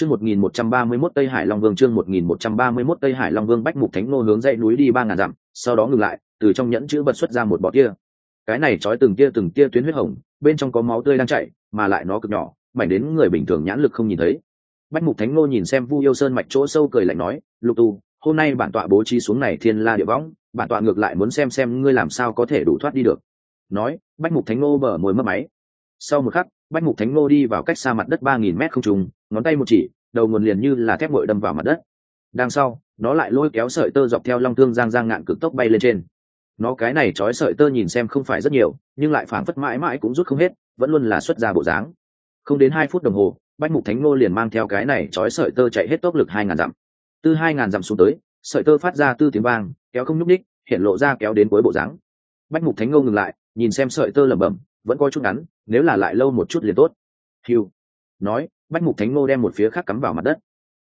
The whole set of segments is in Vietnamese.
Chương 1131 Tây Hải Long Vương chương 1131 Tây Hải Long Vương bách mục thánh nô hướng dãy núi đi 3000 dặm, sau đó ngừng lại, từ trong nhẫn chữ vật xuất ra một bọ kia. Cái này chói từng tia từng tia tuyến huyết hồng, bên trong có máu tươi đang chảy, mà lại nó cực nhỏ, mảnh đến người bình thường nhãn lực không nhìn thấy. Bách mục thánh nô nhìn xem Vu Yêu Sơn mạch chỗ sâu cười lạnh nói, "Lục Tu, hôm nay bản tọa bố trí xuống này Thiên La địa võng, bản tọa ngược lại muốn xem xem ngươi làm sao có thể đủ thoát đi được." Nói, Bách mục thánh nô bở môi mấp máy. Sau một khắc, Bách mục thánh nô đi vào cách xa mặt đất 3000 mét không trung ngón tay một chỉ, đầu nguồn liền như là thép bội đâm vào mặt đất. Đằng sau nó lại lôi kéo sợi tơ dọc theo long thương giang giang ngạn cực tốc bay lên trên. Nó cái này trói sợi tơ nhìn xem không phải rất nhiều nhưng lại phảng phất mãi mãi cũng rút không hết vẫn luôn là xuất ra bộ dáng. Không đến hai phút đồng hồ bách mục thánh ngô liền mang theo cái này trói sợi tơ chạy hết tốc lực hai ngàn dặm. Từ hai ngàn dặm xuống tới sợi tơ phát ra tư tiếng vang kéo không nhúc ních hiện lộ ra kéo đến cuối bộ dáng. Bách mục thánh ngô ngừng lại nhìn xem sợi tơ lẩm bẩm vẫn có chút ngắn nếu là lại lâu một chút liền tốt. Hiu nói bách mục thánh ngô đem một phía khác cắm vào mặt đất.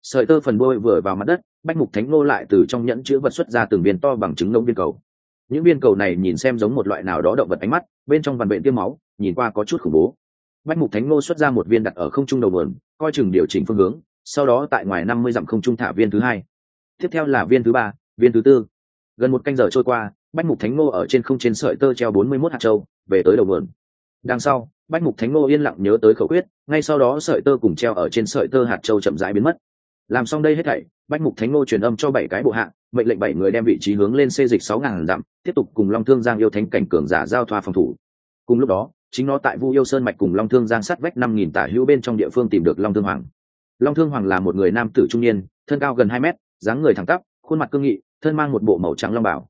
Sợi tơ phần đôi vừa vào mặt đất, bách mục thánh ngô lại từ trong nhẫn chữ vật xuất ra từng viên to bằng trứng ngông viên cầu. Những viên cầu này nhìn xem giống một loại nào đó động vật ánh mắt, bên trong vằn bệnh tiêm máu, nhìn qua có chút khủng bố. Bách mục thánh ngô xuất ra một viên đặt ở không trung đầu vườn coi chừng điều chỉnh phương hướng, sau đó tại ngoài năm mươi dặm không trung thả viên thứ hai. Tiếp theo là viên thứ ba, viên thứ tư. Gần một canh giờ trôi qua, bách mục thánh ngô ở trên không trên sợi tơ treo bốn mươi mốt hạt châu, về tới đầu vườn đằng sau bách mục thánh ngô yên lặng nhớ tới khẩu quyết, ngay sau đó sợi tơ cùng treo ở trên sợi tơ hạt châu chậm rãi biến mất. Làm xong đây hết thảy, bách mục thánh ngô truyền âm cho bảy cái bộ hạ mệnh lệnh bảy người đem vị trí hướng lên xê dịch sáu ngàn dặm, tiếp tục cùng long thương giang yêu thánh cảnh cường giả giao thoa phòng thủ. Cùng lúc đó, chính nó tại vu yêu sơn mạch cùng long thương giang sát vách năm nghìn tả hữu bên trong địa phương tìm được long thương hoàng. Long thương hoàng là một người nam tử trung niên, thân cao gần hai mét, dáng người thẳng tắp, khuôn mặt cương nghị, thân mang một bộ màu trắng long bảo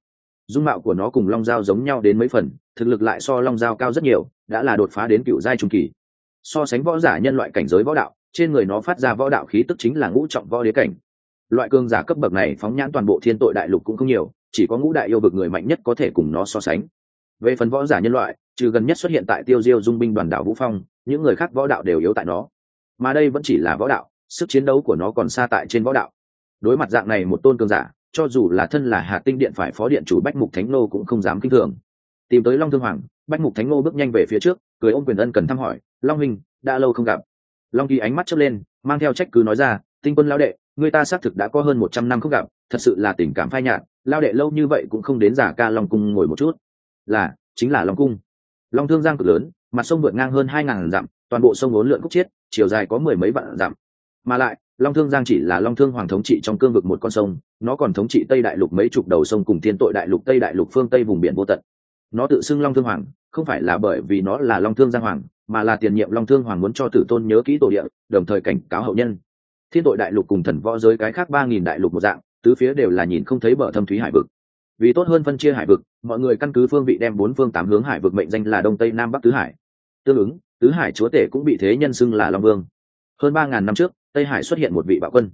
dung mạo của nó cùng long dao giống nhau đến mấy phần, thực lực lại so long dao cao rất nhiều, đã là đột phá đến cựu giai trung kỳ. So sánh võ giả nhân loại cảnh giới võ đạo, trên người nó phát ra võ đạo khí tức chính là ngũ trọng võ đế cảnh. Loại cương giả cấp bậc này phóng nhãn toàn bộ thiên tội đại lục cũng không nhiều, chỉ có ngũ đại yêu vực người mạnh nhất có thể cùng nó so sánh. Về phần võ giả nhân loại, trừ gần nhất xuất hiện tại tiêu diêu dung binh đoàn đảo vũ phong, những người khác võ đạo đều yếu tại nó. Mà đây vẫn chỉ là võ đạo, sức chiến đấu của nó còn xa tại trên võ đạo. Đối mặt dạng này một tôn cương giả cho dù là thân là hạ tinh điện phải phó điện chủ bách mục thánh nô cũng không dám kinh thường. Tìm tới long thương hoàng, bách mục thánh nô bước nhanh về phía trước, cười ôm quyền ân cần thăm hỏi, long minh đã lâu không gặp. Long kỳ ánh mắt chớp lên, mang theo trách cứ nói ra, tinh quân lao đệ, người ta xác thực đã có hơn một trăm năm không gặp, thật sự là tình cảm phai nhạt lao đệ lâu như vậy cũng không đến giả ca long cung ngồi một chút. Là, chính là long cung. Long thương giang cực lớn, mặt sông vượt ngang hơn hai ngàn dặm, toàn bộ sông ốn lượn khúc chiết, chiều dài có mười mấy vạn dặm. Mà lại long thương giang chỉ là long thương hoàng thống trị trong cương vực một con sông, nó còn thống trị tây đại lục mấy chục đầu sông cùng thiên tội đại lục, tây đại lục phương tây vùng biển vô tận. Nó tự xưng long thương hoàng, không phải là bởi vì nó là long thương giang hoàng, mà là tiền nhiệm long thương hoàng muốn cho tử tôn nhớ kỹ tổ địa, đồng thời cảnh cáo hậu nhân. Thiên tội đại lục cùng thần võ giới cái khác ba nghìn đại lục một dạng, tứ phía đều là nhìn không thấy bờ thâm thúy hải vực. Vì tốt hơn phân chia hải vực, mọi người căn cứ phương vị đem bốn phương tám hướng hải vực mệnh danh là đông tây nam bắc tứ hải. Tương ứng, tứ hải chúa tể cũng bị thế nhân xưng là long vương. Hơn ba ngàn năm trước tây hải xuất hiện một vị bạo quân.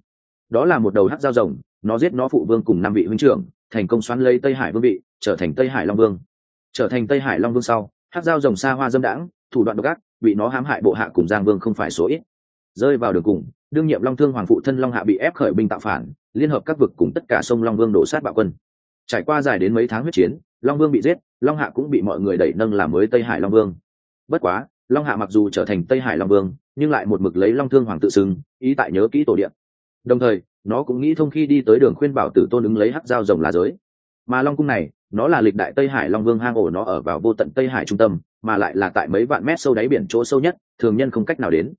Đó là một đầu hắc dao rồng, nó giết nó phụ vương cùng năm vị huynh trưởng, thành công xoắn lấy tây hải vương vị, trở thành tây hải long vương. Trở thành tây hải long vương sau, hắc dao rồng xa hoa dâm đãng, thủ đoạn độc ác, bị nó hãm hại bộ hạ cùng giang vương không phải số ít. Rơi vào đường cùng, đương nhiệm long thương hoàng phụ thân long hạ bị ép khởi binh tạo phản, liên hợp các vực cùng tất cả sông long vương đổ sát bạo quân. Trải qua dài đến mấy tháng huyết chiến, long vương bị giết, long hạ cũng bị mọi người đẩy nâng làm mới tây hải long vương. Bất quá long hạ mặc dù trở thành tây hải long vương, nhưng lại một mực lấy long thương hoàng tự xưng, ý tại nhớ kỹ tổ điện đồng thời, nó cũng nghĩ thông khi đi tới đường khuyên bảo tử tôn ứng lấy hắc dao rồng là giới. Mà long cung này, nó là lịch đại tây hải long vương hang ổ nó ở vào vô tận tây hải trung tâm, mà lại là tại mấy vạn mét sâu đáy biển chỗ sâu nhất, thường nhân không cách nào đến.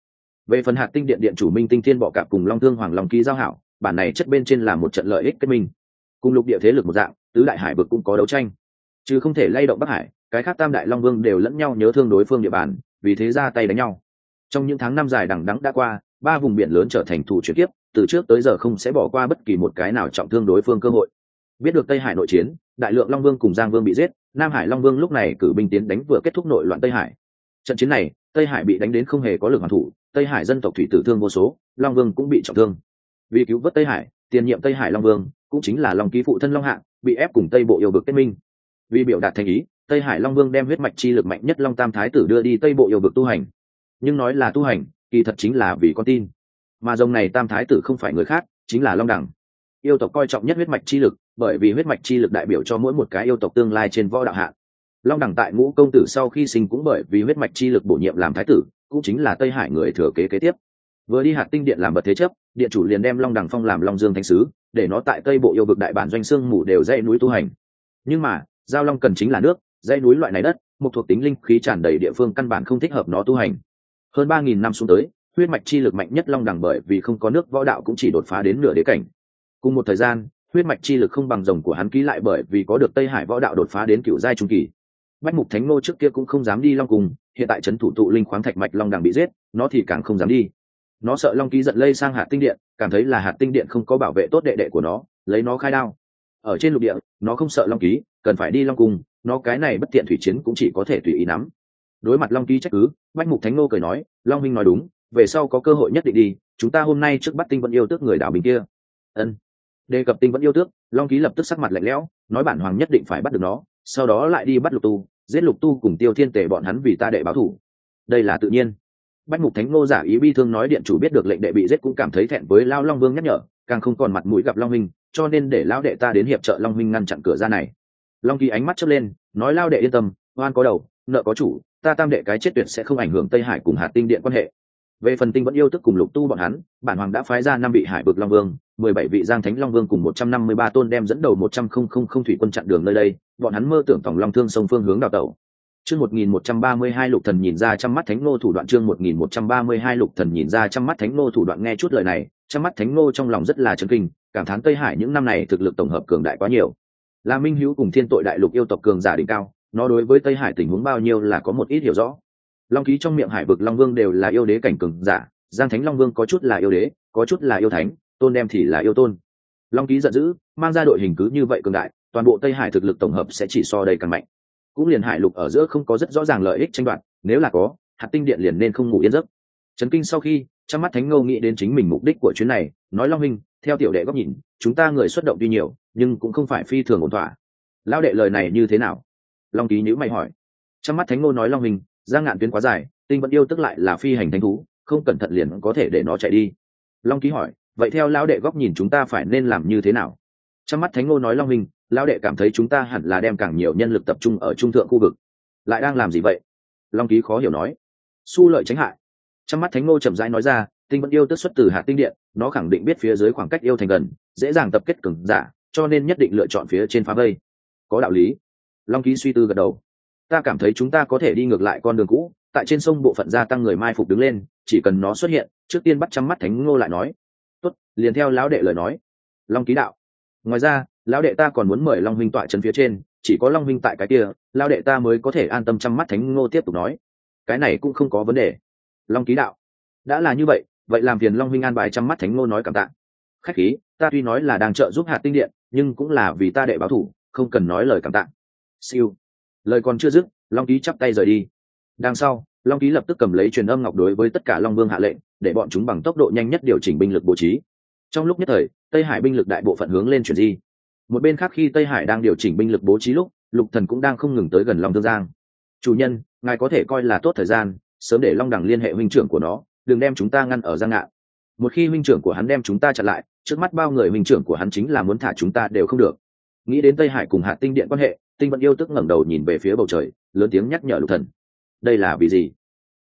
Về phần hạt tinh điện điện chủ minh tinh thiên bọ cạp cùng long thương hoàng long ký giao hảo, bản này chất bên trên là một trận lợi ích kết minh. Cùng lục địa thế lực một dạng, tứ đại hải vực cũng có đấu tranh. Chứ không thể lay động bắc hải, cái khác tam đại long vương đều lẫn nhau nhớ thương đối phương địa bàn vì thế ra tay đánh nhau. Trong những tháng năm dài đằng đắng đã qua, ba vùng biển lớn trở thành thủ chuyển tiếp từ trước tới giờ không sẽ bỏ qua bất kỳ một cái nào trọng thương đối phương cơ hội. Biết được tây hải nội chiến, đại lượng long vương cùng giang vương bị giết, nam hải long vương lúc này cử binh tiến đánh vừa kết thúc nội loạn tây hải. Trận chiến này, tây hải bị đánh đến không hề có lực hoàn thủ, tây hải dân tộc thủy tử thương vô số, long vương cũng bị trọng thương. Vì cứu vớt tây hải, tiền nhiệm tây hải long vương cũng chính là long ký phụ thân long hạng bị ép cùng tây bộ yêu vực kết minh. Vì biểu đạt thành ý tây hải long vương đem huyết mạch chi lực mạnh nhất long tam thái tử đưa đi tây bộ yêu vực tu hành. Nhưng nói là tu hành, kỳ thật chính là vì con tin. Mà dòng này tam thái tử không phải người khác, chính là long đẳng. Yêu tộc coi trọng nhất huyết mạch chi lực, bởi vì huyết mạch chi lực đại biểu cho mỗi một cái yêu tộc tương lai trên võ đạo hạ. Long đẳng tại ngũ công tử sau khi sinh cũng bởi vì huyết mạch chi lực bổ nhiệm làm thái tử, cũng chính là tây hải người thừa kế kế tiếp. Vừa đi hạt tinh điện làm bật thế chấp, điện chủ liền đem long đằng phong làm long dương thanh sứ, để nó tại tây bộ yêu vực đại bản doanh sương mù đều dây núi tu hành. Nhưng mà, giao long cần chính là nước dãy núi loại này đất, một thuộc tính linh khí tràn đầy địa phương căn bản không thích hợp nó tu hành. Hơn ba nghìn năm xuống tới, huyết mạch chi lực mạnh nhất long đẳng bởi vì không có nước, võ đạo cũng chỉ đột phá đến nửa đế cảnh. Cùng một thời gian, huyết mạch chi lực không bằng rồng của hắn ký lại bởi vì có được tây hải võ đạo đột phá đến cựu giai trung kỳ. Bách mục thánh ngô trước kia cũng không dám đi long cùng hiện tại trấn thủ tụ linh khoáng thạch mạch long đằng bị giết, nó thì càng không dám đi. Nó sợ long ký giận lây sang hạt tinh điện, cảm thấy là hạt tinh điện không có bảo vệ tốt đệ đệ của nó, lấy nó khai đao. Ở trên lục địa, nó không sợ long ký, cần phải đi long cung nó cái này bất tiện thủy chiến cũng chỉ có thể tùy ý nắm. Đối mặt long ký trách cứ, bách mục thánh ngô cười nói, long minh nói đúng, về sau có cơ hội nhất định đi, chúng ta hôm nay trước bắt tinh vẫn yêu tước người đảo bình kia. Ân. Đề cập tinh vẫn yêu tước, long ký lập tức sắc mặt lạnh lẽo, nói bản hoàng nhất định phải bắt được nó, sau đó lại đi bắt lục tu, giết lục tu cùng tiêu thiên tề bọn hắn vì ta đệ báo thủ. Đây là tự nhiên. Bách mục thánh ngô giả ý bi thương nói điện chủ biết được lệnh đệ bị giết cũng cảm thấy thẹn với lao long vương nhắc nhở, càng không còn mặt mũi gặp long minh, cho nên để lao đệ ta đến hiệp trợ long minh ngăn chặn cửa ra này long kỳ ánh mắt chớp lên, nói, lao đệ yên tâm, oan có đầu, nợ có chủ, ta tam đệ cái chết tuyệt sẽ không ảnh hưởng tây hải cùng hạt tinh điện quan hệ. Về phần tinh vẫn yêu tức cùng lục tu bọn hắn, bản hoàng đã phái ra năm vị hải vực long vương, mười bảy vị giang thánh long vương cùng một trăm năm mươi ba tôn đem dẫn đầu một trăm không không không thủy quân chặn đường nơi đây, bọn hắn mơ tưởng tổng long thương sông phương hướng đào tẩu. Chương một nghìn một trăm ba mươi hai lục thần nhìn ra trong mắt thánh nô thủ đoạn, chương một nghìn một trăm ba mươi hai lục thần nhìn ra trong mắt thánh nô thủ đoạn nghe chút lời này trong mắt thánh nô trong lòng rất là chấn kinh, cảm thán tây hải những năm này thực lực tổng hợp cường đại quá nhiều là minh hữu cùng thiên tội đại lục yêu tộc cường giả đỉnh cao, nó đối với tây hải tình huống bao nhiêu là có một ít hiểu rõ. Long ký trong miệng hải vực long vương đều là yêu đế cảnh cường giả, giang thánh long vương có chút là yêu đế, có chút là yêu thánh, tôn đem thì là yêu tôn. Long ký giận dữ, mang ra đội hình cứ như vậy cường đại, toàn bộ tây hải thực lực tổng hợp sẽ chỉ so đây càng mạnh. Cũng liền hải lục ở giữa không có rất rõ ràng lợi ích tranh đoạt, nếu là có, hạt tinh điện liền nên không ngủ yên giấc. Trấn kinh sau khi, trong mắt thánh ngô nghĩ đến chính mình mục đích của chuyến này, nói long minh theo tiểu đệ góc nhìn, chúng ta người xuất động tuy nhiều nhưng cũng không phải phi thường ổn thỏa. Lao đệ lời này như thế nào? Long ký nhữ mày hỏi. Trong mắt thánh ngô nói long minh, giang ngạn tuyến quá dài, tinh vẫn yêu tức lại là phi hành thánh thú, không cẩn thận liền có thể để nó chạy đi. Long ký hỏi, vậy theo lão đệ góc nhìn chúng ta phải nên làm như thế nào? Trong mắt thánh ngô nói long minh, lão đệ cảm thấy chúng ta hẳn là đem càng nhiều nhân lực tập trung ở trung thượng khu vực. Lại đang làm gì vậy? Long ký khó hiểu nói. Su lợi tránh hại. Trong mắt thánh ngô chậm rãi nói ra, tinh vẫn yêu tức xuất từ hạ tinh điện, nó khẳng định biết phía dưới khoảng cách yêu thành gần, dễ dàng tập kết cứng giả cho nên nhất định lựa chọn phía trên phá vây. Có đạo lý. Long ký suy tư gật đầu. Ta cảm thấy chúng ta có thể đi ngược lại con đường cũ, tại trên sông bộ phận gia tăng người mai phục đứng lên, chỉ cần nó xuất hiện, trước tiên bắt chăm mắt thánh ngô lại nói. Tốt, liền theo lão đệ lời nói. Long ký đạo. Ngoài ra, lão đệ ta còn muốn mời long minh tọa chân phía trên, chỉ có long minh tại cái kia, lão đệ ta mới có thể an tâm chăm mắt thánh ngô tiếp tục nói. Cái này cũng không có vấn đề. Long ký đạo. Đã là như vậy vậy làm phiền long minh an bài chăm mắt thánh ngô nói cảm tạ khách khí, ta tuy nói là đang trợ giúp hạt tinh điện, nhưng cũng là vì ta đệ báo thủ, không cần nói lời cảm tạ. Siêu. Lời còn chưa dứt, long ký chắp tay rời đi. Đằng sau, long ký lập tức cầm lấy truyền âm ngọc đối với tất cả long vương hạ lệnh, để bọn chúng bằng tốc độ nhanh nhất điều chỉnh binh lực bố trí. Trong lúc nhất thời, tây hải binh lực đại bộ phận hướng lên chuyển di. Một bên khác khi tây hải đang điều chỉnh binh lực bố trí lúc, lục thần cũng đang không ngừng tới gần long thương giang. Chủ nhân, ngài có thể coi là tốt thời gian, sớm để long đẳng liên hệ huynh trưởng của nó, đừng đem chúng ta ngăn ở giang ngạn. Một khi huynh trưởng của hắn đem chúng ta chặn lại trước mắt bao người huynh trưởng của hắn chính là muốn thả chúng ta đều không được. Nghĩ đến tây hải cùng hạ tinh điện quan hệ, tinh vẫn yêu tức ngẩng đầu nhìn về phía bầu trời, lớn tiếng nhắc nhở lục thần. Đây là vì gì?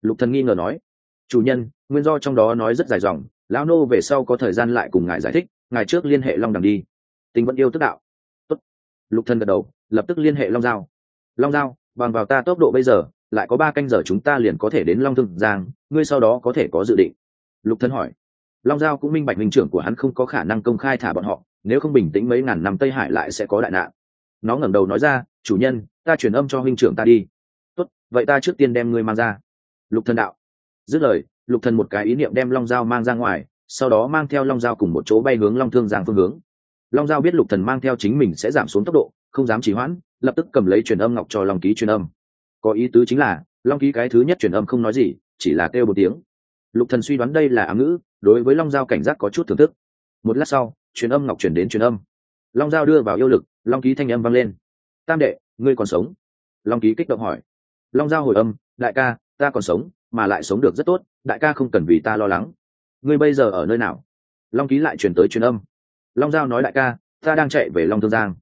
Lục thần nghi ngờ nói. Chủ nhân, nguyên do trong đó nói rất dài dòng, lão nô về sau có thời gian lại cùng ngài giải thích, ngài trước liên hệ long đằng đi. Tinh vẫn yêu tức đạo. Tốt. lục thần gật đầu, lập tức liên hệ long giao. Long giao, bằng vào ta tốc độ bây giờ, lại có ba canh giờ chúng ta liền có thể đến long thương giang, ngươi sau đó có thể có dự định. Lục thần hỏi long giao cũng minh bạch minh trưởng của hắn không có khả năng công khai thả bọn họ, nếu không bình tĩnh mấy ngàn năm tây hải lại sẽ có đại nạn. Nó ngẩng đầu nói ra, chủ nhân, ta truyền âm cho huynh trưởng ta đi. Tốt, vậy ta trước tiên đem ngươi mang ra. Lục thần đạo. Dứt lời, lục thần một cái ý niệm đem long dao mang ra ngoài, sau đó mang theo long dao cùng một chỗ bay hướng long thương giang phương hướng. Long dao biết lục thần mang theo chính mình sẽ giảm xuống tốc độ, không dám trì hoãn, lập tức cầm lấy truyền âm ngọc cho long ký truyền âm. Có ý tứ chính là, long ký cái thứ nhất truyền âm không nói gì, chỉ là kêu một tiếng. Lục thần suy đoán đây là ám ngữ đối với long Giao cảnh giác có chút thưởng thức. Một lát sau, truyền âm ngọc chuyển đến truyền âm. Long Giao đưa vào yêu lực, long ký thanh âm vang lên. Tam đệ, ngươi còn sống? Long ký kích động hỏi. Long giao hồi âm, đại ca, ta còn sống, mà lại sống được rất tốt, đại ca không cần vì ta lo lắng. Ngươi bây giờ ở nơi nào? Long ký lại chuyển tới truyền âm. Long giao nói đại ca, ta đang chạy về long thương giang.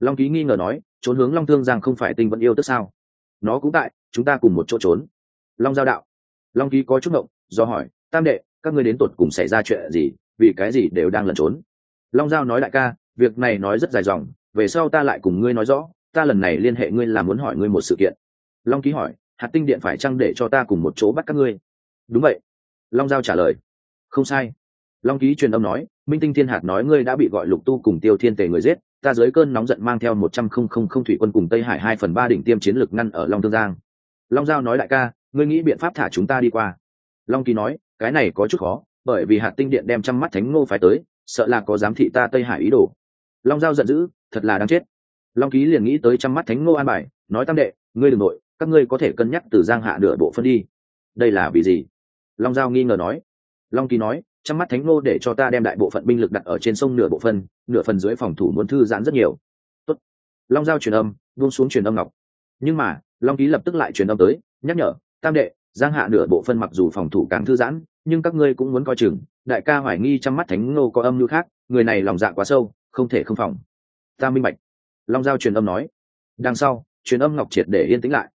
Long ký nghi ngờ nói, trốn hướng long thương giang không phải tinh vẫn yêu tức sao? Nó cũng tại, chúng ta cùng một chỗ trốn. Long giao đạo. Long ký có chút động do hỏi, tam đệ các ngươi đến tột cùng xảy ra chuyện gì, vì cái gì đều đang lẩn trốn. Long giao nói đại ca, việc này nói rất dài dòng, về sau ta lại cùng ngươi nói rõ, ta lần này liên hệ ngươi là muốn hỏi ngươi một sự kiện. Long ký hỏi, hạt tinh điện phải chăng để cho ta cùng một chỗ bắt các ngươi? Đúng vậy. Long giao trả lời, không sai. Long ký truyền âm nói, minh tinh thiên hạt nói ngươi đã bị gọi lục tu cùng tiêu thiên tề người giết, ta dưới cơn nóng giận mang theo một trăm không không không thủy quân cùng tây hải hai phần ba đỉnh tiêm chiến lược ngăn ở long thương giang. Long giao nói đại ca, ngươi nghĩ biện pháp thả chúng ta đi qua. Long ký nói cái này có chút khó, bởi vì hạt tinh điện đem chăm mắt thánh ngô phải tới, sợ là có giám thị ta tây hải ý đồ. Long giao giận dữ, thật là đáng chết. Long ký liền nghĩ tới chăm mắt thánh ngô an bài, nói tam đệ, ngươi đ ừ n g nội, các ngươi có thể cân nhắc từ giang hạ nửa bộ phân đi. Đây là vì gì? Long giao nghi ngờ nói. Long ký nói chăm mắt thánh ngô để cho ta đem đại bộ phận binh lực đặt ở trên sông nửa bộ phân, nửa phần dưới phòng thủ muốn thư giãn rất nhiều. Tốt. long giao truyền âm, buông xuống truyền âm ngọc. Nhưng mà, long ký lập tức lại truyền âm tới, nhắc nhở, tam đệ giang hạ nửa bộ phân mặc dù phòng thủ càng thư giãn, nhưng các ngươi cũng muốn coi chừng, đại ca hoài nghi trong mắt thánh ngô có âm mưu khác, người này lòng dạ quá sâu, không thể không phòng. Ta minh bạch. Long giao truyền âm nói. Đằng sau, truyền âm ngọc triệt để yên tĩnh lại.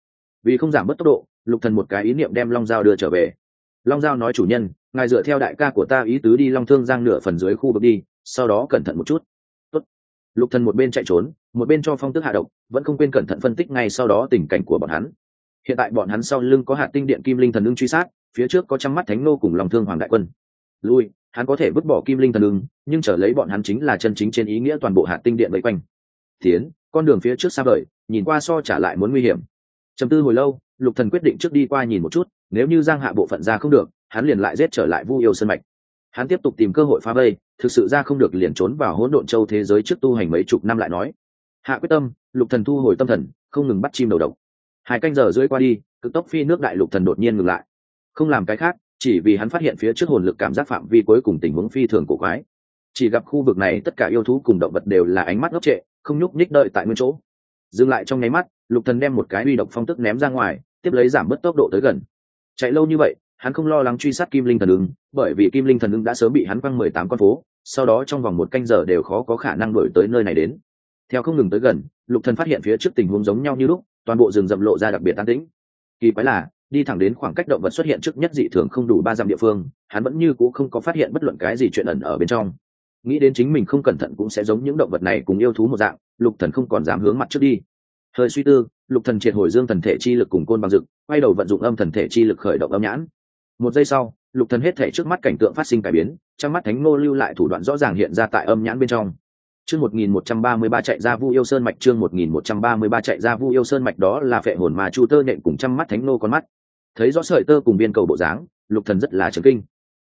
Vì không giảm bớt tốc độ, lục thần một cái ý niệm đem long giao đưa trở về. Long giao nói chủ nhân, ngài dựa theo đại ca của ta ý tứ đi long thương giang nửa phần dưới khu vực đi, sau đó cẩn thận một chút. Tốt. lục thần một bên chạy trốn, một bên cho phong tức hạ độc, vẫn không quên cẩn thận phân tích ngay sau đó tình cảnh của bọn hắn hiện tại bọn hắn sau lưng có hạt tinh điện kim linh thần ưng truy sát, phía trước có trăm mắt thánh nô cùng lòng thương hoàng đại quân. Lui, hắn có thể vứt bỏ kim linh thần ưng, nhưng trở lấy bọn hắn chính là chân chính trên ý nghĩa toàn bộ hạt tinh điện vây quanh. Tiến, con đường phía trước xa vời, nhìn qua so trả lại muốn nguy hiểm. Trầm tư hồi lâu, lục thần quyết định trước đi qua nhìn một chút, nếu như giang hạ bộ phận ra không được, hắn liền lại giết trở lại vu yêu sân mạch. Hắn tiếp tục tìm cơ hội phá vây, thực sự ra không được liền trốn vào hỗn độn châu thế giới trước tu hành mấy chục năm lại nói. Hạ quyết tâm, lục thần thu hồi tâm thần, không ngừng bắt chim đầu độc hai canh giờ rưỡi qua đi, cực tốc phi nước đại lục thần đột nhiên ngừng lại. Không làm cái khác, chỉ vì hắn phát hiện phía trước hồn lực cảm giác phạm vi cuối cùng tình huống phi thường cổ quái. Chỉ gặp khu vực này tất cả yêu thú cùng động vật đều là ánh mắt ngốc trệ, không nhúc nhích đợi tại nguyên chỗ. Dừng lại trong nháy mắt, lục thần đem một cái uy động phong tức ném ra ngoài, tiếp lấy giảm bớt tốc độ tới gần. Chạy lâu như vậy, hắn không lo lắng truy sát kim linh thần ứng bởi vì kim linh thần ứng đã sớm bị hắn quăng mười tám con phố, sau đó trong vòng một canh giờ đều khó có khả năng đổi tới nơi này đến. Theo không ngừng tới gần, lục thần phát hiện phía trước tình huống giống nhau như lúc toàn bộ rừng rậm lộ ra đặc biệt tan tĩnh. Kỳ quái là, đi thẳng đến khoảng cách động vật xuất hiện trước nhất dị thường không đủ ba dặm địa phương, hắn vẫn như cũ không có phát hiện bất luận cái gì chuyện ẩn ở bên trong. Nghĩ đến chính mình không cẩn thận cũng sẽ giống những động vật này cùng yêu thú một dạng, lục thần không còn dám hướng mặt trước đi. Hơi suy tư, lục thần triệt hồi dương thần thể chi lực cùng côn bằng dực quay đầu vận dụng âm thần thể chi lực khởi động âm nhãn. Một giây sau, lục thần hết thể trước mắt cảnh tượng phát sinh cải biến, trong mắt thánh ngô lưu lại thủ đoạn rõ ràng hiện ra tại âm nhãn bên trong chương một nghìn một trăm ba mươi ba chạy ra vu yêu sơn mạch, chương một nghìn một trăm ba mươi ba chạy ra vu yêu sơn mạch đó là phệ hồn mà chu tơ nện cùng trăm mắt thánh nô con mắt. Thấy rõ sợi tơ cùng biên cầu bộ dáng, lục thần rất là chấn kinh.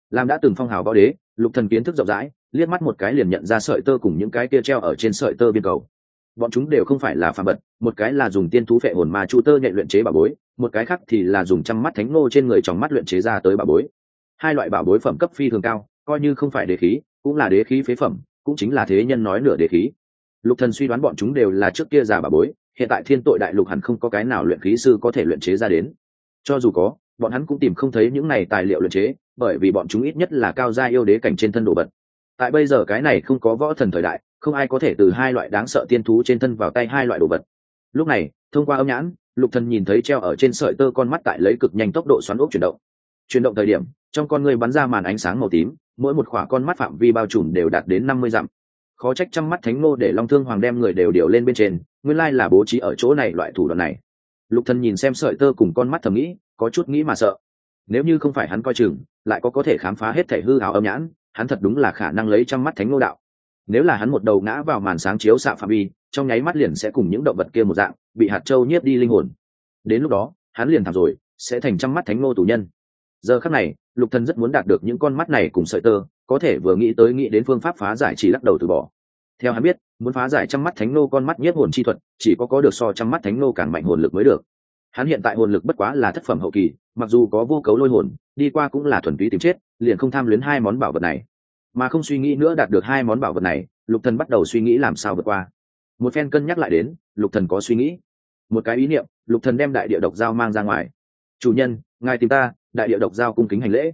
Làm đã từng phong hào võ đế, lục thần kiến thức rộng rãi, liếc mắt một cái liền nhận ra sợi tơ cùng những cái kia treo ở trên sợi tơ biên cầu. Bọn chúng đều không phải là phàm vật, một cái là dùng tiên thú phệ hồn mà chu tơ nện luyện chế bảo bối, một cái khác thì là dùng trăm mắt thánh nô trên người trong mắt luyện chế ra tới bảo bối. Hai loại bảo bối phẩm cấp phi thường cao, coi như không phải đế khí, cũng là đế khí phế phẩm cũng chính là thế nhân nói nửa đề khí. Lục thần suy đoán bọn chúng đều là trước kia giả bà bối, hiện tại thiên tội đại lục hẳn không có cái nào luyện khí sư có thể luyện chế ra đến. Cho dù có, bọn hắn cũng tìm không thấy những này tài liệu luyện chế, bởi vì bọn chúng ít nhất là cao gia yêu đế cảnh trên thân đồ vật. Tại bây giờ cái này không có võ thần thời đại, không ai có thể từ hai loại đáng sợ tiên thú trên thân vào tay hai loại đồ vật. Lúc này, thông qua âm nhãn, lục thần nhìn thấy treo ở trên sợi tơ con mắt tại lấy cực nhanh tốc độ xoắn ốc chuyển động. Chuyển động thời điểm, trong con người bắn ra màn ánh sáng màu tím mỗi một khỏa con mắt phạm vi bao trùm đều đạt đến năm mươi dặm. Khó trách trăm mắt thánh ngô để long thương hoàng đem người đều điều lên bên trên, nguyên lai là bố trí ở chỗ này loại thủ đoạn này. Lục thần nhìn xem sợi tơ cùng con mắt thầm nghĩ, có chút nghĩ mà sợ. Nếu như không phải hắn coi chừng, lại có có thể khám phá hết thể hư hào âm nhãn, hắn thật đúng là khả năng lấy trăm mắt thánh ngô đạo. Nếu là hắn một đầu ngã vào màn sáng chiếu xạ phạm vi, trong nháy mắt liền sẽ cùng những động vật kia một dạng, bị hạt châu nhiếp đi linh hồn. Đến lúc đó, hắn liền thảm rồi, sẽ thành trăm mắt thánh ngô tù nhân giờ khắc này, lục thần rất muốn đạt được những con mắt này cùng sợi tơ, có thể vừa nghĩ tới nghĩ đến phương pháp phá giải chỉ lắc đầu từ bỏ. Theo hắn biết, muốn phá giải trăm mắt thánh nô con mắt nhiếp hồn chi thuật, chỉ có có được so trăm mắt thánh nô càng mạnh hồn lực mới được. Hắn hiện tại hồn lực bất quá là thất phẩm hậu kỳ, mặc dù có vô cấu lôi hồn, đi qua cũng là thuần túy tìm chết, liền không tham luyến hai món bảo vật này. Mà không suy nghĩ nữa đạt được hai món bảo vật này, lục thần bắt đầu suy nghĩ làm sao vượt qua. Một phen cân nhắc lại đến, lục thần có suy nghĩ. Một cái ý niệm, lục thần đem đại địa độc giao mang ra ngoài. Chủ nhân, ngài tìm ta đại địa độc giao cung kính hành lễ.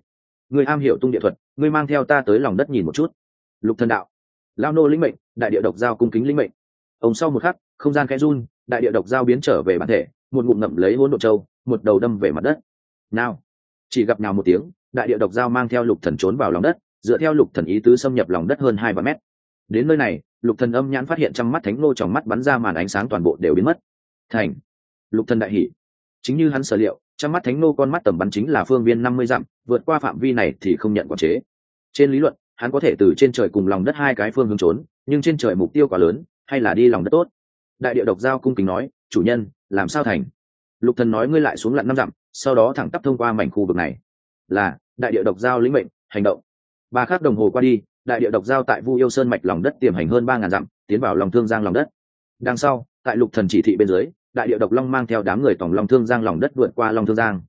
Người am hiểu tung địa thuật ngươi mang theo ta tới lòng đất nhìn một chút. Lục thần đạo. Lao nô linh mệnh, đại địa độc giao cung kính linh mệnh. Ông sau một khắc, không gian khẽ run, đại địa độc giao biến trở về bản thể, một ngụm ngậm lấy hỗn độ châu, một đầu đâm về mặt đất. Nào. Chỉ gặp nào một tiếng, đại địa độc giao mang theo lục thần trốn vào lòng đất, dựa theo lục thần ý tứ xâm nhập lòng đất hơn hai ba mét. Đến nơi này, lục thần âm nhãn phát hiện trong mắt thánh nô trong mắt bắn ra màn ánh sáng toàn bộ đều biến mất. Thành. Lục thần đại hỉ. Chính như hắn sở liệu trong mắt thánh nô con mắt tầm bắn chính là phương viên năm mươi dặm, vượt qua phạm vi này thì không nhận quản chế. Trên lý luận, hắn có thể từ trên trời cùng lòng đất hai cái phương hướng trốn, nhưng trên trời mục tiêu quá lớn, hay là đi lòng đất tốt? Đại địa độc giao cung kính nói, chủ nhân, làm sao thành? Lục thần nói, ngươi lại xuống lặn năm dặm, sau đó thẳng tắp thông qua mảnh khu vực này. Là, đại địa độc giao lĩnh mệnh, hành động. Ba khắc đồng hồ qua đi, đại địa độc giao tại vu yêu sơn mạch lòng đất tiềm hành hơn ba ngàn dặm, tiến vào lòng thương giang lòng đất. Đằng sau, tại lục thần chỉ thị bên dưới đại địa độc long mang theo đám người tổng long thương giang lòng đất vượt qua long thương giang.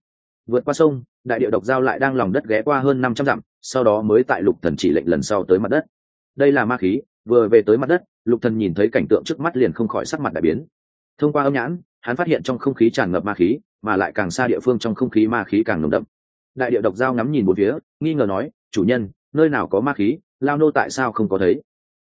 Vượt qua sông, đại địa độc giao lại đang lòng đất ghé qua hơn năm trăm dặm, sau đó mới tại lục thần chỉ lệnh lần sau tới mặt đất. Đây là ma khí, vừa về tới mặt đất, lục thần nhìn thấy cảnh tượng trước mắt liền không khỏi sắc mặt đại biến. Thông qua âm nhãn, hắn phát hiện trong không khí tràn ngập ma khí, mà lại càng xa địa phương trong không khí ma khí càng nồng đậm. Đại địa độc giao ngắm nhìn một phía, nghi ngờ nói, chủ nhân, nơi nào có ma khí, lao nô tại sao không có thấy?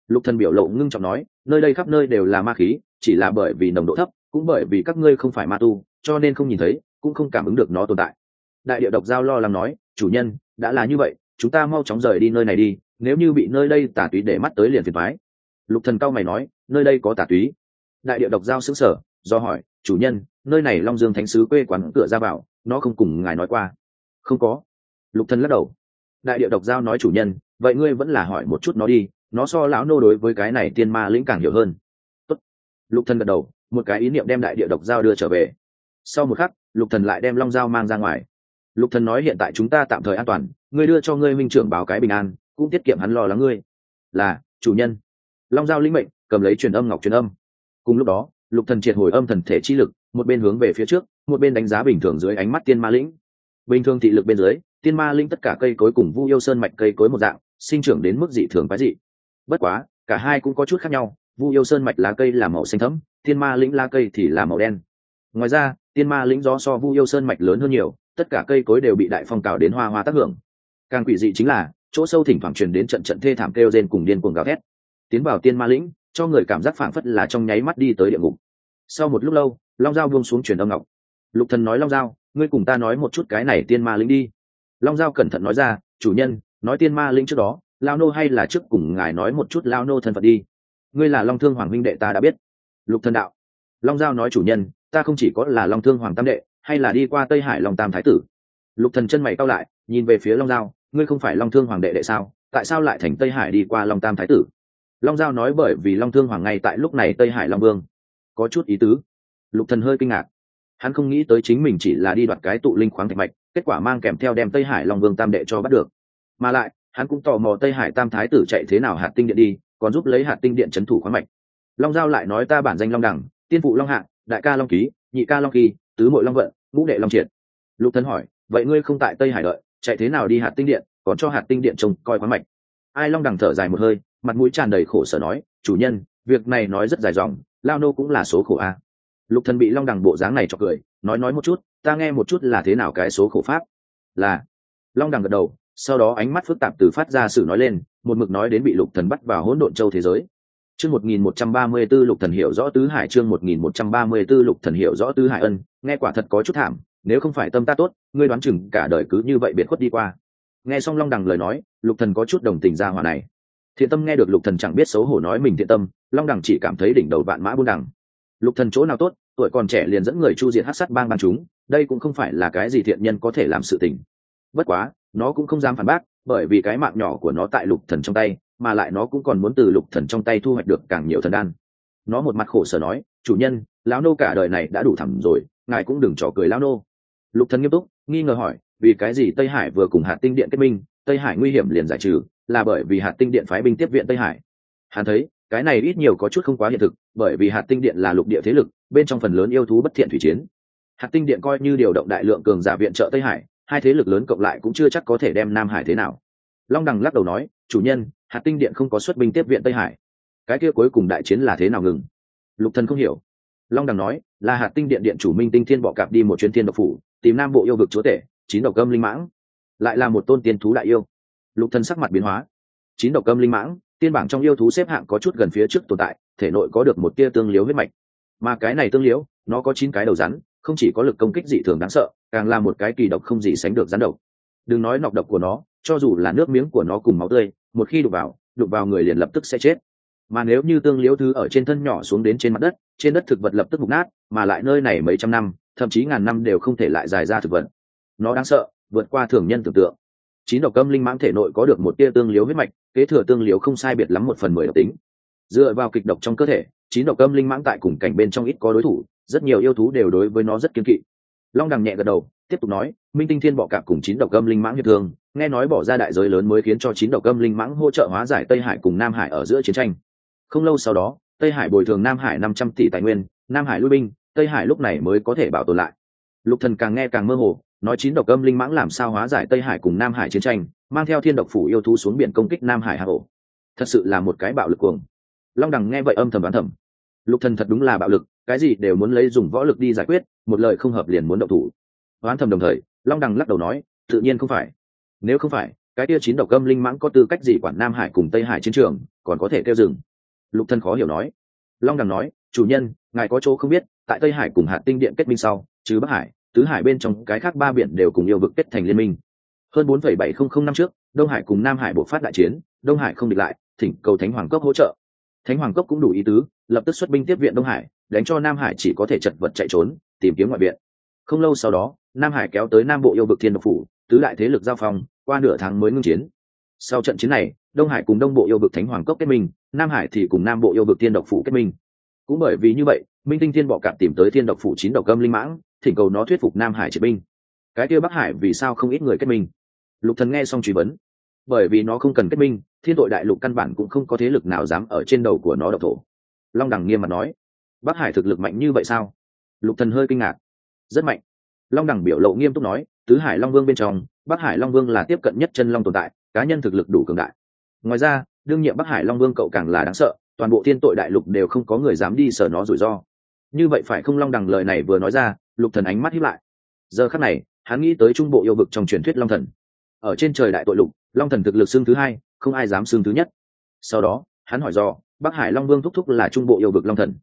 Lục thần biểu lộ ngưng trọng nói, nơi đây khắp nơi đều là ma khí, chỉ là bởi vì nồng độ thấp cũng bởi vì các ngươi không phải ma tu, cho nên không nhìn thấy, cũng không cảm ứng được nó tồn tại. Đại địa độc giao lo lắng nói, chủ nhân, đã là như vậy, chúng ta mau chóng rời đi nơi này đi, nếu như bị nơi đây tà túy để mắt tới liền phiền thoái lục thần cao mày nói, nơi đây có tà túy. Đại địa độc giao xứng sở do hỏi, chủ nhân, nơi này long dương thánh sứ quê quán cửa ra vào, nó không cùng ngài nói qua? Không có. Lục thần lắc đầu. Đại địa độc giao nói, chủ nhân, vậy ngươi vẫn là hỏi một chút nó đi, nó so lão nô đối với cái này tiên ma lĩnh càng hiểu hơn. Tốt. lục thần gật đầu một cái ý niệm đem đại địa độc giao đưa trở về. Sau một khắc, lục thần lại đem long giao mang ra ngoài. Lục thần nói hiện tại chúng ta tạm thời an toàn, ngươi đưa cho ngươi minh trưởng báo cái bình an, cũng tiết kiệm hắn lo lắng ngươi. Là, chủ nhân. Long giao linh mệnh, cầm lấy truyền âm ngọc truyền âm. Cùng lúc đó, lục thần triệt hồi âm thần thể chi lực, một bên hướng về phía trước, một bên đánh giá bình thường dưới ánh mắt tiên ma lĩnh. Bình thường thị lực bên dưới, tiên ma linh tất cả cây cối cùng vu yêu sơn mạch cây cối một dạng, sinh trưởng đến mức dị thường quái dị. Bất quá, cả hai cũng có chút khác nhau, vu yêu sơn mạch lá cây là màu xanh thẫm tiên ma lĩnh la cây thì là màu đen. Ngoài ra, tiên ma lĩnh gió so vu yêu sơn mạch lớn hơn nhiều, tất cả cây cối đều bị đại phong cào đến hoa hoa tác hưởng. Càng quỷ dị chính là, chỗ sâu thỉnh thoảng truyền đến trận trận thê thảm kêu rên cùng điên cuồng gào thét. Tiến vào tiên ma lĩnh, cho người cảm giác phảng phất là trong nháy mắt đi tới địa ngục. Sau một lúc lâu, long dao buông xuống truyền âm ngọc. Lục thần nói long dao ngươi cùng ta nói một chút cái này tiên ma lĩnh đi. Long giao cẩn thận nói ra, chủ nhân, nói tiên ma lĩnh trước đó, lao nô hay là trước cùng ngài nói một chút lao nô thân phận đi. Ngươi là long thương hoàng Minh đệ ta đã biết lục thần đạo. Long giao nói chủ nhân, ta không chỉ có là long thương hoàng tam đệ, hay là đi qua tây hải long tam thái tử. Lục thần chân mày cao lại, nhìn về phía long giao, ngươi không phải long thương hoàng đệ đệ sao? Tại sao lại thành tây hải đi qua long tam thái tử? Long giao nói bởi vì long thương hoàng ngay tại lúc này tây hải long vương. Có chút ý tứ. Lục thần hơi kinh ngạc. Hắn không nghĩ tới chính mình chỉ là đi đoạt cái tụ linh khoáng thạch mạch, kết quả mang kèm theo đem tây hải long vương tam đệ cho bắt được. Mà lại, hắn cũng tò mò tây hải tam thái tử chạy thế nào hạt tinh điện đi, còn giúp lấy hạt tinh điện c thủ khoáng mạch long giao lại nói ta bản danh long đẳng tiên phụ long hạng đại ca long ký, nhị ca long kỳ, tứ mội long vận, ngũ đệ long triệt. Lục thân hỏi, vậy ngươi không tại tây hải đợi, chạy thế nào đi hạt tinh điện, còn cho hạt tinh điện trông coi khoáng mạch. Ai long đẳng thở dài một hơi, mặt mũi tràn đầy khổ sở nói, chủ nhân, việc này nói rất dài dòng, lao nô cũng là số khổ a. Lục thần bị long đẳng bộ dáng này cho cười, nói nói một chút, ta nghe một chút là thế nào cái số khổ pháp. Là, long đẳng gật đầu, sau đó ánh mắt phức tạp từ phát ra sự nói lên, một mực nói đến bị lục thần bắt vào hỗn độn châu thế giới chương 1134 lục thần hiểu rõ tứ hải, chương 1134 lục thần hiểu rõ tứ hải ân, nghe quả thật có chút thảm, nếu không phải tâm ta tốt, ngươi đoán chừng cả đời cứ như vậy biệt khuất đi qua. Nghe xong long đằng lời nói, lục thần có chút đồng tình ra hỏa này. Thiện tâm nghe được lục thần chẳng biết xấu hổ nói mình thiện tâm, long đằng chỉ cảm thấy đỉnh đầu vạn mã buôn đằng. Lục thần chỗ nào tốt, tuổi còn trẻ liền dẫn người chu diệt hắc sát bang ban chúng, đây cũng không phải là cái gì thiện nhân có thể làm sự tình. Bất quá, nó cũng không dám phản bác, bởi vì cái mạng nhỏ của nó tại lục thần trong tay mà lại nó cũng còn muốn từ lục thần trong tay thu hoạch được càng nhiều thần đan. Nó một mặt khổ sở nói, chủ nhân, lão nô cả đời này đã đủ thầm rồi, ngài cũng đừng trò cười lão nô. Lục thần nghiêm túc, nghi ngờ hỏi, vì cái gì tây hải vừa cùng hạt tinh điện kết minh, tây hải nguy hiểm liền giải trừ, là bởi vì hạt tinh điện phái binh tiếp viện tây hải? Hắn thấy, cái này ít nhiều có chút không quá hiện thực, bởi vì hạt tinh điện là lục địa thế lực, bên trong phần lớn yêu thú bất thiện thủy chiến. Hạt tinh điện coi như điều động đại lượng cường giả viện trợ tây hải, hai thế lực lớn cộng lại cũng chưa chắc có thể đem nam hải thế nào. Long đằng lắc đầu nói chủ nhân, hạt tinh điện không có xuất binh tiếp viện tây hải. Cái kia cuối cùng đại chiến là thế nào ngừng? Lục thần không hiểu. Long đằng nói, là hạt tinh điện điện chủ minh tinh thiên bọ cạp đi một chuyến thiên độc phủ, tìm nam bộ yêu vực chúa tể, chín độc cơm linh mãng. Lại là một tôn tiên thú đại yêu. Lục thần sắc mặt biến hóa. Chín độc cơm linh mãng, tiên bảng trong yêu thú xếp hạng có chút gần phía trước tồn tại, thể nội có được một tia tương liếu huyết mạch. Mà cái này tương liếu, nó có chín cái đầu rắn, không chỉ có lực công kích dị thường đáng sợ, càng là một cái kỳ độc không gì sánh được rắn độc đừng nói nọc độc của nó, cho dù là nước miếng của nó cùng máu tươi, một khi đụng vào đụng vào người liền lập tức sẽ chết. Mà nếu như tương liễu thứ ở trên thân nhỏ xuống đến trên mặt đất, trên đất thực vật lập tức mục nát, mà lại nơi này mấy trăm năm, thậm chí ngàn năm đều không thể lại dài ra thực vật. Nó đáng sợ, vượt qua thường nhân tưởng tượng. Chín độc cơm linh mãng thể nội có được một tia tương liếu huyết mạch, kế thừa tương liếu không sai biệt lắm một phần mười độc tính. Dựa vào kịch độc trong cơ thể, chín độc cơm linh mãng tại cùng cảnh bên trong ít có đối thủ, rất nhiều yêu thú đều đối với nó rất kiên kỵ long đằng nhẹ gật đầu, tiếp tục nói, minh tinh thiên bọ cạp cùng chín độc gâm linh mãng hiệp thương, nghe nói bỏ ra đại giới lớn mới khiến cho chín độc gâm linh mãng hỗ trợ hóa giải tây hải cùng nam hải ở giữa chiến tranh. Không lâu sau đó, tây hải bồi thường nam hải năm trăm tỷ tài nguyên, nam hải lui binh, tây hải lúc này mới có thể bảo tồn lại. Lục thần càng nghe càng mơ hồ, nói chín độc gâm linh mãng làm sao hóa giải tây hải cùng nam hải chiến tranh, mang theo thiên độc phủ yêu thú xuống biển công kích nam hải hạ ổ? thật sự là một cái bạo lực cuồng. Long đằng nghe vậy âm thầm đoán thầm. Lục thần thật đúng là bạo lực cái gì đều muốn lấy dùng võ lực đi giải quyết, một lời không hợp liền muốn động thủ. Đoán thầm đồng thời, long đằng lắc đầu nói, tự nhiên không phải. Nếu không phải, cái kia chín độc âm linh mãng có tư cách gì quản nam hải cùng tây hải chiến trường, còn có thể kêu dừng? Lục thân khó hiểu nói. Long đằng nói, chủ nhân, ngài có chỗ không biết, tại tây hải cùng hạt tinh điện kết minh sau chứ bắc hải, tứ hải bên trong cái khác ba biển đều cùng yêu vực kết thành liên minh. Hơn bốn phẩy bảy không không năm trước, đông hải cùng nam hải buộc phát đại chiến, đông hải không địch lại, thỉnh cầu thánh hoàng cốc hỗ trợ. Thánh hoàng cốc cũng đủ ý tứ lập tức xuất binh tiếp viện đông hải, đánh cho nam hải chỉ có thể chật vật chạy trốn, tìm kiếm ngoại viện. Không lâu sau đó, nam hải kéo tới nam bộ yêu vực thiên độc phủ, tứ đại thế lực giao phong, qua nửa tháng mới ngưng chiến. Sau trận chiến này, đông hải cùng đông bộ yêu vực thánh hoàng cốc kết minh, nam hải thì cùng nam bộ yêu vực thiên độc phủ kết minh. Cũng bởi vì như vậy, minh tinh thiên bọ cạp tìm tới thiên độc phủ chín độc gâm linh mãng, thỉnh cầu nó thuyết phục nam hải triệt binh. Cái kia bắc hải vì sao không ít người kết minh? Lục thần nghe xong truy vấn. Bởi vì nó không cần kết minh, thiên tội đại lục căn bản cũng không có thế lực nào dám ở trên đầu của nó độc thổ long đẳng nghiêm mặt nói bắc hải thực lực mạnh như vậy sao? Lục thần hơi kinh ngạc, rất mạnh. Long đẳng biểu lộ nghiêm túc nói, tứ hải long vương bên trong bắc hải long vương là tiếp cận nhất chân long tồn tại, cá nhân thực lực đủ cường đại. Ngoài ra, đương nhiệm bắc hải long vương cậu càng là đáng sợ, toàn bộ thiên tội đại lục đều không có người dám đi sở nó rủi ro. Như vậy phải không long đằng lời này vừa nói ra, lục thần ánh mắt hiếp lại. Giờ khắc này, hắn nghĩ tới trung bộ yêu vực trong truyền thuyết long thần. Ở trên trời đại tội lục, long thần thực lực xương thứ hai, không ai dám xương thứ nhất. Sau đó, hắn hỏi do bắc hải long vương thúc thúc là trung bộ yêu vực long thần.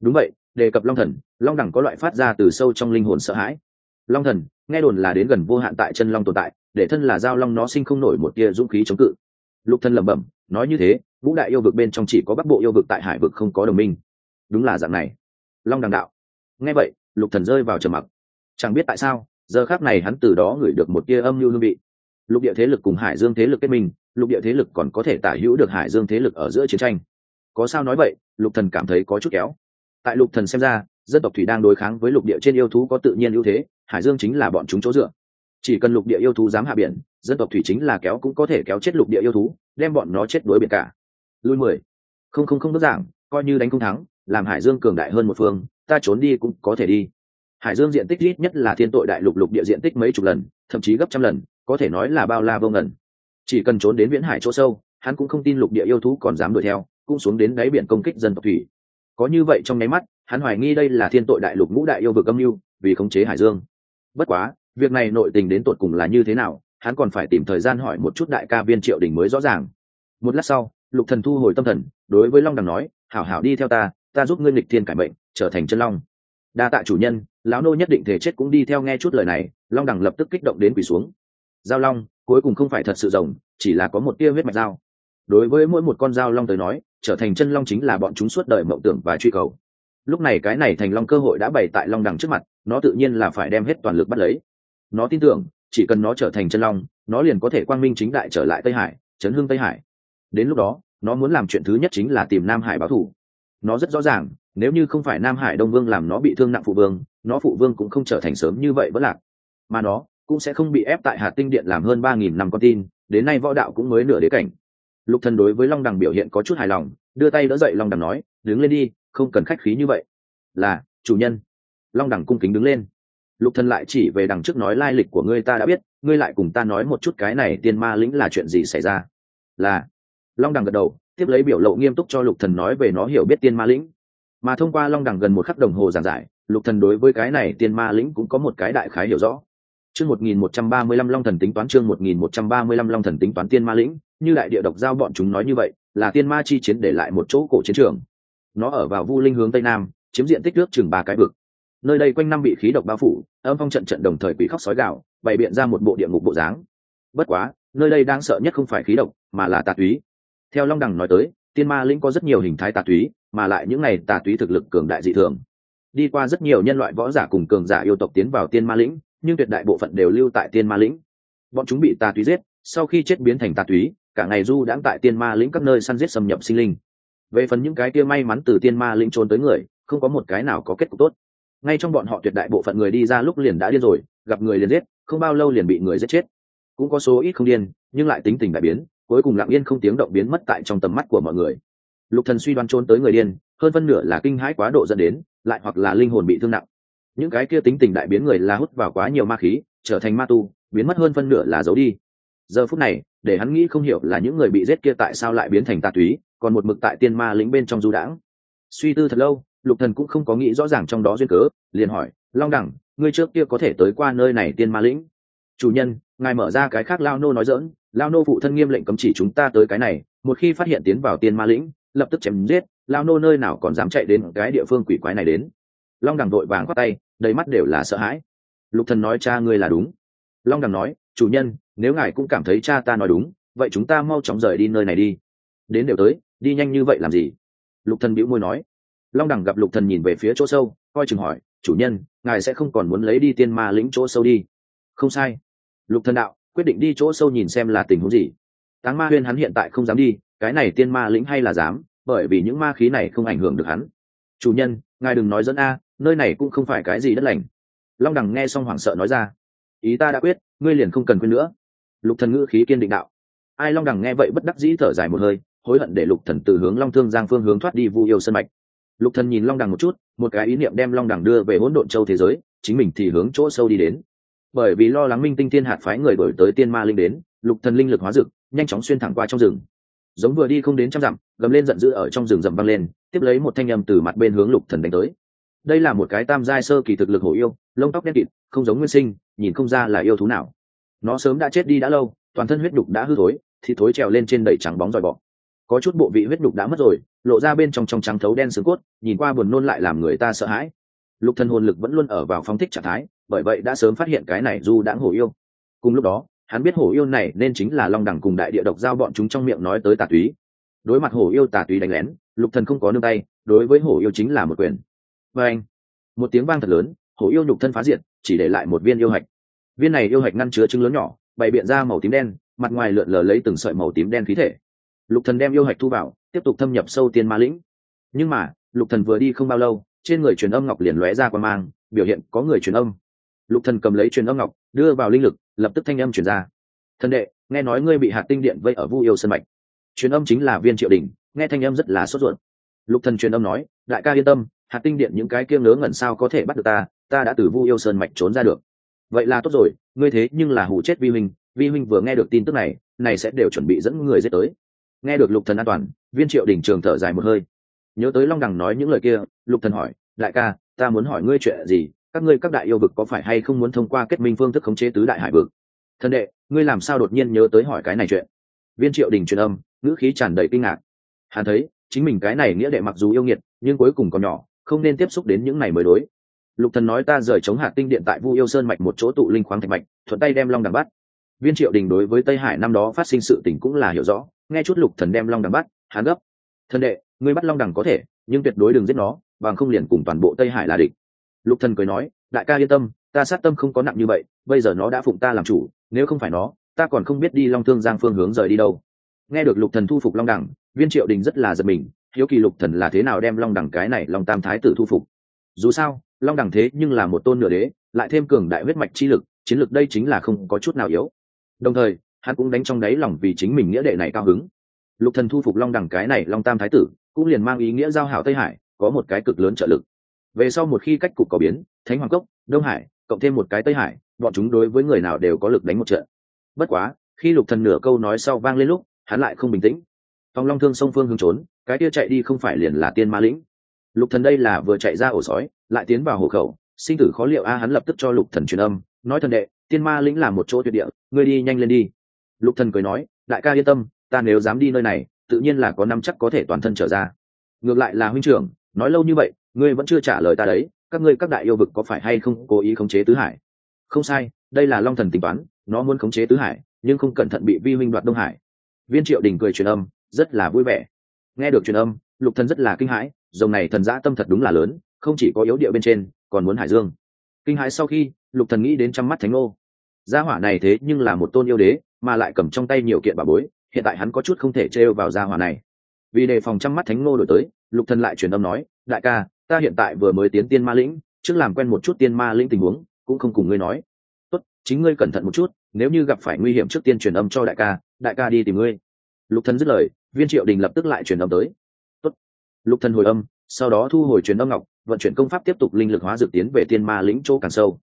Đúng vậy, đề cập long thần, long đẳng có loại phát ra từ sâu trong linh hồn sợ hãi. Long thần, nghe đồn là đến gần vô hạn tại chân long tồn tại, để thân là giao long nó sinh không nổi một tia dũng khí chống cự. Lục thân lẩm bẩm, nói như thế, vũ đại yêu vực bên trong chỉ có bắc bộ yêu vực tại hải vực không có đồng minh. Đúng là dạng này. Long đằng đạo. Nghe vậy, lục thần rơi vào trầm mặc. Chẳng biết tại sao, giờ khác này hắn từ đó ngửi được một tia âm mưu hương vị. Lục địa thế lực cùng hải dương thế lực kết minh, lục địa thế lực còn có thể tả hữu được hải dương thế lực ở giữa chiến tranh có sao nói vậy, lục thần cảm thấy có chút kéo. Tại lục thần xem ra, dân tộc thủy đang đối kháng với lục địa trên yêu thú có tự nhiên ưu thế, hải dương chính là bọn chúng chỗ dựa. Chỉ cần lục địa yêu thú dám hạ biển, dân tộc thủy chính là kéo cũng có thể kéo chết lục địa yêu thú, đem bọn nó chết đuối biển cả. Lui mười. Không không không đơn giản coi như đánh không thắng, làm hải dương cường đại hơn một phương, ta trốn đi cũng có thể đi. Hải dương diện tích ít nhất là thiên tội đại lục lục địa diện tích mấy chục lần, thậm chí gấp trăm lần, có thể nói là bao la vô ngần. Chỉ cần trốn đến viễn hải chỗ sâu, hắn cũng không tin lục địa yêu thú còn dám đuổi theo cũng xuống đến đáy biển công kích dân tộc thủy. Có như vậy trong nháy mắt, hắn hoài nghi đây là thiên tội đại lục ngũ đại yêu vực âm mưu, vì khống chế hải dương. Bất quá, việc này nội tình đến tột cùng là như thế nào, hắn còn phải tìm thời gian hỏi một chút đại ca viên triệu đình mới rõ ràng. Một lát sau, lục thần thu hồi tâm thần, đối với long đằng nói, hảo hảo đi theo ta ta giúp ngươi nghịch thiên cải mệnh, trở thành chân long. Đa tạ chủ nhân, lão nô nhất định thể chết cũng đi theo nghe chút lời này, long đằng lập tức kích động đến quỳ xuống. Giao long, cuối cùng không phải thật sự rồng, chỉ là có một tia huyết mạch dao. Đối với mỗi một con dao long tới nói trở thành chân long chính là bọn chúng suốt đời mộng tưởng và truy cầu. Lúc này cái này thành long cơ hội đã bày tại long đằng trước mặt, nó tự nhiên là phải đem hết toàn lực bắt lấy. Nó tin tưởng, chỉ cần nó trở thành chân long, nó liền có thể quang minh chính đại trở lại tây hải, chấn hương tây hải. Đến lúc đó, nó muốn làm chuyện thứ nhất chính là tìm nam hải báo thù. Nó rất rõ ràng, nếu như không phải nam hải đông vương làm nó bị thương nặng phụ vương, nó phụ vương cũng không trở thành sớm như vậy vẫn lạc. Mà nó cũng sẽ không bị ép tại hạt tinh điện làm hơn ba nghìn năm con tin, đến nay võ đạo cũng mới nửa đế cảnh lục thần đối với long đằng biểu hiện có chút hài lòng, đưa tay đỡ dậy long đằng nói, đứng lên đi, không cần khách khí như vậy. Là, chủ nhân. Long đằng cung kính đứng lên. Lục thần lại chỉ về đằng trước nói, lai lịch của ngươi ta đã biết, ngươi lại cùng ta nói một chút cái này tiên ma lĩnh là chuyện gì xảy ra. Là. Long đằng gật đầu, tiếp lấy biểu lộ nghiêm túc cho lục thần nói về nó hiểu biết tiên ma lĩnh. Mà thông qua long đằng gần một khắc đồng hồ giảng giải, lục thần đối với cái này tiên ma lĩnh cũng có một cái đại khái hiểu rõ. Chương một nghìn một trăm ba mươi lăm long thần tính toán, chương một nghìn một trăm ba mươi lăm long thần tính toán tiên ma lĩnh như đại địa độc giao bọn chúng nói như vậy, là tiên ma chi chiến để lại một chỗ cổ chiến trường. Nó ở vào vu linh hướng tây nam, chiếm diện tích nước chừng ba cái vực. Nơi đây quanh năm bị khí độc bao phủ, âm phong trận trận đồng thời quỷ khóc sói gạo bày biện ra một bộ địa ngục bộ dáng. Bất quá, nơi đây đang sợ nhất không phải khí độc, mà là tà túy. Theo long đằng nói tới, tiên ma lĩnh có rất nhiều hình thái tà túy, mà lại những này tà túy thực lực cường đại dị thường. Đi qua rất nhiều nhân loại võ giả cùng cường giả yêu tộc tiến vào tiên ma lĩnh, nhưng tuyệt đại bộ phận đều lưu tại tiên ma lĩnh. Bọn chúng bị tà túy giết, sau khi chết biến thành tà túy cả ngày du đãng tại tiên ma lĩnh các nơi săn giết xâm nhập sinh linh. Về phần những cái kia may mắn từ tiên ma lĩnh trốn tới người, không có một cái nào có kết cục tốt. Ngay trong bọn họ tuyệt đại bộ phận người đi ra lúc liền đã điên rồi, gặp người liền giết, không bao lâu liền bị người giết chết. Cũng có số ít không điên, nhưng lại tính tình đại biến, cuối cùng lặng yên không tiếng động biến mất tại trong tầm mắt của mọi người. Lục thần suy đoán trốn tới người điên, hơn phân nửa là kinh hãi quá độ dẫn đến, lại hoặc là linh hồn bị thương nặng. Những cái kia tính tình đại biến người là hút vào quá nhiều ma khí, trở thành ma tu, biến mất hơn phân nửa là giấu đi. Giờ phút này để hắn nghĩ không hiểu là những người bị giết kia tại sao lại biến thành tà túy, còn một mực tại tiên ma lĩnh bên trong du đãng. Suy tư thật lâu, lục thần cũng không có nghĩ rõ ràng trong đó duyên cớ, liền hỏi, long đẳng, ngươi trước kia có thể tới qua nơi này tiên ma lĩnh? Chủ nhân, ngài mở ra cái khác lao nô nói dỡn, lao nô phụ thân nghiêm lệnh cấm chỉ chúng ta tới cái này, một khi phát hiện tiến vào tiên ma lĩnh, lập tức chém giết, lao nô nơi nào còn dám chạy đến cái địa phương quỷ quái này đến. Long đẳng đội vàng khoác tay, đầy mắt đều là sợ hãi. Lục thần nói, cha ngươi là đúng. Long đẳng nói chủ nhân, nếu ngài cũng cảm thấy cha ta nói đúng, vậy chúng ta mau chóng rời đi nơi này đi. Đến đều tới, đi nhanh như vậy làm gì? Lục thần bĩu môi nói. Long đẳng gặp lục thần nhìn về phía chỗ sâu, coi chừng hỏi, chủ nhân, ngài sẽ không còn muốn lấy đi tiên ma lĩnh chỗ sâu đi? Không sai. Lục thần đạo, quyết định đi chỗ sâu nhìn xem là tình huống gì. Táng ma huyên hắn hiện tại không dám đi, cái này tiên ma lĩnh hay là dám, bởi vì những ma khí này không ảnh hưởng được hắn. Chủ nhân, ngài đừng nói dẫn a, nơi này cũng không phải cái gì đất lành. Long đằng nghe xong hoảng sợ nói ra ý ta đã quyết ngươi liền không cần quên nữa. Lục thần ngữ khí kiên định đạo. Ai long đằng nghe vậy bất đắc dĩ thở dài một hơi hối hận để lục thần từ hướng long thương giang phương hướng thoát đi vu yêu sân mạch. Lục thần nhìn long đằng một chút một cái ý niệm đem long đằng đưa về hỗn độn châu thế giới chính mình thì hướng chỗ sâu đi đến. Bởi vì lo lắng minh tinh thiên hạt phái người đổi tới tiên ma linh đến lục thần linh lực hóa dược, nhanh chóng xuyên thẳng qua trong rừng. Giống vừa đi không đến trăm dặm gầm lên giận dữ ở trong rừng rậm văng lên tiếp lấy một thanh âm từ mặt bên hướng lục thần đánh tới đây là một cái tam giai sơ kỳ thực lực hổ yêu, lông tóc đen kịt, không giống nguyên sinh, nhìn không ra là yêu thú nào. Nó sớm đã chết đi đã lâu, toàn thân huyết đục đã hư thối, thì thối trèo lên trên đầy trắng bóng dòi bọ. Có chút bộ vị huyết đục đã mất rồi, lộ ra bên trong trong trắng thấu đen xương cốt, nhìn qua buồn nôn lại làm người ta sợ hãi. Lục thần hồn lực vẫn luôn ở vào phóng thích trạng thái, bởi vậy đã sớm phát hiện cái này du đãng hổ yêu. Cùng lúc đó, hắn biết hổ yêu này nên chính là long đẳng cùng đại địa độc giao bọn chúng trong miệng nói tới tà túy. Đối mặt hổ yêu tà túy đánh lén, lục thần không có nương tay, đối với hổ yêu chính là một quyền và anh một tiếng vang thật lớn hổ yêu nhục thân phá diện, chỉ để lại một viên yêu hạch. Viên này yêu hạch ngăn chứa trứng lớn nhỏ bày biện ra màu tím đen mặt ngoài lượn lờ lấy từng sợi màu tím đen khí thể. Lục thần đem yêu hạch thu vào tiếp tục thâm nhập sâu tiên ma lĩnh. Nhưng mà lục thần vừa đi không bao lâu trên người truyền âm ngọc liền lóe ra qua mang biểu hiện có người truyền âm. Lục thần cầm lấy truyền âm ngọc đưa vào linh lực lập tức thanh âm truyền ra. Thần đệ nghe nói ngươi bị hạt tinh điện vây ở vu yêu sân mạch. Truyền âm chính là viên triệu đình nghe thanh âm rất là sốt ruột. Lục thần truyền âm nói đại ca yên tâm hạt tinh điện những cái kia ngớ ngẩn sao có thể bắt được ta ta đã từ vu yêu sơn mạch trốn ra được. Vậy là tốt rồi, ngươi thế nhưng là hủ chết vi huynh vi huynh vừa nghe được tin tức này này sẽ đều chuẩn bị dẫn người dễ tới. Nghe được lục thần an toàn, viên triệu đỉnh trường thở dài một hơi. Nhớ tới long đằng nói những lời kia, lục thần hỏi, đại ca, ta muốn hỏi ngươi chuyện gì? Các ngươi các đại yêu vực có phải hay không muốn thông qua kết minh phương thức khống chế tứ đại hải vực? Thân đệ, ngươi làm sao đột nhiên nhớ tới hỏi cái này chuyện? Viên triệu đình truyền âm, ngữ khí tràn đầy kinh ngạc. Hắn thấy, chính mình cái này nghĩa đệ mặc dù yêu nghiệt, nhưng cuối cùng còn nhỏ không nên tiếp xúc đến những này mới đối. Lục thần nói ta rời chống hạt tinh điện tại vu yêu sơn mạch một chỗ tụ linh khoáng thạch mạch, thuận tay đem long đằng bắt. Viên triệu đình đối với tây hải năm đó phát sinh sự tình cũng là hiểu rõ, nghe chút lục thần đem long đằng bắt, hắn gấp. Thần đệ, ngươi bắt long đằng có thể, nhưng tuyệt đối đừng giết nó, bằng không liền cùng toàn bộ tây hải là địch. Lục thần cười nói, đại ca yên tâm, ta sát tâm không có nặng như vậy, bây giờ nó đã phụng ta làm chủ, nếu không phải nó, ta còn không biết đi long thương giang phương hướng rời đi đâu. Nghe được lục thần thu phục long đẳng viên triệu đình rất là giật mình hiếu kỳ lục thần là thế nào đem long đẳng cái này long tam thái tử thu phục? Dù sao, long đẳng thế nhưng là một tôn nửa đế, lại thêm cường đại huyết mạch chi lực, chiến lực đây chính là không có chút nào yếu. Đồng thời, hắn cũng đánh trong đáy lòng vì chính mình nghĩa đệ này cao hứng. Lục thần thu phục long đẳng cái này long tam thái tử, cũng liền mang ý nghĩa giao hảo tây hải, có một cái cực lớn trợ lực. Về sau một khi cách cục có biến, thánh hoàng cốc, đông hải, cộng thêm một cái tây hải, bọn chúng đối với người nào đều có lực đánh một trận. Bất quá, khi lục thần nửa câu nói sau vang lên lúc, hắn lại không bình tĩnh phong long thương sông phương hướng trốn, cái kia chạy đi không phải liền là tiên ma lĩnh. Lục thần đây là vừa chạy ra ổ sói, lại tiến vào hồ khẩu, sinh tử khó liệu a, hắn lập tức cho lục thần truyền âm, nói thần đệ, tiên ma lĩnh là một chỗ tuyệt địa, ngươi đi nhanh lên đi. Lục thần cười nói, đại ca yên tâm, ta nếu dám đi nơi này, tự nhiên là có năm chắc có thể toàn thân trở ra. Ngược lại là huynh trưởng, nói lâu như vậy, ngươi vẫn chưa trả lời ta đấy, các ngươi các đại yêu vực có phải hay không cố ý khống chế tứ hải? Không sai, đây là long thần tính toán, nó muốn khống chế tứ hải, nhưng không cẩn thận bị vi huynh đoạt đông hải. Viên triệu đình cười truyền âm rất là vui vẻ. Nghe được truyền âm, lục thần rất là kinh hãi rồng này thần giã tâm thật đúng là lớn, không chỉ có yếu địa bên trên, còn muốn hải dương. Kinh hãi sau khi, lục thần nghĩ đến trăm mắt thánh ô. gia hỏa này thế nhưng là một tôn yêu đế, mà lại cầm trong tay nhiều kiện bà bối, hiện tại hắn có chút không thể trêu vào gia hỏa này. Vì đề phòng trăm mắt thánh ngô đổi tới, lục thần lại truyền âm nói, đại ca, ta hiện tại vừa mới tiến tiên ma lĩnh, trước làm quen một chút tiên ma lĩnh tình huống, cũng không cùng ngươi nói. Tốt, chính ngươi cẩn thận một chút, nếu như gặp phải nguy hiểm trước tiên truyền âm cho đại ca đại ca đi tìm ngươi lục thần dứt lời, viên triệu đình lập tức lại truyền âm tới. Tốt. Lục thần hồi âm, sau đó thu hồi truyền âm ngọc, vận chuyển công pháp tiếp tục linh lực hóa dược tiến về tiên ma lĩnh chỗ càng sâu.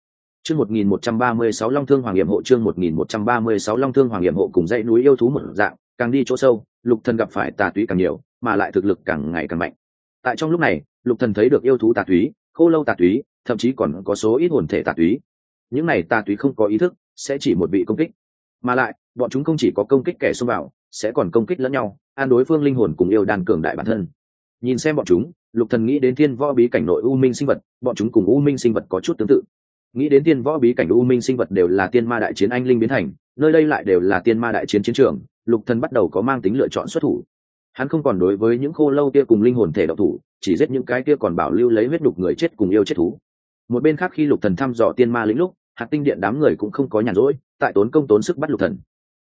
Chương 1136 long thương hoàng hiểm hộ, chương 1136 long thương hoàng hiểm hộ cùng dãy núi yêu thú một dạng, càng đi chỗ sâu, lục thần gặp phải tà túy càng nhiều, mà lại thực lực càng ngày càng mạnh. Tại trong lúc này, lục thần thấy được yêu thú tà túy, khô lâu tà túy, thậm chí còn có số ít hồn thể tà túy. Những này tà túy không có ý thức, sẽ chỉ một vị công kích. Mà lại, bọn chúng không chỉ có công kích kẻ xông vào sẽ còn công kích lẫn nhau, an đối phương linh hồn cùng yêu đàn cường đại bản thân. Nhìn xem bọn chúng, lục thần nghĩ đến thiên võ bí cảnh nội u minh sinh vật, bọn chúng cùng u minh sinh vật có chút tương tự. Nghĩ đến tiên võ bí cảnh u minh sinh vật đều là tiên ma đại chiến anh linh biến thành, nơi đây lại đều là tiên ma đại chiến chiến trường, lục thần bắt đầu có mang tính lựa chọn xuất thủ. Hắn không còn đối với những khô lâu kia cùng linh hồn thể độc thủ, chỉ giết những cái kia còn bảo lưu lấy huyết đục người chết cùng yêu chết thú. Một bên khác khi lục thần thăm dò tiên ma lĩnh lúc, hạt tinh điện đám người cũng không có nhàn rỗi, tại tốn công tốn sức bắt lục thần.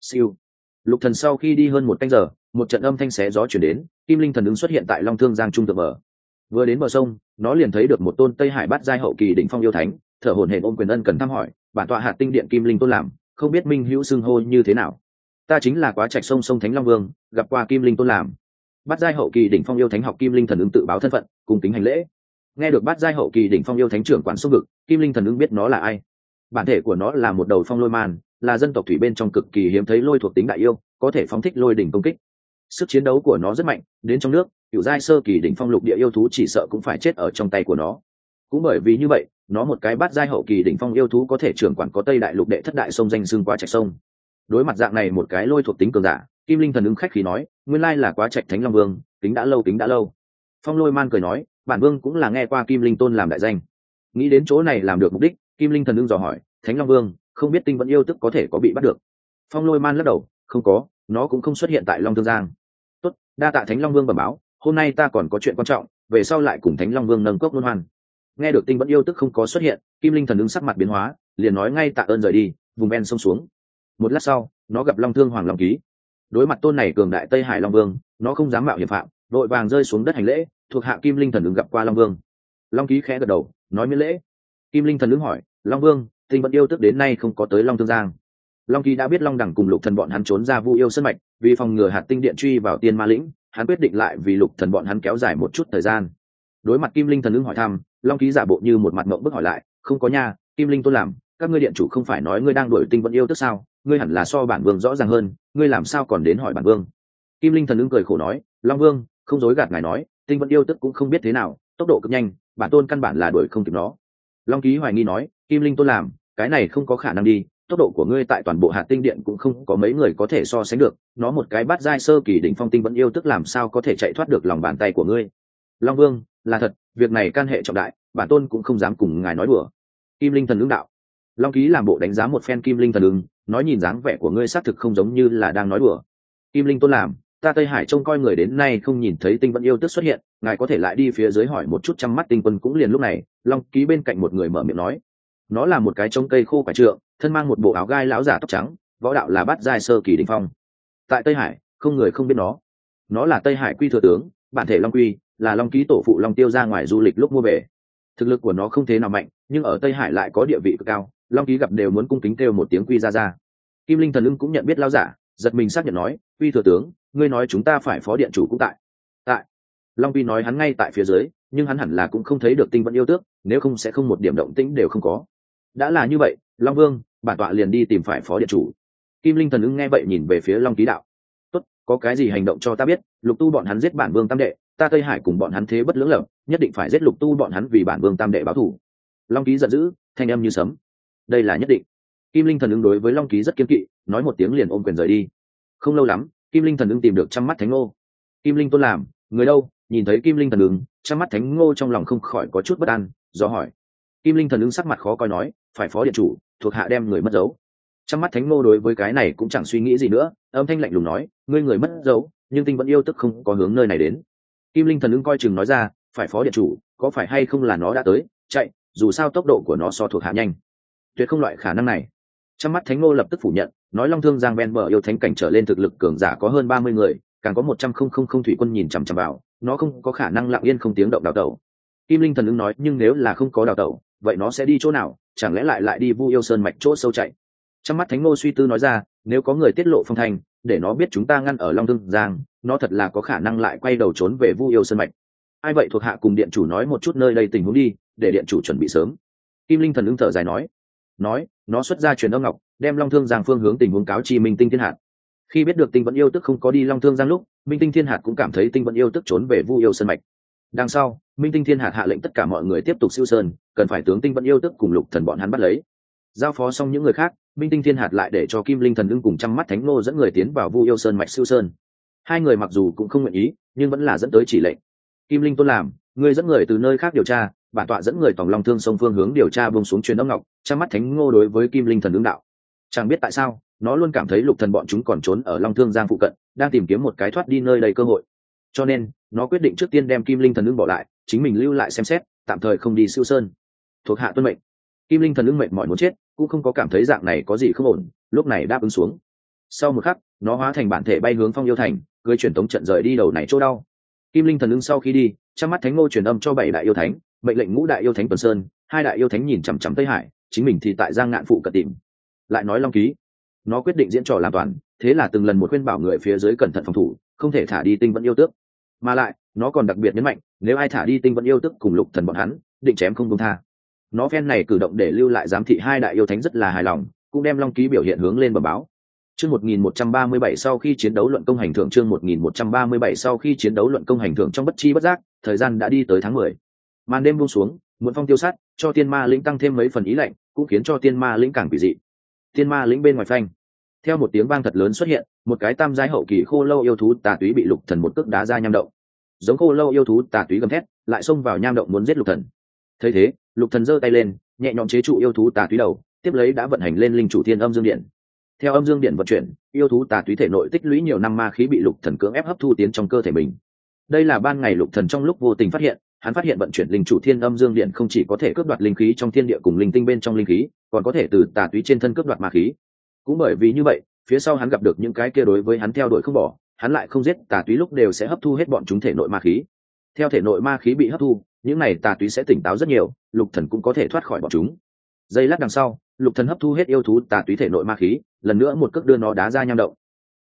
Siêu lục thần sau khi đi hơn một canh giờ, một trận âm thanh xé gió chuyển đến, kim linh thần ứng xuất hiện tại long thương giang trung thượng bờ. Vừa đến bờ sông, nó liền thấy được một tôn tây hải bát giai hậu kỳ đỉnh phong yêu thánh, thở hổn hển ôm quyền ân cần thăm hỏi, bản tọa hạt tinh điện kim linh tôn làm, không biết minh hữu xưng hô như thế nào. Ta chính là quá trạch sông sông thánh long vương, gặp qua kim linh tôn làm. Bát giai hậu kỳ đỉnh phong yêu thánh học kim linh thần ứng tự báo thân phận, cùng tính hành lễ. Nghe được bát giai hậu kỳ đỉnh phong yêu thánh trưởng quản sông vực, kim linh thần ứng biết nó là ai. Bản thể của nó là một đầu phong lôi man là dân tộc thủy bên trong cực kỳ hiếm thấy lôi thuộc tính đại yêu, có thể phóng thích lôi đỉnh công kích. Sức chiến đấu của nó rất mạnh, đến trong nước, cựu giai sơ kỳ đỉnh phong lục địa yêu thú chỉ sợ cũng phải chết ở trong tay của nó. Cũng bởi vì như vậy, nó một cái bát giai hậu kỳ đỉnh phong yêu thú có thể trưởng quản có tây đại lục đệ thất đại sông danh xương qua trạch sông. Đối mặt dạng này một cái lôi thuộc tính cường giả, kim linh thần ứng khách khí nói, nguyên lai là quá trạch thánh long vương tính đã lâu tính đã lâu. Phong lôi man cười nói, bản vương cũng là nghe qua kim linh tôn làm đại danh. Nghĩ đến chỗ này làm được mục đích, kim linh thần ứng dò hỏi, thánh long vương không biết tinh vẫn yêu tức có thể có bị bắt được. Phong lôi man lắc đầu, không có, nó cũng không xuất hiện tại long thương giang. Tốt, đa tạ thánh long vương bẩm báo, hôm nay ta còn có chuyện quan trọng, về sau lại cùng thánh long vương nâng cốc luân hoan. Nghe được tinh vẫn yêu tức không có xuất hiện, kim linh thần ứng sắc mặt biến hóa, liền nói ngay tạ ơn rời đi, vùng ven sông xuống. Một lát sau, nó gặp long thương hoàng long ký. Đối mặt tôn này cường đại tây hải long vương, nó không dám mạo hiểm phạm, đội vàng rơi xuống đất hành lễ, thuộc hạ kim linh thần ứng gặp qua long vương. Long ký khẽ gật đầu, nói miễn lễ. Kim linh thần ứng hỏi, long vương tinh vẫn yêu tức đến nay không có tới long thương giang. Long ký đã biết long đẳng cùng lục thần bọn hắn trốn ra vu yêu sân mạch, vì phòng ngừa hạt tinh điện truy vào tiên ma lĩnh, hắn quyết định lại vì lục thần bọn hắn kéo dài một chút thời gian. Đối mặt kim linh thần ứng hỏi thăm, long ký giả bộ như một mặt mộng bức hỏi lại, không có nha, kim linh tôn làm, các ngươi điện chủ không phải nói ngươi đang đuổi tinh vẫn yêu tức sao? Ngươi hẳn là so bản vương rõ ràng hơn, ngươi làm sao còn đến hỏi bản vương? Kim linh thần ứng cười khổ nói, long vương, không dối gạt ngài nói, tinh vẫn yêu tức cũng không biết thế nào, tốc độ cực nhanh, bản tôn căn bản là đuổi không kịp nó. Long ký hoài nghi nói kim linh tôn làm, cái này không có khả năng đi, tốc độ của ngươi tại toàn bộ hạt tinh điện cũng không có mấy người có thể so sánh được, nó một cái bắt giai sơ kỳ đỉnh phong tinh vẫn yêu tức làm sao có thể chạy thoát được lòng bàn tay của ngươi. Long vương, là thật, việc này can hệ trọng đại, bản tôn cũng không dám cùng ngài nói đùa. Kim linh thần ứng đạo. Long ký làm bộ đánh giá một phen kim linh thần ứng nói nhìn dáng vẻ của ngươi xác thực không giống như là đang nói đùa. Kim linh tôn làm, ta tây hải trông coi người đến nay không nhìn thấy tinh vẫn yêu tức xuất hiện, ngài có thể lại đi phía dưới hỏi một chút chăm mắt tinh quân cũng liền lúc này. Long ký bên cạnh một người mở miệng nói nó là một cái trống cây khô quả trượng, thân mang một bộ áo gai lão giả tóc trắng, võ đạo là bát giai sơ kỳ đình phong. Tại tây hải, không người không biết nó. Nó là tây hải quy thừa tướng, bản thể long quy, là long ký tổ phụ long tiêu ra ngoài du lịch lúc mua về. Thực lực của nó không thế nào mạnh, nhưng ở tây hải lại có địa vị cực cao, long ký gặp đều muốn cung kính kêu một tiếng quy ra ra. Kim linh thần ưng cũng nhận biết lao giả, giật mình xác nhận nói, quy thừa tướng, ngươi nói chúng ta phải phó điện chủ cũng tại. Tại. Long quy nói hắn ngay tại phía dưới, nhưng hắn hẳn là cũng không thấy được tinh vẫn yêu tước, nếu không sẽ không một điểm động tĩnh đều không có đã là như vậy, long vương, bản tọa liền đi tìm phải phó điện chủ. Kim linh thần ưng nghe vậy nhìn về phía long ký đạo. Tốt, có cái gì hành động cho ta biết, lục tu bọn hắn giết bản vương tam đệ, ta tây hải cùng bọn hắn thế bất lưỡng lợm nhất định phải giết lục tu bọn hắn vì bản vương tam đệ báo thù. Long ký giận dữ, thanh âm như sấm. Đây là nhất định. Kim linh thần ứng đối với long ký rất kiếm kỵ, nói một tiếng liền ôm quyền rời đi. Không lâu lắm, kim linh thần ứng tìm được trăm mắt thánh ngô. Kim linh tôn làm, người đâu, nhìn thấy kim linh thần ứng, trăm mắt thánh ngô trong lòng không khỏi có chút bất an, do hỏi. Kim linh thần ứng sắc mặt khó coi nói phải phó điện chủ, thuộc hạ đem người mất dấu. Trong mắt thánh ngô đối với cái này cũng chẳng suy nghĩ gì nữa, âm thanh lạnh lùng nói, ngươi người mất dấu, nhưng tinh vẫn yêu tức không có hướng nơi này đến. Kim linh thần ưng coi chừng nói ra, phải phó điện chủ, có phải hay không là nó đã tới? Chạy, dù sao tốc độ của nó so thuộc hạ nhanh. Tuyệt không loại khả năng này. Trong mắt thánh ngô lập tức phủ nhận, nói long thương giang ven bờ yêu thánh cảnh trở lên thực lực cường giả có hơn ba mươi người, càng có một trăm không không không thủy quân nhìn chằm chằm vào, nó không có khả năng lặng yên không tiếng động đào tẩu. Kim linh thần ưng nói, nhưng nếu là không có đào tẩu, vậy nó sẽ đi chỗ nào? Chẳng lẽ lại lại đi vu yêu sơn mạch chỗ sâu chạy? Trong mắt thánh ngô suy tư nói ra, nếu có người tiết lộ phong Thành để nó biết chúng ta ngăn ở long thương giang, nó thật là có khả năng lại quay đầu trốn về vu yêu sơn mạch. Ai vậy thuộc hạ cùng điện chủ nói một chút nơi đây tình huống đi, để điện chủ chuẩn bị sớm. Kim linh thần ưng thở dài nói. Nói, nó xuất ra truyền âm ngọc, đem long thương giang phương hướng tình huống cáo chi minh tinh thiên hạt. Khi biết được tinh vẫn yêu tức không có đi long thương giang lúc, minh tinh thiên hạt cũng cảm thấy tinh vẫn yêu tức trốn về vu yêu sơn mạch. Đằng sau minh tinh thiên hạt hạ lệnh tất cả mọi người tiếp tục siêu sơn, cần phải tướng tinh vẫn yêu tức cùng lục thần bọn hắn bắt lấy. Giao phó xong những người khác, minh tinh thiên hạt lại để cho kim linh thần ưng cùng chăm mắt thánh nô dẫn người tiến vào vu yêu sơn mạch siêu sơn. Hai người mặc dù cũng không nguyện ý, nhưng vẫn là dẫn tới chỉ lệnh. Kim linh tôn làm người dẫn người từ nơi khác điều tra, bản tọa dẫn người tòng long thương sông phương hướng điều tra buông xuống truyền âm ngọc chăm mắt thánh ngô đối với kim linh thần ứng đạo. Chẳng biết tại sao, nó luôn cảm thấy lục thần bọn chúng còn trốn ở long thương giang phụ cận, đang tìm kiếm một cái thoát đi nơi đầy cơ hội. Cho nên, nó quyết định trước tiên đem kim linh thần ưng bỏ lại chính mình lưu lại xem xét, tạm thời không đi siêu sơn. Thuộc hạ tuân mệnh. Kim linh thần lưng mệnh mọi muốn chết, cũng không có cảm thấy dạng này có gì không ổn, lúc này đáp ứng xuống. Sau một khắc, nó hóa thành bản thể bay hướng phong yêu thành cưới truyền tống trận rời đi đầu này chỗ đau. Kim linh thần lưng sau khi đi, trong mắt thánh ngô truyền âm cho bảy đại yêu thánh, mệnh lệnh ngũ đại yêu thánh tuần sơn, hai đại yêu thánh nhìn chằm chằm tây hải, chính mình thì tại giang ngạn phụ cận tìm. Lại nói long ký. Nó quyết định diễn trò làm toàn, thế là từng lần một khuyên bảo người phía dưới cẩn thận phòng thủ, không thể thả đi tinh vẫn yêu tước. Mà lại nó còn đặc biệt nhấn mạnh, nếu ai thả đi tinh vẫn yêu tức cùng lục thần bọn hắn, định chém không công tha. Nó phen này cử động để lưu lại giám thị hai đại yêu thánh rất là hài lòng, cũng đem long ký biểu hiện hướng lên bờ báo. Chương 1137 sau khi chiến đấu luận công hành thưởng, chương 1137 sau khi chiến đấu luận công hành thưởng trong bất chi bất giác, thời gian đã đi tới tháng 10. màn đêm buông xuống muốn phong tiêu sát cho tiên ma lĩnh tăng thêm mấy phần ý lạnh, cũng khiến cho tiên ma lĩnh càng bị dị. Tiên ma lĩnh bên ngoài phanh. Theo một tiếng vang thật lớn xuất hiện, một cái tam giai hậu kỳ khô lâu yêu thú tà túy bị lục thần một cước đá ra nham động giống khô lâu yêu thú tà túy gầm thét, lại xông vào nham động muốn giết lục thần. Thấy thế, lục thần giơ tay lên, nhẹ nhõm chế trụ yêu thú tà túy đầu, tiếp lấy đã vận hành lên linh chủ thiên âm dương điện. Theo âm dương điện vận chuyển, yêu thú tà túy thể nội tích lũy nhiều năm ma khí bị lục thần cưỡng ép hấp thu tiến trong cơ thể mình. Đây là ban ngày lục thần trong lúc vô tình phát hiện, hắn phát hiện vận chuyển linh chủ thiên âm dương điện không chỉ có thể cướp đoạt linh khí trong thiên địa cùng linh tinh bên trong linh khí, còn có thể từ tà túy trên thân cướp đoạt ma khí. Cũng bởi vì như vậy, phía sau hắn gặp được những cái kia đối với hắn theo đuổi không bỏ hắn lại không giết, tà túy lúc đều sẽ hấp thu hết bọn chúng thể nội ma khí. Theo thể nội ma khí bị hấp thu, những này tà túy sẽ tỉnh táo rất nhiều, lục thần cũng có thể thoát khỏi bọn chúng. Giây lát đằng sau, lục thần hấp thu hết yêu thú tà túy thể nội ma khí, lần nữa một cước đưa nó đá ra nham động.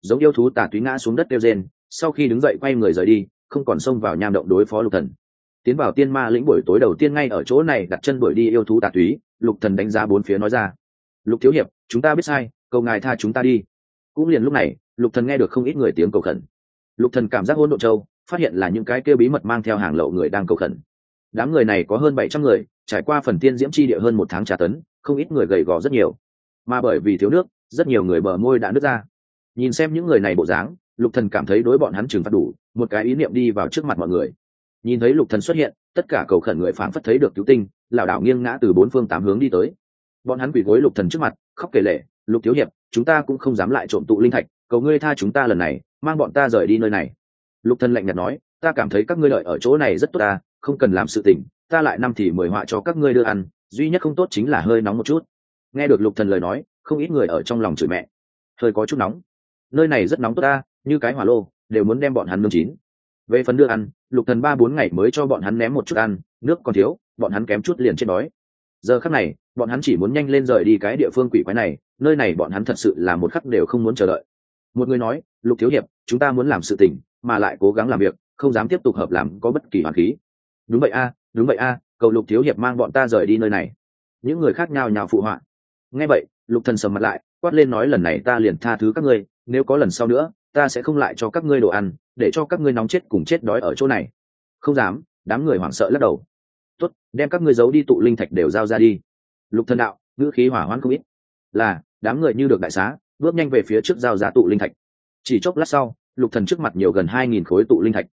Giống yêu thú tà túy ngã xuống đất tiêu rên, sau khi đứng dậy quay người rời đi, không còn xông vào nham động đối phó lục thần. Tiến vào tiên ma lĩnh buổi tối đầu tiên ngay ở chỗ này đặt chân đuổi đi yêu thú tà túy, lục thần đánh giá bốn phía nói ra. Lục thiếu hiệp, chúng ta biết sai, cầu ngài tha chúng ta đi. Cũng liền lúc này lục thần nghe được không ít người tiếng cầu khẩn. Lục thần cảm giác hôn độ châu, phát hiện là những cái kêu bí mật mang theo hàng lậu người đang cầu khẩn. Đám người này có hơn bảy trăm người, trải qua phần tiên diễm chi địa hơn một tháng trà tấn, không ít người gầy gò rất nhiều. Mà bởi vì thiếu nước, rất nhiều người bờ môi đã nứt ra. Nhìn xem những người này bộ dáng, lục thần cảm thấy đối bọn hắn trừng phạt đủ, một cái ý niệm đi vào trước mặt mọi người. Nhìn thấy lục thần xuất hiện, tất cả cầu khẩn người phảng phất thấy được cứu tinh, lảo đảo nghiêng ngã từ bốn phương tám hướng đi tới. Bọn hắn quỳ gối lục thần trước mặt, khóc kể lệ lục thiếu hiệp, chúng ta cũng không dám lại trộm tụ linh thạch cầu ngươi tha chúng ta lần này, mang bọn ta rời đi nơi này. Lục thần lạnh nhạt nói, ta cảm thấy các ngươi lợi ở chỗ này rất tốt ta, không cần làm sự tình, ta lại năm thì mười họa cho các ngươi đưa ăn, duy nhất không tốt chính là hơi nóng một chút. Nghe được lục thần lời nói, không ít người ở trong lòng chửi mẹ. Hơi có chút nóng. Nơi này rất nóng tốt ta, như cái hỏa lô, đều muốn đem bọn hắn nướng chín. Về phần đưa ăn, lục thần ba bốn ngày mới cho bọn hắn ném một chút ăn, nước còn thiếu, bọn hắn kém chút liền chết đói. Giờ khắc này, bọn hắn chỉ muốn nhanh lên rời đi cái địa phương quỷ quái này, nơi này bọn hắn thật sự là một khắc đều không muốn chờ đợi một người nói, lục thiếu hiệp, chúng ta muốn làm sự tình, mà lại cố gắng làm việc, không dám tiếp tục hợp làm có bất kỳ hoàn khí. Đúng vậy a, đúng vậy a, cầu lục thiếu hiệp mang bọn ta rời đi nơi này. Những người khác nhào nhào phụ họa. Nghe vậy, lục thần sầm mặt lại, quát lên nói, lần này ta liền tha thứ các ngươi, nếu có lần sau nữa, ta sẽ không lại cho các ngươi đồ ăn, để cho các ngươi nóng chết cùng chết đói ở chỗ này. Không dám. Đám người hoảng sợ lắc đầu. Tốt, đem các ngươi giấu đi tụ linh thạch đều giao ra đi. Lục thần đạo, ngữ khí hỏa hoãn không ít. Là, đám người như được đại xá bước nhanh về phía trước giao giá tụ linh thạch. Chỉ chốc lát sau, lục thần trước mặt nhiều gần hai nghìn khối tụ linh thạch.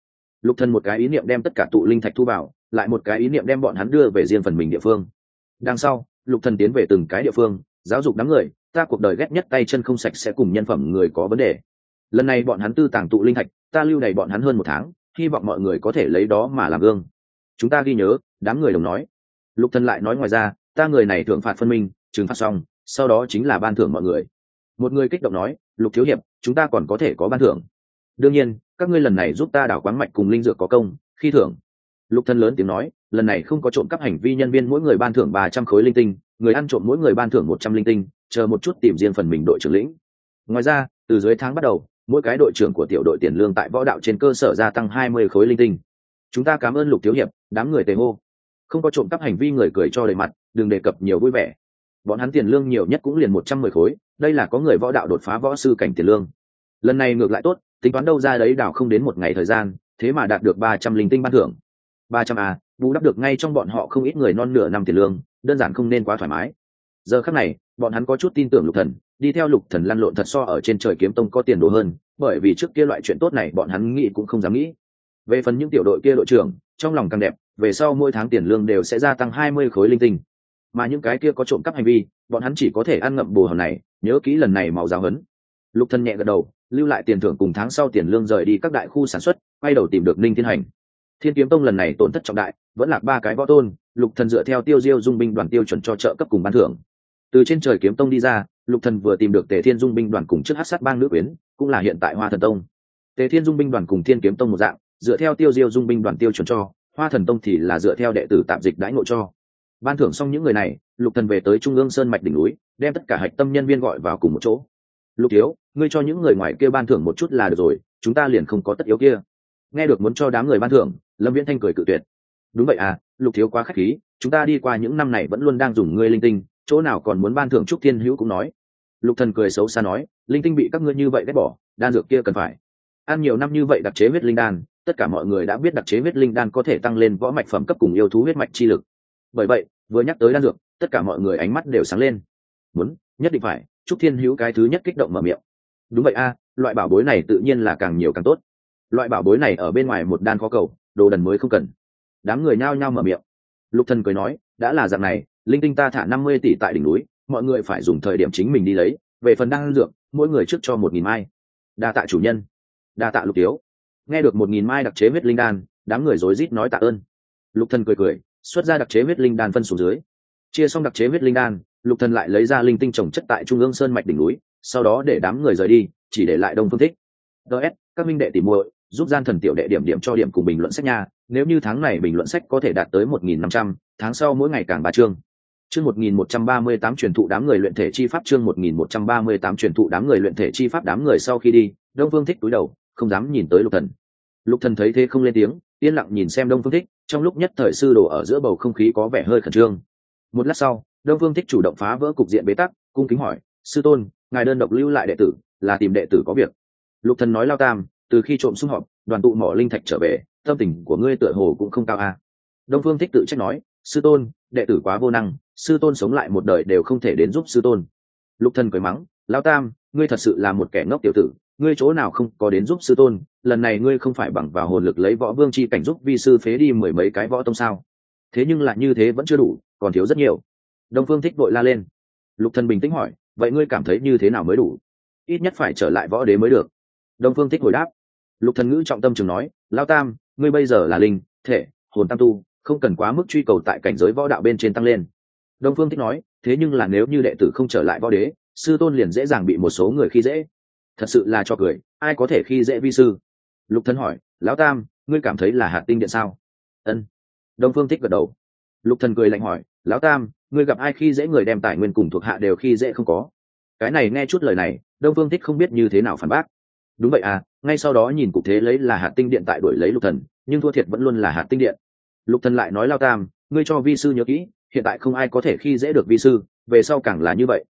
Lục thần một cái ý niệm đem tất cả tụ linh thạch thu vào, lại một cái ý niệm đem bọn hắn đưa về riêng phần mình địa phương. Đằng sau, lục thần tiến về từng cái địa phương, giáo dục đám người, ta cuộc đời ghét nhất tay chân không sạch sẽ cùng nhân phẩm người có vấn đề. Lần này bọn hắn tư tàng tụ linh thạch, ta lưu đầy bọn hắn hơn một tháng, hy vọng mọi người có thể lấy đó mà làm gương. Chúng ta ghi nhớ, đám người đồng nói. Lục thần lại nói ngoài ra, ta người này thượng phạt phân minh, trừng phạt xong, sau đó chính là ban thưởng mọi người một người kích động nói, lục thiếu hiệp, chúng ta còn có thể có ban thưởng. Đương nhiên, các ngươi lần này giúp ta đảo quáng mạch cùng linh dược có công, khi thưởng. Lục thân lớn tiếng nói, lần này không có trộm cắp hành vi nhân viên, mỗi người ban thưởng ba trăm khối linh tinh, người ăn trộm mỗi người ban thưởng một trăm linh tinh, chờ một chút tìm riêng phần mình đội trưởng lĩnh. Ngoài ra, từ dưới tháng bắt đầu, mỗi cái đội trưởng của tiểu đội tiền lương tại võ đạo trên cơ sở gia tăng hai mươi khối linh tinh. Chúng ta cảm ơn lục thiếu hiệp, đám người tề hô. Không có trộm cắp hành vi người cười cho đầy mặt, đừng đề cập nhiều vui vẻ. Bọn hắn tiền lương nhiều nhất cũng liền một trăm mười khối đây là có người võ đạo đột phá võ sư cảnh tiền lương. Lần này ngược lại tốt, tính toán đâu ra đấy đảo không đến một ngày thời gian, thế mà đạt được ba trăm linh tinh ban thưởng. ba trăm a, bù đắp được ngay trong bọn họ không ít người non nửa năm tiền lương, đơn giản không nên quá thoải mái. Giờ khắc này, bọn hắn có chút tin tưởng lục thần, đi theo lục thần lăn lộn thật so ở trên trời kiếm tông có tiền đồ hơn, bởi vì trước kia loại chuyện tốt này bọn hắn nghĩ cũng không dám nghĩ. Về phần những tiểu đội kia đội trưởng, trong lòng càng đẹp, về sau mỗi tháng tiền lương đều sẽ gia tăng hai mươi khối linh tinh mà những cái kia có trộm cắp hành vi, bọn hắn chỉ có thể ăn ngậm bù hòn này, nhớ kỹ lần này màu giáo hấn. Lục thần nhẹ gật đầu, lưu lại tiền thưởng cùng tháng sau tiền lương rời đi các đại khu sản xuất, quay đầu tìm được ninh thiên hành. Thiên kiếm tông lần này tổn thất trọng đại, vẫn là ba cái võ tôn, lục thần dựa theo tiêu diêu dung binh đoàn tiêu chuẩn cho trợ cấp cùng ban thưởng. Từ trên trời kiếm tông đi ra, lục thần vừa tìm được tề thiên dung binh đoàn cùng trước hát sát bang nữ quyến, cũng là hiện tại hoa thần tông. Tề thiên dung binh đoàn cùng thiên kiếm tông một dạng, dựa theo tiêu diêu dung binh đoàn tiêu chuẩn cho, hoa thần tông thì là dựa theo đệ tử tạm dịch đãi ngộ cho ban thưởng xong những người này, lục thần về tới trung ương sơn mạch đỉnh núi, đem tất cả hạch tâm nhân viên gọi vào cùng một chỗ. Lục thiếu, ngươi cho những người ngoài kia ban thưởng một chút là được rồi, chúng ta liền không có tất yếu kia. Nghe được muốn cho đám người ban thưởng, lâm viễn thanh cười cự tuyệt. Đúng vậy à lục thiếu quá khách khí, chúng ta đi qua những năm này vẫn luôn đang dùng ngươi linh tinh, chỗ nào còn muốn ban thưởng trúc thiên hữu cũng nói. Lục thần cười xấu xa nói, linh tinh bị các ngươi như vậy ghét bỏ, đan dược kia cần phải. Ăn nhiều năm như vậy đặc chế huyết linh đan, tất cả mọi người đã biết đặc chế huyết linh đan có thể tăng lên võ mạch phẩm cấp cùng yêu thú huyết mạch chi lực bởi vậy, vừa nhắc tới đan dược, tất cả mọi người ánh mắt đều sáng lên. Muốn, nhất định phải, trúc thiên hữu cái thứ nhất kích động mở miệng. Đúng vậy a, loại bảo bối này tự nhiên là càng nhiều càng tốt. Loại bảo bối này ở bên ngoài một đan khó cầu, đồ đần mới không cần. Đám người nhao nhao mở miệng. Lục thần cười nói, đã là dạng này, linh tinh ta thả năm mươi tỷ tại đỉnh núi, mọi người phải dùng thời điểm chính mình đi lấy, về phần đan dược, mỗi người trước cho một nghìn mai. Đa tạ chủ nhân. Đa tạ lục tiếu. Nghe được một nghìn mai đặc chế huyết linh đan, đám người rối rít nói tạ ơn. Lục thần cười cười xuất ra đặc chế huyết linh đan phân xuống dưới. Chia xong đặc chế huyết linh đan, lục thần lại lấy ra linh tinh trồng chất tại trung ương sơn mạch đỉnh núi, sau đó để đám người rời đi, chỉ để lại đông phương thích. Ts các minh đệ tìm muội, giúp gian thần tiểu đệ điểm điểm cho điểm cùng bình luận sách nha, nếu như tháng này bình luận sách có thể đạt tới một nghìn năm trăm, tháng sau mỗi ngày càng ba chương. Chương một nghìn một trăm ba mươi tám truyền thụ đám người luyện thể chi pháp, chương một nghìn một trăm ba mươi tám truyền thụ đám người luyện thể chi pháp đám người sau khi đi, đông phương thích túi đầu, không dám nhìn tới lục thần lục thần thấy thế không lên tiếng, yên lặng nhìn xem đông phương thích, trong lúc nhất thời sư đồ ở giữa bầu không khí có vẻ hơi khẩn trương. Một lát sau, đông phương thích chủ động phá vỡ cục diện bế tắc, cung kính hỏi, sư tôn, ngài đơn độc lưu lại đệ tử, là tìm đệ tử có việc. Lục thần nói lao tam, từ khi trộm xung họp, đoàn tụ mỏ linh thạch trở về, tâm tình của ngươi tựa hồ cũng không cao a à. đông phương thích tự trách nói, sư tôn, đệ tử quá vô năng, sư tôn sống lại một đời đều không thể đến giúp sư tôn. Lục thần cười mắng, lao tam, ngươi thật sự là một kẻ ngốc tiểu tử ngươi chỗ nào không có đến giúp sư tôn, lần này ngươi không phải bằng vào hồn lực lấy võ vương chi cảnh giúp vi sư phế đi mười mấy cái võ tông sao? Thế nhưng lại như thế vẫn chưa đủ, còn thiếu rất nhiều. Đông phương thích vội la lên. Lục thần bình tĩnh hỏi, vậy ngươi cảm thấy như thế nào mới đủ? Ít nhất phải trở lại võ đế mới được. Đông phương thích hồi đáp. Lục thần ngữ trọng tâm chừng nói, lao tam, ngươi bây giờ là linh, thể, hồn tam tu, không cần quá mức truy cầu tại cảnh giới võ đạo bên trên tăng lên. Đông phương thích nói, thế nhưng là nếu như đệ tử không trở lại võ đế, sư tôn liền dễ dàng bị một số người khi dễ thật sự là cho cười, ai có thể khi dễ vi sư? Lục thần hỏi, lão tam, ngươi cảm thấy là hạt tinh điện sao? Ân. Đông phương thích gật đầu. Lục thần cười lạnh hỏi, lão tam, ngươi gặp ai khi dễ người đem tài nguyên cùng thuộc hạ đều khi dễ không có? Cái này nghe chút lời này, đông phương thích không biết như thế nào phản bác. Đúng vậy à ngay sau đó nhìn cục thế lấy là hạt tinh điện tại đuổi lấy lục thần, nhưng thua thiệt vẫn luôn là hạt tinh điện. Lục thần lại nói lao tam, ngươi cho vi sư nhớ kỹ, hiện tại không ai có thể khi dễ được vi sư, về sau càng là như vậy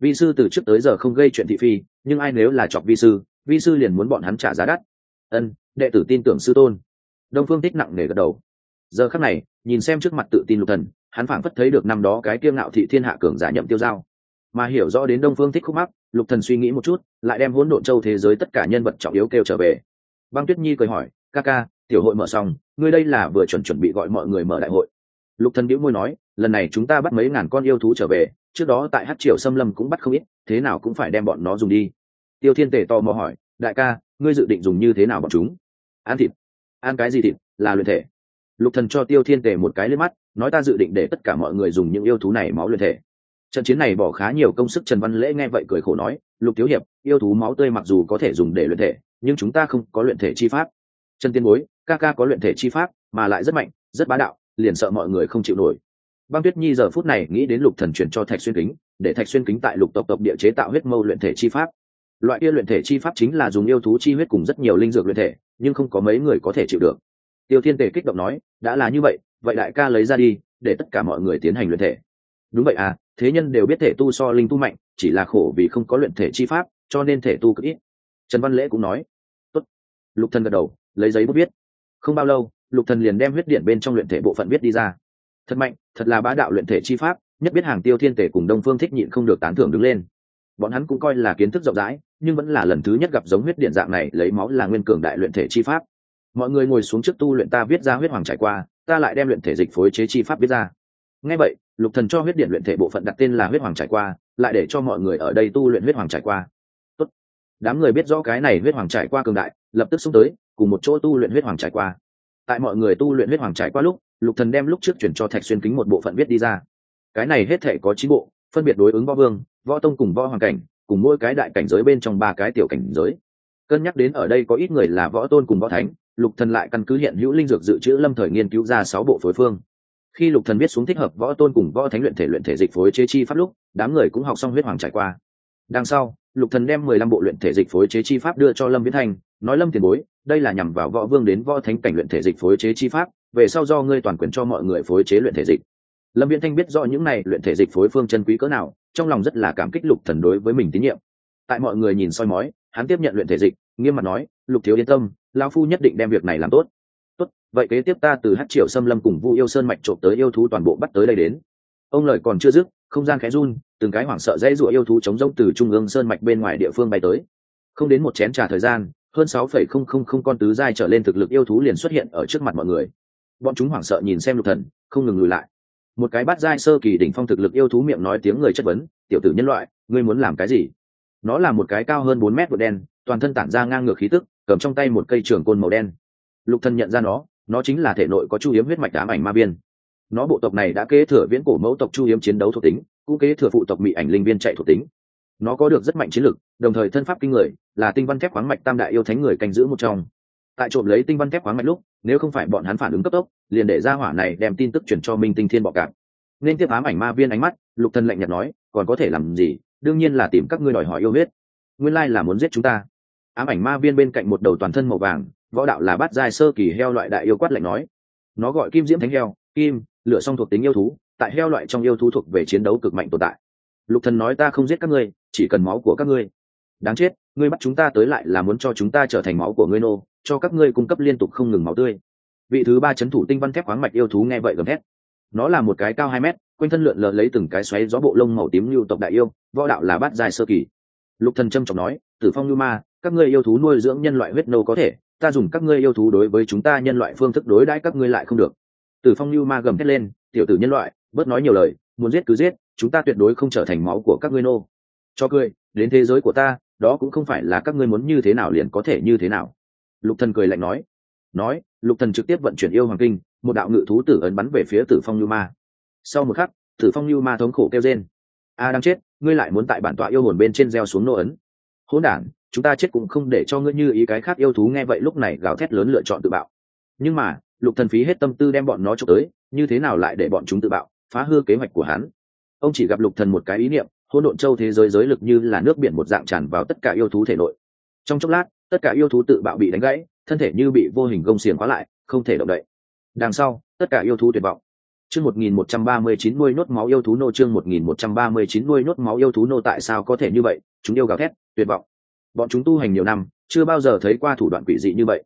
vi sư từ trước tới giờ không gây chuyện thị phi, nhưng ai nếu là chọc vi sư vi sư liền muốn bọn hắn trả giá đắt. Ân, đệ tử tin tưởng sư tôn. Đông phương thích nặng nề gật đầu. Giờ khắc này, nhìn xem trước mặt tự tin lục thần, hắn phảng phất thấy được năm đó cái kiêng ngạo thị thiên hạ cường giả nhậm tiêu giao. Mà hiểu rõ đến đông phương thích khúc mắc, lục thần suy nghĩ một chút, lại đem hỗn độn châu thế giới tất cả nhân vật trọng yếu kêu trở về. Băng tuyết nhi cười hỏi, ca ca, tiểu hội mở xong, ngươi đây là vừa chuẩn chuẩn bị gọi mọi người mở đại hội. Lục thần bĩu môi nói, lần này chúng ta bắt mấy ngàn con yêu thú trở về trước đó tại hát triều xâm lâm cũng bắt không ít, thế nào cũng phải đem bọn nó dùng đi. Tiêu thiên tề to mò hỏi, đại ca, ngươi dự định dùng như thế nào bọn chúng? Ăn thịt. Ăn cái gì thịt? Là luyện thể. Lục thần cho tiêu thiên tề một cái lên mắt, nói ta dự định để tất cả mọi người dùng những yêu thú này máu luyện thể. Trận chiến này bỏ khá nhiều công sức, trần văn lễ nghe vậy cười khổ nói, lục thiếu hiệp, yêu thú máu tươi mặc dù có thể dùng để luyện thể, nhưng chúng ta không có luyện thể chi pháp. Trần tiên bối, ca ca có luyện thể chi pháp, mà lại rất mạnh, rất bá đạo, liền sợ mọi người không chịu nổi băng tuyết nhi giờ phút này nghĩ đến lục thần chuyển cho thạch xuyên kính, để thạch xuyên kính tại lục tộc tộc địa chế tạo huyết mâu luyện thể chi pháp. Loại kia luyện thể chi pháp chính là dùng yêu thú chi huyết cùng rất nhiều linh dược luyện thể, nhưng không có mấy người có thể chịu được. Tiêu thiên tề kích động nói, đã là như vậy vậy đại ca lấy ra đi, để tất cả mọi người tiến hành luyện thể. Đúng vậy à thế nhân đều biết thể tu so linh tu mạnh, chỉ là khổ vì không có luyện thể chi pháp, cho nên thể tu cực ít. Trần văn lễ cũng nói, Tốt. lục thần gật đầu, lấy giấy bút viết. Không bao lâu, lục thần liền đem huyết điện bên trong luyện thể bộ phận viết đi ra thật mạnh, thật là bá đạo luyện thể chi pháp, nhất biết hàng tiêu thiên tể cùng đông phương thích nhịn không được tán thưởng đứng lên. Bọn hắn cũng coi là kiến thức rộng rãi, nhưng vẫn là lần thứ nhất gặp giống huyết điện dạng này, lấy máu là nguyên cường đại luyện thể chi pháp. Mọi người ngồi xuống trước tu luyện ta viết ra huyết hoàng trải qua, ta lại đem luyện thể dịch phối chế chi pháp viết ra. Ngay vậy, lục thần cho huyết điện luyện thể bộ phận đặt tên là huyết hoàng trải qua, lại để cho mọi người ở đây tu luyện huyết hoàng trải qua. Tốt. đám người biết rõ cái này huyết hoàng trải qua cường đại, lập tức xuống tới, cùng một chỗ tu luyện huyết hoàng trải qua. Tại mọi người tu luyện huyết hoàng trải qua lúc lục thần đem lúc trước chuyển cho thạch xuyên kính một bộ phận viết đi ra. Cái này hết thể có chín bộ phân biệt đối ứng võ vương võ tông cùng võ hoàng cảnh cùng mỗi cái đại cảnh giới bên trong ba cái tiểu cảnh giới. Cân nhắc đến ở đây có ít người là võ tôn cùng võ thánh lục thần lại căn cứ hiện hữu linh dược dự trữ lâm thời nghiên cứu ra sáu bộ phối phương. Khi lục thần biết xuống thích hợp võ tôn cùng võ thánh luyện thể luyện thể dịch phối chế chi pháp lúc đám người cũng học xong huyết hoàng trải qua. Đằng sau lục thần đem mười lăm bộ luyện thể dịch phối chế chi pháp đưa cho lâm viễn Thành, nói lâm tiền bối đây là nhằm vào võ vương đến võ thánh cảnh luyện thể dịch phối chế chi pháp về sau do ngươi toàn quyền cho mọi người phối chế luyện thể dịch. Lâm viễn thanh biết rõ những này luyện thể dịch phối phương chân quý cỡ nào, trong lòng rất là cảm kích lục thần đối với mình tín nhiệm. Tại mọi người nhìn soi mói, hắn tiếp nhận luyện thể dịch, nghiêm mặt nói, lục thiếu yên tâm, lão phu nhất định đem việc này làm tốt. Tốt, vậy kế tiếp ta từ hát triệu xâm lâm cùng vu yêu sơn mạch trộm tới yêu thú toàn bộ bắt tới đây đến. Ông lời còn chưa dứt, không gian khẽ run, từng cái hoảng sợ dãy rụa yêu thú chống rông từ trung ương sơn mạch bên ngoài địa phương bay tới. Không đến một chén trà thời gian, hơn sáu phẩy không không không con tứ giai trở lên thực lực yêu thú liền xuất hiện ở trước mặt mọi người bọn chúng hoảng sợ nhìn xem lục thần, không ngừng lùi lại. Một cái bát giai sơ kỳ đỉnh phong thực lực yêu thú miệng nói tiếng người chất vấn, tiểu tử nhân loại, ngươi muốn làm cái gì? Nó là một cái cao hơn bốn mét vượt đen, toàn thân tản ra ngang ngược khí tức, cầm trong tay một cây trường côn màu đen. Lục thần nhận ra nó nó chính là thể nội có chu hiếm huyết mạch ám ảnh ma viên. Nó bộ tộc này đã kế thừa viễn cổ mẫu tộc chu hiếm chiến đấu thuộc tính, cũng kế thừa phụ tộc mỹ ảnh linh viên chạy thuộc tính. Nó có được rất mạnh chiến lực, đồng thời thân pháp kinh người, là tinh văn thép khoáng mạch tam đại yêu thánh người canh giữ một trong tại trộm lấy tinh văn thép khoáng mạch lúc, nếu không phải bọn hắn phản ứng cấp tốc, liền để ra hỏa này đem tin tức chuyển cho minh tinh thiên bọ cạp. Nên tiếp ám ảnh ma viên ánh mắt, lục thân lạnh nhạt nói, còn có thể làm gì? Đương nhiên là tìm các ngươi đòi hỏi yêu huyết. Nguyên lai là muốn giết chúng ta. Ám ảnh ma viên bên cạnh một đầu toàn thân màu vàng, võ đạo là bát giai sơ kỳ heo loại đại yêu quát lạnh nói. Nó gọi kim diễm thánh heo, kim, lửa song thuộc tính yêu thú, tại heo loại trong yêu thú thuộc về chiến đấu cực mạnh tồn tại. Lục thần nói, ta không giết các ngươi, chỉ cần máu của các ngươi. Đáng chết ngươi bắt chúng ta tới lại là muốn cho chúng ta trở thành máu của ngươi nô, cho các ngươi cung cấp liên tục không ngừng máu tươi. Vị thứ ba chấn thủ tinh văn thép khoáng mạch yêu thú nghe vậy gầm thét. Nó là một cái cao hai mét, quanh thân lượn lờ lấy từng cái xoáy gió bộ lông màu tím lưu tộc đại yêu, võ đạo là bát dài sơ kỳ. Lục thần trâm trọng nói, tử phong lưu ma, các ngươi yêu thú nuôi dưỡng nhân loại huyết nô có thể, ta dùng các ngươi yêu thú đối với chúng ta nhân loại phương thức đối đãi các ngươi lại không được. Tử phong lưu ma gầm thét lên, tiểu tử nhân loại, bớt nói nhiều lời, muốn giết cứ giết, chúng ta tuyệt đối không trở thành máu của các ngươi nô. Cho cười, đến thế giới của ta đó cũng không phải là các ngươi muốn như thế nào liền có thể như thế nào. Lục thần cười lạnh nói. Nói, lục thần trực tiếp vận chuyển yêu hoàng kinh, một đạo ngự thú tử ấn bắn về phía tử phong lưu ma. Sau một khắc, tử phong lưu ma thống khổ kêu rên. A đang chết, ngươi lại muốn tại bản tọa yêu hồn bên trên gieo xuống nô ấn. Hỗn đản, chúng ta chết cũng không để cho ngươi như ý cái khác yêu thú nghe vậy lúc này gào thét lớn lựa chọn tự bạo. Nhưng mà, lục thần phí hết tâm tư đem bọn nó chụp tới, như thế nào lại để bọn chúng tự bạo, phá hư kế hoạch của hắn. Ông chỉ gặp lục thần một cái ý niệm hỗn độn châu thế giới giới lực như là nước biển một dạng tràn vào tất cả yêu thú thể nội. Trong chốc lát, tất cả yêu thú tự bạo bị đánh gãy, thân thể như bị vô hình gông xiềng khóa lại, không thể động đậy. Đằng sau, tất cả yêu thú tuyệt vọng. Chương một nghìn một trăm ba mươi chín nuôi nốt máu yêu thú nô chương một nghìn một trăm ba mươi chín nuôi nốt máu yêu thú nô tại sao có thể như vậy? Chúng yêu gào thét, tuyệt vọng. Bọn chúng tu hành nhiều năm, chưa bao giờ thấy qua thủ đoạn quỷ dị như vậy.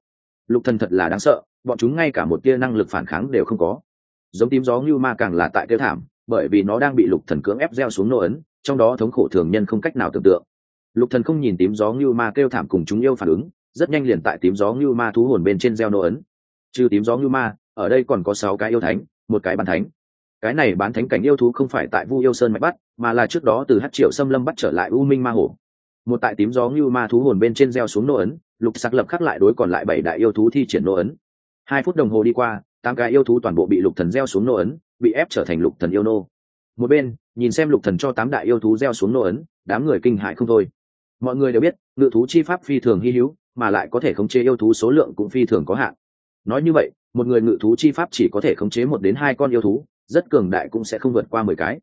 Lục thần thật là đáng sợ, bọn chúng ngay cả một tia năng lực phản kháng đều không có. Giống tím gió như ma càng là tại tiêu thảm bởi vì nó đang bị lục thần cưỡng ép gieo xuống nô ấn, trong đó thống khổ thường nhân không cách nào tưởng tượng. Lục thần không nhìn tím gió như ma kêu thảm cùng chúng yêu phản ứng, rất nhanh liền tại tím gió như ma thú hồn bên trên gieo nô ấn. Trừ tím gió như ma, ở đây còn có sáu cái yêu thánh, một cái bàn thánh. Cái này bán thánh cảnh yêu thú không phải tại vu yêu sơn mạch bắt, mà là trước đó từ hát triệu xâm lâm bắt trở lại u minh ma hổ một tại tím gió như ma thú hồn bên trên gieo xuống nô ấn, lục sạc lập khắc lại đối còn lại bảy đại yêu thú thi triển nô ấn. Hai phút đồng hồ đi qua, tám cái yêu thú toàn bộ bị lục thần gieo xuống nô ấn bị ép trở thành lục thần yêu nô. Một bên, nhìn xem lục thần cho tám đại yêu thú gieo xuống nô ấn, đám người kinh hại không thôi. Mọi người đều biết, ngự thú chi pháp phi thường hy hữu, mà lại có thể khống chế yêu thú số lượng cũng phi thường có hạn. Nói như vậy, một người ngự thú chi pháp chỉ có thể khống chế một đến hai con yêu thú, rất cường đại cũng sẽ không vượt qua mười cái.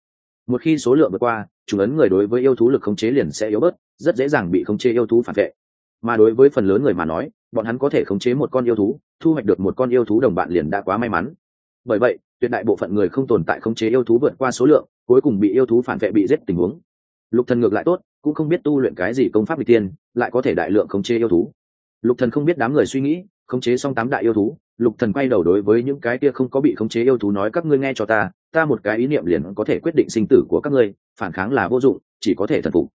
Một khi số lượng vượt qua, chủ ấn người đối với yêu thú lực khống chế liền sẽ yếu bớt, rất dễ dàng bị khống chế yêu thú phản vệ. Mà đối với phần lớn người mà nói, bọn hắn có thể khống chế một con yêu thú, thu hoạch được một con yêu thú đồng bạn liền đã quá may mắn. Bởi vậy tuyệt đại bộ phận người không tồn tại khống chế yêu thú vượt qua số lượng, cuối cùng bị yêu thú phản vệ bị giết tình huống. Lục thần ngược lại tốt, cũng không biết tu luyện cái gì công pháp bị tiên lại có thể đại lượng khống chế yêu thú. Lục thần không biết đám người suy nghĩ, khống chế xong tám đại yêu thú, lục thần quay đầu đối với những cái kia không có bị khống chế yêu thú nói, các ngươi nghe cho ta ta một cái ý niệm liền có thể quyết định sinh tử của các ngươi, phản kháng là vô dụng, chỉ có thể thần phục.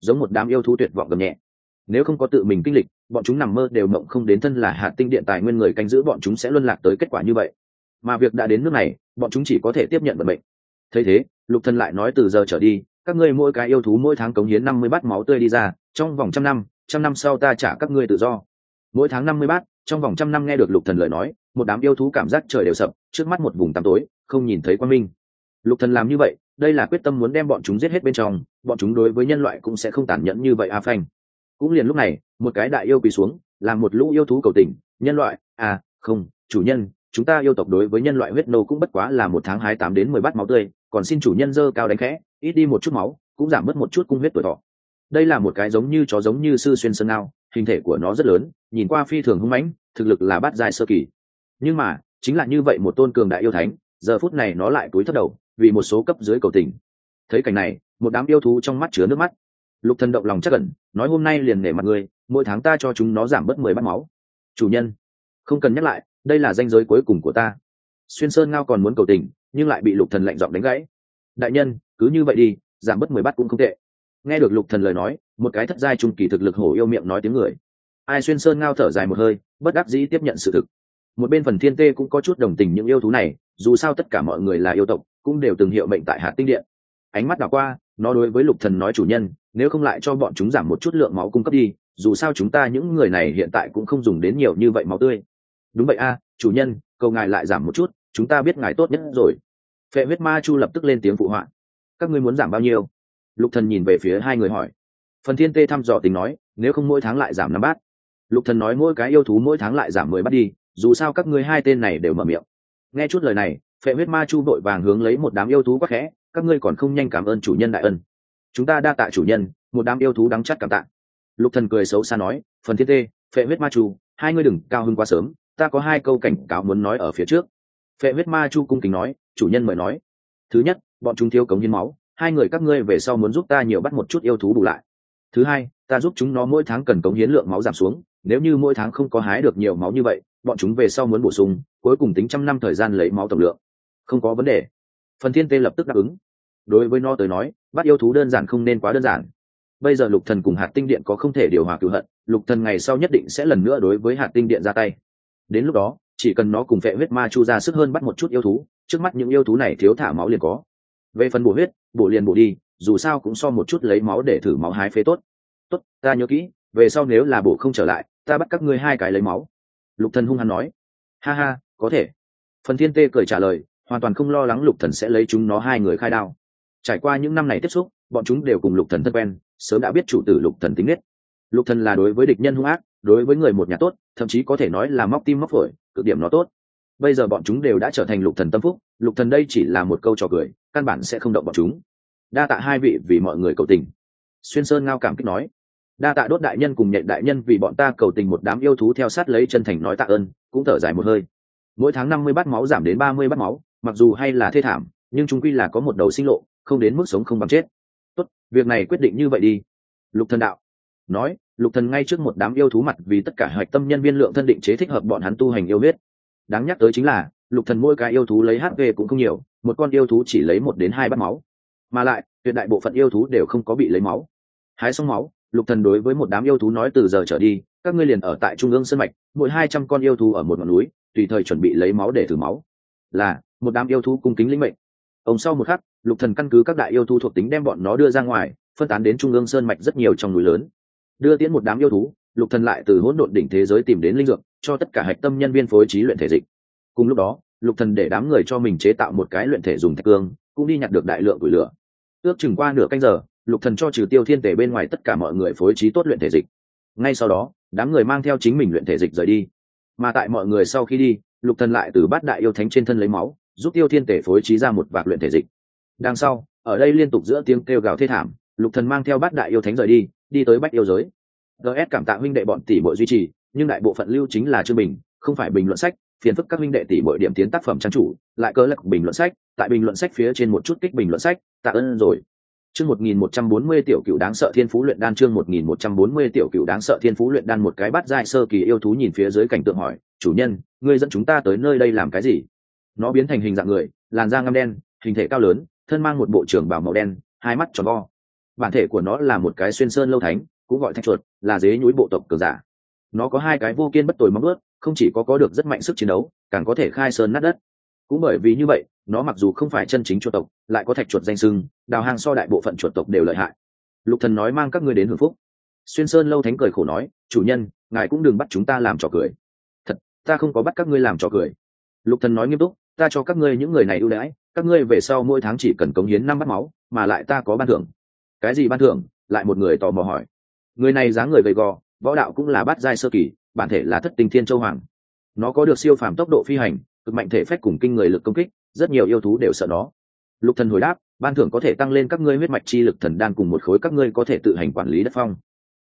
Giống một đám yêu thú tuyệt vọng gầm nhẹ. Nếu không có tự mình kinh lịch, bọn chúng nằm mơ đều mộng không đến thân là hạt tinh điện tài nguyên người canh giữ, bọn chúng sẽ luân lạc tới kết quả như vậy mà việc đã đến nước này, bọn chúng chỉ có thể tiếp nhận vận mệnh. Thấy thế, lục thần lại nói từ giờ trở đi, các ngươi mỗi cái yêu thú mỗi tháng cống hiến năm mươi bát máu tươi đi ra, trong vòng trăm năm trăm năm sau ta trả các ngươi tự do. Mỗi tháng năm mươi bát, trong vòng trăm năm nghe được lục thần lời nói, một đám yêu thú cảm giác trời đều sập, trước mắt một vùng tăm tối, không nhìn thấy quan minh. Lục thần làm như vậy, đây là quyết tâm muốn đem bọn chúng giết hết bên trong, bọn chúng đối với nhân loại cũng sẽ không tàn nhẫn như vậy a phanh. Cũng liền lúc này, một cái đại yêu quỳ xuống làm một lũ yêu thú cầu tình, nhân loại à không, chủ nhân chúng ta yêu tộc đối với nhân loại huyết nô cũng bất quá là một tháng hai tám đến mười bát máu tươi, còn xin chủ nhân dơ cao đánh khẽ, ít đi một chút máu, cũng giảm bớt một chút cung huyết tuổi thọ. Đây là một cái giống như chó giống như sư xuyên sơn ao, hình thể của nó rất lớn, nhìn qua phi thường hung mãnh, thực lực là bát dài sơ kỳ. Nhưng mà, chính là như vậy một tôn cường đại yêu thánh, giờ phút này nó lại túi thất đầu, vì một số cấp dưới cầu tình. Thấy cảnh này, một đám yêu thú trong mắt chứa nước mắt. Lục thần động lòng chắc cẩn nói hôm nay liền nể mặt ngươi, mỗi tháng ta cho chúng nó giảm bớt mười bát máu. Chủ nhân, không cần nhắc lại đây là danh giới cuối cùng của ta. Xuyên sơn ngao còn muốn cầu tình, nhưng lại bị lục thần lạnh giọng đánh gãy. Đại nhân, cứ như vậy đi, giảm bớt mười bát cũng không tệ. Nghe được lục thần lời nói, một cái thất giai trung kỳ thực lực hổ yêu miệng nói tiếng người. Ai xuyên sơn ngao thở dài một hơi, bất đắc dĩ tiếp nhận sự thực. Một bên phần thiên tê cũng có chút đồng tình những yêu thú này, dù sao tất cả mọi người là yêu tộc, cũng đều từng hiệu mệnh tại hạt tinh điện. Ánh mắt đảo qua, nó đối với lục thần nói chủ nhân, nếu không lại cho bọn chúng giảm một chút lượng máu cung cấp đi, dù sao chúng ta những người này hiện tại cũng không dùng đến nhiều như vậy máu tươi đúng vậy a, chủ nhân, cầu ngài lại giảm một chút, chúng ta biết ngài tốt nhất rồi. Phệ huyết ma chu lập tức lên tiếng phụ họa. Các ngươi muốn giảm bao nhiêu? Lục thần nhìn về phía hai người hỏi. Phần thiên tê thăm dò tình nói, nếu không mỗi tháng lại giảm năm bát. Lục thần nói mỗi cái yêu thú mỗi tháng lại giảm mười bát đi, dù sao các ngươi hai tên này đều mở miệng. Nghe chút lời này, phệ huyết ma chu đội vàng hướng lấy một đám yêu thú quá khẽ, các ngươi còn không nhanh cảm ơn chủ nhân đại ân. Chúng ta đa tạ chủ nhân, một đám yêu thú đắng chắc cảm tạ. Lục thần cười xấu xa nói, phần thiên tê, phệ huyết ma chu, hai ngươi đừng cao hứng quá sớm ta có hai câu cảnh cáo muốn nói ở phía trước. Phệ huyết ma chu cung kính nói, chủ nhân mời nói. Thứ nhất, bọn chúng thiếu cống hiến máu, hai người các ngươi về sau muốn giúp ta nhiều bắt một chút yêu thú bù lại. Thứ hai, ta giúp chúng nó mỗi tháng cần cống hiến lượng máu giảm xuống, nếu như mỗi tháng không có hái được nhiều máu như vậy, bọn chúng về sau muốn bổ sung, cuối cùng tính trăm năm thời gian lấy máu tổng lượng. Không có vấn đề. Phần thiên tê lập tức đáp ứng. Đối với nó tới nói, bắt yêu thú đơn giản không nên quá đơn giản. Bây giờ lục thần cùng hạt tinh điện có không thể điều hòa cựu hận, lục thần ngày sau nhất định sẽ lần nữa đối với hạt tinh điện ra tay đến lúc đó, chỉ cần nó cùng vệ huyết ma chu ra sức hơn bắt một chút yêu thú, trước mắt những yêu thú này thiếu thả máu liền có. Về phần bổ huyết, bổ liền bổ đi, dù sao cũng so một chút lấy máu để thử máu hái phế tốt. Tốt, ta nhớ kỹ, về sau nếu là bổ không trở lại, ta bắt các ngươi hai cái lấy máu. Lục thần hung hăng nói. Ha ha, có thể. Phần thiên tê cười trả lời, hoàn toàn không lo lắng lục thần sẽ lấy chúng nó hai người khai đao. Trải qua những năm này tiếp xúc, bọn chúng đều cùng lục thần thân quen, sớm đã biết chủ tử lục thần tính nết. Lục thần là đối với địch nhân hung ác đối với người một nhà tốt, thậm chí có thể nói là móc tim móc phổi, cực điểm nó tốt. Bây giờ bọn chúng đều đã trở thành lục thần tâm phúc, lục thần đây chỉ là một câu trò cười, căn bản sẽ không động bọn chúng. Đa tạ hai vị vì mọi người cầu tình. Xuyên sơn ngao cảm kích nói. Đa tạ đốt đại nhân cùng nhện đại nhân vì bọn ta cầu tình một đám yêu thú theo sát lấy chân thành nói tạ ơn, cũng thở dài một hơi. Mỗi tháng năm mươi bát máu giảm đến ba mươi bát máu, mặc dù hay là thê thảm, nhưng chúng quy là có một đầu sinh lộ, không đến mức sống không bằng chết. Tốt, việc này quyết định như vậy đi. Lục thần đạo nói, lục thần ngay trước một đám yêu thú mặt vì tất cả hoạch tâm nhân viên lượng thân định chế thích hợp bọn hắn tu hành yêu huyết. Đáng nhắc tới chính là, lục thần mỗi cái yêu thú lấy hp cũng không nhiều, một con yêu thú chỉ lấy một đến hai bát máu. Mà lại, tuyệt đại bộ phận yêu thú đều không có bị lấy máu. Hái xong máu, lục thần đối với một đám yêu thú nói từ giờ trở đi, các ngươi liền ở tại trung ương sân mạch, mỗi hai trăm con yêu thú ở một ngọn núi, tùy thời chuẩn bị lấy máu để thử máu. Là, một đám yêu thú cung kính linh mệnh. Ông sau một khắc, lục thần căn cứ các đại yêu thú thuộc tính đem bọn nó đưa ra ngoài, phân tán đến trung ương sơn mạch rất nhiều trong núi lớn đưa tiễn một đám yêu thú, lục thần lại từ hỗn độn đỉnh thế giới tìm đến linh dược, cho tất cả hạch tâm nhân viên phối trí luyện thể dịch. Cùng lúc đó, lục thần để đám người cho mình chế tạo một cái luyện thể dùng thạch cương, cũng đi nhặt được đại lượng củi lửa. Ước chừng qua nửa canh giờ, lục thần cho trừ tiêu thiên tể bên ngoài tất cả mọi người phối trí tốt luyện thể dịch. Ngay sau đó, đám người mang theo chính mình luyện thể dịch rời đi. Mà tại mọi người sau khi đi, lục thần lại từ bát đại yêu thánh trên thân lấy máu, giúp tiêu thiên tể phối trí ra một vạc luyện thể dịch. Đằng sau, ở đây liên tục giữa tiếng kêu gào thê thảm, lục thần mang theo bát đại yêu thánh rời đi đi tới bách yêu giới. Gs cảm tạ huynh đệ bọn tỷ bội duy trì, nhưng đại bộ phận lưu chính là chương bình, không phải bình luận sách, phiền phức các huynh đệ tỷ bội điểm tiến tác phẩm trang chủ, lại cơ lật bình luận sách, tại bình luận sách phía trên một chút kích bình luận sách, tạ ơn rồi. Chương một nghìn một trăm bốn mươi tiểu cựu đáng sợ thiên phú luyện đan chương một nghìn một trăm bốn mươi tiểu cựu đáng sợ thiên phú luyện đan một cái bắt dai sơ kỳ yêu thú nhìn phía dưới cảnh tượng hỏi, chủ nhân, ngươi dẫn chúng ta tới nơi đây làm cái gì? Nó biến thành hình dạng người, làn da ngăm đen, hình thể cao lớn, thân mang một bộ trưởng bảo màu đen, hai mắt tròn vo bản thể của nó là một cái xuyên sơn lâu thánh, cũng gọi thạch chuột, là dế nhúi bộ tộc cường giả. Nó có hai cái vô kiên bất tồi móng ướt không chỉ có có được rất mạnh sức chiến đấu, càng có thể khai sơn nát đất. Cũng bởi vì như vậy, nó mặc dù không phải chân chính chuột tộc, lại có thạch chuột danh sưng đào hang so đại bộ phận chuột tộc đều lợi hại. Lục thần nói mang các ngươi đến hưởng phúc. Xuyên sơn lâu thánh cười khổ nói, chủ nhân, ngài cũng đừng bắt chúng ta làm trò cười. Thật, ta không có bắt các ngươi làm trò cười. Lục thần nói nghiêm túc, ta cho các ngươi những người này ưu đãi, các ngươi về sau mỗi tháng chỉ cần cống hiến năm bát máu, mà lại ta có ban thưởng cái gì ban thưởng? Lại một người tò mò hỏi. Người này dáng người gầy gò, võ đạo cũng là bát giai sơ kỳ, bản thể là thất tinh thiên châu hoàng. Nó có được siêu phàm tốc độ phi hành, cực mạnh thể phách cùng kinh người lực công kích, rất nhiều yêu thú đều sợ nó. Lục thần hồi đáp, ban thưởng có thể tăng lên các ngươi huyết mạch chi lực thần đan cùng một khối các ngươi có thể tự hành quản lý đất phong.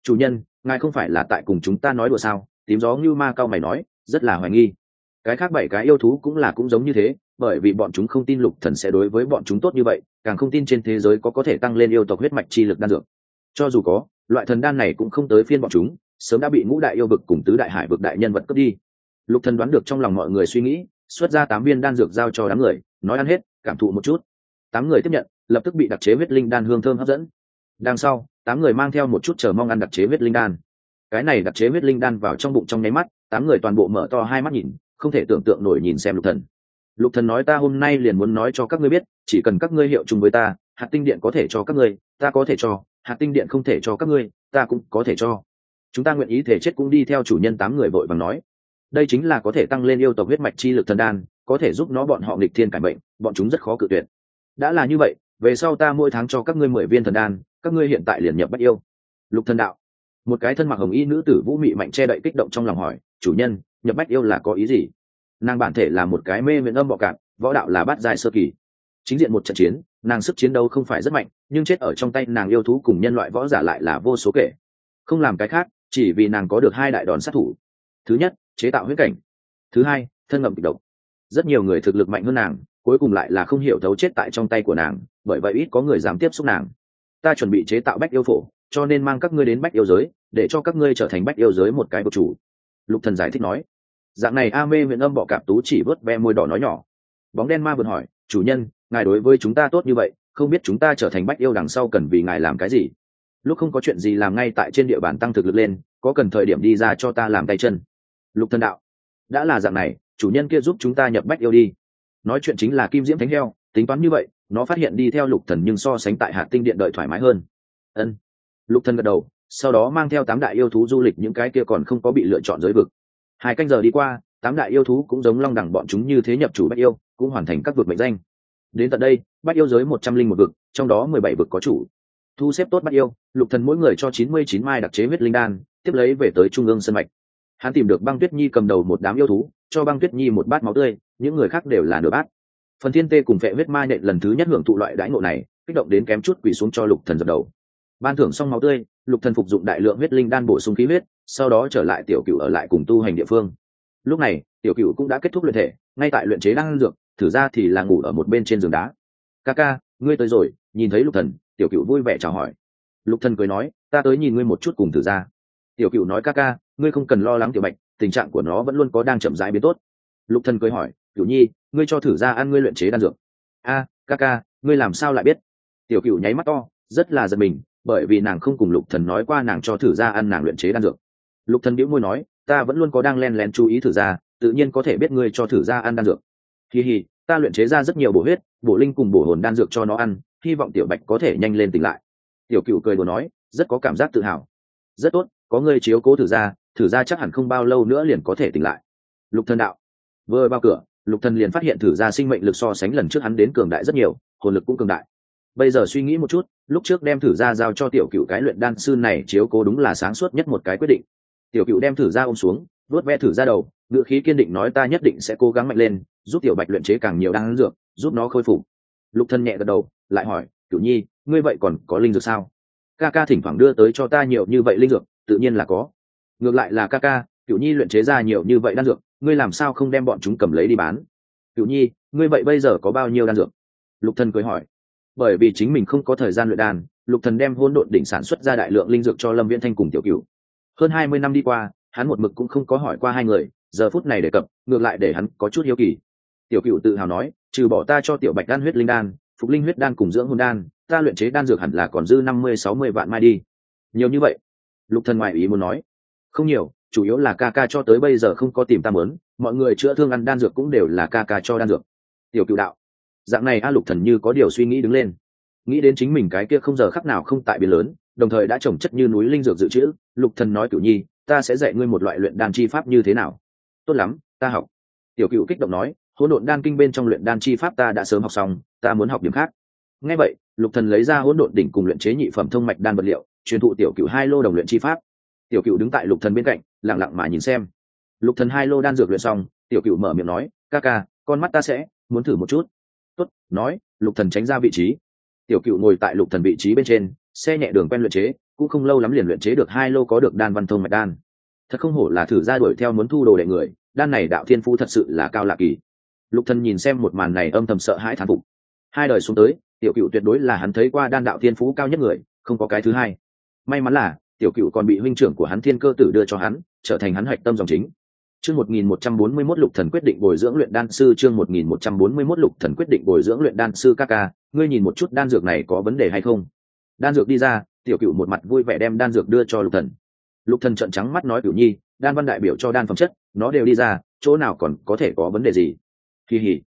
Chủ nhân, ngài không phải là tại cùng chúng ta nói đùa sao? Tím gió như ma cao mày nói, rất là hoài nghi. Cái khác bảy cái yêu thú cũng là cũng giống như thế bởi vì bọn chúng không tin lục thần sẽ đối với bọn chúng tốt như vậy, càng không tin trên thế giới có có thể tăng lên yêu tộc huyết mạch chi lực đan dược. Cho dù có, loại thần đan này cũng không tới phiên bọn chúng, sớm đã bị ngũ đại yêu vực cùng tứ đại hải vực đại nhân vật cướp đi. Lục thần đoán được trong lòng mọi người suy nghĩ, xuất ra tám viên đan dược giao cho đám người, nói ăn hết, cảm thụ một chút. Tám người tiếp nhận, lập tức bị đặc chế huyết linh đan hương thơm hấp dẫn. Đằng sau, tám người mang theo một chút chờ mong ăn đặc chế huyết linh đan. Cái này đặc chế huyết linh đan vào trong bụng trong nháy mắt, tám người toàn bộ mở to hai mắt nhìn, không thể tưởng tượng nổi nhìn xem lục thần lục thần nói ta hôm nay liền muốn nói cho các ngươi biết, chỉ cần các ngươi hiệu chung với ta, hạt tinh điện có thể cho các ngươi, ta có thể cho, hạt tinh điện không thể cho các ngươi, ta cũng có thể cho. Chúng ta nguyện ý thể chết cũng đi theo chủ nhân tám người vội vàng nói. Đây chính là có thể tăng lên yêu tộc huyết mạch chi lực thần đan, có thể giúp nó bọn họ nghịch thiên cải bệnh bọn chúng rất khó cự tuyệt. Đã là như vậy, về sau ta mỗi tháng cho các ngươi mười viên thần đan, các ngươi hiện tại liền nhập bách yêu. Lục thần đạo. Một cái thân mặc hồng y nữ tử vũ mị mạnh che đậy kích động trong lòng hỏi, chủ nhân, nhập bách yêu là có ý gì? Nàng bản thể là một cái mê miễn âm bọ cạp, võ đạo là bát giai sơ kỳ. Chính diện một trận chiến, nàng sức chiến đấu không phải rất mạnh, nhưng chết ở trong tay nàng yêu thú cùng nhân loại võ giả lại là vô số kể. Không làm cái khác, chỉ vì nàng có được hai đại đòn sát thủ. Thứ nhất, chế tạo huyết cảnh. Thứ hai, thân ngậm kịch độc. Rất nhiều người thực lực mạnh hơn nàng, cuối cùng lại là không hiểu thấu chết tại trong tay của nàng, bởi vậy ít có người dám tiếp xúc nàng. Ta chuẩn bị chế tạo bách yêu phổ, cho nên mang các ngươi đến bách yêu giới, để cho các ngươi trở thành bách yêu giới một cái bậc chủ. Lục thần giải thích nói dạng này a mê huyện âm bọ cạp tú chỉ vớt ve môi đỏ nói nhỏ. Bóng đen ma vượt hỏi, chủ nhân, ngài đối với chúng ta tốt như vậy, không biết chúng ta trở thành bách yêu đằng sau cần vì ngài làm cái gì? Lúc không có chuyện gì làm ngay tại trên địa bàn tăng thực lực lên, có cần thời điểm đi ra cho ta làm tay chân. Lục thần đạo, đã là dạng này, chủ nhân kia giúp chúng ta nhập bách yêu đi. Nói chuyện chính là kim diễm thánh heo, tính toán như vậy, nó phát hiện đi theo lục thần nhưng so sánh tại hạt tinh điện đợi thoải mái hơn. Ân. Lục thần gật đầu, sau đó mang theo tám đại yêu thú du lịch những cái kia còn không có bị lựa chọn giới vực hai canh giờ đi qua, tám đại yêu thú cũng giống long đẳng bọn chúng như thế nhập chủ bách yêu, cũng hoàn thành các vực mệnh danh. Đến tận đây, bách yêu giới một trăm linh một vực, trong đó mười bảy vực có chủ. Thu xếp tốt bách yêu, lục thần mỗi người cho chín mươi chín mai đặc chế huyết linh đan, tiếp lấy về tới trung ương sân mạch. Hắn tìm được băng tuyết nhi cầm đầu một đám yêu thú, cho băng tuyết nhi một bát máu tươi, những người khác đều là nửa bát. Phần thiên tê cùng vệ huyết ma nện lần thứ nhất hưởng thụ loại đãi ngộ này, kích động đến kém chút quỳ xuống cho lục thần dập đầu. Ban thưởng xong máu tươi, lục thần phục dụng đại lượng huyết linh đan bổ sung khí huyết sau đó trở lại tiểu cựu ở lại cùng tu hành địa phương. Lúc này, tiểu cựu cũng đã kết thúc luyện thể, ngay tại luyện chế đan dược, thử ra thì là ngủ ở một bên trên giường đá. Ca ca, ngươi tới rồi, nhìn thấy lục thần. Tiểu cựu vui vẻ chào hỏi. Lục thần cười nói, ta tới nhìn ngươi một chút cùng thử ra. Tiểu cựu nói, ca ca, ngươi không cần lo lắng tiểu bạch, tình trạng của nó vẫn luôn có đang chậm rãi biến tốt. Lục thần cười hỏi, cựu nhi, ngươi cho thử ra ăn ngươi luyện chế đan dược. A, ca ca, ngươi làm sao lại biết? Tiểu cựu nháy mắt to, rất là giật mình, bởi vì nàng không cùng lục thần nói qua nàng cho thử ra ăn nàng luyện chế đan dược lục thần bĩu môi nói, ta vẫn luôn có đang len lén chú ý thử ra, tự nhiên có thể biết ngươi cho thử ra ăn đan dược. Kỳ hì ta luyện chế ra rất nhiều bổ huyết, bổ linh cùng bổ hồn đan dược cho nó ăn, hy vọng tiểu bạch có thể nhanh lên tỉnh lại. Tiểu cựu cười đùa nói, rất có cảm giác tự hào. Rất tốt, có ngươi chiếu cố thử ra thử ra chắc hẳn không bao lâu nữa liền có thể tỉnh lại. Lục thần đạo. Vừa vào cửa, lục thần liền phát hiện thử ra sinh mệnh lực so sánh lần trước hắn đến cường đại rất nhiều, hồn lực cũng cường đại. Bây giờ suy nghĩ một chút, lúc trước đem thử ra giao cho tiểu cựu cái luyện đan sư này chiếu cố đúng là sáng suốt nhất một cái quyết định tiểu cựu đem thử ra ôm xuống, vuốt ve thử ra đầu ngựa khí kiên định nói ta nhất định sẽ cố gắng mạnh lên, giúp tiểu bạch luyện chế càng nhiều đan dược, giúp nó khôi phục. Lục thân nhẹ gật đầu, lại hỏi, cựu nhi, ngươi vậy còn có linh dược sao? Ca ca thỉnh thoảng đưa tới cho ta nhiều như vậy linh dược, tự nhiên là có. Ngược lại là ca ca, cựu nhi luyện chế ra nhiều như vậy đan dược, ngươi làm sao không đem bọn chúng cầm lấy đi bán? Cựu nhi, ngươi vậy bây giờ có bao nhiêu đan dược? Lục thần cười hỏi. Bởi vì chính mình không có thời gian luyện đan, lục thần đem hôn độn đỉnh sản xuất ra đại lượng linh dược cho lâm viễn thanh cùng tiểu Cựu hơn hai mươi năm đi qua, hắn một mực cũng không có hỏi qua hai người, giờ phút này đề cập, ngược lại để hắn có chút hiếu kỳ. Tiểu cựu tự hào nói, trừ bỏ ta cho tiểu bạch đan huyết linh đan, phục linh huyết đan cùng dưỡng hồn đan, ta luyện chế đan dược hẳn là còn dư năm mươi, sáu mươi vạn mai đi. Nhiều như vậy. Lục thần ngoại ý muốn nói. Không nhiều, chủ yếu là ca ca cho tới bây giờ không có tìm ta mớn, mọi người chữa thương ăn đan dược cũng đều là ca ca cho đan dược. Tiểu cựu đạo. Dạng này a lục thần như có điều suy nghĩ đứng lên. Nghĩ đến chính mình cái kia không giờ khắc nào không tại biển lớn đồng thời đã trồng chất như núi linh dược dự trữ, lục thần nói, cửu nhi, ta sẽ dạy ngươi một loại luyện đan chi pháp như thế nào? Tốt lắm, ta học. Tiểu cựu kích động nói, hỗn độn đan kinh bên trong luyện đan chi pháp ta đã sớm học xong, ta muốn học điểm khác. Nghe vậy, lục thần lấy ra hỗn độn đỉnh cùng luyện chế nhị phẩm thông mạch đan vật liệu, truyền thụ tiểu cựu hai lô đồng luyện chi pháp. Tiểu cựu đứng tại lục thần bên cạnh, lặng lặng mà nhìn xem. Lục thần hai lô đan dược luyện xong, tiểu cựu mở miệng nói, ca ca, con mắt ta sẽ, muốn thử một chút. Tốt, nói, lục thần tránh ra vị trí. Tiểu cựu ngồi tại lục thần vị trí bên trên xe nhẹ đường quen luyện chế, cũng không lâu lắm liền luyện chế được hai lô có được đan văn thông mạch đan. Thật không hổ là thử ra đuổi theo muốn thu đồ đệ người, đan này đạo thiên phu thật sự là cao lạ kỳ. Lục thần nhìn xem một màn này âm thầm sợ hãi thán phục. Hai đời xuống tới, tiểu cựu tuyệt đối là hắn thấy qua đan đạo thiên phú cao nhất người, không có cái thứ hai. May mắn là, tiểu cựu còn bị huynh trưởng của hắn thiên cơ tử đưa cho hắn, trở thành hắn hoạch tâm dòng chính. Chương 1141 lục thần quyết định bồi dưỡng luyện đan sư, chương 1141 lục thần quyết định bồi dưỡng luyện đan sư ca ca, ngươi nhìn một chút đan dược này có vấn đề hay không? Đan dược đi ra, tiểu cựu một mặt vui vẻ đem đan dược đưa cho lục thần. Lục thần trợn trắng mắt nói, cửu nhi, đan văn đại biểu cho đan phẩm chất, nó đều đi ra, chỗ nào còn có thể có vấn đề gì? Hì hì.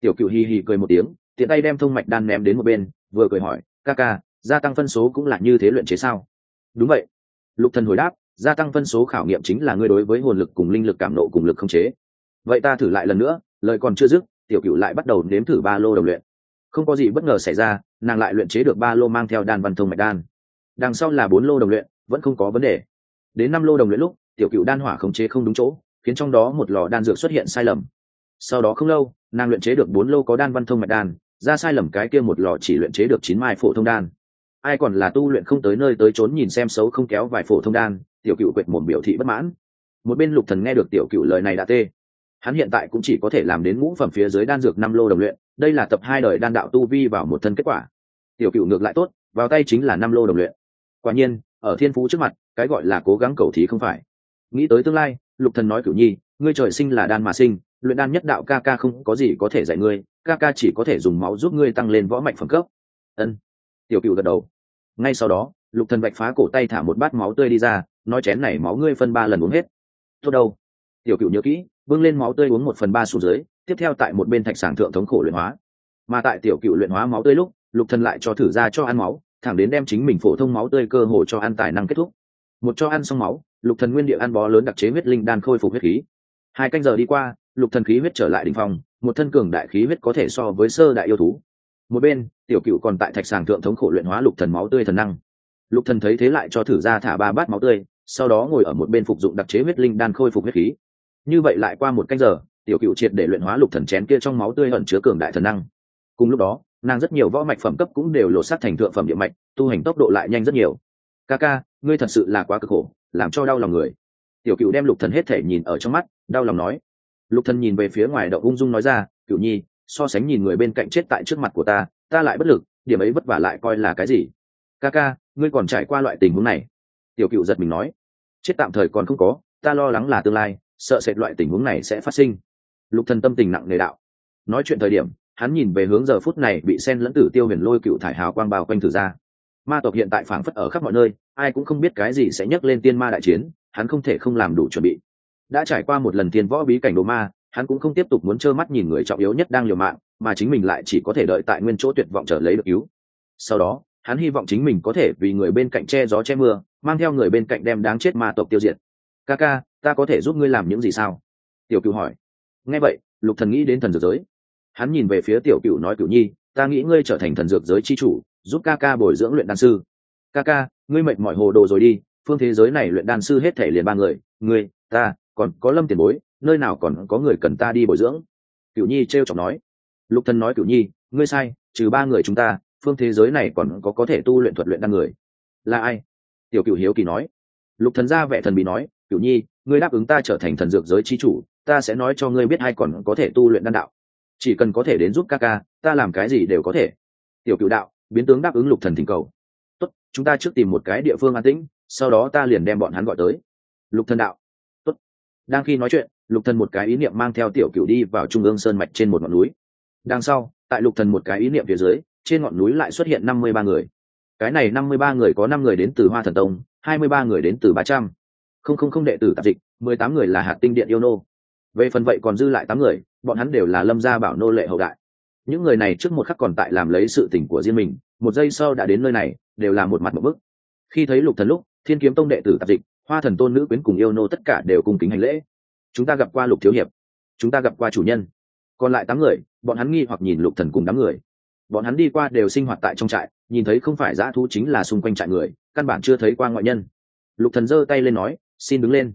tiểu cựu hì hì cười một tiếng, tiện tay đem thông mạch đan ném đến một bên, vừa cười hỏi, ca ca, gia tăng phân số cũng là như thế luyện chế sao? Đúng vậy. Lục thần hồi đáp, gia tăng phân số khảo nghiệm chính là ngươi đối với hồn lực cùng linh lực cảm nộ cùng lực không chế. Vậy ta thử lại lần nữa, lời còn chưa dứt, tiểu cựu lại bắt đầu nếm thử ba lô đồng luyện không có gì bất ngờ xảy ra, nàng lại luyện chế được ba lô mang theo đan văn thông mạch đan. Đằng sau là bốn lô đồng luyện, vẫn không có vấn đề. Đến năm lô đồng luyện lúc, tiểu cựu đan hỏa khống chế không đúng chỗ, khiến trong đó một lò đan dược xuất hiện sai lầm. Sau đó không lâu, nàng luyện chế được bốn lô có đan văn thông mạch đan, ra sai lầm cái kia một lò chỉ luyện chế được chín mai phổ thông đan. Ai còn là tu luyện không tới nơi tới trốn nhìn xem xấu không kéo vài phổ thông đan, tiểu cựu quệt mồm biểu thị bất mãn. Một bên lục thần nghe được tiểu cựu lời này đã tê. Hắn hiện tại cũng chỉ có thể làm đến ngũ phẩm phía dưới đan dược năm lô đồng luyện đây là tập hai đời đan đạo tu vi vào một thân kết quả. Tiểu cựu ngược lại tốt, vào tay chính là năm lô đồng luyện. Quả nhiên, ở thiên phú trước mặt, cái gọi là cố gắng cầu thí không phải. Nghĩ tới tương lai, lục thần nói cửu nhi, ngươi trời sinh là đan mà sinh, luyện đan nhất đạo ca ca không có gì có thể dạy ngươi, ca ca chỉ có thể dùng máu giúp ngươi tăng lên võ mạnh phẩm cấp. Ân. Tiểu cựu gật đầu. Ngay sau đó, lục thần bạch phá cổ tay thả một bát máu tươi đi ra, nói chén này máu ngươi phân ba lần uống hết. Tốt đâu. Tiểu cựu nhớ kỹ vương lên máu tươi uống một phần ba xuống dưới tiếp theo tại một bên thạch sảng thượng thống khổ luyện hóa. Mà tại tiểu cựu luyện hóa máu tươi lúc, lục thần lại cho thử ra cho ăn máu, thẳng đến đem chính mình phổ thông máu tươi cơ hồ cho ăn tài năng kết thúc. Một cho ăn xong máu, lục thần nguyên địa ăn bó lớn đặc chế huyết linh đan khôi phục huyết khí. Hai canh giờ đi qua, lục thần khí huyết trở lại đỉnh phong, một thân cường đại khí huyết có thể so với sơ đại yêu thú. Một bên, tiểu cựu còn tại thạch sàng thượng thống khổ luyện hóa lục thần máu tươi thần năng. Lục thần thấy thế lại cho thử ra thả ba bát máu tươi, sau đó ngồi ở một bên phục dụng đặc chế huyết linh đan khôi phục huyết khí. Như vậy lại qua một canh giờ tiểu cựu triệt để luyện hóa lục thần chén kia trong máu tươi ẩn chứa cường đại thần năng. Cùng lúc đó, nàng rất nhiều võ mạch phẩm cấp cũng đều lột sát thành thượng phẩm địa mạch, tu hành tốc độ lại nhanh rất nhiều. Ca ca, ngươi thật sự là quá cực khổ, làm cho đau lòng người. Tiểu cựu đem lục thần hết thể nhìn ở trong mắt, đau lòng nói. Lục thần nhìn về phía ngoài đậu ung dung nói ra, cựu nhi, so sánh nhìn người bên cạnh chết tại trước mặt của ta ta lại bất lực, điểm ấy vất vả lại coi là cái gì? Ca ca, ngươi còn trải qua loại tình huống này. Tiểu cựu giật mình nói. Chết tạm thời còn không có, ta lo lắng là tương lai, sợ sệt loại tình huống này sẽ phát sinh lục thần tâm tình nặng nề đạo. Nói chuyện thời điểm, hắn nhìn về hướng giờ phút này bị sen lẫn tử tiêu huyền lôi cựu thải hào quang bao quanh thử ra. Ma tộc hiện tại phảng phất ở khắp mọi nơi, ai cũng không biết cái gì sẽ nhấc lên tiên ma đại chiến, hắn không thể không làm đủ chuẩn bị. Đã trải qua một lần tiên võ bí cảnh đồ ma, hắn cũng không tiếp tục muốn trơ mắt nhìn người trọng yếu nhất đang liều mạng, mà chính mình lại chỉ có thể đợi tại nguyên chỗ tuyệt vọng trở lấy được cứu. Sau đó, hắn hy vọng chính mình có thể vì người bên cạnh che gió che mưa, mang theo người bên cạnh đem đáng chết ma tộc tiêu diệt. Ca ca, ta có thể giúp ngươi làm những gì sao? Tiểu cựu hỏi nghe vậy, lục thần nghĩ đến thần dược giới. Hắn nhìn về phía tiểu cửu nói cửu nhi, ta nghĩ ngươi trở thành thần dược giới chi chủ, giúp ca ca bồi dưỡng luyện đan sư. Ca ca, ngươi mệt mỏi hồ đồ rồi đi, phương thế giới này luyện đan sư hết thể liền ba người, ngươi, ta, còn có lâm tiền bối, nơi nào còn có người cần ta đi bồi dưỡng? Cửu nhi trêu chọc nói. Lục thần nói cửu nhi, ngươi sai, trừ ba người chúng ta, phương thế giới này còn có có thể tu luyện thuật luyện đan người. Là ai? Tiểu cửu hiếu kỳ nói. Lục thần ra vẻ thần bị nói. Cửu nhi, ngươi đáp ứng ta trở thành thần dược giới chi chủ ta sẽ nói cho ngươi biết ai còn có thể tu luyện đan đạo. Chỉ cần có thể đến giúp ca ca, ta làm cái gì đều có thể. Tiểu cựu đạo, biến tướng đáp ứng lục thần thỉnh cầu. Tốt, chúng ta trước tìm một cái địa phương an tĩnh, sau đó ta liền đem bọn hắn gọi tới. Lục thần đạo. Tốt. Đang khi nói chuyện, lục thần một cái ý niệm mang theo tiểu cựu đi vào trung ương sơn mạch trên một ngọn núi. Đằng sau, tại lục thần một cái ý niệm phía dưới, trên ngọn núi lại xuất hiện năm mươi ba người. Cái này năm mươi ba người có năm người đến từ hoa thần tông, hai mươi ba người đến từ ba trăm. Không không không đệ tử tạp dịch, mười tám người là hạt tinh điện yêu nô về phần vậy còn dư lại tám người, bọn hắn đều là lâm gia bảo nô lệ hậu đại. Những người này trước một khắc còn tại làm lấy sự tình của riêng mình, một giây sau đã đến nơi này, đều là một mặt một bức. Khi thấy lục thần lúc, thiên kiếm tông đệ tử tạp dịch, hoa thần tôn nữ quyến cùng yêu nô tất cả đều cùng kính hành lễ. Chúng ta gặp qua lục thiếu hiệp. Chúng ta gặp qua chủ nhân. Còn lại tám người, bọn hắn nghi hoặc nhìn lục thần cùng đám người. Bọn hắn đi qua đều sinh hoạt tại trong trại, nhìn thấy không phải dã thú chính là xung quanh trại người, căn bản chưa thấy qua ngoại nhân. Lục thần giơ tay lên nói, xin đứng lên.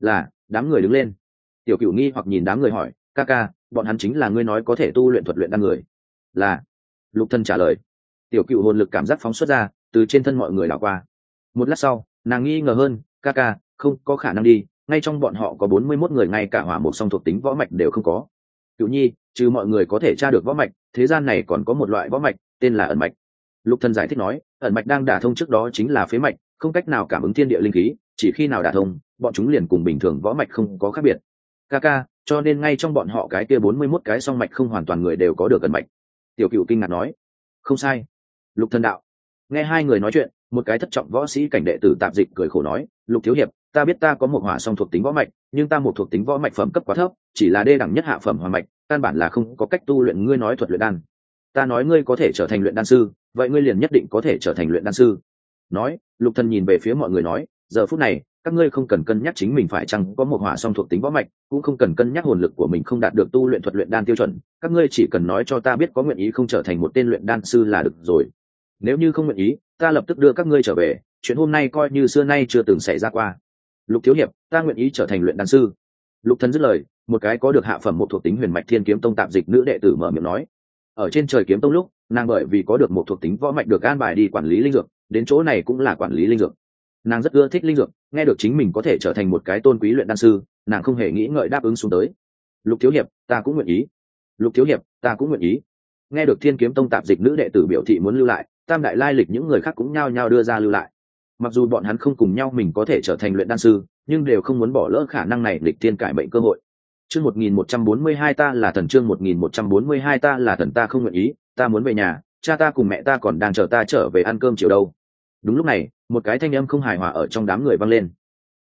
Là, đám người đứng lên tiểu cửu nghi hoặc nhìn đám người hỏi, ca ca, bọn hắn chính là ngươi nói có thể tu luyện thuật luyện đan người? Là. Lục thần trả lời. Tiểu cựu hồn lực cảm giác phóng xuất ra, từ trên thân mọi người đảo qua. Một lát sau, nàng nghi ngờ hơn, ca ca, không có khả năng đi, ngay trong bọn họ có bốn mươi mốt người ngay cả hỏa một song thuộc tính võ mạch đều không có. Cựu nhi, trừ mọi người có thể tra được võ mạch, thế gian này còn có một loại võ mạch, tên là ẩn mạch. Lục thần giải thích nói, ẩn mạch đang đả thông trước đó chính là phế mạch, không cách nào cảm ứng thiên địa linh khí, chỉ khi nào đả thông, bọn chúng liền cùng bình thường võ mạch không có khác biệt ca ca, cho nên ngay trong bọn họ cái kia bốn mươi mốt cái song mạch không hoàn toàn người đều có được cần mạch. Tiểu cựu kinh ngạc nói, không sai. Lục thần đạo, nghe hai người nói chuyện, một cái thất trọng võ sĩ cảnh đệ tử tạp dịch cười khổ nói, lục thiếu hiệp, ta biết ta có một hỏa song thuộc tính võ mạch, nhưng ta một thuộc tính võ mạch phẩm cấp quá thấp, chỉ là đê đẳng nhất hạ phẩm hỏa mạch, căn bản là không có cách tu luyện ngươi nói thuật luyện đan. Ta nói ngươi có thể trở thành luyện đan sư, vậy ngươi liền nhất định có thể trở thành luyện đan sư. Nói, lục thần nhìn về phía mọi người nói, giờ phút này các ngươi không cần cân nhắc chính mình phải chăng có một hỏa song thuộc tính võ mạch, cũng không cần cân nhắc hồn lực của mình không đạt được tu luyện thuật luyện đan tiêu chuẩn, các ngươi chỉ cần nói cho ta biết có nguyện ý không trở thành một tên luyện đan sư là được rồi. Nếu như không nguyện ý, ta lập tức đưa các ngươi trở về, chuyện hôm nay coi như xưa nay chưa từng xảy ra qua. Lục thiếu hiệp, ta nguyện ý trở thành luyện đan sư. Lục thần dứt lời, một cái có được hạ phẩm một thuộc tính huyền mạch thiên kiếm tông tạm dịch nữ đệ tử mở miệng nói. Ở trên trời kiếm tông lúc, nàng bởi vì có được một thuộc tính võ mạch được an bài đi quản lý linh dược, đến chỗ này cũng là quản lý linh dược nàng rất ưa thích linh dược, nghe được chính mình có thể trở thành một cái tôn quý luyện đan sư, nàng không hề nghĩ ngợi đáp ứng xuống tới. Lục thiếu hiệp, ta cũng nguyện ý. Lục thiếu hiệp, ta cũng nguyện ý. Nghe được thiên kiếm tông tạp dịch nữ đệ tử biểu thị muốn lưu lại, tam đại lai lịch những người khác cũng nhao nhao đưa ra lưu lại. Mặc dù bọn hắn không cùng nhau mình có thể trở thành luyện đan sư, nhưng đều không muốn bỏ lỡ khả năng này lịch tiên cải bệnh cơ hội. Chương một nghìn một trăm bốn mươi hai ta là thần, chương một nghìn một trăm bốn mươi hai ta là thần, ta không nguyện ý, ta muốn về nhà, cha ta cùng mẹ ta còn đang chờ ta trở về ăn cơm chiều đâu đúng lúc này, một cái thanh âm không hài hòa ở trong đám người vang lên.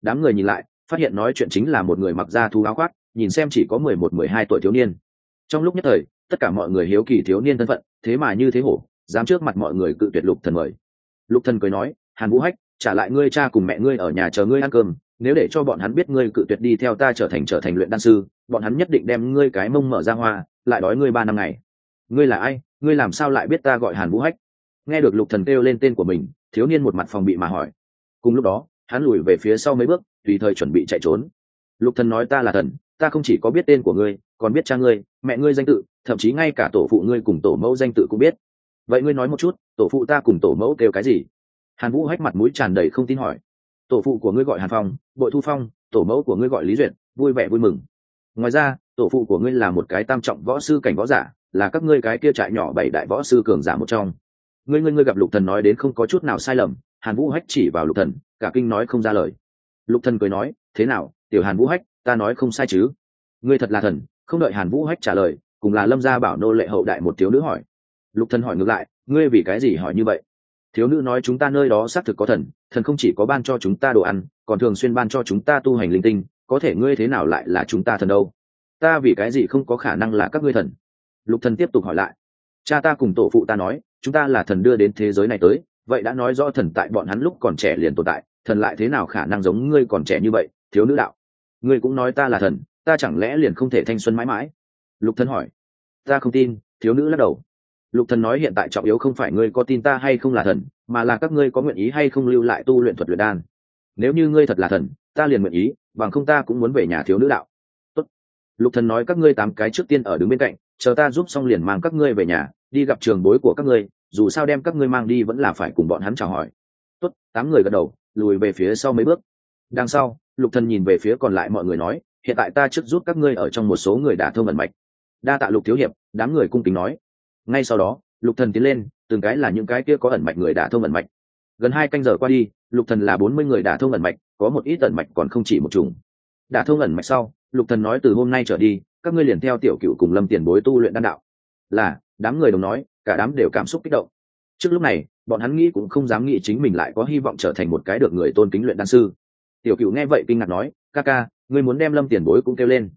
Đám người nhìn lại, phát hiện nói chuyện chính là một người mặc da thú áo khoác, nhìn xem chỉ có mười một, mười hai tuổi thiếu niên. Trong lúc nhất thời, tất cả mọi người hiếu kỳ thiếu niên thân phận, thế mà như thế hổ, dám trước mặt mọi người cự tuyệt lục thần mời. Lục thần cười nói, hàn vũ hách, trả lại ngươi cha cùng mẹ ngươi ở nhà chờ ngươi ăn cơm, nếu để cho bọn hắn biết ngươi cự tuyệt đi theo ta trở thành trở thành luyện đan sư, bọn hắn nhất định đem ngươi cái mông mở ra hoa, lại đói ngươi ba năm ngày. Ngươi là ai? Ngươi làm sao lại biết ta gọi hàn vũ hách? Nghe được lục thần kêu lên tên của mình, thiếu niên một mặt phòng bị mà hỏi. Cùng lúc đó, hắn lùi về phía sau mấy bước, tùy thời chuẩn bị chạy trốn. Lục thần nói ta là thần, ta không chỉ có biết tên của ngươi, còn biết cha ngươi, mẹ ngươi danh tự, thậm chí ngay cả tổ phụ ngươi cùng tổ mẫu danh tự cũng biết. Vậy ngươi nói một chút, tổ phụ ta cùng tổ mẫu kêu cái gì? Hàn vũ hách mặt mũi tràn đầy không tin hỏi. Tổ phụ của ngươi gọi hàn phong, bội thu phong, tổ mẫu của ngươi gọi lý duyệt, vui vẻ vui mừng. Ngoài ra, tổ phụ của ngươi là một cái tam trọng võ sư cảnh võ giả, là các ngươi cái kia trại nhỏ bảy đại võ sư cường giả một trong ngươi ngươi ngươi gặp lục thần nói đến không có chút nào sai lầm, hàn vũ hách chỉ vào lục thần, cả kinh nói không ra lời. Lục thần cười nói, thế nào, tiểu hàn vũ hách, ta nói không sai chứ? Ngươi thật là thần. Không đợi hàn vũ hách trả lời, cùng là lâm gia bảo nô lệ hậu đại một thiếu nữ hỏi. Lục thần hỏi ngược lại, ngươi vì cái gì hỏi như vậy? Thiếu nữ nói, chúng ta nơi đó xác thực có thần thần không chỉ có ban cho chúng ta đồ ăn, còn thường xuyên ban cho chúng ta tu hành linh tinh, có thể ngươi thế nào lại là chúng ta thần đâu? Ta vì cái gì không có khả năng là các ngươi thần? Lục thần tiếp tục hỏi lại, cha ta cùng tổ phụ ta nói chúng ta là thần đưa đến thế giới này tới, vậy đã nói rõ thần tại bọn hắn lúc còn trẻ liền tồn tại, thần lại thế nào khả năng giống ngươi còn trẻ như vậy, thiếu nữ đạo? Ngươi cũng nói ta là thần, ta chẳng lẽ liền không thể thanh xuân mãi mãi? Lục thần hỏi. Ta không tin, thiếu nữ lắc đầu. Lục thần nói hiện tại trọng yếu không phải ngươi có tin ta hay không là thần, mà là các ngươi có nguyện ý hay không lưu lại tu luyện thuật luyện đan. Nếu như ngươi thật là thần, ta liền nguyện ý, bằng không ta cũng muốn về nhà thiếu nữ đạo. Tốt. lục thần nói các ngươi tám cái trước tiên ở đứng bên cạnh, chờ ta giúp xong liền mang các ngươi về nhà đi gặp trường bối của các ngươi, dù sao đem các ngươi mang đi vẫn là phải cùng bọn hắn chào hỏi. Tốt, tám người gật đầu, lùi về phía sau mấy bước. Đằng sau, lục thần nhìn về phía còn lại mọi người nói, hiện tại ta trước giúp các ngươi ở trong một số người đã thông ẩn mạch. Đa tạ lục thiếu hiệp, đám người cung kính nói. Ngay sau đó, lục thần tiến lên, từng cái là những cái kia có ẩn mạch người đã thông ẩn mạch. Gần hai canh giờ qua đi, lục thần là bốn mươi người đã thông ẩn mạch, có một ít ẩn mạch còn không chỉ một chủng. Đã thông ẩn mạch sau, lục thần nói, từ hôm nay trở đi, các ngươi liền theo tiểu cựu cùng lâm tiền bối tu luyện đan đạo. Là đám người đồng nói, cả đám đều cảm xúc kích động. Trước lúc này, bọn hắn nghĩ cũng không dám nghĩ chính mình lại có hy vọng trở thành một cái được người tôn kính luyện đan sư. Tiểu cựu nghe vậy kinh ngạc nói, ca ca, ngươi muốn đem lâm tiền bối cũng kêu lên.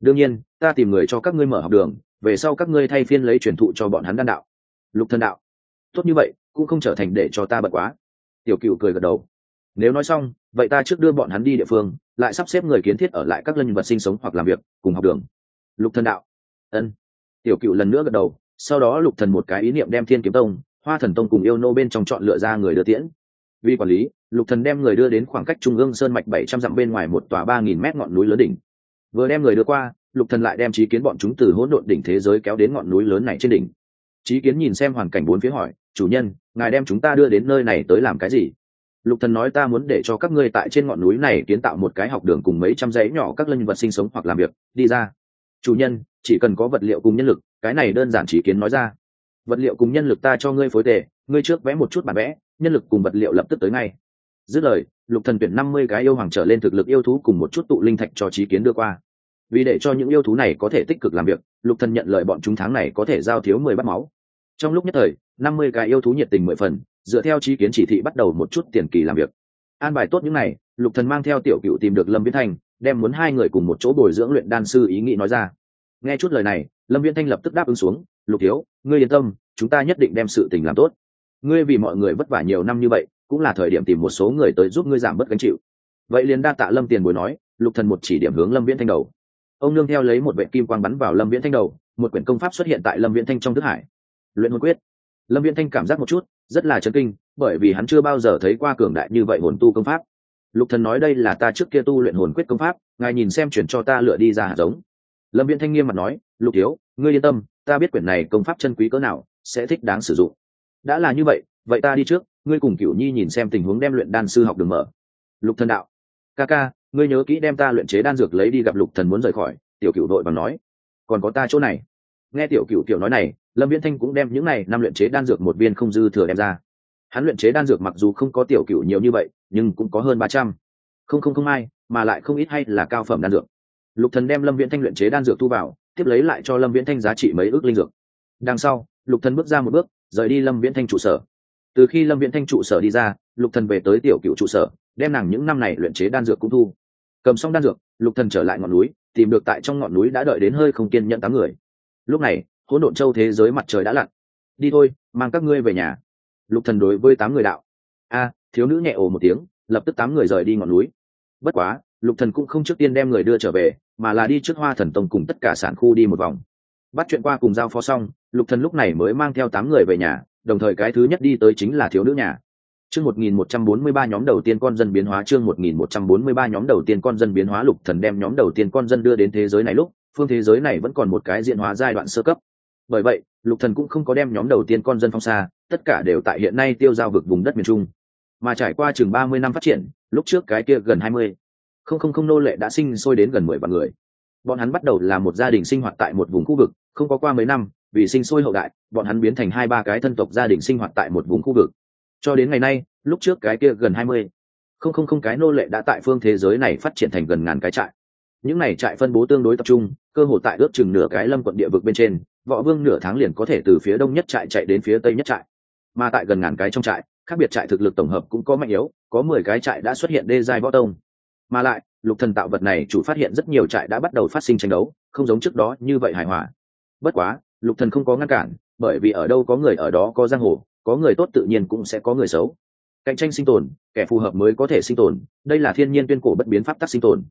Đương nhiên, ta tìm người cho các ngươi mở học đường, về sau các ngươi thay phiên lấy truyền thụ cho bọn hắn đan đạo. Lục thần đạo, tốt như vậy, cũng không trở thành để cho ta bận quá. Tiểu cựu cười gật đầu, nếu nói xong, vậy ta trước đưa bọn hắn đi địa phương, lại sắp xếp người kiến thiết ở lại các lân vật sinh sống hoặc làm việc cùng học đường. Lục thần đạo, ân. Tiểu cựu lần nữa gật đầu sau đó lục thần một cái ý niệm đem thiên kiếm tông, hoa thần tông cùng yêu nô bên trong chọn lựa ra người đưa tiễn. Vì quản lý, lục thần đem người đưa đến khoảng cách trung ương sơn mạch bảy trăm dặm bên ngoài một tòa ba nghìn mét ngọn núi lớn đỉnh. Vừa đem người đưa qua, lục thần lại đem trí kiến bọn chúng từ hỗn độn đỉnh thế giới kéo đến ngọn núi lớn này trên đỉnh. Trí kiến nhìn xem hoàn cảnh bốn phía hỏi, chủ nhân, ngài đem chúng ta đưa đến nơi này tới làm cái gì? Lục thần nói, ta muốn để cho các ngươi tại trên ngọn núi này kiến tạo một cái học đường cùng mấy trăm dãy nhỏ các linh vật sinh sống hoặc làm việc, đi ra chủ nhân, chỉ cần có vật liệu cùng nhân lực, cái này đơn giản chỉ kiến nói ra. Vật liệu cùng nhân lực ta cho ngươi phối tề, ngươi trước vẽ một chút bản vẽ, nhân lực cùng vật liệu lập tức tới ngay. Dứt lời, lục thần tuyển năm mươi cái yêu hoàng trở lên thực lực yêu thú cùng một chút tụ linh thạch cho trí kiến đưa qua. Vì để cho những yêu thú này có thể tích cực làm việc, lục thần nhận lời bọn chúng tháng này có thể giao thiếu mười bát máu. Trong lúc nhất thời, năm mươi cái yêu thú nhiệt tình mười phần, dựa theo trí kiến chỉ thị bắt đầu một chút tiền kỳ làm việc. An bài tốt những này, lục thần mang theo tiểu cựu tìm được lâm viễn thành đem muốn hai người cùng một chỗ bồi dưỡng luyện đan sư ý nghĩ nói ra. Nghe chút lời này, lâm viễn thanh lập tức đáp ứng xuống, lục thiếu, ngươi yên tâm, chúng ta nhất định đem sự tình làm tốt. Ngươi vì mọi người vất vả nhiều năm như vậy, cũng là thời điểm tìm một số người tới giúp ngươi giảm bớt gánh chịu. Vậy liền đa tạ lâm tiền bồi nói, lục thần một chỉ điểm hướng lâm viễn thanh đầu. Ông nương theo lấy một vệ kim quang bắn vào lâm viễn thanh đầu, một quyển công pháp xuất hiện tại lâm viễn thanh trong thức hải. Luyện hồn quyết. Lâm viễn thanh cảm giác một chút, rất là chấn kinh, bởi vì hắn chưa bao giờ thấy qua cường đại như vậy hồn tu công pháp lục thần nói đây là ta trước kia tu luyện hồn quyết công pháp, ngài nhìn xem chuyển cho ta lựa đi ra hạt giống. Lâm viễn thanh nghiêm mặt nói, lục thiếu, ngươi yên tâm, ta biết quyển này công pháp chân quý cỡ nào, sẽ thích đáng sử dụng. Đã là như vậy vậy ta đi trước, ngươi cùng cửu nhi nhìn xem tình huống đem luyện đan sư học đường mở. Lục thần đạo, ca ca, ngươi nhớ kỹ đem ta luyện chế đan dược lấy đi gặp lục thần muốn rời khỏi. Tiểu cửu đội bằng nói, còn có ta chỗ này. Nghe tiểu cửu tiểu nói này, lâm viễn thanh cũng đem những này năm luyện chế đan dược một viên không dư thừa đem ra hắn luyện chế đan dược mặc dù không có tiểu cửu nhiều như vậy, nhưng cũng có hơn ba trăm. Không không không ai mà lại không ít hay là cao phẩm đan dược. Lục thần đem lâm viễn thanh luyện chế đan dược thu vào, tiếp lấy lại cho lâm viễn thanh giá trị mấy ước linh dược. Đằng sau, lục thần bước ra một bước, rời đi lâm viễn thanh trụ sở. Từ khi lâm viễn thanh trụ sở đi ra, lục thần về tới tiểu cựu trụ sở, đem nàng những năm này luyện chế đan dược cũng thu. Cầm xong đan dược, lục thần trở lại ngọn núi, tìm được tại trong ngọn núi đã đợi đến hơi không kiên nhẫn tám người. Lúc này, hỗn độn châu thế giới mặt trời đã lặn. Đi thôi, mang các ngươi về nhà lục thần đối với tám người đạo. A, thiếu nữ nhẹ ồ một tiếng, lập tức tám người rời đi ngọn núi. Bất quá, lục thần cũng không trước tiên đem người đưa trở về, mà là đi trước hoa thần tông cùng tất cả sản khu đi một vòng. Bắt chuyện qua cùng giao phó xong, lục thần lúc này mới mang theo tám người về nhà, đồng thời cái thứ nhất đi tới chính là thiếu nữ nhà. Chương 1143 nhóm đầu tiên con dân biến hóa, chương 1143 nhóm đầu tiên con dân biến hóa, lục thần đem nhóm đầu tiên con dân đưa đến thế giới này lúc, phương thế giới này vẫn còn một cái diện hóa giai đoạn sơ cấp. Bởi vậy lục thần cũng không có đem nhóm đầu tiên con dân phong xa, tất cả đều tại hiện nay tiêu giao vực vùng đất miền trung. Mà trải qua chừng 30 năm phát triển, lúc trước cái kia gần 20 không không không nô lệ đã sinh sôi đến gần mười vạn người. Bọn hắn bắt đầu là một gia đình sinh hoạt tại một vùng khu vực, không có qua mấy năm, vì sinh sôi hậu đại, bọn hắn biến thành hai ba cái thân tộc gia đình sinh hoạt tại một vùng khu vực. Cho đến ngày nay, lúc trước cái kia gần hai mươi, không không không cái nô lệ đã tại phương thế giới này phát triển thành gần ngàn cái trại. Những này trại phân bố tương đối tập trung, cơ hội tại ước chừng nửa cái lâm quận địa vực bên trên võ vương nửa tháng liền có thể từ phía đông nhất trại chạy đến phía tây nhất trại. Mà tại gần ngàn cái trong trại, khác biệt trại thực lực tổng hợp cũng có mạnh yếu, có mười cái trại đã xuất hiện đê giai võ tông. Mà lại, lục thần tạo vật này chủ phát hiện rất nhiều trại đã bắt đầu phát sinh tranh đấu, không giống trước đó như vậy hài hòa. Bất quá, lục thần không có ngăn cản, bởi vì ở đâu có người ở đó có giang hồ, có người tốt tự nhiên cũng sẽ có người xấu. Cạnh tranh sinh tồn, kẻ phù hợp mới có thể sinh tồn, đây là thiên nhiên tuyên cổ bất biến pháp tắc sinh tồn.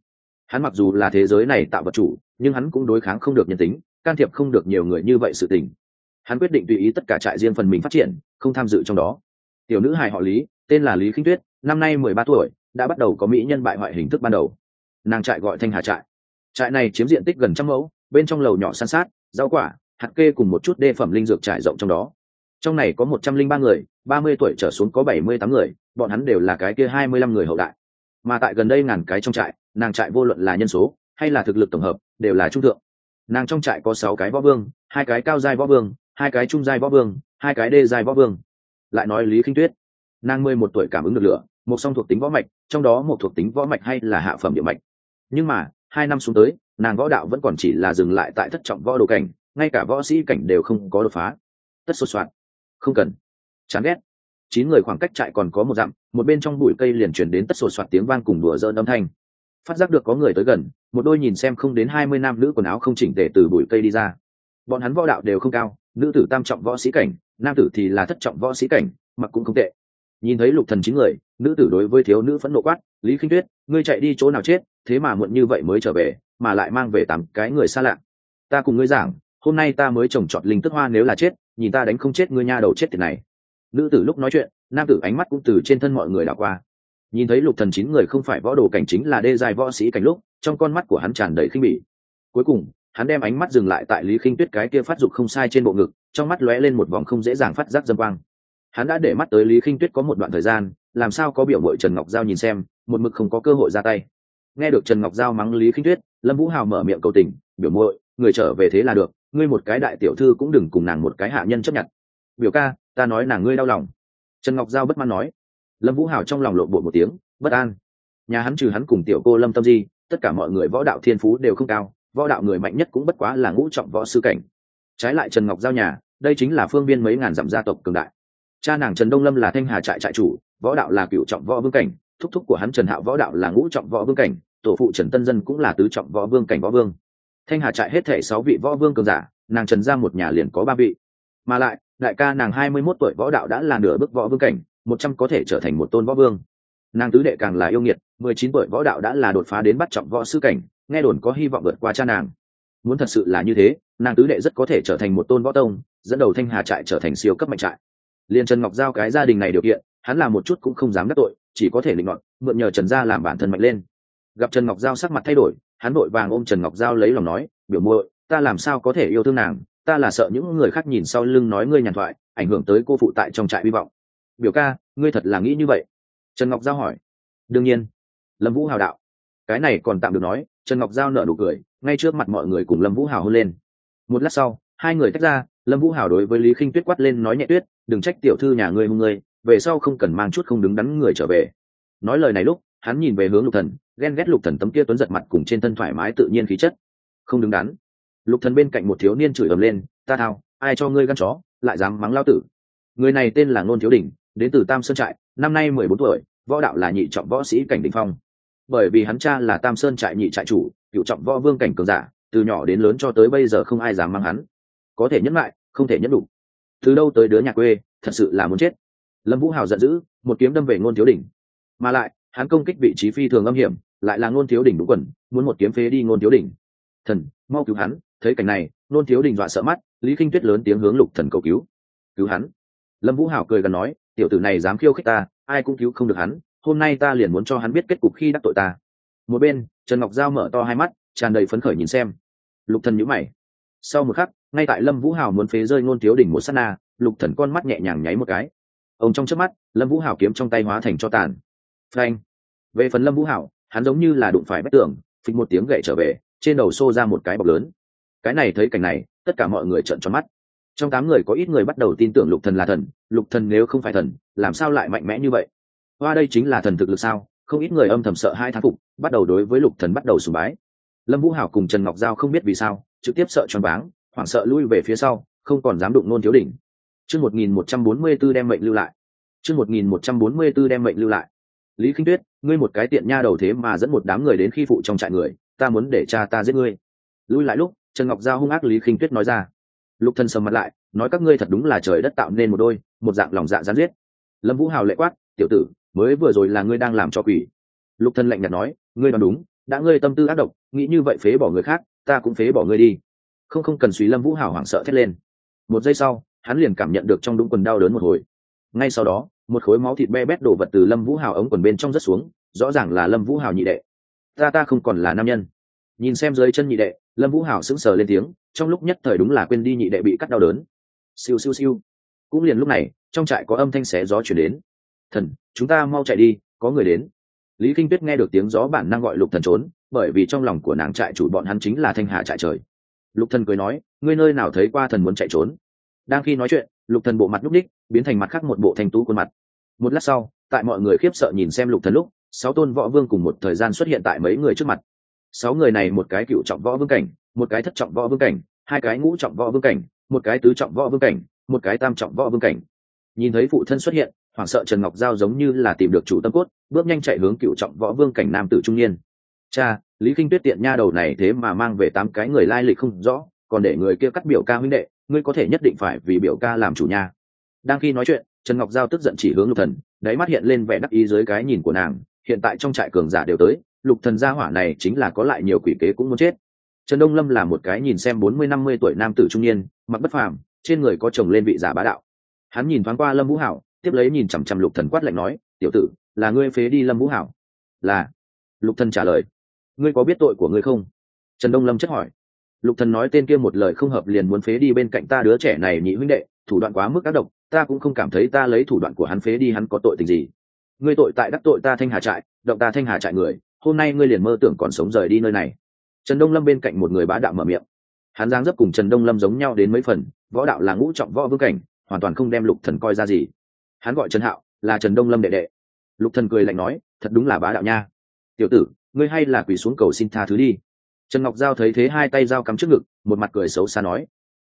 Hắn mặc dù là thế giới này tạo vật chủ, nhưng hắn cũng đối kháng không được nhân tính can thiệp không được nhiều người như vậy sự tình. Hắn quyết định tùy ý tất cả trại riêng phần mình phát triển, không tham dự trong đó. Tiểu nữ hài họ lý, tên là lý khinh tuyết, năm nay mười ba tuổi, đã bắt đầu có mỹ nhân bại hoại hình thức ban đầu. Nàng trại gọi thanh hà trại. Trại này chiếm diện tích gần trăm mẫu, bên trong lầu nhỏ san sát, rau quả, hạt kê cùng một chút đê phẩm linh dược trải rộng trong đó. Trong này có một trăm linh ba người, ba mươi tuổi trở xuống có bảy mươi tám người, bọn hắn đều là cái kia hai mươi lăm người hậu đại. Mà tại gần đây ngàn cái trong trại, nàng trại vô luận là nhân số, hay là thực lực tổng hợp, đều là trung thượng nàng trong trại có sáu cái võ vương, hai cái cao giai võ vương, hai cái trung giai võ vương, hai cái đê giai võ vương. Lại nói lý khinh tuyết. Nàng mười một tuổi cảm ứng được lửa, một song thuộc tính võ mạch, trong đó một thuộc tính võ mạch hay là hạ phẩm địa mạch. Nhưng mà, hai năm xuống tới, nàng võ đạo vẫn còn chỉ là dừng lại tại thất trọng võ đồ cảnh, ngay cả võ sĩ cảnh đều không có đột phá. Tất sột soạt không cần. Chán ghét. Chín người khoảng cách trại còn có một dặm, một bên trong bụi cây liền chuyển đến tất sột soạt tiếng vang cùng đùa dỡn âm thanh phát giác được có người tới gần, một đôi nhìn xem không đến hai mươi nam nữ quần áo không chỉnh tề từ bụi cây đi ra. Bọn hắn võ đạo đều không cao, nữ tử tam trọng võ sĩ cảnh, nam tử thì là thất trọng võ sĩ cảnh, mặc cũng không tệ. Nhìn thấy lục thần chín người, nữ tử đối với thiếu nữ phẫn nộ quát, lý khinh tuyết, ngươi chạy đi chỗ nào chết, thế mà muộn như vậy mới trở về, mà lại mang về tám cái người xa lạ. Ta cùng ngươi giảng, hôm nay ta mới trồng trọt linh tức hoa nếu là chết, nhìn ta đánh không chết ngươi nha đầu chết tiệt này. Nữ tử lúc nói chuyện, nam tử ánh mắt cũng từ trên thân mọi người đảo qua nhìn thấy lục thần chín người không phải võ đồ cảnh chính là đê dài võ sĩ cảnh lúc, trong con mắt của hắn tràn đầy khinh bỉ. Cuối cùng, hắn đem ánh mắt dừng lại tại lý khinh tuyết cái kia phát dục không sai trên bộ ngực, trong mắt lóe lên một vòng không dễ dàng phát giác dâm quang. Hắn đã để mắt tới lý khinh tuyết có một đoạn thời gian, làm sao có biểu mội trần ngọc giao nhìn xem, một mực không có cơ hội ra tay. Nghe được trần ngọc giao mắng lý khinh tuyết, lâm vũ hào mở miệng cầu tình, biểu muội, người trở về thế là được, ngươi một cái đại tiểu thư cũng đừng cùng nàng một cái hạ nhân chấp nhận. Biểu ca, ta nói nàng ngươi đau lòng. Trần ngọc giao bất mãn nói lâm vũ hào trong lòng lộn bộ một tiếng, bất an. Nhà hắn trừ hắn cùng tiểu cô lâm tâm di, tất cả mọi người võ đạo thiên phú đều không cao, võ đạo người mạnh nhất cũng bất quá là ngũ trọng võ sư cảnh. Trái lại trần ngọc giao nhà, đây chính là phương biên mấy ngàn dặm gia tộc cường đại. Cha nàng trần đông lâm là thanh hà trại trại chủ, võ đạo là cựu trọng võ vương cảnh, thúc thúc của hắn trần hạo võ đạo là ngũ trọng võ vương cảnh, tổ phụ trần tân dân cũng là tứ trọng võ vương cảnh võ vương. Thanh hà trại hết thể sáu vị võ vương cường giả, nàng trần ra một nhà liền có ba vị. Mà lại, đại ca nàng hai mươi mốt tuổi võ đạo đã là nửa bước võ vương cảnh một trăm có thể trở thành một tôn võ vương. Nàng tứ đệ càng là yêu nghiệt, mười chín tuổi võ đạo đã là đột phá đến bắt trọng võ sư cảnh, nghe đồn có hy vọng vượt qua cha nàng. Muốn thật sự là như thế, nàng tứ đệ rất có thể trở thành một tôn võ tông, dẫn đầu thanh hà trại trở thành siêu cấp mạnh trại. Liền trần ngọc giao cái gia đình này điều kiện, hắn làm một chút cũng không dám đắc tội, chỉ có thể định ngọn mượn nhờ trần gia làm bản thân mạnh lên. Gặp trần ngọc giao sắc mặt thay đổi, hắn vội vàng ôm trần ngọc giao lấy lòng nói, biểu muội, ta làm sao có thể yêu thương nàng? Ta là sợ những người khác nhìn sau lưng nói ngươi nhàn thoại, ảnh hưởng tới cô phụ tại trong trại hy vọng biểu ca, ngươi thật là nghĩ như vậy? Trần ngọc giao hỏi. Đương nhiên. Lâm vũ hào đạo. Cái này còn tạm được nói, trần ngọc giao nợ nụ cười, ngay trước mặt mọi người cùng lâm vũ hào hôn lên. Một lát sau, hai người tách ra, lâm vũ hào đối với lý khinh tuyết quát lên nói nhẹ tuyết, đừng trách tiểu thư nhà ngươi hung ngươi, về sau không cần mang chút không đứng đắn người trở về. Nói lời này lúc, hắn nhìn về hướng lục thần, ghen ghét lục thần tấm kia tuấn giật mặt cùng trên thân thoải mái tự nhiên khí chất. Không đứng đắn. Lục thần bên cạnh một thiếu niên chửi ầm lên, ta thao, ai cho ngươi gan chó, lại dám mắng lao tử? Người này tên là ngôn thiếu đỉnh đến từ tam sơn trại, năm nay mười bốn tuổi, võ đạo là nhị trọng võ sĩ cảnh đình phong. Bởi vì hắn cha là tam sơn trại nhị trại chủ, cựu trọng võ vương cảnh cường giả, từ nhỏ đến lớn cho tới bây giờ không ai dám mang hắn. Có thể nhẫn lại, không thể nhẫn đủ. Từ đâu tới đứa nhà quê, thật sự là muốn chết. Lâm vũ hào giận dữ, một kiếm đâm về ngôn thiếu đỉnh. Mà lại, hắn công kích vị trí phi thường âm hiểm, lại là ngôn thiếu đỉnh đúng quần, muốn một kiếm phế đi ngôn thiếu đỉnh. Thần, mau cứu hắn, thấy cảnh này, ngôn thiếu đỉnh dọa sợ mắt, lý kinh tuyết lớn tiếng hướng lục thần cầu cứu. Cứu hắn. Lâm vũ hảo cười gần nói tiểu tử này dám khiêu khích ta ai cũng cứu không được hắn hôm nay ta liền muốn cho hắn biết kết cục khi đắc tội ta. Một bên trần ngọc giao mở to hai mắt tràn đầy phấn khởi nhìn xem. Lục thần nhíu mày. Sau một khắc ngay tại lâm vũ hào muốn phế rơi ngôn thiếu đỉnh một sát na lục thần con mắt nhẹ nhàng nháy một cái. Ông trong chớp mắt lâm vũ hào kiếm trong tay hóa thành cho tàn. Phanh. Về phần lâm vũ Hào, hắn giống như là đụng phải bất tường phịch một tiếng gậy trở về trên đầu xô ra một cái bọc lớn. Cái này thấy cảnh này tất cả mọi người trợn tròn mắt trong tám người có ít người bắt đầu tin tưởng lục thần là thần, lục thần nếu không phải thần, làm sao lại mạnh mẽ như vậy? Hoa đây chính là thần thực lực sao? Không ít người âm thầm sợ hai thán phục, bắt đầu đối với lục thần bắt đầu sùng bái. Lâm vũ hảo cùng trần ngọc giao không biết vì sao, trực tiếp sợ choáng váng, hoảng sợ lui về phía sau, không còn dám đụng nôn thiếu đỉnh. Chương một nghìn một trăm bốn mươi 1144 đem mệnh lưu lại. Chương một nghìn một trăm bốn mươi 1144 đem mệnh lưu lại. Lý kinh tuyết, ngươi một cái tiện nha đầu thế mà dẫn một đám người đến khi phụ trong trại người, ta muốn để cha ta giết ngươi. Lui lại lúc, trần ngọc giao hung ác lý kinh tuyết nói ra lục thần sầm mặt lại, nói các ngươi thật đúng là trời đất tạo nên một đôi, một dạng lòng dạ gián giết. Lâm vũ hào lệ quát, tiểu tử, mới vừa rồi là ngươi đang làm cho quỷ. Lục thần lạnh nhạt nói, ngươi nói đúng, đã ngươi tâm tư ác độc, nghĩ như vậy phế bỏ người khác, ta cũng phế bỏ ngươi đi. Không không cần suy, lâm vũ hào hoảng sợ thét lên. Một giây sau, hắn liền cảm nhận được trong đúng quần đau đớn một hồi. Ngay sau đó, một khối máu thịt be bét đổ vật từ lâm vũ hào ống quần bên trong rất xuống, rõ ràng là lâm vũ hào nhị đệ. Ta ta không còn là nam nhân. Nhìn xem dưới chân nhị đệ, lâm vũ hào sững sờ lên tiếng trong lúc nhất thời đúng là quên đi nhị đệ bị cắt đau đớn. Siêu siêu siêu. Cũng liền lúc này, trong trại có âm thanh xé gió chuyển đến. Thần, chúng ta mau chạy đi, có người đến. Lý kinh tuyết nghe được tiếng gió bản năng gọi lục thần trốn, bởi vì trong lòng của nàng trại chủ bọn hắn chính là thanh hà trại trời. Lục thần cười nói, ngươi nơi nào thấy qua thần muốn chạy trốn? Đang khi nói chuyện, lục thần bộ mặt lúc đích biến thành mặt khác một bộ thanh tú khuôn mặt. Một lát sau, tại mọi người khiếp sợ nhìn xem lục thần lúc, sáu tôn võ vương cùng một thời gian xuất hiện tại mấy người trước mặt. Sáu người này một cái cựu trọng võ vương cảnh một cái thất trọng võ vương cảnh, hai cái ngũ trọng võ vương cảnh, một cái tứ trọng võ vương cảnh, một cái tam trọng võ vương cảnh. Nhìn thấy phụ thân xuất hiện, hoảng sợ trần ngọc giao giống như là tìm được chủ tâm cốt, bước nhanh chạy hướng cựu trọng võ vương cảnh nam tử trung niên. Cha, lý kinh tuyết tiện nha đầu này thế mà mang về tám cái người lai lịch không rõ, còn để người kia cắt biểu ca huynh đệ, ngươi có thể nhất định phải vì biểu ca làm chủ nhà. đang khi nói chuyện, trần ngọc giao tức giận chỉ hướng lục thần, đáy mắt hiện lên vẻ đắc ý dưới cái nhìn của nàng, hiện tại trong trại cường giả đều tới, lục thần gia hỏa này chính là có lại nhiều quỷ kế cũng muốn chết trần đông lâm là một cái nhìn xem bốn mươi năm mươi tuổi nam tử trung niên, mặc bất phàm, trên người có chồng lên vị giả bá đạo. Hắn nhìn thoáng qua lâm vũ hảo, tiếp lấy nhìn chằm chằm lục thần quát lạnh nói, tiểu tử, là ngươi phế đi lâm vũ hảo? Là. Lục thần trả lời, ngươi có biết tội của ngươi không? Trần đông lâm chất hỏi. Lục thần nói tên kia một lời không hợp liền muốn phế đi bên cạnh ta đứa trẻ này nhị huynh đệ, thủ đoạn quá mức ác độc, ta cũng không cảm thấy ta lấy thủ đoạn của hắn phế đi hắn có tội tình gì. Ngươi tội tại đắc tội ta thanh hà trại, động ta thanh hà trại người, hôm nay ngươi liền mơ tưởng còn sống rời đi nơi này trần đông lâm bên cạnh một người bá đạo mở miệng. Hắn giang dấp cùng trần đông lâm giống nhau đến mấy phần, võ đạo là ngũ trọng võ vương cảnh, hoàn toàn không đem lục thần coi ra gì. Hắn gọi trần hạo, là trần đông lâm đệ đệ. Lục thần cười lạnh nói, thật đúng là bá đạo nha. Tiểu tử, ngươi hay là quỳ xuống cầu xin tha thứ đi. Trần ngọc giao thấy thế hai tay giao cắm trước ngực, một mặt cười xấu xa nói.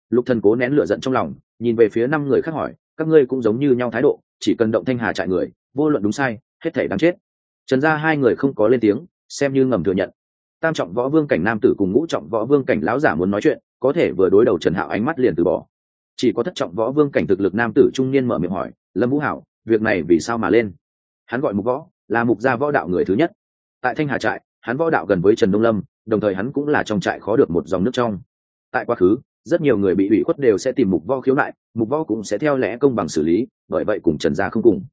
Lục thần cố nén lửa giận trong lòng, nhìn về phía năm người khác hỏi, các ngươi cũng giống như nhau thái độ, chỉ cần động thanh hà trại người, vô luận đúng sai, hết thể đáng chết. Trần gia hai người không có lên tiếng, xem như ngầm thừa nhận tam trọng võ vương cảnh nam tử cùng ngũ trọng võ vương cảnh lão giả muốn nói chuyện, có thể vừa đối đầu trần hạo ánh mắt liền từ bỏ. Chỉ có thất trọng võ vương cảnh thực lực nam tử trung niên mở miệng hỏi, lâm vũ hảo, việc này vì sao mà lên? Hắn gọi mục võ, là mục gia võ đạo người thứ nhất. Tại thanh hà trại, hắn võ đạo gần với trần đông lâm, đồng thời hắn cũng là trong trại khó được một dòng nước trong. Tại quá khứ, rất nhiều người bị ủy khuất đều sẽ tìm mục võ khiếu nại, mục võ cũng sẽ theo lẽ công bằng xử lý, bởi vậy cùng trần gia không cùng.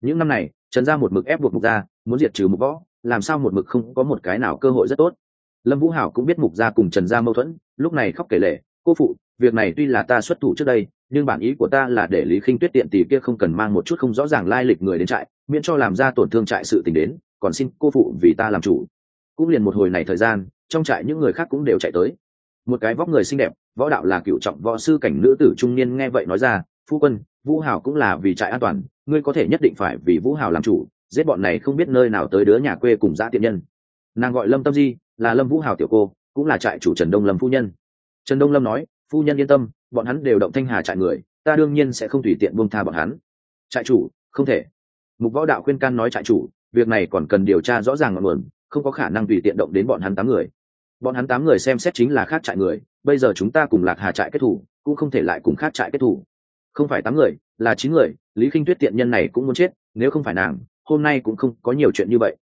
Những năm này, trần gia một mực ép buộc mục gia muốn diệt trừ mục võ làm sao một mực không có một cái nào cơ hội rất tốt. Lâm vũ hảo cũng biết mục gia cùng trần gia mâu thuẫn lúc này khóc kể lể, cô phụ việc này tuy là ta xuất thủ trước đây nhưng bản ý của ta là để lý khinh tuyết tiện tỷ kia không cần mang một chút không rõ ràng lai lịch người đến trại miễn cho làm ra tổn thương trại sự tình đến còn xin cô phụ vì ta làm chủ. Cũng liền một hồi này thời gian trong trại những người khác cũng đều chạy tới. Một cái vóc người xinh đẹp võ đạo là cựu trọng võ sư cảnh nữ tử trung niên nghe vậy nói ra phu quân vũ hảo cũng là vì trại an toàn ngươi có thể nhất định phải vì vũ hảo làm chủ giết bọn này không biết nơi nào tới đứa nhà quê cùng giã tiện nhân. Nàng gọi lâm tâm di, là lâm vũ hào tiểu cô, cũng là trại chủ trần đông lâm phu nhân. Trần đông lâm nói, phu nhân yên tâm, bọn hắn đều động thanh hà trại người, ta đương nhiên sẽ không tùy tiện buông tha bọn hắn. Trại chủ, không thể. Mục võ đạo khuyên can nói, trại chủ, việc này còn cần điều tra rõ ràng ngọn nguồn, không có khả năng tùy tiện động đến bọn hắn tám người. Bọn hắn tám người xem xét chính là khác trại người, bây giờ chúng ta cùng lạc hà trại kết thủ, cũng không thể lại cùng khác trại kết thủ. Không phải tám người, là chín người, lý khinh tuyết tiện nhân này cũng muốn chết, nếu không phải nàng hôm nay cũng không có nhiều chuyện như vậy.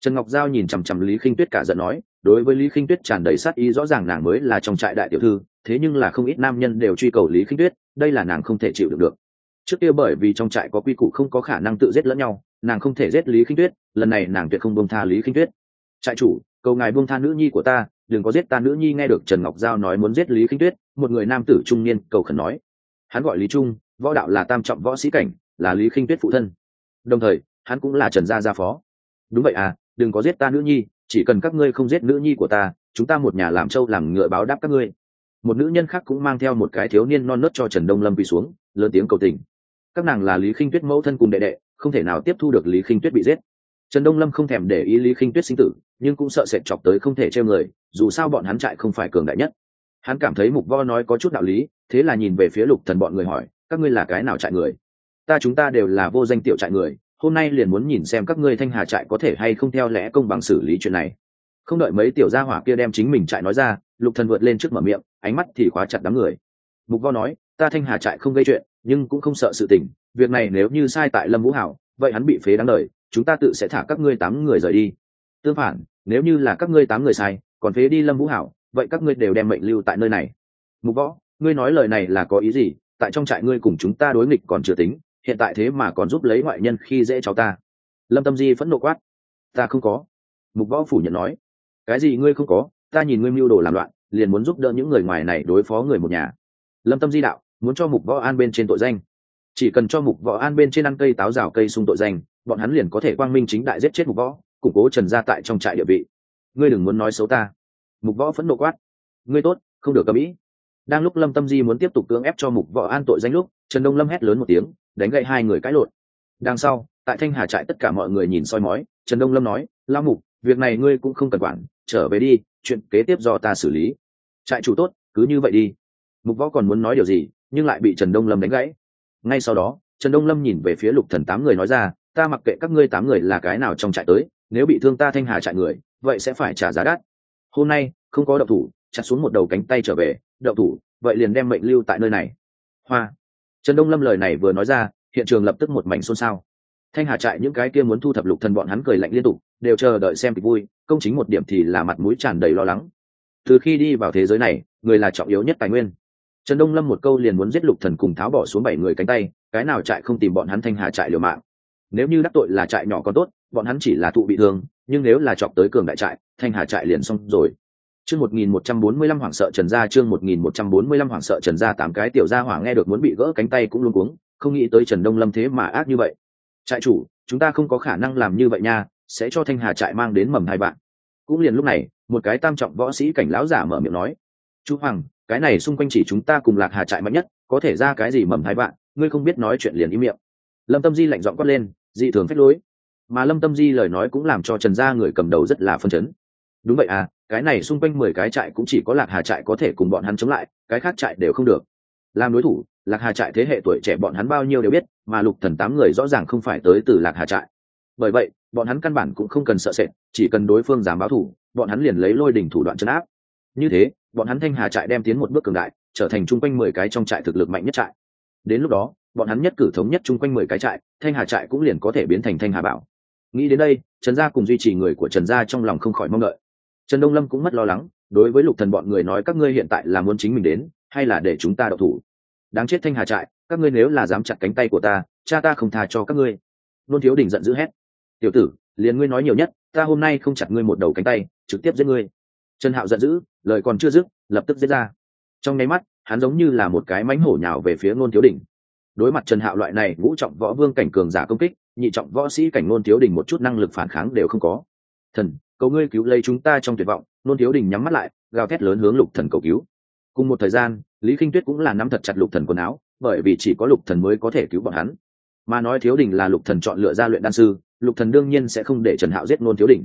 Trần ngọc giao nhìn chằm chằm lý khinh tuyết cả giận nói, đối với lý khinh tuyết tràn đầy sát ý rõ ràng nàng mới là trong trại đại tiểu thư, thế nhưng là không ít nam nhân đều truy cầu lý khinh tuyết, đây là nàng không thể chịu được được. Trước kia bởi vì trong trại có quy củ không có khả năng tự giết lẫn nhau, nàng không thể giết lý khinh tuyết, lần này nàng tuyệt không buông tha lý khinh tuyết. Trại chủ, cầu ngài buông tha nữ nhi của ta, đừng có giết ta nữ nhi, nghe được trần ngọc giao nói muốn giết lý khinh tuyết, một người nam tử trung niên cầu khẩn nói. Hắn gọi lý trung, võ đạo là tam trọng võ sĩ cảnh, là lý khinh tuyết phụ thân. Đồng thời hắn cũng là trần gia gia phó. Đúng vậy à đừng có giết ta nữ nhi, chỉ cần các ngươi không giết nữ nhi của ta, chúng ta một nhà làm trâu làm ngựa báo đáp các ngươi. Một nữ nhân khác cũng mang theo một cái thiếu niên non nớt cho trần đông lâm quỳ xuống, lớn tiếng cầu tình. Các nàng là lý khinh tuyết mẫu thân cùng đệ đệ, không thể nào tiếp thu được lý khinh tuyết bị giết. Trần đông lâm không thèm để ý lý khinh tuyết sinh tử, nhưng cũng sợ sệt chọc tới không thể treo người, dù sao bọn hắn trại không phải cường đại nhất. Hắn cảm thấy mục vo nói có chút đạo lý, thế là nhìn về phía lục thần bọn người hỏi, các ngươi là cái nào trại người? Ta chúng ta đều là vô danh tiểu trại người hôm nay liền muốn nhìn xem các ngươi thanh hà trại có thể hay không theo lẽ công bằng xử lý chuyện này. Không đợi mấy tiểu gia hỏa kia đem chính mình trại nói ra, lục thần vượt lên trước mở miệng, ánh mắt thì khóa chặt đám người. Mục vo nói, ta thanh hà trại không gây chuyện, nhưng cũng không sợ sự tình, việc này nếu như sai tại lâm vũ hảo, vậy hắn bị phế đáng đời, chúng ta tự sẽ thả các ngươi tám người rời đi. Tương phản, nếu như là các ngươi tám người sai, còn phế đi lâm vũ hảo, vậy các ngươi đều đem mệnh lưu tại nơi này. Mục võ, ngươi nói lời này là có ý gì? Tại trong trại ngươi cùng chúng ta đối nghịch còn chưa tính hiện tại thế mà còn giúp lấy ngoại nhân khi dễ cháu ta. Lâm tâm di phẫn nộ quát. Ta không có. Mục võ phủ nhận nói. Cái gì ngươi không có? Ta nhìn ngươi mưu đồ làm loạn, liền muốn giúp đỡ những người ngoài này đối phó người một nhà. Lâm tâm di đạo, muốn cho mục võ an bên trên tội danh. Chỉ cần cho mục võ an bên trên ăn cây táo rào cây sung tội danh, bọn hắn liền có thể quang minh chính đại giết chết mục võ, củng cố trần gia tại trong trại địa vị. Ngươi đừng muốn nói xấu ta. Mục võ phẫn nộ quát. Ngươi tốt, không được cầm ý. Đang lúc lâm tâm di muốn tiếp tục cưỡng ép cho mục võ an tội danh lúc, trần đông lâm hét lớn một tiếng đánh gậy hai người cãi lộn. Đằng sau, tại thanh hà trại tất cả mọi người nhìn soi mói, trần đông lâm nói lao mục, việc này ngươi cũng không cần quản, trở về đi, chuyện kế tiếp do ta xử lý. Trại chủ tốt, cứ như vậy đi. Mục võ còn muốn nói điều gì, nhưng lại bị trần đông lâm đánh gãy. Ngay sau đó, trần đông lâm nhìn về phía lục thần tám người nói ra, ta mặc kệ các ngươi tám người là cái nào trong trại tới, nếu bị thương ta thanh hà trại người, vậy sẽ phải trả giá đắt. Hôm nay, không có đậu thủ, chặt xuống một đầu cánh tay trở về, đậu thủ, vậy liền đem mệnh lưu tại nơi này. Hoa trần đông lâm lời này vừa nói ra, hiện trường lập tức một mảnh xôn xao. Thanh hà trại những cái kia muốn thu thập lục thần bọn hắn cười lạnh liên tục, đều chờ đợi xem kịch vui, công chính một điểm thì là mặt mũi tràn đầy lo lắng. Từ khi đi vào thế giới này, người là trọng yếu nhất tài nguyên. Trần đông lâm một câu liền muốn giết lục thần cùng tháo bỏ xuống bảy người cánh tay, cái nào trại không tìm bọn hắn thanh hà trại liều mạng. Nếu như đắc tội là trại nhỏ còn tốt, bọn hắn chỉ là thụ bị thương, nhưng nếu là chọc tới cường đại trại, thanh hà trại liền xong rồi chương một nghìn một trăm bốn mươi lăm hoảng sợ trần gia, chương một nghìn một trăm bốn mươi lăm hoảng sợ trần gia, tám cái tiểu gia hỏa nghe được muốn bị gỡ cánh tay cũng luống cuống, không nghĩ tới trần đông lâm thế mà ác như vậy. Trại chủ, chúng ta không có khả năng làm như vậy nha, sẽ cho thanh hà trại mang đến mầm hai bạn. Cũng liền lúc này, một cái tam trọng võ sĩ cảnh lão giả mở miệng nói chú hoàng, cái này xung quanh chỉ chúng ta cùng lạc hà trại mạnh nhất, có thể ra cái gì mầm hai bạn, ngươi không biết nói chuyện liền im miệng. Lâm tâm di lạnh giọng quát lên, dị thường phách lối. Mà lâm tâm di lời nói cũng làm cho trần gia người cầm đầu rất là phân chấn. Đúng vậy à cái này xung quanh mười cái trại cũng chỉ có lạc hà trại có thể cùng bọn hắn chống lại, cái khác trại đều không được. Làm đối thủ, lạc hà trại thế hệ tuổi trẻ bọn hắn bao nhiêu đều biết, mà lục thần tám người rõ ràng không phải tới từ lạc hà trại. Bởi vậy, bọn hắn căn bản cũng không cần sợ sệt, chỉ cần đối phương dám báo thủ, bọn hắn liền lấy lôi đỉnh thủ đoạn chấn áp. Như thế, bọn hắn thanh hà trại đem tiến một bước cường đại, trở thành chung quanh mười cái trong trại thực lực mạnh nhất trại. Đến lúc đó, bọn hắn nhất cử thống nhất chung quanh mười cái trại, thanh hà trại cũng liền có thể biến thành thanh hà bảo. Nghĩ đến đây, trần gia cùng duy trì người của trần gia trong lòng không khỏi mong đợi trần đông lâm cũng mất lo lắng, đối với lục thần bọn người nói các ngươi hiện tại là muốn chính mình đến, hay là để chúng ta đậu thủ? Đáng chết thanh hà trại, các ngươi nếu là dám chặt cánh tay của ta, cha ta không tha cho các ngươi. Nôn thiếu đình giận dữ hét. Tiểu tử, liền ngươi nói nhiều nhất, ta hôm nay không chặt ngươi một đầu cánh tay, trực tiếp giết ngươi. Trần hạo giận dữ, lời còn chưa dứt, lập tức giết ra. Trong nháy mắt, hắn giống như là một cái mánh hổ nhào về phía Nôn thiếu đình. Đối mặt trần hạo loại này ngũ trọng võ vương cảnh cường giả công kích, nhị trọng võ sĩ cảnh Nôn thiếu đình một chút năng lực phản kháng đều không có. Thần cầu ngươi cứu lấy chúng ta trong tuyệt vọng, nôn thiếu đình nhắm mắt lại, gào thét lớn hướng lục thần cầu cứu. Cùng một thời gian, lý kinh tuyết cũng là nắm thật chặt lục thần quần áo, bởi vì chỉ có lục thần mới có thể cứu bọn hắn. Mà nói thiếu đình là lục thần chọn lựa ra luyện đan sư, lục thần đương nhiên sẽ không để trần hạo giết nôn thiếu đình.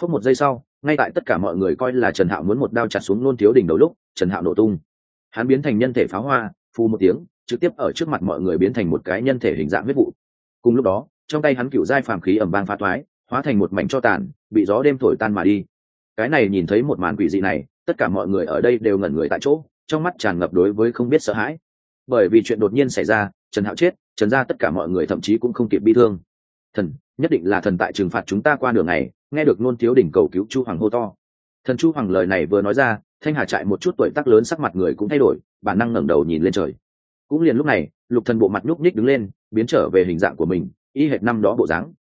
Phút một giây sau, ngay tại tất cả mọi người coi là trần hạo muốn một đao chặt xuống nôn thiếu đình đầu lúc, trần hạo nổ tung. Hắn biến thành nhân thể pháo hoa phu một tiếng, trực tiếp ở trước mặt mọi người biến thành một cái nhân thể hình dạng huyết vụ. Cùng lúc đó, trong tay hắn cựu giai phàm khí ẩm vang phá toái hóa thành một mảnh cho tàn, bị gió đêm thổi tan mà đi. Cái này nhìn thấy một màn quỷ dị này, tất cả mọi người ở đây đều ngẩn người tại chỗ, trong mắt tràn ngập đối với không biết sợ hãi. Bởi vì chuyện đột nhiên xảy ra, trần hạo chết, trần ra tất cả mọi người thậm chí cũng không kịp bi thương. Thần, nhất định là thần tại trừng phạt chúng ta qua đường này nghe được nôn thiếu đỉnh cầu cứu chu hoàng hô to. Thần chu hoàng lời này vừa nói ra, thanh hà trại một chút tuổi tác lớn sắc mặt người cũng thay đổi, bản năng ngẩng đầu nhìn lên trời. Cũng liền lúc này, lục thần bộ mặt nhúc nhích đứng lên, biến trở về hình dạng của mình, y hệt năm đó bộ dáng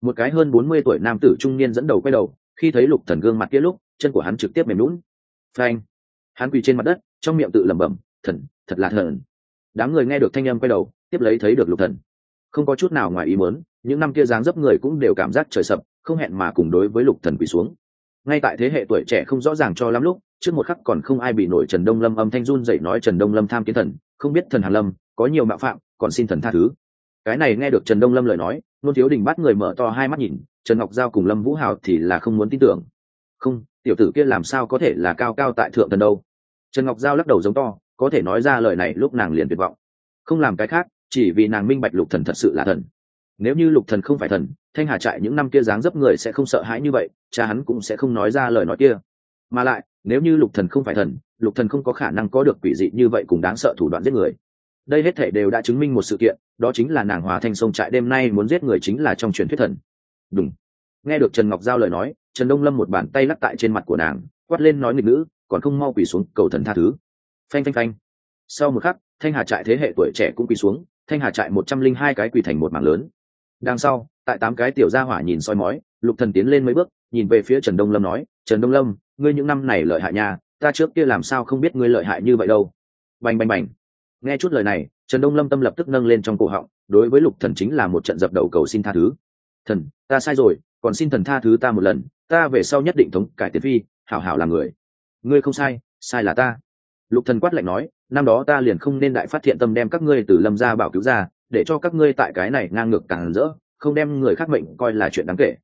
một cái hơn bốn mươi tuổi nam tử trung niên dẫn đầu quay đầu, khi thấy lục thần gương mặt kia lúc, chân của hắn trực tiếp mềm lún phanh! Hắn quỳ trên mặt đất, trong miệng tự lẩm bẩm, thần, thật là thần. Đám người nghe được thanh âm quay đầu, tiếp lấy thấy được lục thần. Không có chút nào ngoài ý muốn, những năm kia dáng dấp người cũng đều cảm giác trời sập, không hẹn mà cùng đối với lục thần quỳ xuống. Ngay tại thế hệ tuổi trẻ không rõ ràng cho lắm lúc, trước một khắc còn không ai bị nổi trần đông lâm âm thanh run dậy nói trần đông lâm tham kiến thần, không biết thần hàn lâm, có nhiều mạo phạm, còn xin thần tha thứ. Cái này nghe được trần đông lâm lời nói nôn thiếu đình bắt người mở to hai mắt nhìn, trần ngọc giao cùng lâm vũ hào thì là không muốn tin tưởng. Không, tiểu tử kia làm sao có thể là cao cao tại thượng thần đâu? Trần ngọc giao lắc đầu giống to, có thể nói ra lời này lúc nàng liền tuyệt vọng. Không làm cái khác, chỉ vì nàng minh bạch lục thần thật sự là thần. Nếu như lục thần không phải thần, thanh hà trại những năm kia dáng dấp người sẽ không sợ hãi như vậy, cha hắn cũng sẽ không nói ra lời nói kia. Mà lại, nếu như lục thần không phải thần, lục thần không có khả năng có được quỷ dị như vậy cùng đáng sợ thủ đoạn giết người. Đây hết thể đều đã chứng minh một sự kiện đó chính là nàng hòa thanh sông trại đêm nay muốn giết người chính là trong truyền thuyết thần. Đúng nghe được trần ngọc giao lời nói trần đông lâm một bàn tay lắc tại trên mặt của nàng quát lên nói nghịch nữ còn không mau quỳ xuống cầu thần tha thứ. Phanh phanh phanh. Sau một khắc thanh hà trại thế hệ tuổi trẻ cũng quỳ xuống thanh hà trại một trăm linh hai cái quỳ thành một mảng lớn. Đằng sau tại tám cái tiểu gia hỏa nhìn soi mói lục thần tiến lên mấy bước nhìn về phía trần đông lâm nói trần đông lâm ngươi những năm này lợi hại nhà, ta trước kia làm sao không biết ngươi lợi hại như vậy đâu. Bành bành bành nghe chút lời này, trần đông lâm tâm lập tức nâng lên trong cổ họng, đối với lục thần chính là một trận dập đầu cầu xin tha thứ. Thần, ta sai rồi, còn xin thần tha thứ ta một lần, ta về sau nhất định thống cải tiến phi, hảo hảo làm người. Ngươi không sai sai là ta. Lục thần quát lạnh nói, năm đó ta liền không nên đại phát thiện tâm đem các ngươi từ lâm gia bảo cứu ra, để cho các ngươi tại cái này ngang ngược càng rỡ, không đem người khác mệnh coi là chuyện đáng kể.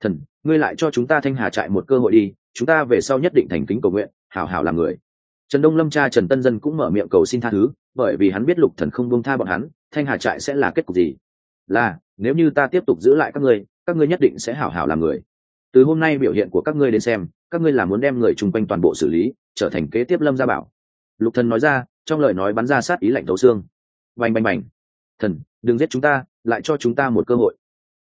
Thần, ngươi lại cho chúng ta thanh hà trại một cơ hội đi, chúng ta về sau nhất định thành kính cầu nguyện, hảo hảo làm người trần đông lâm cha trần tân dân cũng mở miệng cầu xin tha thứ, bởi vì hắn biết lục thần không buông tha bọn hắn, thanh hà trại sẽ là kết cục gì? Là, nếu như ta tiếp tục giữ lại các ngươi các ngươi nhất định sẽ hảo hảo làm người. Từ hôm nay biểu hiện của các ngươi đến xem, các ngươi là muốn đem người chung quanh toàn bộ xử lý, trở thành kế tiếp lâm gia bảo. Lục thần nói ra, trong lời nói bắn ra sát ý lạnh thấu xương. Bành bành bành. Thần, đừng giết chúng ta, lại cho chúng ta một cơ hội.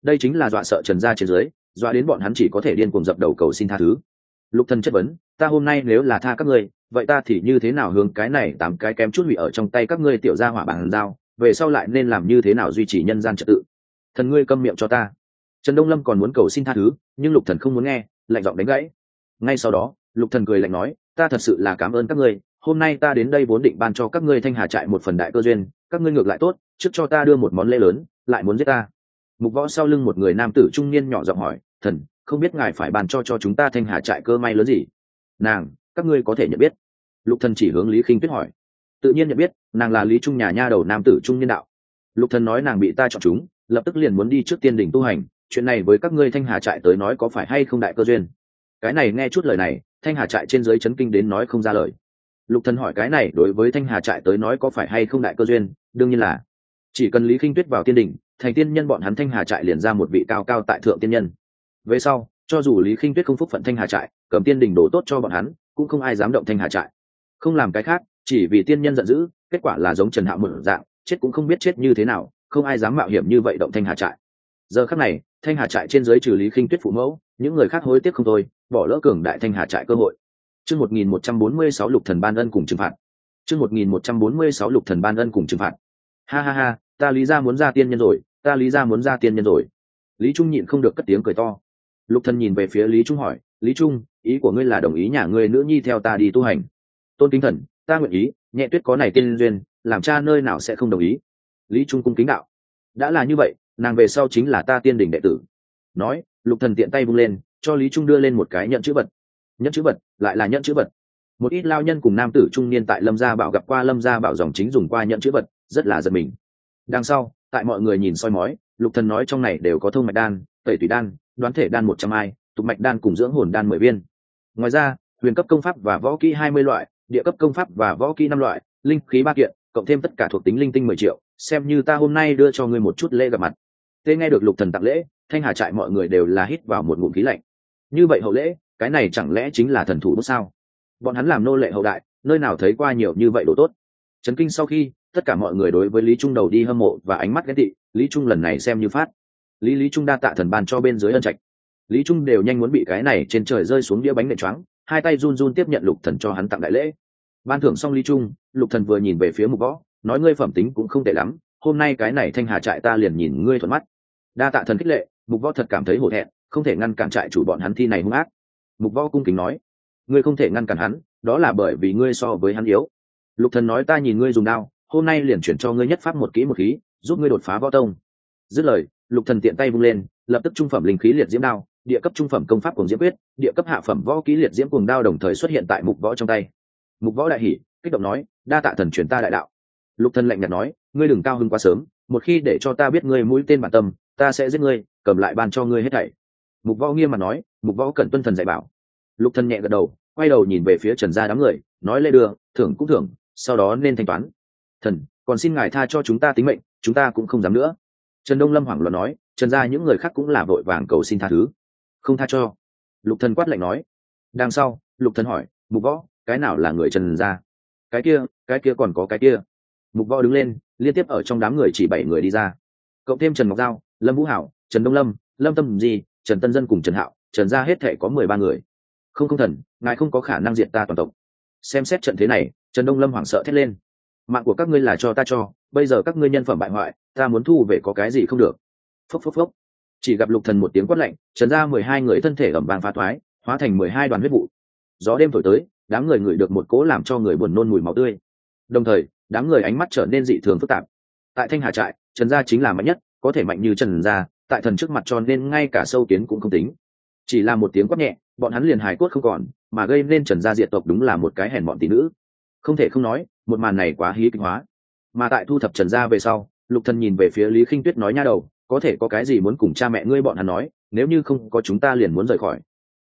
Đây chính là dọa sợ trần gia trên dưới, dọa đến bọn hắn chỉ có thể điên cuồng dập đầu cầu xin tha thứ. Lục thần chất vấn, ta hôm nay nếu là tha các ngươi vậy ta thì như thế nào hướng cái này tám cái kém chút hủy ở trong tay các ngươi tiểu gia hỏa bằng dao về sau lại nên làm như thế nào duy trì nhân gian trật tự? Thần ngươi câm miệng cho ta. Trần đông lâm còn muốn cầu xin tha thứ, nhưng lục thần không muốn nghe, lạnh giọng đánh gãy. Ngay sau đó, lục thần cười lạnh nói, ta thật sự là cảm ơn các ngươi, hôm nay ta đến đây vốn định ban cho các ngươi thanh hà trại một phần đại cơ duyên, các ngươi ngược lại tốt, trước cho ta đưa một món lễ lớn, lại muốn giết ta. Mục võ sau lưng một người nam tử trung niên nhỏ giọng hỏi, thần, không biết ngài phải bàn cho cho chúng ta thanh hà trại cơ may lớn gì? Nàng các ngươi có thể nhận biết. Lục thần chỉ hướng lý khinh tuyết hỏi. Tự nhiên nhận biết, nàng là lý trung nhà nha đầu nam tử trung niên đạo. Lục thần nói nàng bị ta chọn chúng, lập tức liền muốn đi trước tiên đỉnh tu hành, chuyện này với các ngươi thanh hà trại tới nói có phải hay không đại cơ duyên? Cái này nghe chút lời này, thanh hà trại trên dưới chấn kinh đến nói không ra lời. Lục thần hỏi cái này đối với thanh hà trại tới nói có phải hay không đại cơ duyên, đương nhiên là. Chỉ cần lý khinh tuyết vào tiên đỉnh, thành tiên nhân bọn hắn thanh hà trại liền ra một vị cao cao tại thượng tiên nhân. Về sau, cho dù lý khinh tuyết không phúc phận thanh hà trại, cầm tiên đỉnh đổ tốt cho bọn hắn cũng không ai dám động thanh hà trại. Không làm cái khác, chỉ vì tiên nhân giận dữ, kết quả là giống trần hạo một dạng, chết cũng không biết chết như thế nào, không ai dám mạo hiểm như vậy động thanh hà trại. Giờ khắc này, thanh hà trại trên dưới trừ lý khinh tuyết phụ mẫu, những người khác hối tiếc không thôi, bỏ lỡ cường đại thanh hà trại cơ hội. Chương một nghìn một trăm bốn mươi sáu lục thần ban ân cùng trừng phạt. Chương một nghìn một trăm bốn mươi sáu lục thần ban ân cùng trừng phạt. Ha ha ha, ta lý ra muốn ra tiên nhân rồi, ta lý ra muốn ra tiên nhân rồi. Lý trung nhịn không được cất tiếng cười to. Lục thần nhìn về phía lý trung hỏi, lý trung ý của ngươi là đồng ý nhà ngươi nữ nhi theo ta đi tu hành. Tôn kính thần, ta nguyện ý, nhẹ tuyết có này tiên duyên, làm cha nơi nào sẽ không đồng ý? Lý trung cung kính đạo. Đã là như vậy, nàng về sau chính là ta tiên đình đệ tử. Nói, lục thần tiện tay vung lên, cho lý trung đưa lên một cái nhận chữ vật. Nhận chữ vật, lại là nhận chữ vật. Một ít lao nhân cùng nam tử trung niên tại lâm gia bảo gặp qua lâm gia bảo dòng chính dùng qua nhận chữ vật, rất là giật mình. Đằng sau, tại mọi người nhìn soi mói, lục thần nói trong này đều có thông mạch đan, tẩy tùy đan, đoán thể đan một trăm ai, tục mạch đan cùng dưỡng hồn đan mười viên ngoài ra, huyền cấp công pháp và võ kỹ hai mươi loại, địa cấp công pháp và võ kỹ năm loại, linh khí ba kiện, cộng thêm tất cả thuộc tính linh tinh mười triệu, xem như ta hôm nay đưa cho ngươi một chút lễ gặp mặt. Tê nghe được lục thần tặng lễ, thanh hà trại mọi người đều là hít vào một ngụm khí lạnh. Như vậy hậu lễ, cái này chẳng lẽ chính là thần thủ đốt sao? Bọn hắn làm nô lệ hậu đại, nơi nào thấy qua nhiều như vậy đồ tốt. Trấn kinh sau khi, tất cả mọi người đối với lý trung đầu đi hâm mộ và ánh mắt ghét tị, lý trung lần này xem như phát. Lý lý trung đa tạ thần ban cho bên dưới ân trạch lý trung đều nhanh muốn bị cái này trên trời rơi xuống đĩa bánh nện choáng, hai tay run run tiếp nhận lục thần cho hắn tặng đại lễ. Ban thưởng xong lý trung, lục thần vừa nhìn về phía mục võ, nói ngươi phẩm tính cũng không tệ lắm, hôm nay cái này thanh hà trại ta liền nhìn ngươi thuận mắt. Đa tạ thần khích lệ, mục võ thật cảm thấy hổ thẹn, không thể ngăn cản trại chủ bọn hắn thi này hung ác. Mục võ cung kính nói, ngươi không thể ngăn cản hắn, đó là bởi vì ngươi so với hắn yếu. Lục thần nói ta nhìn ngươi dùng đao, hôm nay liền chuyển cho ngươi nhất pháp một kỹ một khí, giúp ngươi đột phá võ tông. Dứt lời, lục thần tiện tay vung lên, lập tức trung phẩm linh khí liệt diễm đao địa cấp trung phẩm công pháp cùng diễm quyết, địa cấp hạ phẩm võ ký liệt diễm cuồng đao đồng thời xuất hiện tại mục võ trong tay. Mục võ đại hỉ, kích động nói, đa tạ thần truyền ta đại đạo. Lục thần lạnh nhạt nói, ngươi đừng cao hơn quá sớm, một khi để cho ta biết ngươi mũi tên bản tâm, ta sẽ giết ngươi, cầm lại ban cho ngươi hết thảy. Mục võ nghiêm mặt nói, mục võ cần tuân thần dạy bảo. Lục thần nhẹ gật đầu, quay đầu nhìn về phía trần gia đám người, nói lê đưa thưởng cũng thưởng, sau đó nên thanh toán. Thần, còn xin ngài tha cho chúng ta tính mệnh, chúng ta cũng không dám nữa. Trần đông lâm hoảng loạn nói, trần gia những người khác cũng là vội vàng cầu xin tha thứ không tha cho. Lục thần quát lạnh nói. Đằng sau, lục thần hỏi, mục võ, cái nào là người trần gia? cái kia cái kia còn có cái kia. Mục võ đứng lên, liên tiếp ở trong đám người chỉ bảy người đi ra. Cộng thêm trần ngọc giao, lâm vũ hảo, trần đông lâm lâm tâm di, trần tân dân cùng trần hạo, trần gia hết thể có mười ba người. Không không thần, ngài không có khả năng diệt ta toàn tộc. Xem xét trận thế này, trần đông lâm hoảng sợ thét lên. Mạng của các ngươi là cho ta cho, bây giờ các ngươi nhân phẩm bại hoại, ta muốn thu về có cái gì không được. Phốc phốc phốc chỉ gặp lục thần một tiếng quát lạnh, trần ra mười hai người thân thể ẩm vàng phá thoái, hóa thành mười hai đoàn huyết vụ. Gió đêm thổi tới, đám người ngửi được một cỗ làm cho người buồn nôn mùi máu tươi. Đồng thời, đám người ánh mắt trở nên dị thường phức tạp. Tại thanh hà trại, trần gia chính là mạnh nhất, có thể mạnh như trần gia, tại thần trước mặt cho nên ngay cả sâu kiến cũng không tính. Chỉ là một tiếng quát nhẹ, bọn hắn liền hài cốt không còn, mà gây nên trần gia diệt tộc đúng là một cái hèn bọn tỷ nữ. Không thể không nói, một màn này quá hí kinh hóa. Mà tại thu thập trần gia về sau, lục thần nhìn về phía lý khinh tuyết nói nha đầu có thể có cái gì muốn cùng cha mẹ ngươi bọn hắn nói, nếu như không có chúng ta liền muốn rời khỏi.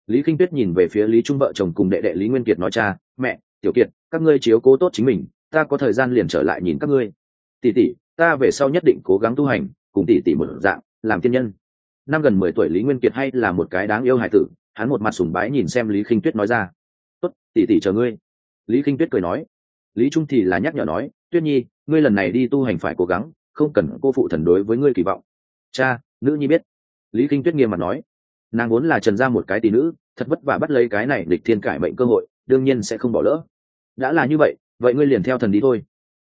Lý khinh tuyết nhìn về phía lý trung vợ chồng cùng đệ đệ lý nguyên kiệt nói, cha, mẹ, tiểu kiệt, các ngươi chiếu cố tốt chính mình, ta có thời gian liền trở lại nhìn các ngươi. Tỷ tỷ, ta về sau nhất định cố gắng tu hành, cùng tỷ tỷ một dạng, làm tiên nhân. Năm gần mười tuổi lý nguyên kiệt hay là một cái đáng yêu hài tử, hắn một mặt sùng bái nhìn xem lý khinh tuyết nói ra. Tốt, tỷ tỷ chờ ngươi. Lý khinh tuyết cười nói. Lý trung thì là nhắc nhở nói, tuyết nhi, ngươi lần này đi tu hành phải cố gắng, không cần cô phụ thần đối với ngươi kỳ vọng cha, nữ nhi biết. Lý Kinh tuyết nghiêm mặt nói. Nàng vốn là trần ra một cái tỷ nữ, thật vất vả bắt lấy cái này địch thiên cải mệnh cơ hội, đương nhiên sẽ không bỏ lỡ. Đã là như vậy vậy ngươi liền theo thần đi thôi.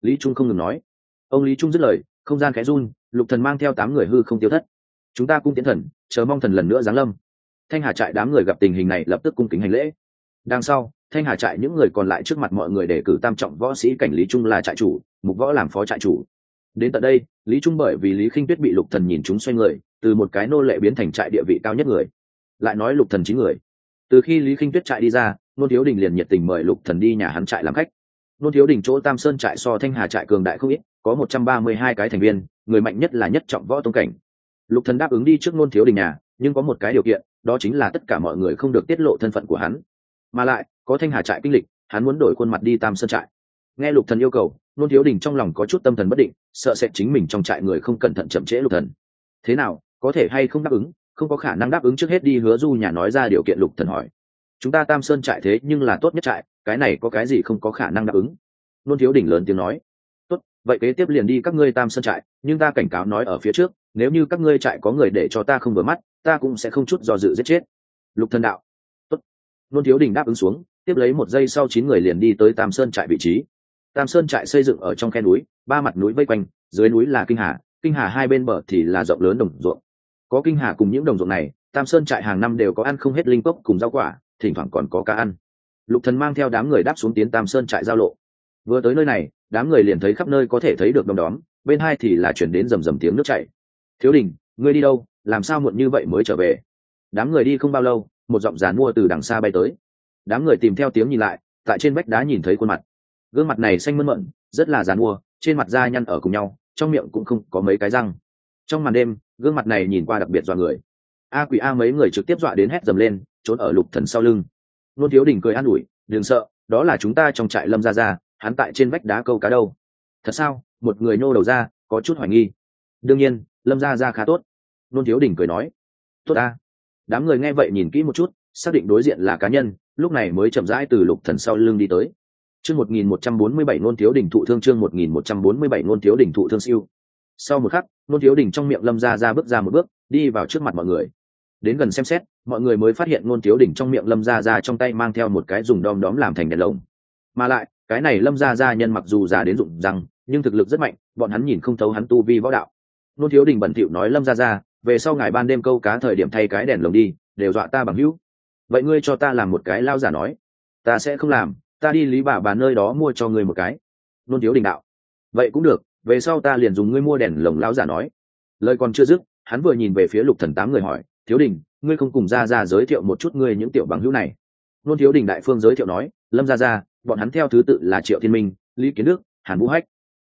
Lý trung không ngừng nói. Ông lý trung dứt lời, không gian khẽ run, lục thần mang theo tám người hư không tiêu thất. Chúng ta cung tiến thần, chờ mong thần lần nữa giáng lâm. Thanh hà trại đám người gặp tình hình này lập tức cung kính hành lễ. Đằng sau, thanh hà trại những người còn lại trước mặt mọi người để cử tam trọng võ sĩ cảnh lý trung là trại chủ, mục võ làm phó trại chủ đến tận đây, lý trung bởi vì lý khinh tuyết bị lục thần nhìn chúng xoay người, từ một cái nô lệ biến thành trại địa vị cao nhất người. Lại nói lục thần chín người. Từ khi lý khinh tuyết trại đi ra, nôn thiếu đình liền nhiệt tình mời lục thần đi nhà hắn trại làm khách. Nôn thiếu đình chỗ tam sơn trại so thanh hà trại cường đại không ít, có một trăm ba mươi hai cái thành viên, người mạnh nhất là nhất trọng võ tông cảnh. Lục thần đáp ứng đi trước nôn thiếu đình nhà, nhưng có một cái điều kiện, đó chính là tất cả mọi người không được tiết lộ thân phận của hắn. Mà lại, có thanh hà trại kinh lịch, hắn muốn đổi khuôn mặt đi tam sơn trại. Nghe lục thần yêu cầu nôn thiếu đình trong lòng có chút tâm thần bất định, sợ sẽ chính mình trong trại người không cẩn thận chậm trễ lục thần. Thế nào, có thể hay không đáp ứng? Không có khả năng đáp ứng trước hết đi hứa du nhà nói ra điều kiện lục thần hỏi. Chúng ta tam sơn trại thế nhưng là tốt nhất trại, cái này có cái gì không có khả năng đáp ứng? Nôn thiếu đình lớn tiếng nói. Tốt, vậy kế tiếp liền đi các ngươi tam sơn trại, nhưng ta cảnh cáo nói ở phía trước, nếu như các ngươi trại có người để cho ta không vừa mắt, ta cũng sẽ không chút do dự giết chết. Lục thần đạo. Tốt. Nôn thiếu đình đáp ứng xuống, tiếp lấy một giây sau chín người liền đi tới tam sơn trại vị trí tam sơn trại xây dựng ở trong khe núi, ba mặt núi vây quanh, dưới núi là kinh hà kinh hà hai bên bờ thì là rộng lớn đồng ruộng. Có kinh hà cùng những đồng ruộng này, tam sơn trại hàng năm đều có ăn không hết linh cốc cùng rau quả, thỉnh thoảng còn có cá ăn. Lục thần mang theo đám người đáp xuống tiến tam sơn trại giao lộ. Vừa tới nơi này, đám người liền thấy khắp nơi có thể thấy được đông đóm, bên hai thì là chuyển đến rầm rầm tiếng nước chảy. Thiếu đình, ngươi đi đâu? Làm sao muộn như vậy mới trở về? Đám người đi không bao lâu, một giọng giàn mua từ đằng xa bay tới. Đám người tìm theo tiếng nhìn lại, tại trên vách đá nhìn thấy khuôn mặt gương mặt này xanh mơn mận, rất là giàn mua trên mặt da nhăn ở cùng nhau, trong miệng cũng không có mấy cái răng. Trong màn đêm, gương mặt này nhìn qua đặc biệt dọa người. A quỷ a mấy người trực tiếp dọa đến hét dầm lên, trốn ở lục thần sau lưng. Nôn thiếu đình cười an ủi, đừng sợ, đó là chúng ta trong trại lâm ra ra hắn tại trên vách đá câu cá đâu. Thật sao? Một người nô đầu ra, có chút hoài nghi. Đương nhiên, lâm ra ra khá tốt. Nôn thiếu đình cười nói. Tốt ta. Đám người nghe vậy nhìn kỹ một chút, xác định đối diện là cá nhân, lúc này mới chậm rãi từ lục thần sau lưng đi tới chương một nghìn một trăm bốn mươi bảy nôn thiếu đình thụ thương, chương một nghìn một trăm bốn mươi bảy nôn thiếu đình thụ thương siêu. Sau một khắc, nôn thiếu đình trong miệng lâm ra ra bước ra một bước, đi vào trước mặt mọi người. Đến gần xem xét, mọi người mới phát hiện nôn thiếu đình trong miệng lâm ra ra trong tay mang theo một cái dùng đom đóm làm thành đèn lồng. Mà lại, cái này lâm ra ra nhân mặc dù già đến rụng răng, nhưng thực lực rất mạnh, bọn hắn nhìn không thấu hắn tu vi võ đạo. Nôn thiếu đình bẩn thỉu nói, lâm ra ra về sau ngày ban đêm câu cá thời điểm thay cái đèn lồng đi, đều dọa ta bằng hữu. Vậy ngươi cho ta làm một cái lao giả nói, ta sẽ không làm ta đi lý bà bà nơi đó mua cho ngươi một cái. Nôn thiếu đình đạo. Vậy cũng được, về sau ta liền dùng ngươi mua đèn lồng lão giả nói. Lời còn chưa dứt, hắn vừa nhìn về phía lục thần tám người hỏi, thiếu đình, ngươi không cùng ra ra giới thiệu một chút ngươi những tiểu bằng hữu này. Nôn thiếu đình đại phương giới thiệu nói, lâm ra ra, bọn hắn theo thứ tự là triệu thiên minh, lý kiến đức, hàn vũ hách,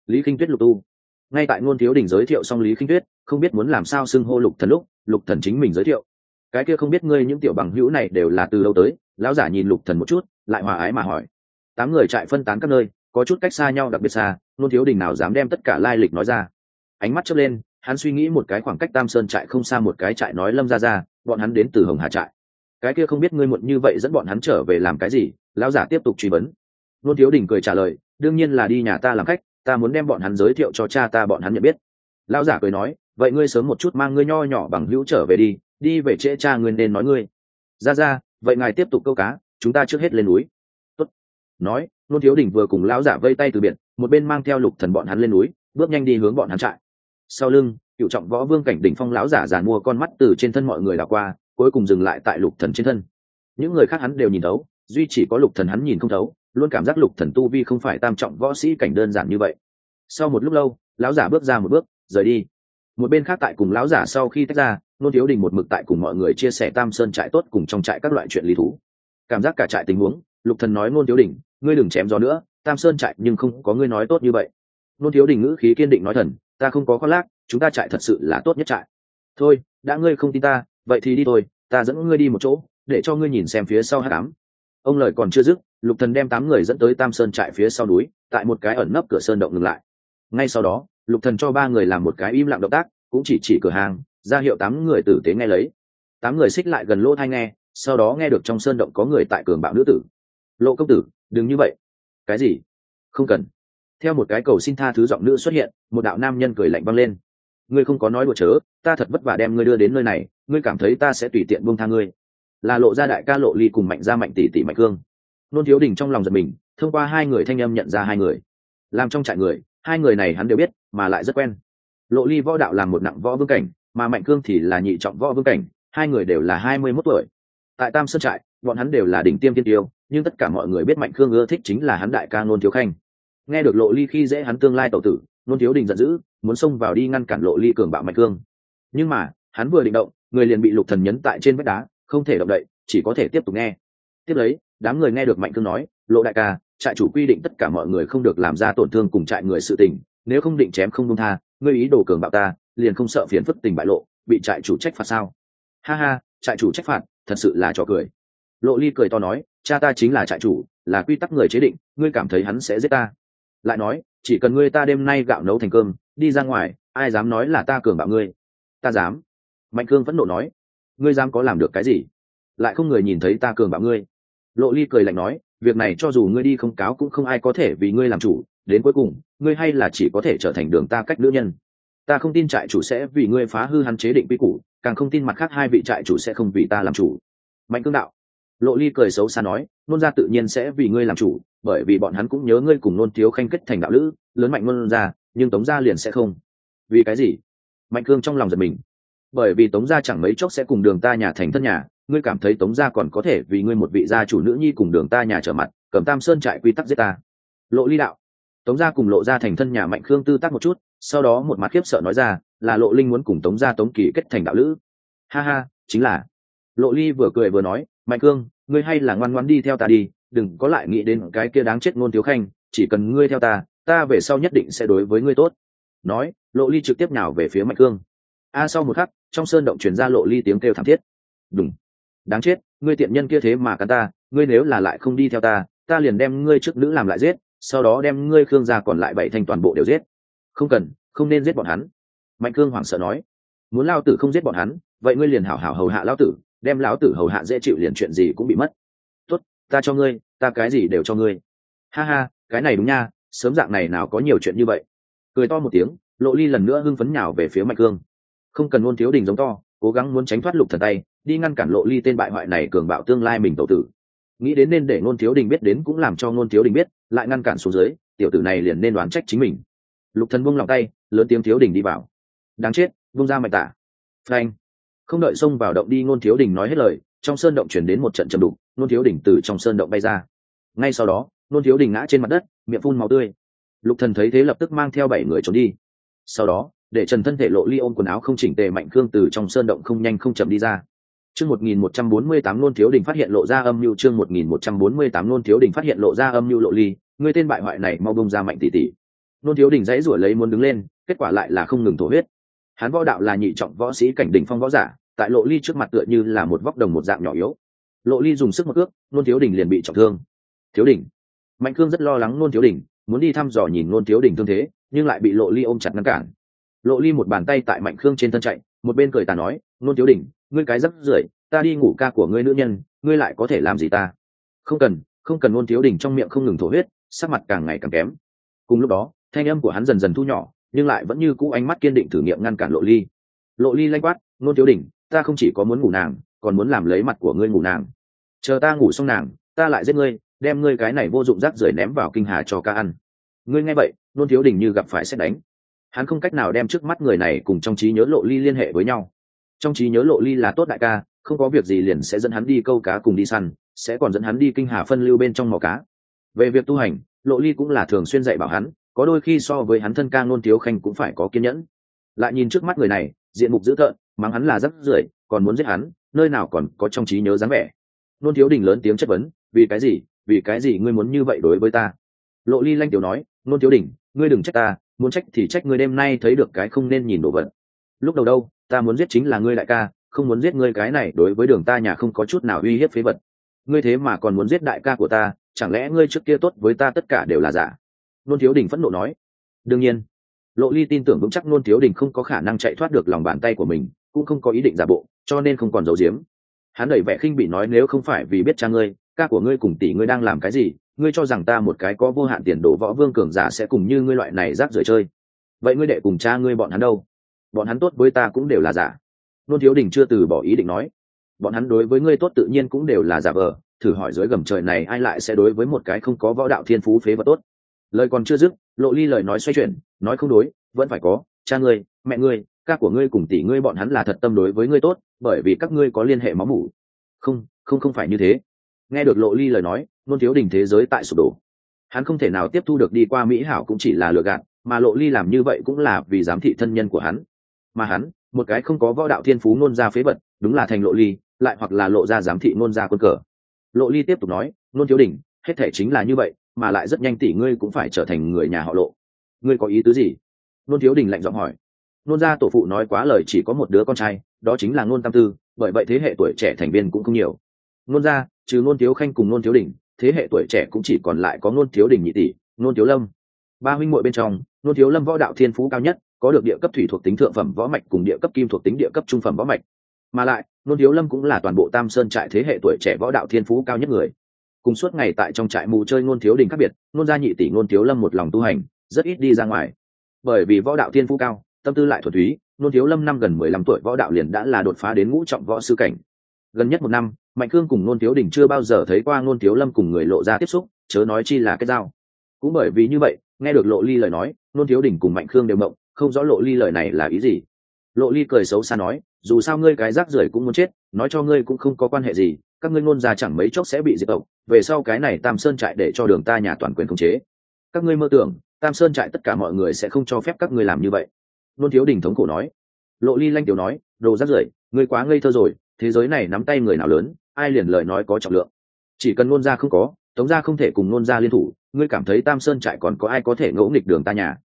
lý kinh tuyết lục tu. Ngay tại nôn thiếu đình giới thiệu xong lý kinh tuyết, không biết muốn làm sao xưng hô lục thần lúc, lục thần chính mình giới thiệu. Cái kia không biết ngươi những tiểu bằng hữu này đều là từ đâu tới, lão giả nhìn lục thần một chút, lại hòa ái mà hỏi tám người chạy phân tán các nơi, có chút cách xa nhau đặc biệt xa nôn thiếu đình nào dám đem tất cả lai lịch nói ra. Ánh mắt chớp lên, hắn suy nghĩ một cái khoảng cách tam sơn trại không xa một cái trại nói lâm ra ra bọn hắn đến từ hồng hà trại. Cái kia không biết ngươi muộn như vậy dẫn bọn hắn trở về làm cái gì, lão giả tiếp tục truy vấn. Nôn thiếu đình cười trả lời, đương nhiên là đi nhà ta làm khách, ta muốn đem bọn hắn giới thiệu cho cha ta bọn hắn nhận biết. Lão giả cười nói, vậy ngươi sớm một chút mang ngươi nho nhỏ bằng hữu trở về đi đi về trễ cha ngươi nên nói ngươi. Ra ra vậy ngài tiếp tục câu cá, chúng ta trước hết lên núi nói, nôn thiếu đình vừa cùng lão giả vây tay từ biển một bên mang theo lục thần bọn hắn lên núi, bước nhanh đi hướng bọn hắn trại. Sau lưng, cựu trọng võ vương cảnh đỉnh phong lão giả giàn mua con mắt từ trên thân mọi người đảo qua, cuối cùng dừng lại tại lục thần trên thân. Những người khác hắn đều nhìn thấu, duy chỉ có lục thần hắn nhìn không thấu, luôn cảm giác lục thần tu vi không phải tam trọng võ sĩ cảnh đơn giản như vậy. Sau một lúc lâu, lão giả bước ra một bước, rời đi. Một bên khác tại cùng lão giả sau khi tách ra, nôn thiếu đình một mực tại cùng mọi người chia sẻ tam sơn trại tốt cùng trong trại các loại chuyện lý thú. Cảm giác cả trại tình huống, lục thần nói nôn thiếu đình ngươi đừng chém gió nữa, tam sơn trại nhưng không có ngươi nói tốt như vậy. Nôn thiếu đình ngữ khí kiên định nói thần, ta không có khoác lác, chúng ta trại thật sự là tốt nhất trại. Thôi, đã ngươi không tin ta, vậy thì đi thôi, ta dẫn ngươi đi một chỗ, để cho ngươi nhìn xem phía sau hát cám ông lời còn chưa dứt, lục thần đem tám người dẫn tới tam sơn trại phía sau núi, tại một cái ẩn nấp cửa sơn động ngừng lại. Ngay sau đó, lục thần cho ba người làm một cái im lặng động tác, cũng chỉ chỉ cửa hàng, ra hiệu tám người tử tế nghe lấy. Tám người xích lại gần lỗ thai nghe, sau đó nghe được trong sơn động có người tại cường bạo nữ tử. Lộ công tử đừng như vậy. Cái gì? Không cần. Theo một cái cầu xin tha thứ giọng nữ xuất hiện, một đạo nam nhân cười lạnh băng lên. Ngươi không có nói đùa chớ, ta thật vất vả đem ngươi đưa đến nơi này, ngươi cảm thấy ta sẽ tùy tiện buông tha ngươi. Là lộ ra đại ca lộ ly cùng mạnh ra mạnh tỷ tỷ mạnh cương. Nôn thiếu đình trong lòng giật mình, thông qua hai người thanh âm nhận ra hai người. Làm trong trại người, hai người này hắn đều biết, mà lại rất quen. Lộ ly võ đạo làm một nặng võ vương cảnh, mà mạnh cương thì là nhị trọng võ vương cảnh, hai người đều là hai mươi mốt tuổi. Tại tam sơn trại, bọn hắn đều là đỉnh tiêm tiên tiêu nhưng tất cả mọi người biết mạnh cương ưa thích chính là hắn đại ca nôn thiếu khanh. Nghe được lộ ly khi dễ hắn tương lai tẩu tử, nôn thiếu đình giận dữ, muốn xông vào đi ngăn cản lộ ly cường bạo mạnh cương nhưng mà, hắn vừa định động, người liền bị lục thần nhấn tại trên vách đá, không thể động đậy, chỉ có thể tiếp tục nghe. Tiếp lấy, đám người nghe được mạnh cương nói, lộ đại ca, trại chủ quy định tất cả mọi người không được làm ra tổn thương cùng trại người sự tình, nếu không định chém không đông tha, ngươi ý đồ cường bạo ta, liền không sợ phiền phức tình bại lộ, bị trại chủ trách phạt sao? Ha ha, trại chủ trách phạt, thật sự là trò cười. Lộ ly cười to nói cha ta chính là trại chủ, là quy tắc người chế định, ngươi cảm thấy hắn sẽ giết ta. Lại nói, chỉ cần ngươi ta đêm nay gạo nấu thành cơm, đi ra ngoài, ai dám nói là ta cường bạo ngươi? Ta dám. Mạnh cương vẫn nộ nói. Ngươi dám có làm được cái gì? Lại không người nhìn thấy ta cường bạo ngươi. Lộ ly cười lạnh nói, việc này cho dù ngươi đi không cáo cũng không ai có thể vì ngươi làm chủ, đến cuối cùng, ngươi hay là chỉ có thể trở thành đường ta cách nữ nhân. Ta không tin trại chủ sẽ vì ngươi phá hư hắn chế định quy củ, càng không tin mặt khác hai vị trại chủ sẽ không vì ta làm chủ. Mạnh cương đạo lộ ly cười xấu xa nói, nôn ra tự nhiên sẽ vì ngươi làm chủ, bởi vì bọn hắn cũng nhớ ngươi cùng nôn thiếu khanh kết thành đạo lữ, lớn mạnh nôn ra nhưng tống gia liền sẽ không. Vì cái gì? Mạnh cương trong lòng giật mình. Bởi vì tống gia chẳng mấy chốc sẽ cùng đường ta nhà thành thân nhà, ngươi cảm thấy tống gia còn có thể vì ngươi một vị gia chủ nữ nhi cùng đường ta nhà trở mặt, cầm tam sơn trại quy tắc giết ta. Lộ ly đạo. Tống gia cùng lộ ra thành thân nhà mạnh khương tư tác một chút, sau đó một mặt khiếp sợ nói ra, là lộ linh muốn cùng tống gia tống kỳ kết thành đạo lữ. Ha ha, chính là. Lộ ly vừa cười vừa nói mạnh cương, ngươi hay là ngoan ngoan đi theo ta đi, đừng có lại nghĩ đến cái kia đáng chết ngôn thiếu khanh, chỉ cần ngươi theo ta ta về sau nhất định sẽ đối với ngươi tốt. Nói, lộ ly trực tiếp nào về phía mạnh cương. A sau một khắc, trong sơn động truyền ra lộ ly tiếng kêu thảm thiết. Đúng đáng chết, ngươi tiện nhân kia thế mà cắn ta, ngươi nếu là lại không đi theo ta ta liền đem ngươi trước nữ làm lại giết, sau đó đem ngươi khương gia còn lại bảy thành toàn bộ đều giết. Không cần, không nên giết bọn hắn. Mạnh cương hoảng sợ nói. Muốn lao tử không giết bọn hắn, vậy ngươi liền hảo hảo hầu hạ lao tử đem lão tử hầu hạ dễ chịu liền chuyện gì cũng bị mất. Tốt, ta cho ngươi, ta cái gì đều cho ngươi. Ha ha, cái này đúng nha, sớm dạng này nào có nhiều chuyện như vậy. Cười to một tiếng, lộ ly lần nữa hưng phấn nhào về phía mạnh cương. Không cần ngôn thiếu đình giống to, cố gắng muốn tránh thoát lục thần tay, đi ngăn cản lộ ly tên bại hoại này cường bạo tương lai mình tẩu tử. Nghĩ đến nên để ngôn thiếu đình biết đến cũng làm cho ngôn thiếu đình biết, lại ngăn cản xuống dưới, tiểu tử này liền nên đoán trách chính mình. Lục thần buông lòng tay, lớn tiếng thiếu đình đi vào. Đáng chết, buông ra mạch tả. Phanh không đợi xông vào động đi, ngôn thiếu đình nói hết lời, trong sơn động chuyển đến một trận chầm đục, ngôn thiếu đình từ trong sơn động bay ra. Ngay sau đó, ngôn thiếu đình ngã trên mặt đất, miệng phun màu tươi. Lục thần thấy thế lập tức mang theo bảy người trốn đi. Sau đó, để trần thân thể lộ ly ôm quần áo không chỉnh tề mạnh khương từ trong sơn động không nhanh không chậm đi ra. Chương một nghìn một trăm bốn mươi tám nôn thiếu đình phát hiện lộ ra âm mưu, chương một nghìn một trăm bốn mươi tám nôn thiếu đình phát hiện lộ ra âm mưu lộ ly, người tên bại hoại này mau bông ra mạnh tỷ tỷ. Nôn thiếu đình dãy rủi lấy muốn đứng lên, kết quả lại là không ngừng thổ huyết. Hắn võ đạo là nhị trọng võ sĩ cảnh đỉnh phong võ giả tại lộ ly trước mặt tựa như là một vóc đồng một dạng nhỏ yếu. Lộ ly dùng sức một ước nôn thiếu đình liền bị trọng thương. Thiếu đình. Mạnh cương rất lo lắng nôn thiếu đình, muốn đi thăm dò nhìn nôn thiếu đình thương thế, nhưng lại bị lộ ly ôm chặt ngăn cản. Lộ ly một bàn tay tại mạnh khương trên thân chạy, một bên cười ta nói, nôn thiếu đỉnh ngươi cái rắc rưởi, ta đi ngủ ca của ngươi nữ nhân, ngươi lại có thể làm gì ta? Không cần không cần. Nôn thiếu đỉnh trong miệng không ngừng thổ huyết, sắc mặt càng ngày càng kém. Cùng lúc đó, thanh âm của hắn dần dần thu nhỏ, nhưng lại vẫn như cũ ánh mắt kiên định thử nghiệm ngăn cản lộ ly. Lộ ly lanh quát, nôn thiếu đỉnh ta không chỉ có muốn ngủ nàng, còn muốn làm lấy mặt của ngươi ngủ nàng. Chờ ta ngủ xong nàng, ta lại giết ngươi, đem ngươi cái này vô dụng rác rưởi ném vào kinh hà cho ca ăn. Ngươi nghe vậy nôn thiếu đình như gặp phải xét đánh. Hắn không cách nào đem trước mắt người này cùng trong trí nhớ lộ ly liên hệ với nhau. Trong trí nhớ lộ ly là tốt đại ca, không có việc gì liền sẽ dẫn hắn đi câu cá cùng đi săn, sẽ còn dẫn hắn đi kinh hà phân lưu bên trong mò cá. Về việc tu hành, lộ ly cũng là thường xuyên dạy bảo hắn, có đôi khi so với hắn thân ca nôn thiếu khanh cũng phải có kiên nhẫn. Lại nhìn trước mắt người này diện mục dữ tợn, mắng hắn là rắc rưởi, còn muốn giết hắn, nơi nào còn có trong trí nhớ dáng vẻ. Nôn thiếu đình lớn tiếng chất vấn, vì cái gì, vì cái gì ngươi muốn như vậy đối với ta? Lộ ly lanh tiểu nói, nôn thiếu đình, ngươi đừng trách ta, muốn trách thì trách ngươi đêm nay thấy được cái không nên nhìn đồ vật. Lúc đầu đâu, ta muốn giết chính là ngươi đại ca, không muốn giết ngươi cái này, đối với đường ta nhà không có chút nào uy hiếp phế vật. Ngươi thế mà còn muốn giết đại ca của ta, chẳng lẽ ngươi trước kia tốt với ta tất cả đều là giả? Nôn thiếu đình phẫn nộ nói, đương nhiên lộ ly tin tưởng vững chắc nôn thiếu đình không có khả năng chạy thoát được lòng bàn tay của mình, cũng không có ý định giả bộ, cho nên không còn giấu giếm. Hắn đẩy vẻ khinh bị nói nếu không phải vì biết cha ngươi, ca của ngươi cùng tỷ ngươi đang làm cái gì, ngươi cho rằng ta một cái có vô hạn tiền đồ võ vương cường giả sẽ cùng như ngươi loại này rác rưởi chơi. Vậy ngươi đệ cùng cha ngươi bọn hắn đâu? Bọn hắn tốt với ta cũng đều là giả. Nôn thiếu đình chưa từ bỏ ý định nói. Bọn hắn đối với ngươi tốt tự nhiên cũng đều là giả vờ, thử hỏi dưới gầm trời này ai lại sẽ đối với một cái không có võ đạo thiên phú phế vật tốt? Lời còn chưa dứt, lộ ly lời nói xoay chuyển, nói không đối, vẫn phải có, cha ngươi, mẹ ngươi ca của ngươi cùng tỷ ngươi bọn hắn là thật tâm đối với ngươi tốt, bởi vì các ngươi có liên hệ máu mủ. Không không không phải như thế. Nghe được lộ ly lời nói, nôn thiếu đình thế giới tại sụp đổ. Hắn không thể nào tiếp thu được đi qua mỹ hảo cũng chỉ là lừa gạt, mà lộ ly làm như vậy cũng là vì giám thị thân nhân của hắn. Mà hắn, một cái không có võ đạo thiên phú nôn ra phế vật, đúng là thành lộ ly, lại hoặc là lộ ra giám thị nôn ra quân cờ. Lộ ly tiếp tục nói, nôn thiếu đình hết thể chính là như vậy mà lại rất nhanh tỷ ngươi cũng phải trở thành người nhà họ lộ. Ngươi có ý tứ gì? Nôn thiếu đình lạnh giọng hỏi. Nôn gia tổ phụ nói quá lời chỉ có một đứa con trai, đó chính là nôn tam tư, bởi vậy thế hệ tuổi trẻ thành viên cũng không nhiều. Nôn gia, trừ nôn thiếu khanh cùng nôn thiếu đình, thế hệ tuổi trẻ cũng chỉ còn lại có nôn thiếu đình nhị tỷ, nôn thiếu lâm. Ba huynh muội bên trong, nôn thiếu lâm võ đạo thiên phú cao nhất, có được địa cấp thủy thuộc tính thượng phẩm võ mạch cùng địa cấp kim thuộc tính địa cấp trung phẩm võ mạch. Mà lại, nôn thiếu lâm cũng là toàn bộ tam sơn trại thế hệ tuổi trẻ võ đạo thiên phú cao nhất người cùng suốt ngày tại trong trại mù chơi ngôn thiếu đình khác biệt ngôn gia nhị tỷ ngôn thiếu lâm một lòng tu hành, rất ít đi ra ngoài. Bởi vì võ đạo thiên phú cao, tâm tư lại thuần túy, ngôn thiếu lâm năm gần mười lăm tuổi võ đạo liền đã là đột phá đến ngũ trọng võ sư cảnh. Gần nhất một năm, mạnh cương cùng ngôn thiếu đình chưa bao giờ thấy qua ngôn thiếu lâm cùng người lộ ra tiếp xúc, chớ nói chi là cái dao cũng bởi vì như vậy, nghe được lộ ly lời nói, ngôn thiếu đình cùng mạnh cương đều mộng, không rõ lộ ly lời này là ý gì. Lộ ly cười xấu xa nói, dù sao ngươi cái rác rưởi cũng muốn chết, nói cho ngươi cũng không có quan hệ gì các ngươi ngôn ra chẳng mấy chốc sẽ bị diệt tộc, về sau cái này tam sơn trại để cho đường ta nhà toàn quyền khống chế. Các ngươi mơ tưởng, tam sơn trại tất cả mọi người sẽ không cho phép các ngươi làm như vậy. Nôn thiếu đình thống khổ nói. Lộ ly lanh tiểu nói, đồ rác rưởi, ngươi quá ngây thơ rồi, thế giới này nắm tay người nào lớn, ai liền lời nói có trọng lượng. Chỉ cần nôn ra không có, tống ra không thể cùng nôn ra liên thủ, ngươi cảm thấy tam sơn trại còn có ai có thể ngẫu nghịch đường ta nhà?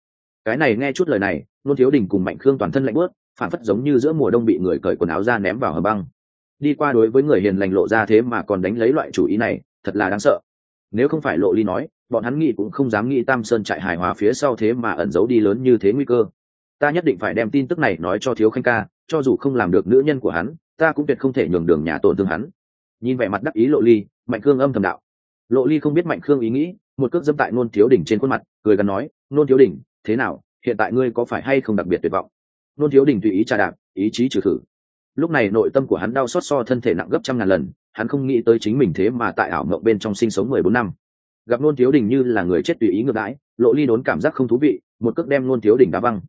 Cái này nghe chút lời này, nôn thiếu đình cùng mạnh khương toàn thân lạnh bớt phản phất giống như giữa mùa đông bị người cởi quần áo ra ném vào hầm băng đi qua đối với người hiền lành lộ ra thế mà còn đánh lấy loại chủ ý này, thật là đáng sợ. Nếu không phải lộ ly nói, bọn hắn nghĩ cũng không dám nghĩ tam sơn trại hài hòa phía sau thế mà ẩn giấu đi lớn như thế nguy cơ. Ta nhất định phải đem tin tức này nói cho thiếu khanh ca, cho dù không làm được nữ nhân của hắn, ta cũng tuyệt không thể nhường đường nhà tổn thương hắn. Nhìn vẻ mặt đắc ý lộ ly, mạnh khương âm thầm đạo. Lộ ly không biết mạnh khương ý nghĩ, một cước dâm tại nôn thiếu đỉnh trên khuôn mặt, cười gần nói, nôn thiếu đỉnh, thế nào? Hiện tại ngươi có phải hay không đặc biệt tuyệt vọng? Nôn thiếu đỉnh tùy ý trà đạp, ý chí trừ thử lúc này nội tâm của hắn đau xót so thân thể nặng gấp trăm ngàn lần, hắn không nghĩ tới chính mình thế mà tại ảo mộng bên trong sinh sống mười bốn năm. Gặp nôn thiếu đình như là người chết tùy ý ngược đãi, lộ ly đốn cảm giác không thú vị, một cước đem nôn thiếu đình đá văng.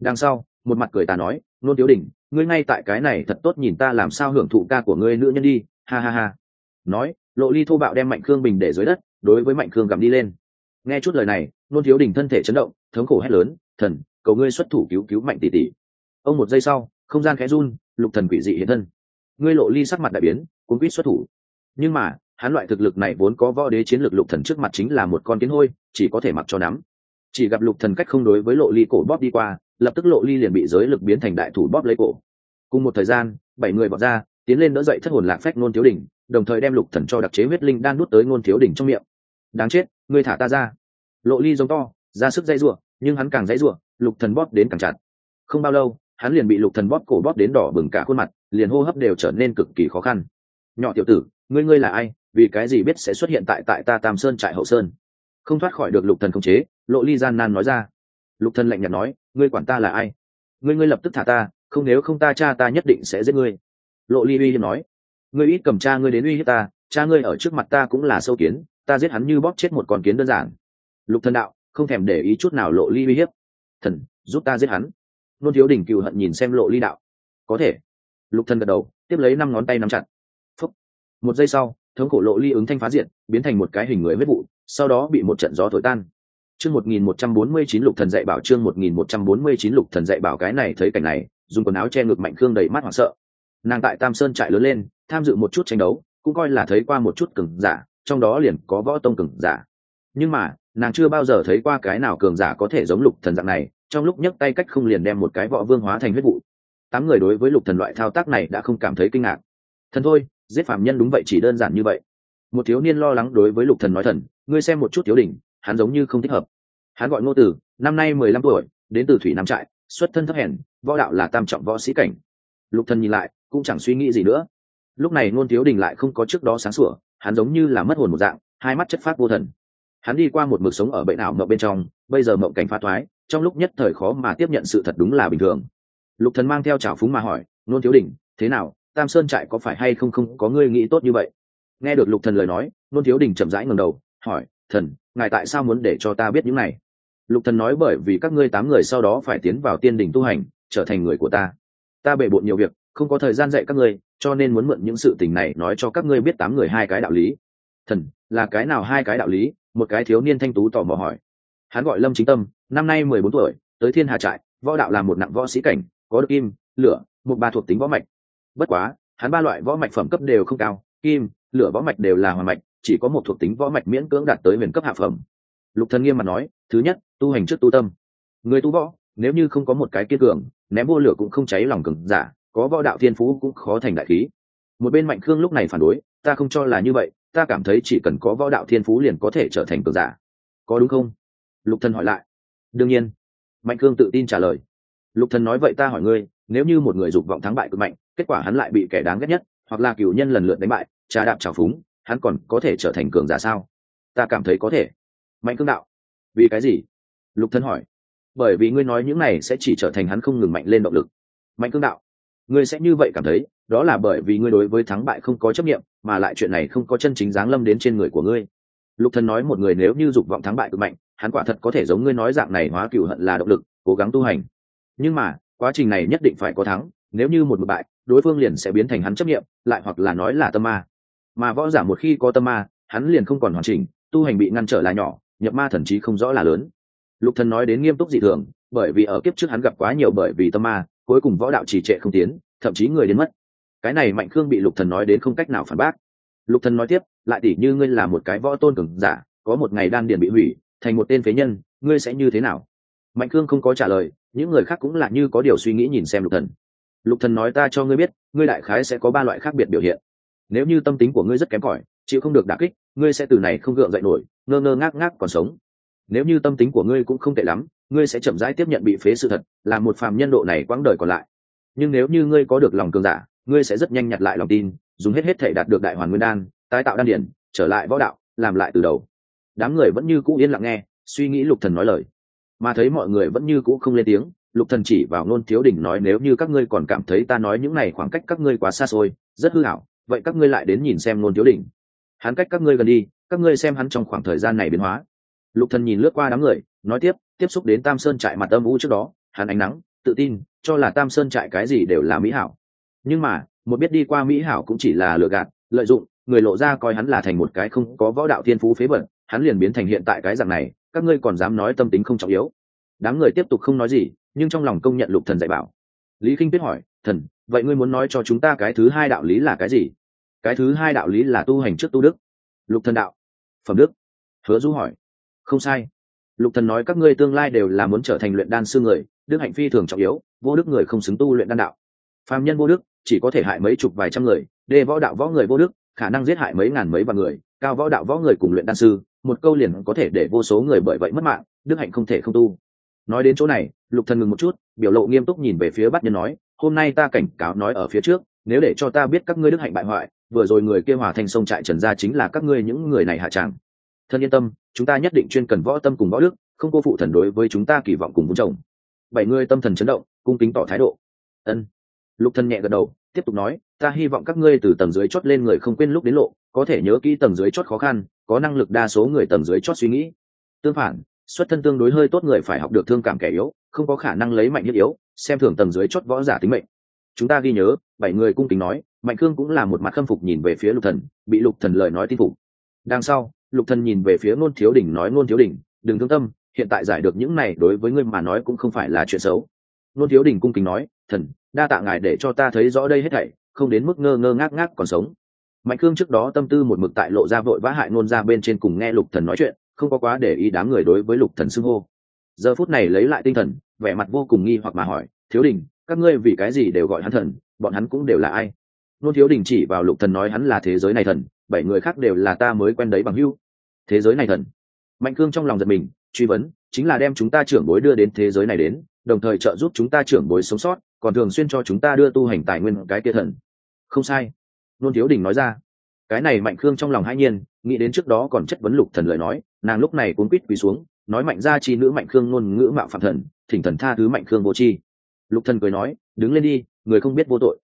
Đằng sau, một mặt cười ta nói, nôn thiếu đình, ngươi ngay tại cái này thật tốt nhìn ta làm sao hưởng thụ ca của ngươi nữ nhân đi, ha ha ha. Nói, lộ ly thô bạo đem mạnh khương bình để dưới đất, đối với mạnh khương gặm đi lên. Nghe chút lời này, nôn thiếu đình thân thể chấn động, thống khổ hét lớn, thần, cầu ngươi xuất thủ cứu cứu mạnh tỷ tỷ. Ông một giây sau không gian khẽ run, lục thần quỷ dị hiện thân. Ngươi lộ ly sắc mặt đại biến, cuốn quýt xuất thủ. Nhưng mà, hắn loại thực lực này vốn có võ đế chiến lược lục thần trước mặt chính là một con kiến hôi, chỉ có thể mặc cho nắm. Chỉ gặp lục thần cách không đối với lộ ly cổ bóp đi qua, lập tức lộ ly liền bị giới lực biến thành đại thủ bóp lấy cổ. Cùng một thời gian, bảy người bỏ ra, tiến lên đỡ dậy thất hồn lạc phách nôn thiếu đỉnh, đồng thời đem lục thần cho đặc chế huyết linh đan nuốt tới nôn thiếu đỉnh trong miệng. Đáng chết, ngươi thả ta ra. Lộ ly giống to, ra sức dây rủa, nhưng hắn càng dây rủa, lục thần bóp đến càng chặt. Không bao lâu hắn liền bị lục thần bóp cổ bóp đến đỏ bừng cả khuôn mặt, liền hô hấp đều trở nên cực kỳ khó khăn. Nhỏ tiểu tử, ngươi ngươi là ai? Vì cái gì biết sẽ xuất hiện tại tại ta tam sơn trại hậu sơn? Không thoát khỏi được lục thần khống chế, lộ ly gian nan nói ra. Lục thần lạnh nhạt nói, ngươi quản ta là ai? Ngươi ngươi lập tức thả ta, không nếu không ta cha ta nhất định sẽ giết ngươi. Lộ ly uy hiếp nói, ngươi ít cầm cha ngươi đến uy hiếp ta, cha ngươi ở trước mặt ta cũng là sâu kiến, ta giết hắn như bóp chết một con kiến đơn giản. Lục thần đạo, không thèm để ý chút nào lộ ly uy hiếp. Thần, giúp ta giết hắn nôn thiếu đỉnh cựu hận nhìn xem lộ ly đạo. Có thể. Lục thần gật đầu, tiếp lấy năm ngón tay nắm chặt. Phúc. một giây sau, thống cổ lộ ly ứng thanh phá diện, biến thành một cái hình người huyết vụ, sau đó bị một trận gió thổi tan. Chương một nghìn một trăm bốn mươi chín lục thần dạy bảo chương một nghìn một trăm bốn mươi chín lục thần dạy bảo cái này thấy cảnh này, dùng quần áo che ngực mạnh khương đầy mắt hoảng sợ. Nàng tại tam sơn trại lớn lên, tham dự một chút tranh đấu, cũng coi là thấy qua một chút cường giả, trong đó liền có võ tông cường giả. Nhưng mà, nàng chưa bao giờ thấy qua cái nào cường giả có thể giống lục thần dạng này trong lúc nhấc tay cách không liền đem một cái võ vương hóa thành huyết vụ. Tám người đối với lục thần loại thao tác này đã không cảm thấy kinh ngạc. Thần thôi, giết phạm nhân đúng vậy chỉ đơn giản như vậy. Một thiếu niên lo lắng đối với lục thần nói thần, ngươi xem một chút thiếu đỉnh, hắn giống như không thích hợp. Hắn gọi ngô tử, năm nay mười lăm tuổi, đến từ thủy nam trại, xuất thân thấp hèn, võ đạo là tam trọng võ sĩ cảnh. Lục thần nhìn lại, cũng chẳng suy nghĩ gì nữa. Lúc này ngôn thiếu đình lại không có trước đó sáng sủa, hắn giống như là mất hồn một dạng, hai mắt chất phát vô thần. Hắn đi qua một mực sống ở bệnh ảo mộng bên trong, bây giờ mộng cảnh pha thoái trong lúc nhất thời khó mà tiếp nhận sự thật đúng là bình thường. Lục thần mang theo trào phúng mà hỏi, nôn thiếu đình thế nào? Tam sơn trại có phải hay không không có ngươi nghĩ tốt như vậy? Nghe được lục thần lời nói, nôn thiếu đình chậm rãi ngẩng đầu, hỏi, thần, ngài tại sao muốn để cho ta biết những này? Lục thần nói, bởi vì các ngươi tám người sau đó phải tiến vào tiên đỉnh tu hành, trở thành người của ta. Ta bề bộn nhiều việc, không có thời gian dạy các ngươi, cho nên muốn mượn những sự tình này nói cho các ngươi biết tám người hai cái đạo lý. Thần, là cái nào hai cái đạo lý? Một cái thiếu niên thanh tú tò mò hỏi. Hắn gọi lâm chính tâm năm nay mười bốn tuổi, tới thiên hà trại, võ đạo là một nặng võ sĩ cảnh, có được kim, lửa, một ba thuộc tính võ mạch. Bất quá, hắn ba loại võ mạch phẩm cấp đều không cao, kim, lửa võ mạch đều là hoàn mạch, chỉ có một thuộc tính võ mạch miễn cưỡng đạt tới huyền cấp hạ phẩm. Lục thần nghiêm mặt nói, thứ nhất, tu hành trước tu tâm. Người tu võ, nếu như không có một cái kiên cường, ném vô lửa cũng không cháy lòng cường giả, có võ đạo thiên phú cũng khó thành đại khí. Một bên mạnh khương lúc này phản đối, ta không cho là như vậy, ta cảm thấy chỉ cần có võ đạo thiên phú liền có thể trở thành cường giả. Có đúng không? Lục thần hỏi lại đương nhiên. Mạnh cương tự tin trả lời. Lục thần nói vậy ta hỏi ngươi, nếu như một người dục vọng thắng bại cực mạnh, kết quả hắn lại bị kẻ đáng ghét nhất, hoặc là cửu nhân lần lượt đánh bại, trà đạp trào phúng, hắn còn có thể trở thành cường giả sao? Ta cảm thấy có thể. Mạnh cương đạo. Vì cái gì? Lục thần hỏi. Bởi vì ngươi nói những này sẽ chỉ trở thành hắn không ngừng mạnh lên động lực. Mạnh cương đạo. Ngươi sẽ như vậy cảm thấy, đó là bởi vì ngươi đối với thắng bại không có chấp nghiệm mà lại chuyện này không có chân chính giáng lâm đến trên người của ngươi. Lục thần nói một người nếu như dục vọng thắng bại cực mạnh hắn quả thật có thể giống ngươi nói dạng này hóa cửu hận là động lực, cố gắng tu hành. Nhưng mà, quá trình này nhất định phải có thắng, nếu như một mực bại, đối phương liền sẽ biến thành hắn chấp nghiệm lại hoặc là nói là tâm ma. Mà võ giả một khi có tâm ma, hắn liền không còn hoàn chỉnh, tu hành bị ngăn trở là nhỏ, nhập ma thần chí không rõ là lớn. Lục thần nói đến nghiêm túc dị thường, bởi vì ở kiếp trước hắn gặp quá nhiều bởi vì tâm ma, cuối cùng võ đạo trì trệ không tiến, thậm chí người đến mất. Cái này mạnh khương bị lục thần nói đến không cách nào phản bác. Lục thần nói tiếp, lại tỷ như ngươi là một cái võ tôn cường giả, có một ngày đan điền bị hủy thành một tên phế nhân, ngươi sẽ như thế nào? Mạnh Cương không có trả lời, những người khác cũng là như có điều suy nghĩ nhìn xem lục thần. Lục thần nói ta cho ngươi biết, ngươi đại khái sẽ có ba loại khác biệt biểu hiện. Nếu như tâm tính của ngươi rất kém cỏi, chịu không được đả kích, ngươi sẽ từ này không gượng dậy nổi, ngơ ngơ ngác ngác còn sống. Nếu như tâm tính của ngươi cũng không tệ lắm, ngươi sẽ chậm rãi tiếp nhận bị phế sự thật, là một phàm nhân độ này quãng đời còn lại. Nhưng nếu như ngươi có được lòng cường giả, ngươi sẽ rất nhanh nhặt lại lòng tin, dùng hết hết thể đạt được đại hoàn nguyên đan, tái tạo đan điển, trở lại võ đạo, làm lại từ đầu đám người vẫn như cũ yên lặng nghe, suy nghĩ lục thần nói lời. Mà thấy mọi người vẫn như cũ không lên tiếng, lục thần chỉ vào nôn thiếu đỉnh nói, nếu như các ngươi còn cảm thấy ta nói những này khoảng cách các ngươi quá xa xôi, rất hư hảo, vậy các ngươi lại đến nhìn xem nôn thiếu đỉnh hắn cách các ngươi gần đi, các ngươi xem hắn trong khoảng thời gian này biến hóa. Lục thần nhìn lướt qua đám người, nói tiếp tiếp xúc đến tam sơn trại mặt âm u trước đó, hắn ánh nắng, tự tin, cho là tam sơn trại cái gì đều là mỹ hảo. Nhưng mà, một biết đi qua mỹ hảo cũng chỉ là lừa gạt, lợi dụng, người lộ ra coi hắn là thành một cái không có võ đạo thiên phú phế bẩn hắn liền biến thành hiện tại cái dạng này, các ngươi còn dám nói tâm tính không trọng yếu. Đám người tiếp tục không nói gì, nhưng trong lòng công nhận lục thần dạy bảo. Lý kinh biết hỏi, thần, vậy ngươi muốn nói cho chúng ta cái thứ hai đạo lý là cái gì? Cái thứ hai đạo lý là tu hành trước tu đức. Lục thần đạo. Phẩm đức. Hứa du hỏi. Không sai. Lục thần nói, các ngươi tương lai đều là muốn trở thành luyện đan sư người, đức hạnh phi thường trọng yếu, vô đức người không xứng tu luyện đan đạo. Phàm nhân vô đức, chỉ có thể hại mấy chục vài trăm người đề võ đạo võ người vô đức, khả năng giết hại mấy ngàn mấy vạn người, cao võ đạo võ người cùng luyện đan sư một câu liền có thể để vô số người bởi vậy mất mạng, đức hạnh không thể không tu. Nói đến chỗ này, lục thần ngừng một chút, biểu lộ nghiêm túc nhìn về phía bát nhân nói, hôm nay ta cảnh cáo nói ở phía trước, nếu để cho ta biết các ngươi đức hạnh bại hoại, vừa rồi người kia hòa thành sông trại trần gia chính là các ngươi những người này hạ tràng thân yên tâm, chúng ta nhất định chuyên cần võ tâm cùng võ đức, không cô phụ thần đối với chúng ta kỳ vọng cùng vun chồng bảy người tâm thần chấn động, cung kính tỏ thái độ. Ân. Lục thần nhẹ gật đầu, tiếp tục nói, ta hy vọng các ngươi từ tầng dưới chót lên người không quên lúc đến lộ có thể nhớ kỹ tầng dưới chót khó khăn, có năng lực đa số người tầng dưới chót suy nghĩ. Tương phản, xuất thân tương đối hơi tốt người phải học được thương cảm kẻ yếu, không có khả năng lấy mạnh nhất yếu, xem thường tầng dưới chót võ giả tính mệnh. Chúng ta ghi nhớ, bảy người cung kính nói, mạnh cương cũng là một mặt khâm phục nhìn về phía lục thần, bị lục thần lời nói tin phục. Đằng sau, lục thần nhìn về phía ngôn thiếu đỉnh nói, ngôn thiếu đỉnh đừng thương tâm, hiện tại giải được những này đối với ngươi mà nói cũng không phải là chuyện xấu. Ngôn thiếu đỉnh cung kính nói, thần, đa tạ ngài để cho ta thấy rõ đây hết thảy, không đến mức ngơ ngơ ngác ngác còn sống mạnh cương trước đó tâm tư một mực tại lộ ra vội vã hại Nôn ra bên trên cùng nghe lục thần nói chuyện, không có quá để ý đám người đối với lục thần xưng hô. Giờ phút này lấy lại tinh thần, vẻ mặt vô cùng nghi hoặc mà hỏi, thiếu đình, các ngươi vì cái gì đều gọi hắn thần, bọn hắn cũng đều là ai? Nôn thiếu đình chỉ vào lục thần nói hắn là thế giới này thần, bảy người khác đều là ta mới quen đấy bằng hưu thế giới này thần. Mạnh cương trong lòng giật mình, truy vấn, chính là đem chúng ta trưởng bối đưa đến thế giới này đến, đồng thời trợ giúp chúng ta trưởng bối sống sót, còn thường xuyên cho chúng ta đưa tu hành tài nguyên cái kia thần. Không sai nôn thiếu đình nói ra. Cái này mạnh khương trong lòng hãi nhiên, nghĩ đến trước đó còn chất vấn lục thần lời nói, nàng lúc này cuốn quýt quỳ xuống, nói mạnh ra chi nữ mạnh khương ngôn ngữ mạo phạm thần, thỉnh thần tha thứ mạnh khương vô chi lục thần cười nói, đứng lên đi, người không biết vô tội.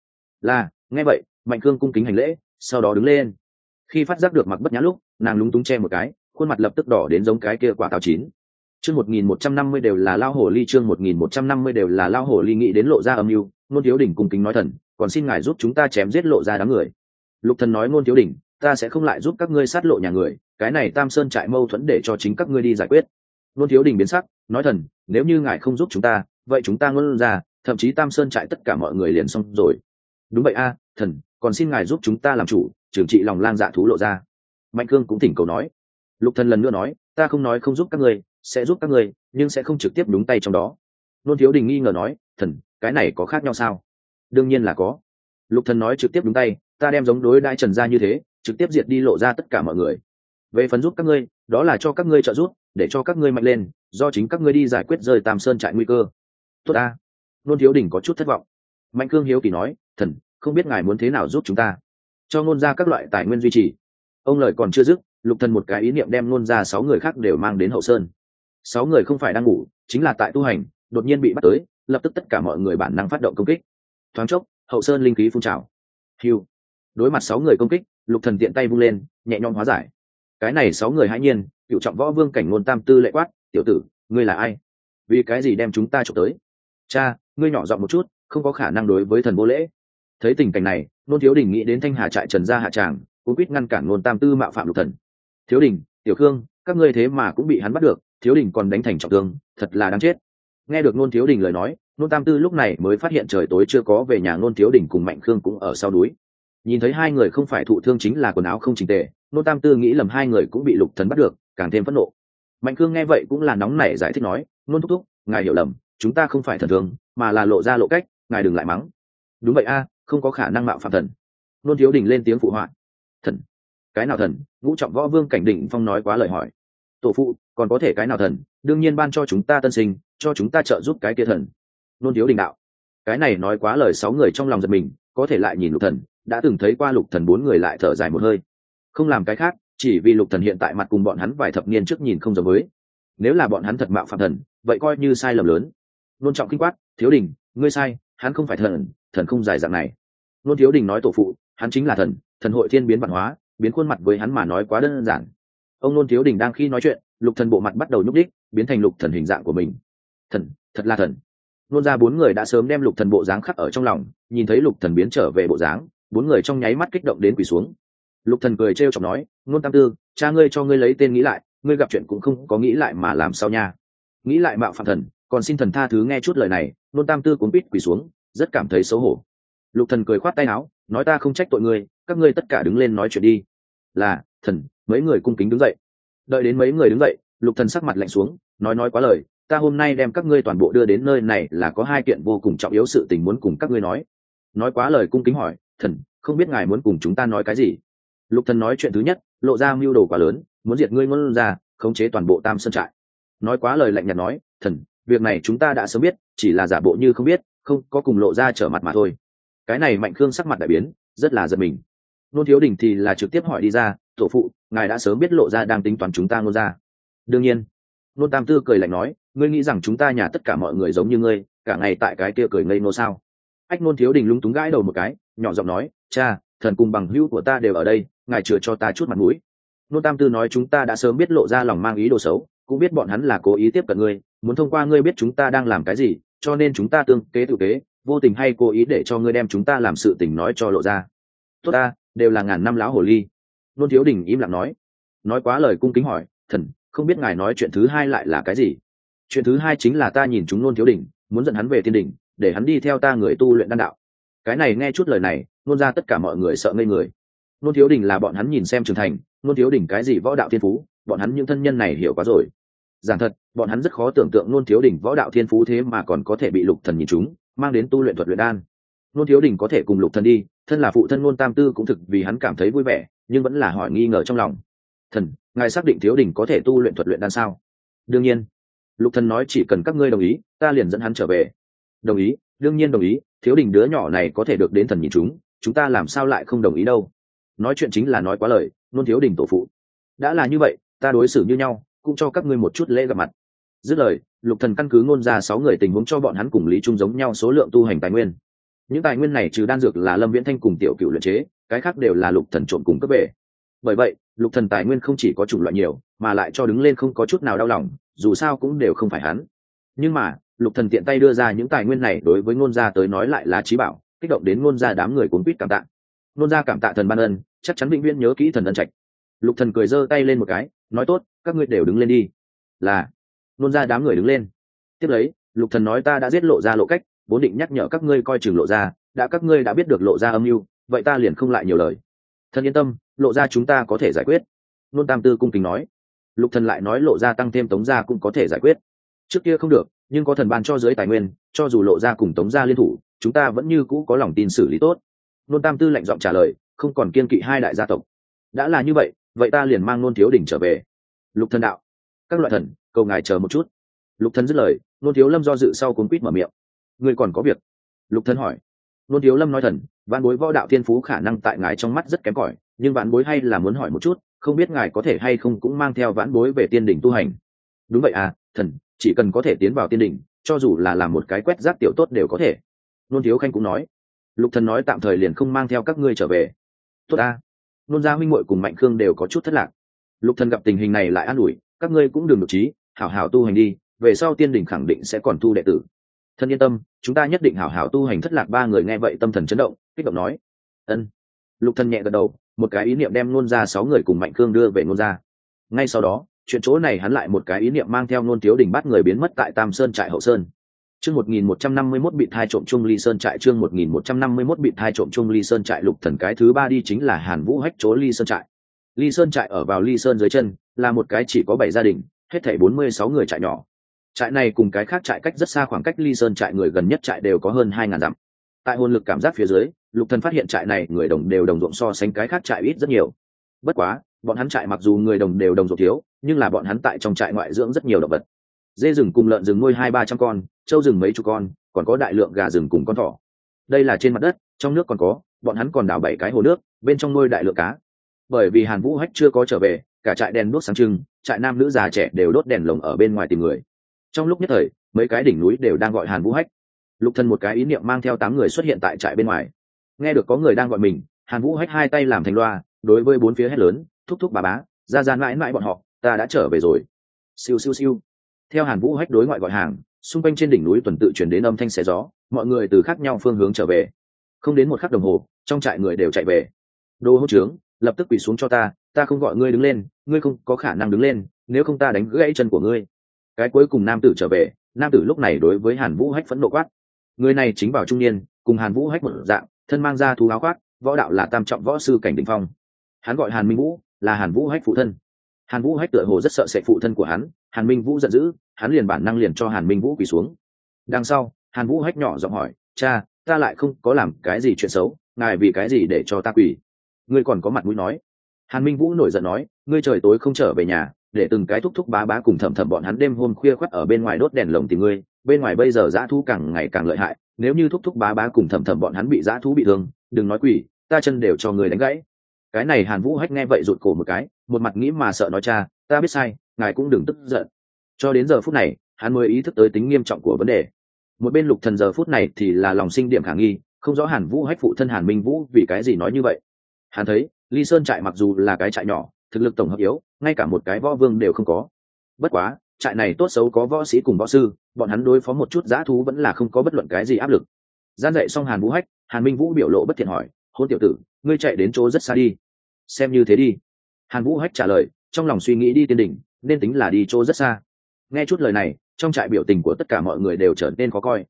Là, nghe vậy, mạnh khương cung kính hành lễ, sau đó đứng lên. Khi phát giác được mặc bất nhã lúc, nàng lúng túng che một cái, khuôn mặt lập tức đỏ đến giống cái kia quả táo chín. Chương một nghìn một trăm năm mươi đều là lao hổ ly, chương một nghìn một trăm năm mươi đều là lao hổ ly, nghĩ đến lộ ra âm mưu, nôn thiếu đỉnh cung kính nói thần, còn xin ngài giúp chúng ta chém giết lộ ra đám người lục thần nói ngôn thiếu đỉnh, ta sẽ không lại giúp các ngươi sát lộ nhà người, cái này tam sơn trại mâu thuẫn để cho chính các ngươi đi giải quyết. Ngôn thiếu đình biến sắc, nói thần, nếu như ngài không giúp chúng ta, vậy chúng ta ngôn ra, thậm chí tam sơn trại tất cả mọi người liền xong rồi. Đúng vậy a, thần, còn xin ngài giúp chúng ta làm chủ, trưởng trị lòng lang dạ thú lộ ra. Mạnh cương cũng thỉnh cầu nói. Lục thần lần nữa nói, ta không nói không giúp các ngươi, sẽ giúp các ngươi, nhưng sẽ không trực tiếp đúng tay trong đó. Nôn thiếu đình nghi ngờ nói, thần, cái này có khác nhau sao? Đương nhiên là có. Lục thần nói trực tiếp đúng tay ta đem giống đối đãi trần gia như thế trực tiếp diệt đi lộ ra tất cả mọi người. Về phần giúp các ngươi đó là cho các ngươi trợ giúp để cho các ngươi mạnh lên do chính các ngươi đi giải quyết rơi tam sơn trại nguy cơ. Tốt ta, nôn thiếu đình có chút thất vọng. Mạnh cương hiếu kỳ nói thần không biết ngài muốn thế nào giúp chúng ta? Cho ngôn ra các loại tài nguyên duy trì. Ông lời còn chưa dứt lục thần một cái ý niệm đem ngôn ra sáu người khác đều mang đến hậu sơn. Sáu người không phải đang ngủ chính là tại tu hành đột nhiên bị bắt tới lập tức tất cả mọi người bản năng phát động công kích. Thoáng chốc hậu sơn linh khí phun trào. Hiu đối mặt sáu người công kích, lục thần tiện tay vung lên, nhẹ nhõm hóa giải. Cái này sáu người hãy nhiên, cựu trọng võ vương cảnh ngôn tam tư lệ quát, tiểu tử, ngươi là ai? Vì cái gì đem chúng ta trộm tới? Cha, ngươi nhỏ giọng một chút, không có khả năng đối với thần vô lễ. Thấy tình cảnh này, nôn thiếu đình nghĩ đến thanh hà trại trần gia hạ tràng, cũng quýt ngăn cản nôn tam tư mạo phạm lục thần. Thiếu đình, tiểu khương, các ngươi thế mà cũng bị hắn bắt được, thiếu đình còn đánh thành trọng thương, thật là đáng chết. Nghe được nôn thiếu đình lời nói nôn tam tư lúc này mới phát hiện trời tối chưa có về nhà, nôn thiếu đình cùng mạnh khương cũng ở sau núi nhìn thấy hai người không phải thụ thương chính là quần áo không trình tề, Nô tam tư nghĩ lầm hai người cũng bị lục thần bắt được, càng thêm phẫn nộ. Mạnh Cương nghe vậy cũng là nóng nảy giải thích nói, nôn thúc thúc, ngài hiểu lầm, chúng ta không phải thần thương, mà là lộ ra lộ cách, ngài đừng lại mắng. Đúng vậy a, không có khả năng mạo phạm thần. Nôn thiếu đình lên tiếng phụ họa, thần? Cái nào thần? Ngũ trọng võ vương cảnh đỉnh phong nói quá lời hỏi, tổ phụ, còn có thể cái nào thần? Đương nhiên ban cho chúng ta tân sinh, cho chúng ta trợ giúp cái kia thần. Nôn thiếu đình đạo, cái này nói quá lời sáu người trong lòng giật mình, có thể lại nhìn lục thần đã từng thấy qua lục thần bốn người lại thở dài một hơi. Không làm cái khác, chỉ vì lục thần hiện tại mặt cùng bọn hắn vài thập niên trước nhìn không giống với. Nếu là bọn hắn thật mạo phạm thần, vậy coi như sai lầm lớn. Nôn trọng kinh quát, thiếu đình, ngươi sai, hắn không phải thần thần không dài dạng này. Nôn thiếu đình nói tổ phụ, hắn chính là thần thần hội thiên biến văn hóa, biến khuôn mặt với hắn mà nói quá đơn giản. Ông nôn thiếu đình đang khi nói chuyện, lục thần bộ mặt bắt đầu nhúc đích biến thành lục thần hình dạng của mình. Thần, thật là thần. Nôn ra bốn người đã sớm đem lục thần bộ dáng khắc ở trong lòng, nhìn thấy lục thần biến trở về bộ dáng bốn người trong nháy mắt kích động đến quỳ xuống. Lục thần cười trêu chọc nói, nôn tam tư, cha ngươi cho ngươi lấy tên nghĩ lại, ngươi gặp chuyện cũng không có nghĩ lại mà làm sao nha. Nghĩ lại mạo phạm thần, còn xin thần tha thứ nghe chút lời này. Nôn tam tư cuốn bít quỳ xuống, rất cảm thấy xấu hổ. Lục thần cười khoát tay áo, nói, ta không trách tội ngươi, các ngươi tất cả đứng lên nói chuyện đi. Là, thần, mấy người cung kính đứng dậy. Đợi đến mấy người đứng dậy, lục thần sắc mặt lạnh xuống, nói nói quá lời, ta hôm nay đem các ngươi toàn bộ đưa đến nơi này là có hai kiện vô cùng trọng yếu sự tình muốn cùng các ngươi nói. Nói quá lời cung kính hỏi thần, không biết ngài muốn cùng chúng ta nói cái gì. Lục thần nói chuyện thứ nhất, lộ ra mưu đồ quá lớn, muốn diệt ngươi ngôn ra, khống chế toàn bộ tam sơn trại. Nói quá lời lạnh nhạt nói, thần, việc này chúng ta đã sớm biết, chỉ là giả bộ như không biết, không, có cùng lộ ra trở mặt mà thôi. Cái này mạnh khương sắc mặt đại biến, rất là giật mình. Nôn thiếu đình thì là trực tiếp hỏi đi ra, tổ phụ, ngài đã sớm biết lộ ra đang tính toán chúng ta ngôn ra. Đương nhiên. Nôn tam tư cười lạnh nói, ngươi nghĩ rằng chúng ta nhà tất cả mọi người giống như ngươi, cả ngày tại cái kia cười ngây nô sao? Ách, nôn thiếu đình lúng túng gãi đầu một cái nhỏ giọng nói, cha, thần cùng bằng hữu của ta đều ở đây, ngài chừa cho ta chút mặt mũi. Nô tam tư nói, chúng ta đã sớm biết lộ ra lòng mang ý đồ xấu, cũng biết bọn hắn là cố ý tiếp cận ngươi, muốn thông qua ngươi biết chúng ta đang làm cái gì, cho nên chúng ta tương kế tự kế, vô tình hay cố ý để cho ngươi đem chúng ta làm sự tình nói cho lộ ra. Tốt ta, đều là ngàn năm lão hồ ly. Nôn thiếu đình im lặng nói. Nói quá lời cung kính hỏi, thần, không biết ngài nói chuyện thứ hai lại là cái gì? Chuyện thứ hai chính là ta nhìn chúng nôn thiếu đình, muốn dẫn hắn về thiên đình để hắn đi theo ta người tu luyện đan đạo cái này nghe chút lời này, nôn ra tất cả mọi người sợ ngây người. Nôn thiếu đình là bọn hắn nhìn xem trưởng thành, nôn thiếu đình cái gì võ đạo thiên phú, bọn hắn những thân nhân này hiểu quá rồi. Giảng thật, bọn hắn rất khó tưởng tượng nôn thiếu đình võ đạo thiên phú thế mà còn có thể bị lục thần nhìn chúng mang đến tu luyện thuật luyện đan. Nôn thiếu đình có thể cùng lục thần đi, thân là phụ thân nôn tam tư cũng thực vì hắn cảm thấy vui vẻ, nhưng vẫn là hỏi nghi ngờ trong lòng. Thần, ngài xác định thiếu đình có thể tu luyện thuật luyện đan sao? Đương nhiên. Lục thần nói chỉ cần các ngươi đồng ý, ta liền dẫn hắn trở về. Đồng ý, đương nhiên đồng ý thiếu đình đứa nhỏ này có thể được đến thần nhìn chúng chúng ta làm sao lại không đồng ý đâu? Nói chuyện chính là nói quá lời, nôn thiếu đình tổ phụ. Đã là như vậy, ta đối xử như nhau, cũng cho các ngươi một chút lễ gặp mặt. Dứt lời, lục thần căn cứ ngôn ra sáu người tình huống cho bọn hắn cùng lý trung giống nhau số lượng tu hành tài nguyên. Những tài nguyên này trừ đan dược là lâm viễn thanh cùng tiểu cựu luyện chế, cái khác đều là lục thần trộn cùng cấp bể. Bởi vậy, lục thần tài nguyên không chỉ có chủng loại nhiều, mà lại cho đứng lên không có chút nào đau lòng, dù sao cũng đều không phải hắn. Nhưng mà lục thần tiện tay đưa ra những tài nguyên này đối với ngôn gia tới nói lại là trí bảo, kích động đến ngôn gia đám người cuốn quýt cảm tạ. Ngôn gia cảm tạ thần ban ân, chắc chắn vĩnh viễn nhớ kỹ thần ân trạch. Lục thần cười giơ tay lên một cái, nói tốt, các ngươi đều đứng lên đi. Là. Ngôn gia đám người đứng lên. Tiếp lấy, lục thần nói ta đã giết lộ ra lộ cách, vốn định nhắc nhở các ngươi coi chừng lộ ra, đã các ngươi đã biết được lộ ra âm mưu, vậy ta liền không lại nhiều lời. Thần yên tâm, lộ ra chúng ta có thể giải quyết. Nôn tam tư cung kính nói. Lục thần lại nói lộ ra tăng thêm tống gia cũng có thể giải quyết. Trước kia không được nhưng có thần ban cho dưới tài nguyên, cho dù lộ ra cùng tống gia liên thủ, chúng ta vẫn như cũ có lòng tin xử lý tốt. Nôn tam tư lạnh giọng trả lời, không còn kiên kỵ hai đại gia tộc. Đã là như vậy vậy ta liền mang nôn thiếu đỉnh trở về. Lục thần đạo, các loại thần, cầu ngài chờ một chút. Lục thần dứt lời, nôn thiếu lâm do dự sau cuốn quýt mở miệng. Ngươi còn có việc? Lục thần hỏi. Nôn thiếu lâm nói thần, vạn bối võ đạo thiên phú khả năng tại ngài trong mắt rất kém cỏi, nhưng vạn bối hay là muốn hỏi một chút, không biết ngài có thể hay không cũng mang theo vãn bối về tiên đỉnh tu hành. Đúng vậy à thần chỉ cần có thể tiến vào tiên đỉnh cho dù là làm một cái quét rác tiểu tốt đều có thể. Nôn thiếu khanh cũng nói. Lục thần nói tạm thời liền không mang theo các ngươi trở về. Tốt a, nôn gia huynh muội cùng mạnh khương đều có chút thất lạc. Lục thần gặp tình hình này lại an ủi các ngươi cũng đừng được trí hảo hảo tu hành đi về sau tiên đỉnh khẳng định sẽ còn thu đệ tử. Thân yên tâm chúng ta nhất định hảo hảo tu hành thất lạc ba người nghe vậy tâm thần chấn động kích động nói. Ân. Lục thần nhẹ gật đầu một cái ý niệm đem nôn ra sáu người cùng mạnh khương đưa về nôn ra ngay sau đó chuyện chỗ này hắn lại một cái ý niệm mang theo nôn thiếu đình bắt người biến mất tại tam sơn trại hậu sơn. Chương một nghìn một trăm năm mươi mốt bị thai trộm trung ly sơn trại, chương một nghìn một trăm năm mươi mốt bị thai trộm trung ly sơn trại lục thần cái thứ ba đi chính là hàn vũ hách chỗ ly sơn trại. Ly sơn trại ở vào ly sơn dưới chân, là một cái chỉ có bảy gia đình, hết thảy bốn mươi sáu người trại nhỏ. Trại này cùng cái khác trại cách rất xa, khoảng cách ly sơn trại người gần nhất trại đều có hơn hai ngàn dặm. Tại hồn lực cảm giác phía dưới, lục thần phát hiện trại này người đồng đều đồng ruộng so sánh cái khác trại ít rất nhiều. Bất quá bọn hắn trại mặc dù người đồng đều đồng ruộng thiếu, nhưng là bọn hắn tại trong trại ngoại dưỡng rất nhiều động vật. Dê rừng cùng lợn rừng nuôi hai ba trăm con, trâu rừng mấy chục con, còn có đại lượng gà rừng cùng con thỏ. Đây là trên mặt đất, trong nước còn có, bọn hắn còn đào bảy cái hồ nước, bên trong nuôi đại lượng cá. Bởi vì hàn vũ hách chưa có trở về, cả trại đèn đuốc sáng trưng, trại nam nữ già trẻ đều đốt đèn lồng ở bên ngoài tìm người. Trong lúc nhất thời, mấy cái đỉnh núi đều đang gọi hàn vũ hách. Lục thân một cái ý niệm mang theo tám người xuất hiện tại trại bên ngoài. Nghe được có người đang gọi mình, hàn vũ hách hai tay làm thành loa, đối với bốn phía hét lớn thúc thúc bà bá, ra ra mãi mãi bọn họ, ta đã trở về rồi. Siêu siêu siêu. Theo hàn vũ hách đối ngoại gọi hàng, xung quanh trên đỉnh núi tuần tự chuyển đến âm thanh xé gió, mọi người từ khác nhau phương hướng trở về. Không đến một khắc đồng hồ, trong trại người đều chạy về. Đô hỗ trướng, lập tức quỳ xuống cho ta ta không gọi ngươi đứng lên, ngươi không có khả năng đứng lên, nếu không ta đánh gãy chân của ngươi. Cái cuối cùng nam tử trở về, nam tử lúc này đối với hàn vũ hách phẫn nộ quát. Người này chính vào trung niên, cùng hàn vũ hách một dạng, thân mang ra thú áo khoác, võ đạo là tam trọng võ sư cảnh đình phong. Hắn gọi hàn minh vũ là hàn vũ hách phụ thân. Hàn vũ hách tựa hồ rất sợ sệt phụ thân của hắn, hàn minh vũ giận dữ, hắn liền bản năng liền cho hàn minh vũ quỳ xuống. Đằng sau, hàn vũ hách nhỏ giọng hỏi, cha, ta lại không có làm cái gì chuyện xấu, ngài vì cái gì để cho ta quỳ? Ngươi còn có mặt mũi nói. Hàn minh vũ nổi giận nói, ngươi trời tối không trở về nhà, để từng cái thúc thúc bá bá cùng thầm thầm bọn hắn đêm hôm khuya khoắt ở bên ngoài đốt đèn lồng tìm ngươi, bên ngoài bây giờ dã thú càng ngày càng lợi hại, nếu như thúc thúc bá bá cùng thầm thầm bọn hắn bị dã thú bị thương, đừng nói quỷ ta chân đều cho người đánh gãy cái này hàn vũ hách nghe vậy rụt cổ một cái, một mặt nghĩ mà sợ nói cha, ta biết sai, ngài cũng đừng tức giận. Cho đến giờ phút này, hắn mới ý thức tới tính nghiêm trọng của vấn đề. Một bên lục thần giờ phút này thì là lòng sinh điểm khả nghi, không rõ hàn vũ hách phụ thân hàn minh vũ vì cái gì nói như vậy. Hắn thấy, ly sơn trại mặc dù là cái trại nhỏ, thực lực tổng hợp yếu, ngay cả một cái võ vương đều không có. Bất quá, trại này tốt xấu có võ sĩ cùng võ sư, bọn hắn đối phó một chút g thú vẫn là không có bất luận cái gì áp lực. Gian dạy xong hàn vũ hách, hàn minh vũ biểu lộ bất thiện hỏi hôn tiểu tử, ngươi chạy đến chỗ rất xa đi. Xem như thế đi. Hàn vũ hách trả lời, trong lòng suy nghĩ đi tiên đỉnh, nên tính là đi chỗ rất xa. Nghe chút lời này, trong trại biểu tình của tất cả mọi người đều trở nên khó coi.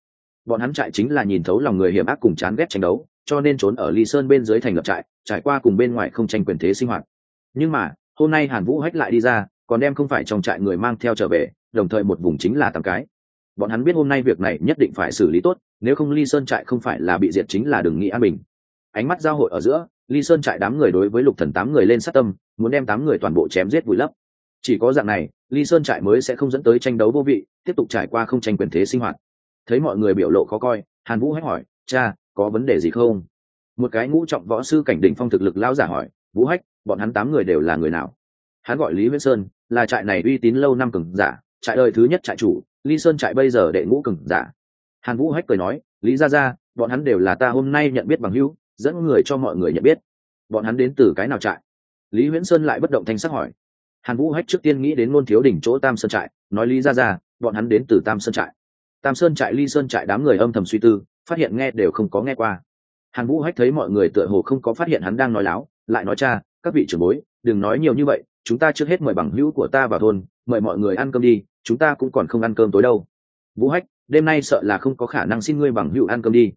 Bọn hắn trại chính là nhìn thấu lòng người hiểm ác cùng chán ghét tranh đấu, cho nên trốn ở ly sơn bên dưới thành lập trại, trải qua cùng bên ngoài không tranh quyền thế sinh hoạt. Nhưng mà, hôm nay hàn vũ hách lại đi ra, còn đem không phải trong trại người mang theo trở về, đồng thời một vùng chính là tám cái. Bọn hắn biết hôm nay việc này nhất định phải xử lý tốt, nếu không ly sơn trại không phải là bị diệt chính là đừng nghĩ an bình ánh mắt giao hội ở giữa ly sơn trại đám người đối với lục thần tám người lên sát tâm, muốn đem tám người toàn bộ chém giết vùi lấp. Chỉ có dạng này ly sơn trại mới sẽ không dẫn tới tranh đấu vô vị, tiếp tục trải qua không tranh quyền thế sinh hoạt. Thấy mọi người biểu lộ khó coi, hàn vũ hách hỏi, cha, có vấn đề gì không? Một cái ngũ trọng võ sư cảnh đỉnh phong thực lực lao giả hỏi, vũ hách, bọn hắn tám người đều là người nào? Hắn gọi lý viễn sơn, là trại này uy tín lâu năm cường giả, trại đời thứ nhất trại chủ ly sơn trại bây giờ đệ ngũ cường giả. Hàn vũ hách cười nói, lý ra ra bọn hắn đều là ta hôm nay nhận biết bằng hữu dẫn người cho mọi người nhận biết. Bọn hắn đến từ cái nào trại? Lý Huyễn sơn lại bất động thanh sắc hỏi. Hàn vũ hách trước tiên nghĩ đến ngôn thiếu đỉnh chỗ tam sơn trại, nói lý ra ra bọn hắn đến từ tam sơn trại. Tam sơn trại ly sơn trại đám người âm thầm suy tư, phát hiện nghe đều không có nghe qua. Hàn vũ hách thấy mọi người tựa hồ không có phát hiện hắn đang nói láo, lại nói cha, các vị trưởng bối, đừng nói nhiều như vậy, chúng ta trước hết mời bằng hữu của ta vào thôn, mời mọi người ăn cơm đi, chúng ta cũng còn không ăn cơm tối đâu. Vũ hách, đêm nay sợ là không có khả năng xin ngươi bằng hữu ăn cơm đi.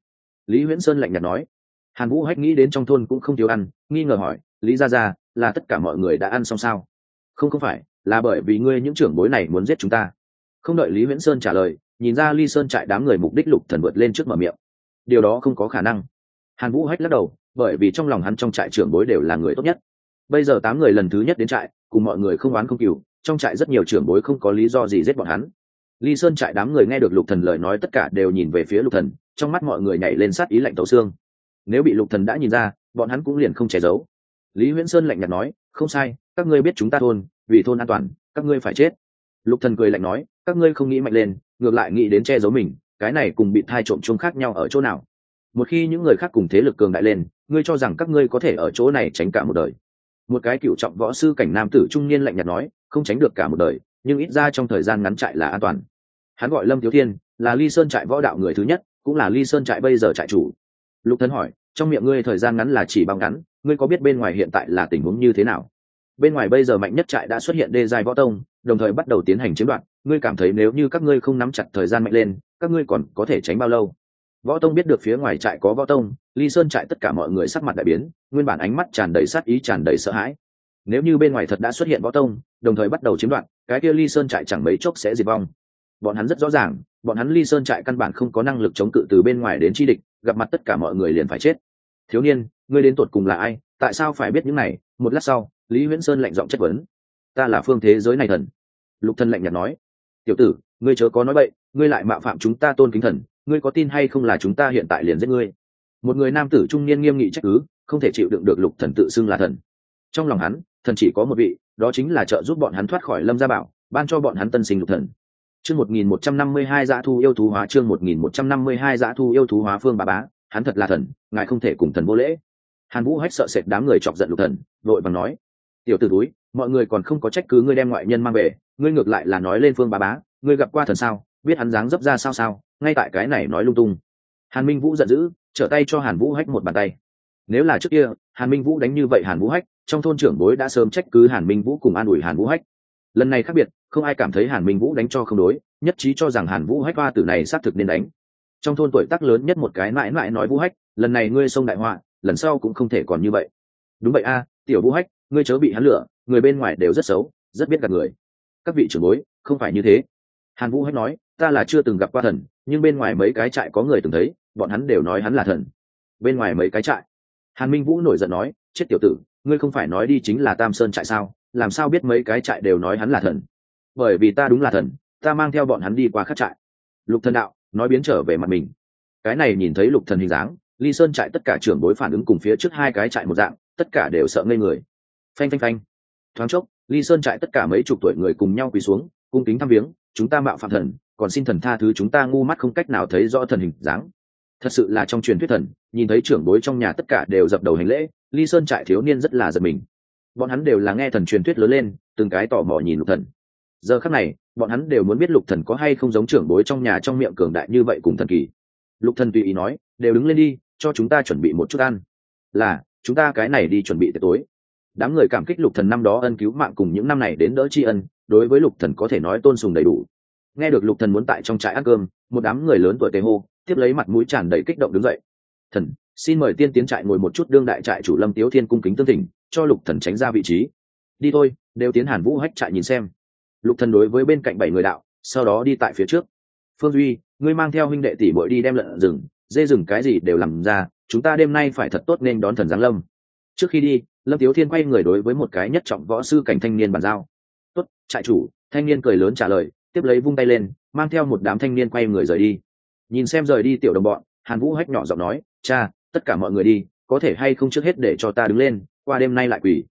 Lý huyễn sơn lạnh nhạt nói hàn vũ hách nghĩ đến trong thôn cũng không thiếu ăn, nghi ngờ hỏi, lý ra ra là tất cả mọi người đã ăn xong sao? Không không phải, là bởi vì ngươi những trưởng bối này muốn giết chúng ta. Không đợi lý huyễn sơn trả lời, nhìn ra ly sơn trại đám người mục đích lục thần vượt lên trước mở miệng. Điều đó không có khả năng. Hàn vũ hách lắc đầu, bởi vì trong lòng hắn trong trại trưởng bối đều là người tốt nhất. Bây giờ tám người lần thứ nhất đến trại, cùng mọi người không oán không cừu, trong trại rất nhiều trưởng bối không có lý do gì giết bọn hắn. Ly sơn trại đám người nghe được lục thần lời nói tất cả đều nhìn về phía lục thần, trong mắt mọi người nhảy lên sát ý lạnh tấu xương nếu bị lục thần đã nhìn ra, bọn hắn cũng liền không che giấu. Lý huyễn sơn lạnh nhạt nói, không sai, các ngươi biết chúng ta thôn, vì thôn an toàn, các ngươi phải chết. Lục thần cười lạnh nói, các ngươi không nghĩ mạnh lên, ngược lại nghĩ đến che giấu mình, cái này cùng bị thai trộm chung khác nhau ở chỗ nào? Một khi những người khác cùng thế lực cường đại lên, ngươi cho rằng các ngươi có thể ở chỗ này tránh cả một đời? Một cái cựu trọng võ sư cảnh nam tử trung niên lạnh nhạt nói, không tránh được cả một đời, nhưng ít ra trong thời gian ngắn chạy là an toàn. Hắn gọi lâm thiếu thiên, là ly sơn trại võ đạo người thứ nhất, cũng là ly sơn trại bây giờ trại chủ lục thần hỏi, trong miệng ngươi thời gian ngắn là chỉ bao ngắn, ngươi có biết bên ngoài hiện tại là tình huống như thế nào? Bên ngoài bây giờ mạnh nhất trại đã xuất hiện đê giai võ tông, đồng thời bắt đầu tiến hành chiếm đoạt, ngươi cảm thấy nếu như các ngươi không nắm chặt thời gian mạnh lên, các ngươi còn có thể tránh bao lâu? Võ tông biết được phía ngoài trại có võ tông ly sơn trại tất cả mọi người sắc mặt đại biến, nguyên bản ánh mắt tràn đầy sát ý, tràn đầy sợ hãi. Nếu như bên ngoài thật đã xuất hiện võ tông, đồng thời bắt đầu chiếm đoạt, cái kia ly sơn trại chẳng mấy chốc sẽ diệt vong. Bọn hắn rất rõ ràng bọn hắn ly sơn trại căn bản không có năng lực chống cự từ bên ngoài đến chi địch, gặp mặt tất cả mọi người liền phải chết. Thiếu niên, ngươi đến tuột cùng là ai? Tại sao phải biết những này? Một lát sau, lý huyễn sơn lạnh giọng chất vấn. Ta là phương thế giới này thần. Lục thân lạnh nhạt nói. Tiểu tử, ngươi chớ có nói bậy, ngươi lại mạo phạm chúng ta tôn kính thần, ngươi có tin hay không là chúng ta hiện tại liền giết ngươi? Một người nam tử trung niên nghiêm nghị trách cứ, không thể chịu đựng được lục thần tự xưng là thần. Trong lòng hắn, thần chỉ có một vị, đó chính là trợ giúp bọn hắn thoát khỏi lâm gia bảo, ban cho bọn hắn tân sinh lục thần chương một nghìn một trăm năm mươi hai dã thu yêu thú hóa, chương một nghìn một trăm năm mươi hai dã thu yêu thú hóa phương bà bá, hắn thật là thần, ngài không thể cùng thần vô lễ. Hàn vũ hách sợ sệt đám người chọc giận lục thần, vội bằng nói, tiểu tử túi mọi người còn không có trách cứ ngươi đem ngoại nhân mang về, ngươi ngược lại là nói lên phương bà bá, ngươi gặp qua thần sao, biết hắn dáng dấp ra sao sao, ngay tại cái này nói lung tung. Hàn minh vũ giận dữ, trở tay cho hàn vũ hách một bàn tay. Nếu là trước kia, hàn minh vũ đánh như vậy hàn vũ hách, trong thôn trưởng bối đã sớm trách cứ hàn minh vũ cùng an ủi hàn vũ hách lần này khác biệt, không ai cảm thấy hàn minh vũ đánh cho không đối, nhất trí cho rằng hàn vũ hách hoa tử này xác thực nên đánh. Trong thôn tuổi tác lớn nhất một cái mãi mãi nói vũ hách, lần này ngươi xông đại họa, lần sau cũng không thể còn như vậy. Đúng vậy a, tiểu vũ hách, ngươi chớ bị hắn lửa, người bên ngoài đều rất xấu, rất biết gạt người. Các vị trưởng bối, không phải như thế. Hàn vũ hách nói, ta là chưa từng gặp qua thần, nhưng bên ngoài mấy cái trại có người từng thấy, bọn hắn đều nói hắn là thần. Bên ngoài mấy cái trại. Hàn minh vũ nổi giận nói, chết tiểu tử, ngươi không phải nói đi chính là tam sơn trại sao? Làm sao biết mấy cái trại đều nói hắn là thần? Bởi vì ta đúng là thần, ta mang theo bọn hắn đi qua khắc trại. Lục thần đạo, nói biến trở về mặt mình. Cái này nhìn thấy lục thần hình dáng, ly sơn trại tất cả trưởng bối phản ứng cùng phía trước hai cái trại một dạng, tất cả đều sợ ngây người. Phanh phanh phanh. Thoáng chốc, ly sơn trại tất cả mấy chục tuổi người cùng nhau quỳ xuống, cung kính thăm viếng, chúng ta mạo phạm thần, còn xin thần tha thứ chúng ta ngu mắt không cách nào thấy rõ thần hình dáng. Thật sự là trong truyền thuyết thần, nhìn thấy trưởng bối trong nhà tất cả đều dập đầu hành lễ, ly sơn trại thiếu niên rất là giật mình bọn hắn đều là nghe thần truyền thuyết lớn lên, từng cái tò mò nhìn lục thần. Giờ khắc này, bọn hắn đều muốn biết lục thần có hay không giống trưởng bối trong nhà trong miệng cường đại như vậy cùng thần kỳ. Lục thần tùy ý nói, đều đứng lên đi, cho chúng ta chuẩn bị một chút ăn. Là, chúng ta cái này đi chuẩn bị tới tối. Đám người cảm kích lục thần năm đó ân cứu mạng cùng những năm này đến đỡ tri ân, đối với lục thần có thể nói tôn sùng đầy đủ. Nghe được lục thần muốn tại trong trại ăn cơm, một đám người lớn tuổi tề hô, tiếp lấy mặt mũi tràn đầy kích động đứng dậy. Thần, xin mời tiên tiến trại ngồi một chút, đương đại trại chủ lâm tiếu thiên cung kính tương thỉnh cho lục thần tránh ra vị trí. Đi thôi, đều tiến hàn vũ hách trại nhìn xem. Lục thần đối với bên cạnh bảy người đạo, sau đó đi tại phía trước. Phương duy, ngươi mang theo huynh đệ tỷ bội đi đem lợn rừng, dê rừng cái gì đều làm ra, chúng ta đêm nay phải thật tốt nên đón thần giáng lâm. Trước khi đi, lâm tiếu thiên quay người đối với một cái nhất trọng võ sư cảnh thanh niên bàn giao. Tốt, trại chủ, thanh niên cười lớn trả lời, tiếp lấy vung tay lên, mang theo một đám thanh niên quay người rời đi. Nhìn xem rời đi tiểu đồng bọn, hàn vũ hách nhỏ giọng nói, cha, tất cả mọi người đi, có thể hay không trước hết để cho ta đứng lên qua đêm nay lại quỷ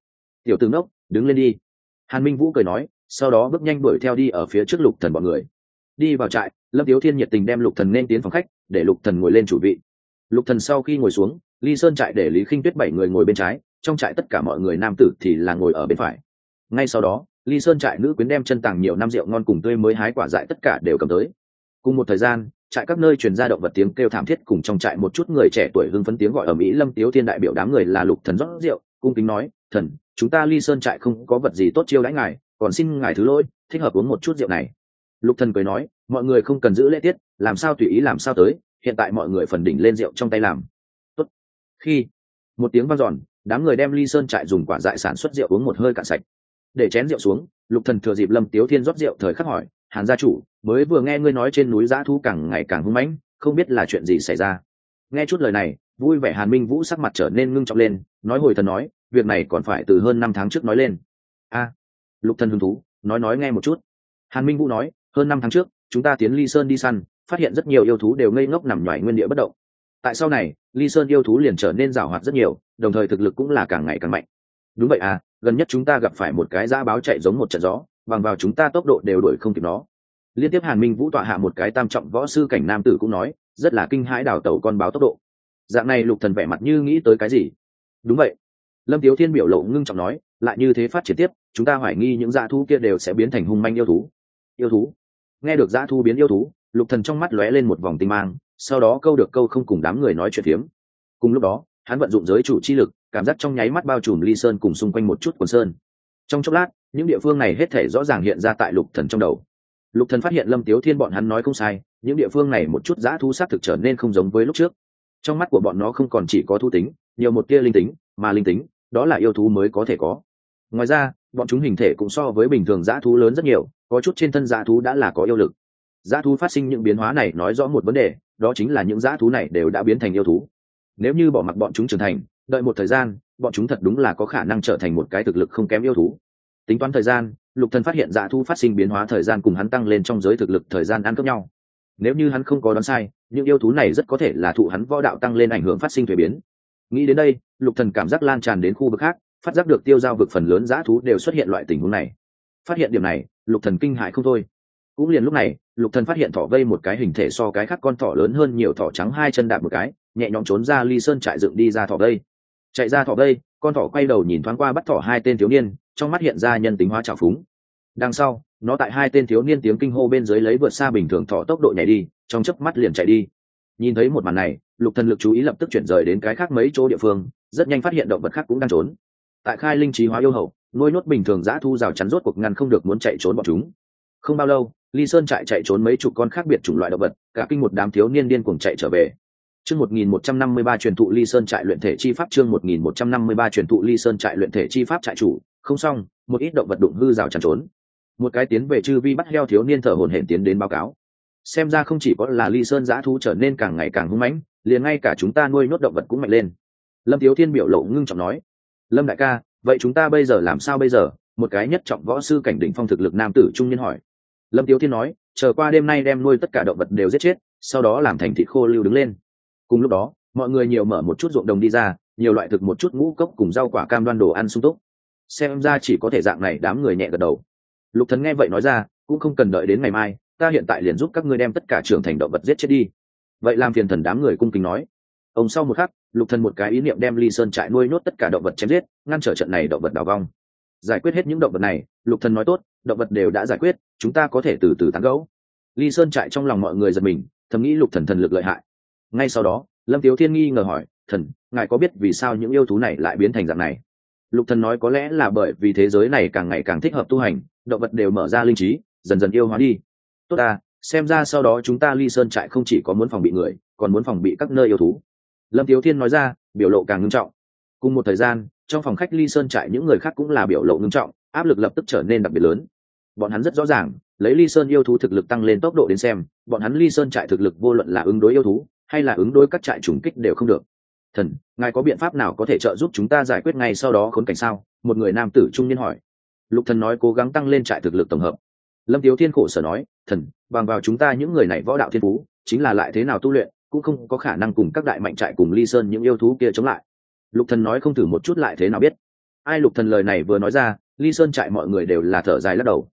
tiểu tướng đốc đứng lên đi. Hàn minh vũ cười nói, sau đó bước nhanh đuổi theo đi ở phía trước lục thần bọn người. Đi vào trại, lâm tiếu thiên nhiệt tình đem lục thần nên tiến phòng khách, để lục thần ngồi lên chủ vị. Lục thần sau khi ngồi xuống ly sơn trại để lý khinh tuyết bảy người ngồi bên trái, trong trại tất cả mọi người nam tử thì là ngồi ở bên phải. Ngay sau đó ly sơn trại nữ quyến đem chân tàng nhiều năm rượu ngon cùng tươi mới hái quả dại tất cả đều cầm tới. Cùng một thời gian, trại các nơi truyền ra động vật tiếng kêu thảm thiết cùng trong trại một chút người trẻ tuổi hưng phấn tiếng gọi ở mỹ lâm tiếu thiên đại biểu đám người là lục thần rót rượu cung kính nói, thần, chúng ta ly sơn trại không có vật gì tốt chiêu đãi ngài, còn xin ngài thứ lỗi, thích hợp uống một chút rượu này. Lục thần cười nói, mọi người không cần giữ lễ tiết, làm sao tùy ý làm sao tới, hiện tại mọi người phần đỉnh lên rượu trong tay làm. Tốt. khi một tiếng vang dọn, đám người đem ly sơn trại dùng quả dại sản xuất rượu uống một hơi cạn sạch. Để chén rượu xuống, lục thần thừa dịp lâm tiếu thiên rót rượu thời khắc hỏi, hàn gia chủ, mới vừa nghe ngươi nói trên núi giã thu càng ngày càng hung mãnh, không biết là chuyện gì xảy ra? Nghe chút lời này, vui vẻ hàn minh vũ sắc mặt trở nên ngưng trọng lên, nói hồi thần nói, việc này còn phải từ hơn năm tháng trước nói lên. A, lục thần hứng thú, nói nói nghe một chút. Hàn minh vũ nói, hơn năm tháng trước, chúng ta tiến ly sơn đi săn, phát hiện rất nhiều yêu thú đều ngây ngốc nằm ngoài nguyên địa bất động. Tại sau này, ly sơn yêu thú liền trở nên rào hoạt rất nhiều, đồng thời thực lực cũng là càng ngày càng mạnh. Đúng vậy à gần nhất chúng ta gặp phải một cái giã báo chạy giống một trận gió, bằng vào chúng ta tốc độ đều đuổi không kịp nó liên tiếp hàn minh vũ tọa hạ một cái tam trọng võ sư cảnh nam tử cũng nói, rất là kinh hãi đào tẩu con báo tốc độ. Dạng này lục thần vẻ mặt như nghĩ tới cái gì? Đúng vậy. Lâm tiếu thiên biểu lộ ngưng trọng nói, lại như thế phát triển tiếp, chúng ta hoài nghi những dã thú kia đều sẽ biến thành hung manh yêu thú. Yêu thú? Nghe được dã thú biến yêu thú, lục thần trong mắt lóe lên một vòng tinh mang, sau đó câu được câu không cùng đám người nói chuyện phiếm. Cùng lúc đó, hắn vận dụng giới chủ chi lực, cảm giác trong nháy mắt bao trùm ly sơn cùng xung quanh một chút quần sơn. Trong chốc lát, những địa phương này hết thể rõ ràng hiện ra tại lục thần trong đầu lục thần phát hiện lâm tiếu thiên bọn hắn nói không sai, những địa phương này một chút giã thú sát thực trở nên không giống với lúc trước. Trong mắt của bọn nó không còn chỉ có thu tính, nhiều một tia linh tính, mà linh tính, đó là yêu thú mới có thể có. Ngoài ra, bọn chúng hình thể cũng so với bình thường giã thú lớn rất nhiều, có chút trên thân giã thú đã là có yêu lực. Giã thú phát sinh những biến hóa này nói rõ một vấn đề, đó chính là những giã thú này đều đã biến thành yêu thú. Nếu như bỏ mặc bọn chúng trưởng thành, đợi một thời gian, bọn chúng thật đúng là có khả năng trở thành một cái thực lực không kém yêu thú. Tính toán thời gian lục thần phát hiện dạ thú phát sinh biến hóa thời gian cùng hắn tăng lên trong giới thực lực thời gian ăn cướp nhau. Nếu như hắn không có đoán sai, những yêu thú này rất có thể là thụ hắn võ đạo tăng lên ảnh hưởng phát sinh thuế biến. Nghĩ đến đây, lục thần cảm giác lan tràn đến khu vực khác, phát giác được tiêu giao vực phần lớn dã thú đều xuất hiện loại tình huống này. Phát hiện điểm này, lục thần kinh hại không thôi. Cũng liền lúc này, lục thần phát hiện thỏ vây một cái hình thể so cái khác con thỏ lớn hơn nhiều, thỏ trắng hai chân đạp một cái, nhẹ nhõm trốn ra ly sơn trại dựng đi ra thỏ vây chạy ra thỏ đây, con thỏ quay đầu nhìn thoáng qua bắt thỏ hai tên thiếu niên trong mắt hiện ra nhân tính hóa trào phúng. Đằng sau nó tại hai tên thiếu niên tiếng kinh hô bên dưới lấy vượt xa bình thường thỏ tốc độ nhảy đi trong chớp mắt liền chạy đi. Nhìn thấy một màn này lục thần lực chú ý lập tức chuyển rời đến cái khác mấy chỗ địa phương rất nhanh phát hiện động vật khác cũng đang trốn. Tại khai linh trí hóa yêu hậu nuôi nốt bình thường giã thu rào chắn rốt cuộc ngăn không được muốn chạy trốn bọn chúng. Không bao lâu ly sơn chạy chạy trốn mấy chục con khác biệt chủng loại động vật cả kinh một đám thiếu niên điên cuồng chạy trở về chương một nghìn một trăm năm mươi ba truyền thụ ly sơn trại luyện thể chi pháp, chương một nghìn một trăm năm mươi ba truyền thụ ly sơn trại luyện thể chi pháp trại chủ. Không xong, một ít động vật đụng hư rào chắn trốn. Một cái tiến về chư vi bắt heo thiếu niên thở hổn hển tiến đến báo cáo. Xem ra không chỉ có là ly sơn giã thú trở nên càng ngày càng hung mãnh, liền ngay cả chúng ta nuôi nốt động vật cũng mạnh lên. Lâm thiếu thiên biểu lộ ngưng trọng nói, lâm đại ca, vậy chúng ta bây giờ làm sao bây giờ? Một cái nhất trọng võ sư cảnh đỉnh phong thực lực nam tử trung niên hỏi. Lâm tiếu thiên nói, chờ qua đêm nay đem nuôi tất cả động vật đều giết chết, sau đó làm thành thịt khô lưu đứng lên cùng lúc đó, mọi người nhiều mở một chút ruộng đồng đi ra, nhiều loại thực một chút ngũ cốc cùng rau quả cam đoan đồ ăn sung túc. Xem ra chỉ có thể dạng này đám người nhẹ gật đầu. Lục thần nghe vậy nói ra, cũng không cần đợi đến ngày mai, ta hiện tại liền giúp các ngươi đem tất cả trưởng thành động vật giết chết đi. Vậy làm phiền thần đám người cung kính nói. Ông sau một khắc, lục thần một cái ý niệm đem ly sơn trại nuôi nhốt tất cả động vật chém giết, ngăn trở trận này động vật đào vong. Giải quyết hết những động vật này, lục thần nói tốt, động vật đều đã giải quyết, chúng ta có thể từ từ tán gẫu. Ly sơn trại trong lòng mọi người giật mình, thầm nghĩ lục thần thần lực lợi hại ngay sau đó, lâm tiếu thiên nghi ngờ hỏi, thần, ngài có biết vì sao những yêu thú này lại biến thành dạng này? Lục thần nói, có lẽ là bởi vì thế giới này càng ngày càng thích hợp tu hành, động vật đều mở ra linh trí, dần dần yêu hóa đi. Tốt ta, xem ra sau đó chúng ta ly sơn trại không chỉ có muốn phòng bị người, còn muốn phòng bị các nơi yêu thú. Lâm tiếu thiên nói ra, biểu lộ càng ngưng trọng. Cùng một thời gian, trong phòng khách ly sơn trại những người khác cũng là biểu lộ ngưng trọng, áp lực lập tức trở nên đặc biệt lớn. Bọn hắn rất rõ ràng, lấy ly sơn yêu thú thực lực tăng lên tốc độ đến xem, bọn hắn ly sơn trại thực lực vô luận là ứng đối yêu thú hay là ứng đối các trại trùng kích đều không được. Thần, ngài có biện pháp nào có thể trợ giúp chúng ta giải quyết ngay sau đó khốn cảnh sao? Một người nam tử trung niên hỏi. Lục thần nói cố gắng tăng lên trại thực lực tổng hợp. Lâm tiếu thiên khổ sở nói, thần, bằng vào chúng ta những người này võ đạo thiên phú, chính là lại thế nào tu luyện, cũng không có khả năng cùng các đại mạnh trại cùng ly sơn những yêu thú kia chống lại. Lục thần nói không thử một chút lại thế nào biết. Ai lục thần lời này vừa nói ra, ly sơn trại mọi người đều là thở dài lắc đầu.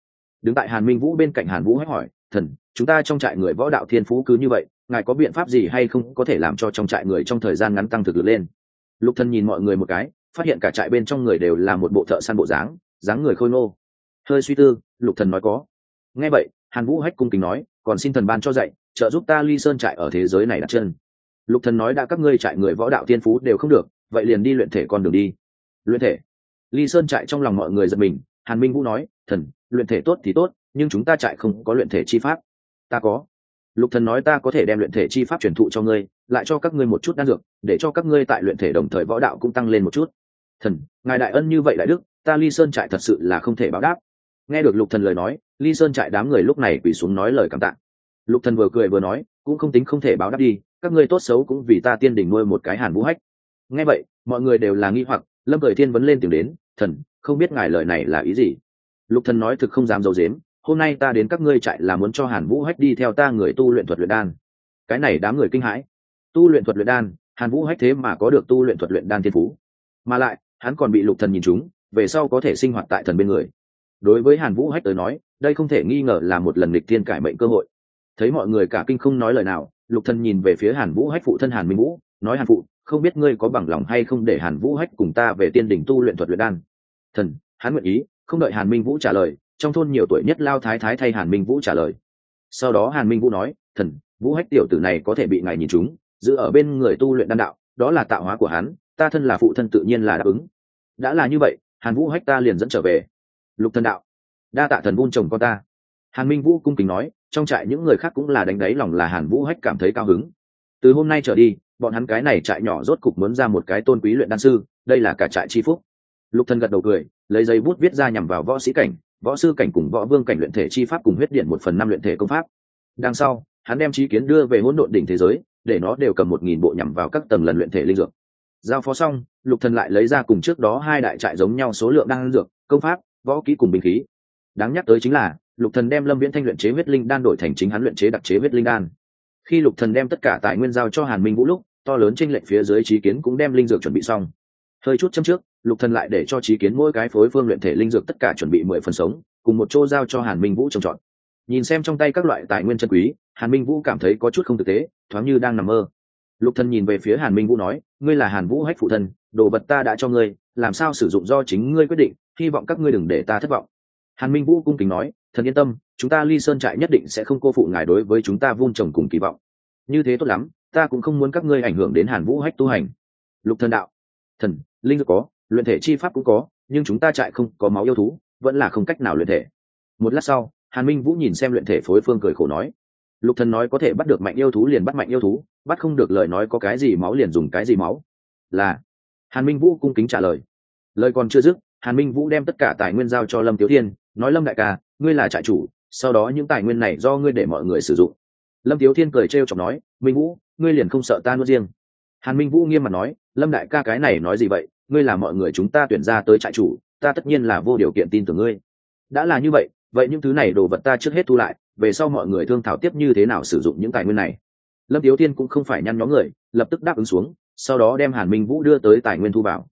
Đứng tại hàn minh vũ bên cạnh hàn vũ hỏi, thần chúng ta trong trại người võ đạo thiên phú cứ như vậy, ngài có biện pháp gì hay không có thể làm cho trong trại người trong thời gian ngắn tăng thực lực lên? Lục thần nhìn mọi người một cái, phát hiện cả trại bên trong người đều là một bộ thợ săn bộ dáng dáng người khôi ngô. Hơi suy tư, lục thần nói có. Nghe vậy, hàn vũ hách cung kính nói, còn xin thần ban cho dạy, trợ giúp ta ly sơn trại ở thế giới này đặt chân. Lục thần nói, đã các ngươi trại người võ đạo thiên phú đều không được, vậy liền đi luyện thể con đường đi. Luyện thể? Ly sơn trại trong lòng mọi người giật mình, hàn minh vũ nói, thần, luyện thể tốt thì tốt, nhưng chúng ta trại không có luyện thể chi pháp ta có. Lục thần nói ta có thể đem luyện thể chi pháp truyền thụ cho ngươi, lại cho các ngươi một chút đan dược, để cho các ngươi tại luyện thể đồng thời võ đạo cũng tăng lên một chút. Thần, ngài đại ân như vậy đại đức, ta ly sơn trại thật sự là không thể báo đáp. Nghe được lục thần lời nói, ly sơn trại đám người lúc này quỳ xuống nói lời cảm tạ. Lục thần vừa cười vừa nói, cũng không tính không thể báo đáp đi, các ngươi tốt xấu cũng vì ta tiên đỉnh nuôi một cái hàn vũ hách. Nghe vậy, mọi người đều là nghi hoặc, lâm cởi thiên vấn lên tìm đến, thần, không biết ngài lời này là ý gì? Lục thần nói thực không dám dầu dếm hôm nay ta đến các ngươi trại là muốn cho hàn vũ hách đi theo ta người tu luyện thuật luyện đan. Cái này đám người kinh hãi. Tu luyện thuật luyện đan, hàn vũ hách thế mà có được tu luyện thuật luyện đan thiên phú. Mà lại, hắn còn bị lục thần nhìn chúng, về sau có thể sinh hoạt tại thần bên người. Đối với hàn vũ hách tới nói, đây không thể nghi ngờ là một lần lịch thiên cải mệnh cơ hội. Thấy mọi người cả kinh không nói lời nào, lục thần nhìn về phía hàn vũ hách phụ thân hàn minh vũ, nói hàn phụ, không biết ngươi có bằng lòng hay không để hàn vũ hách cùng ta về tiên đỉnh tu luyện thuật luyện đan. Thần, hắn nguyện ý, không đợi hàn minh vũ trả lời trong thôn nhiều tuổi nhất lao thái thái thay hàn minh vũ trả lời. Sau đó hàn minh vũ nói, thần, vũ hách tiểu tử này có thể bị ngài nhìn chúng giữ ở bên người tu luyện đan đạo, đó là tạo hóa của hắn, ta thân là phụ thân tự nhiên là đáp ứng. Đã là như vậy, hàn vũ hách ta liền dẫn trở về. Lục thần đạo, đa tạ thần vun chồng con ta. Hàn minh vũ cung kính nói, trong trại những người khác cũng là đánh đáy lòng là hàn vũ hách cảm thấy cao hứng. Từ hôm nay trở đi, bọn hắn cái này trại nhỏ rốt cục muốn ra một cái tôn quý luyện đan sư, đây là cả trại chi phúc. Lục thần gật đầu cười, lấy giấy bút viết ra nhằm vào võ sĩ cảnh võ sư cảnh cùng võ vương cảnh luyện thể chi pháp cùng huyết điện một phần năm luyện thể công pháp. Đằng sau, hắn đem trí kiến đưa về hỗn độn đỉnh thế giới, để nó đều cầm một nghìn bộ nhằm vào các tầng lần luyện thể linh dược. Giao phó xong, lục thần lại lấy ra cùng trước đó hai đại trại giống nhau số lượng đan dược, công pháp, võ kỹ cùng binh khí. Đáng nhắc tới chính là, lục thần đem lâm viễn thanh luyện chế huyết linh đan đổi thành chính hắn luyện chế đặc chế huyết linh đan. Khi lục thần đem tất cả tài nguyên giao cho hàn minh vũ lúc, to lớn trên lệnh phía dưới trí kiến cũng đem linh dược chuẩn bị xong. Hơi chút châm trước lục thần lại để cho trí kiến mỗi cái phối phương luyện thể linh dược tất cả chuẩn bị mười phần sống, cùng một chỗ giao cho hàn minh vũ trồng trọt nhìn xem trong tay các loại tài nguyên chân quý, hàn minh vũ cảm thấy có chút không thực tế, thoáng như đang nằm mơ. Lục thần nhìn về phía hàn minh vũ nói, ngươi là hàn vũ hách phụ thân, đồ vật ta đã cho ngươi, làm sao sử dụng do chính ngươi quyết định, hy vọng các ngươi đừng để ta thất vọng. Hàn minh vũ cung kính nói, thần yên tâm, chúng ta ly sơn trại nhất định sẽ không cô phụ ngài đối với chúng ta vun trồng cùng kỳ vọng. Như thế tốt lắm, ta cũng không muốn các ngươi ảnh hưởng đến hàn vũ hách tu hành. Lục thần đạo, thần, linh dược có luyện thể chi pháp cũng có, nhưng chúng ta trại không có máu yêu thú, vẫn là không cách nào luyện thể. Một lát sau, hàn minh vũ nhìn xem luyện thể phối phương cười khổ nói, lục thần nói có thể bắt được mạnh yêu thú liền bắt mạnh yêu thú, bắt không được lời nói có cái gì máu liền dùng cái gì máu. Là, hàn minh vũ cung kính trả lời. Lời còn chưa dứt, hàn minh vũ đem tất cả tài nguyên giao cho lâm tiểu thiên, nói, lâm đại ca, ngươi là trại chủ, sau đó những tài nguyên này do ngươi để mọi người sử dụng. Lâm tiếu thiên cười trêu chọc nói, minh vũ, ngươi liền không sợ ta nuốt riêng. Hàn minh vũ nghiêm mặt nói, lâm đại ca cái này nói gì vậy? Ngươi là mọi người chúng ta tuyển ra tới trại chủ, ta tất nhiên là vô điều kiện tin tưởng ngươi. Đã là như vậy vậy những thứ này đồ vật ta trước hết thu lại, về sau mọi người thương thảo tiếp như thế nào sử dụng những tài nguyên này. Lâm tiếu thiên cũng không phải nhăn nhóm người, lập tức đáp ứng xuống, sau đó đem hàn minh vũ đưa tới tài nguyên thu vào.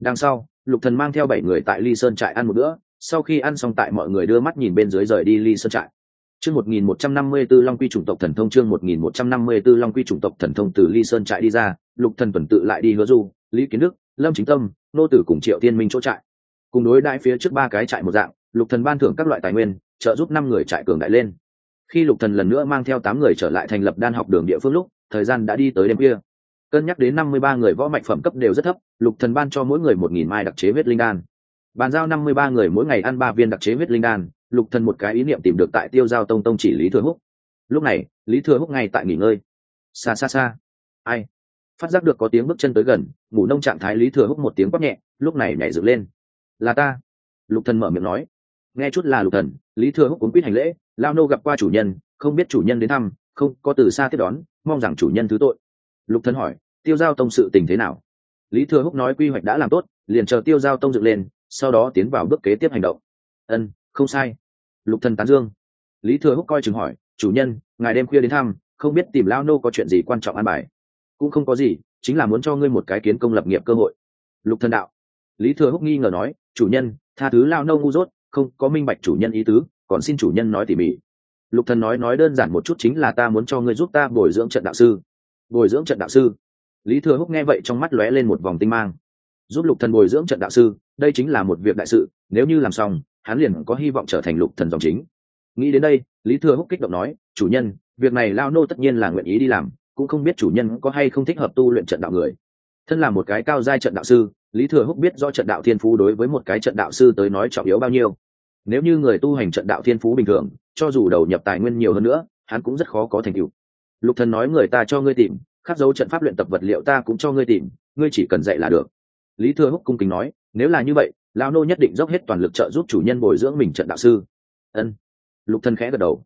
Đằng sau, lục thần mang theo bảy người tại ly sơn trại ăn một bữa, sau khi ăn xong tại mọi người đưa mắt nhìn bên dưới rời đi ly sơn trại. Chương 1154 long quy chủng tộc thần thông, chương 1154 long quy chủng tộc thần thông từ ly sơn trại đi ra, lục thần tuần tự lại đi hứa du, lý kiến đức lâm chính tâm, nô tử cùng triệu tiên minh chỗ trại. Cùng đối đãi phía trước ba cái trại một dạng, lục thần ban thưởng các loại tài nguyên, trợ giúp năm người trại cường đại lên. Khi lục thần lần nữa mang theo tám người trở lại thành lập đan học đường địa phương lúc, thời gian đã đi tới đêm kia cân nhắc đến năm mươi ba người võ mạnh phẩm cấp đều rất thấp, lục thần ban cho mỗi người một nghìn mai đặc chế huyết linh đan. Bàn giao năm mươi ba người mỗi ngày ăn ba viên đặc chế huyết linh đan, lục thần một cái ý niệm tìm được tại tiêu giao tông tông chỉ lý thừa húc. Lúc này, lý thừa húc ngay tại nghỉ ngơi. Xa xa xa ai? Phát giác được có tiếng bước chân tới gần, ngủ nông trạng thái lý thừa húc một tiếng quát nhẹ, lúc này nhảy dựng lên. Là ta. Lục thần mở miệng nói. Nghe chút là lục thần, lý thừa húc cuốn quýt hành lễ lao nô gặp qua chủ nhân, không biết chủ nhân đến thăm, không, có từ xa tiếp đón, mong rằng chủ nhân thứ tội. Lục thần hỏi, tiêu giao tông sự tình thế nào? Lý thừa húc nói quy hoạch đã làm tốt, liền chờ tiêu giao tông dựng lên, sau đó tiến vào bước kế tiếp hành động. Ân, không sai. Lục thần tán dương. Lý thừa húc coi chừng hỏi, chủ nhân, ngài đêm khuya đến thăm, không biết tìm lao nô có chuyện gì quan trọng an bài? Cũng không có gì, chính là muốn cho ngươi một cái kiến công lập nghiệp cơ hội. Lục thần đạo. Lý thừa húc nghi ngờ nói, chủ nhân, tha thứ lao nô ngu dốt, không có minh bạch chủ nhân ý tứ, còn xin chủ nhân nói tỉ mỉ. Lục thần nói nói đơn giản một chút chính là ta muốn cho ngươi giúp ta bồi dưỡng trận đạo sư. Bồi dưỡng trận đạo sư. Lý thừa húc nghe vậy trong mắt lóe lên một vòng tinh mang. Giúp lục thần bồi dưỡng trận đạo sư, đây chính là một việc đại sự, nếu như làm xong, hắn liền có hy vọng trở thành lục thần dòng chính. Nghĩ đến đây, lý thừa húc kích động nói, chủ nhân, việc này lao nô tất nhiên là nguyện ý đi làm cũng không biết chủ nhân có hay không thích hợp tu luyện trận đạo người. Thân là một cái cao giai trận đạo sư, lý thừa húc biết do trận đạo thiên phú đối với một cái trận đạo sư tới nói trọng yếu bao nhiêu. Nếu như người tu hành trận đạo thiên phú bình thường, cho dù đầu nhập tài nguyên nhiều hơn nữa, hắn cũng rất khó có thành tựu. Lục thần nói người ta cho ngươi tìm, khắc dấu trận pháp luyện tập vật liệu ta cũng cho ngươi tìm, ngươi chỉ cần dạy là được. Lý thừa húc cung kính nói, nếu là như vậy, lão nô nhất định dốc hết toàn lực trợ giúp chủ nhân bồi dưỡng mình trận đạo sư. Ân. Lục thần khẽ gật đầu.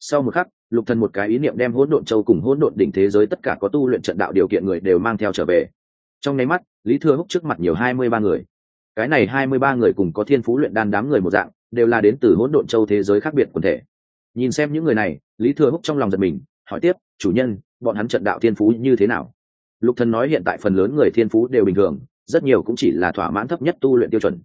Sau một khắc lục thần một cái ý niệm đem hỗn độn châu cùng hỗn độn đỉnh thế giới tất cả có tu luyện trận đạo điều kiện người đều mang theo trở về. Trong nháy mắt, lý thừa húc trước mặt nhiều hai mươi ba người. Cái này hai mươi ba người cùng có thiên phú luyện đan đám người một dạng, đều là đến từ hỗn độn châu thế giới khác biệt quần thể. Nhìn xem những người này, lý thừa húc trong lòng giật mình, hỏi tiếp, chủ nhân, bọn hắn trận đạo thiên phú như thế nào? Lục thần nói hiện tại phần lớn người thiên phú đều bình thường, rất nhiều cũng chỉ là thỏa mãn thấp nhất tu luyện tiêu chuẩn.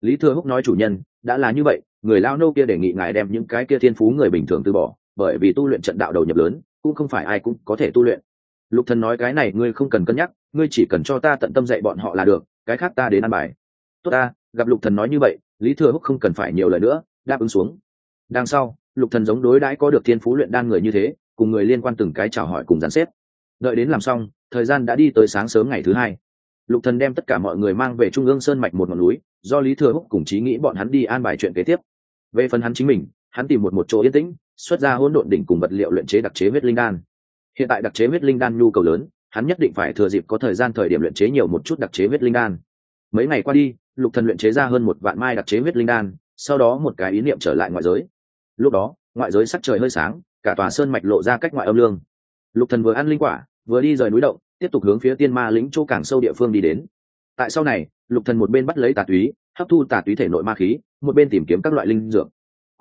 Lý thừa húc nói, chủ nhân, đã là như vậy, người lao nô kia đề nghị ngài đem những cái kia thiên phú người bình thường từ bỏ bởi vì tu luyện trận đạo đầu nhập lớn, cũng không phải ai cũng có thể tu luyện. Lục thần nói cái này ngươi không cần cân nhắc, ngươi chỉ cần cho ta tận tâm dạy bọn họ là được, cái khác ta đến ăn bài. Tốt ta, gặp lục thần nói như vậy, lý thừa húc không cần phải nhiều lời nữa, đáp ứng xuống. Đằng sau, lục thần giống đối đãi có được thiên phú luyện đan người như thế, cùng người liên quan từng cái chào hỏi cùng dàn xếp. Đợi đến làm xong, thời gian đã đi tới sáng sớm ngày thứ hai. Lục thần đem tất cả mọi người mang về trung ương sơn mạch một ngọn núi, do lý thừa húc cùng trí nghĩ bọn hắn đi an bài chuyện kế tiếp. Về phần hắn chính mình, hắn tìm một một chỗ yên tĩnh xuất ra hỗn độn đỉnh cùng vật liệu luyện chế đặc chế huyết linh đan. Hiện tại đặc chế huyết linh đan nhu cầu lớn, hắn nhất định phải thừa dịp có thời gian thời điểm luyện chế nhiều một chút đặc chế huyết linh đan. Mấy ngày qua đi, lục thần luyện chế ra hơn một vạn mai đặc chế huyết linh đan, sau đó một cái ý niệm trở lại ngoại giới. Lúc đó, ngoại giới sắc trời hơi sáng, cả tòa sơn mạch lộ ra cách ngoại âm lương. Lục thần vừa ăn linh quả, vừa đi rời núi động, tiếp tục hướng phía tiên ma lĩnh chỗ càng sâu địa phương đi đến. Tại sau này, lục thần một bên bắt lấy tà túy, hấp thu tà túy thể nội ma khí, một bên tìm kiếm các loại linh dược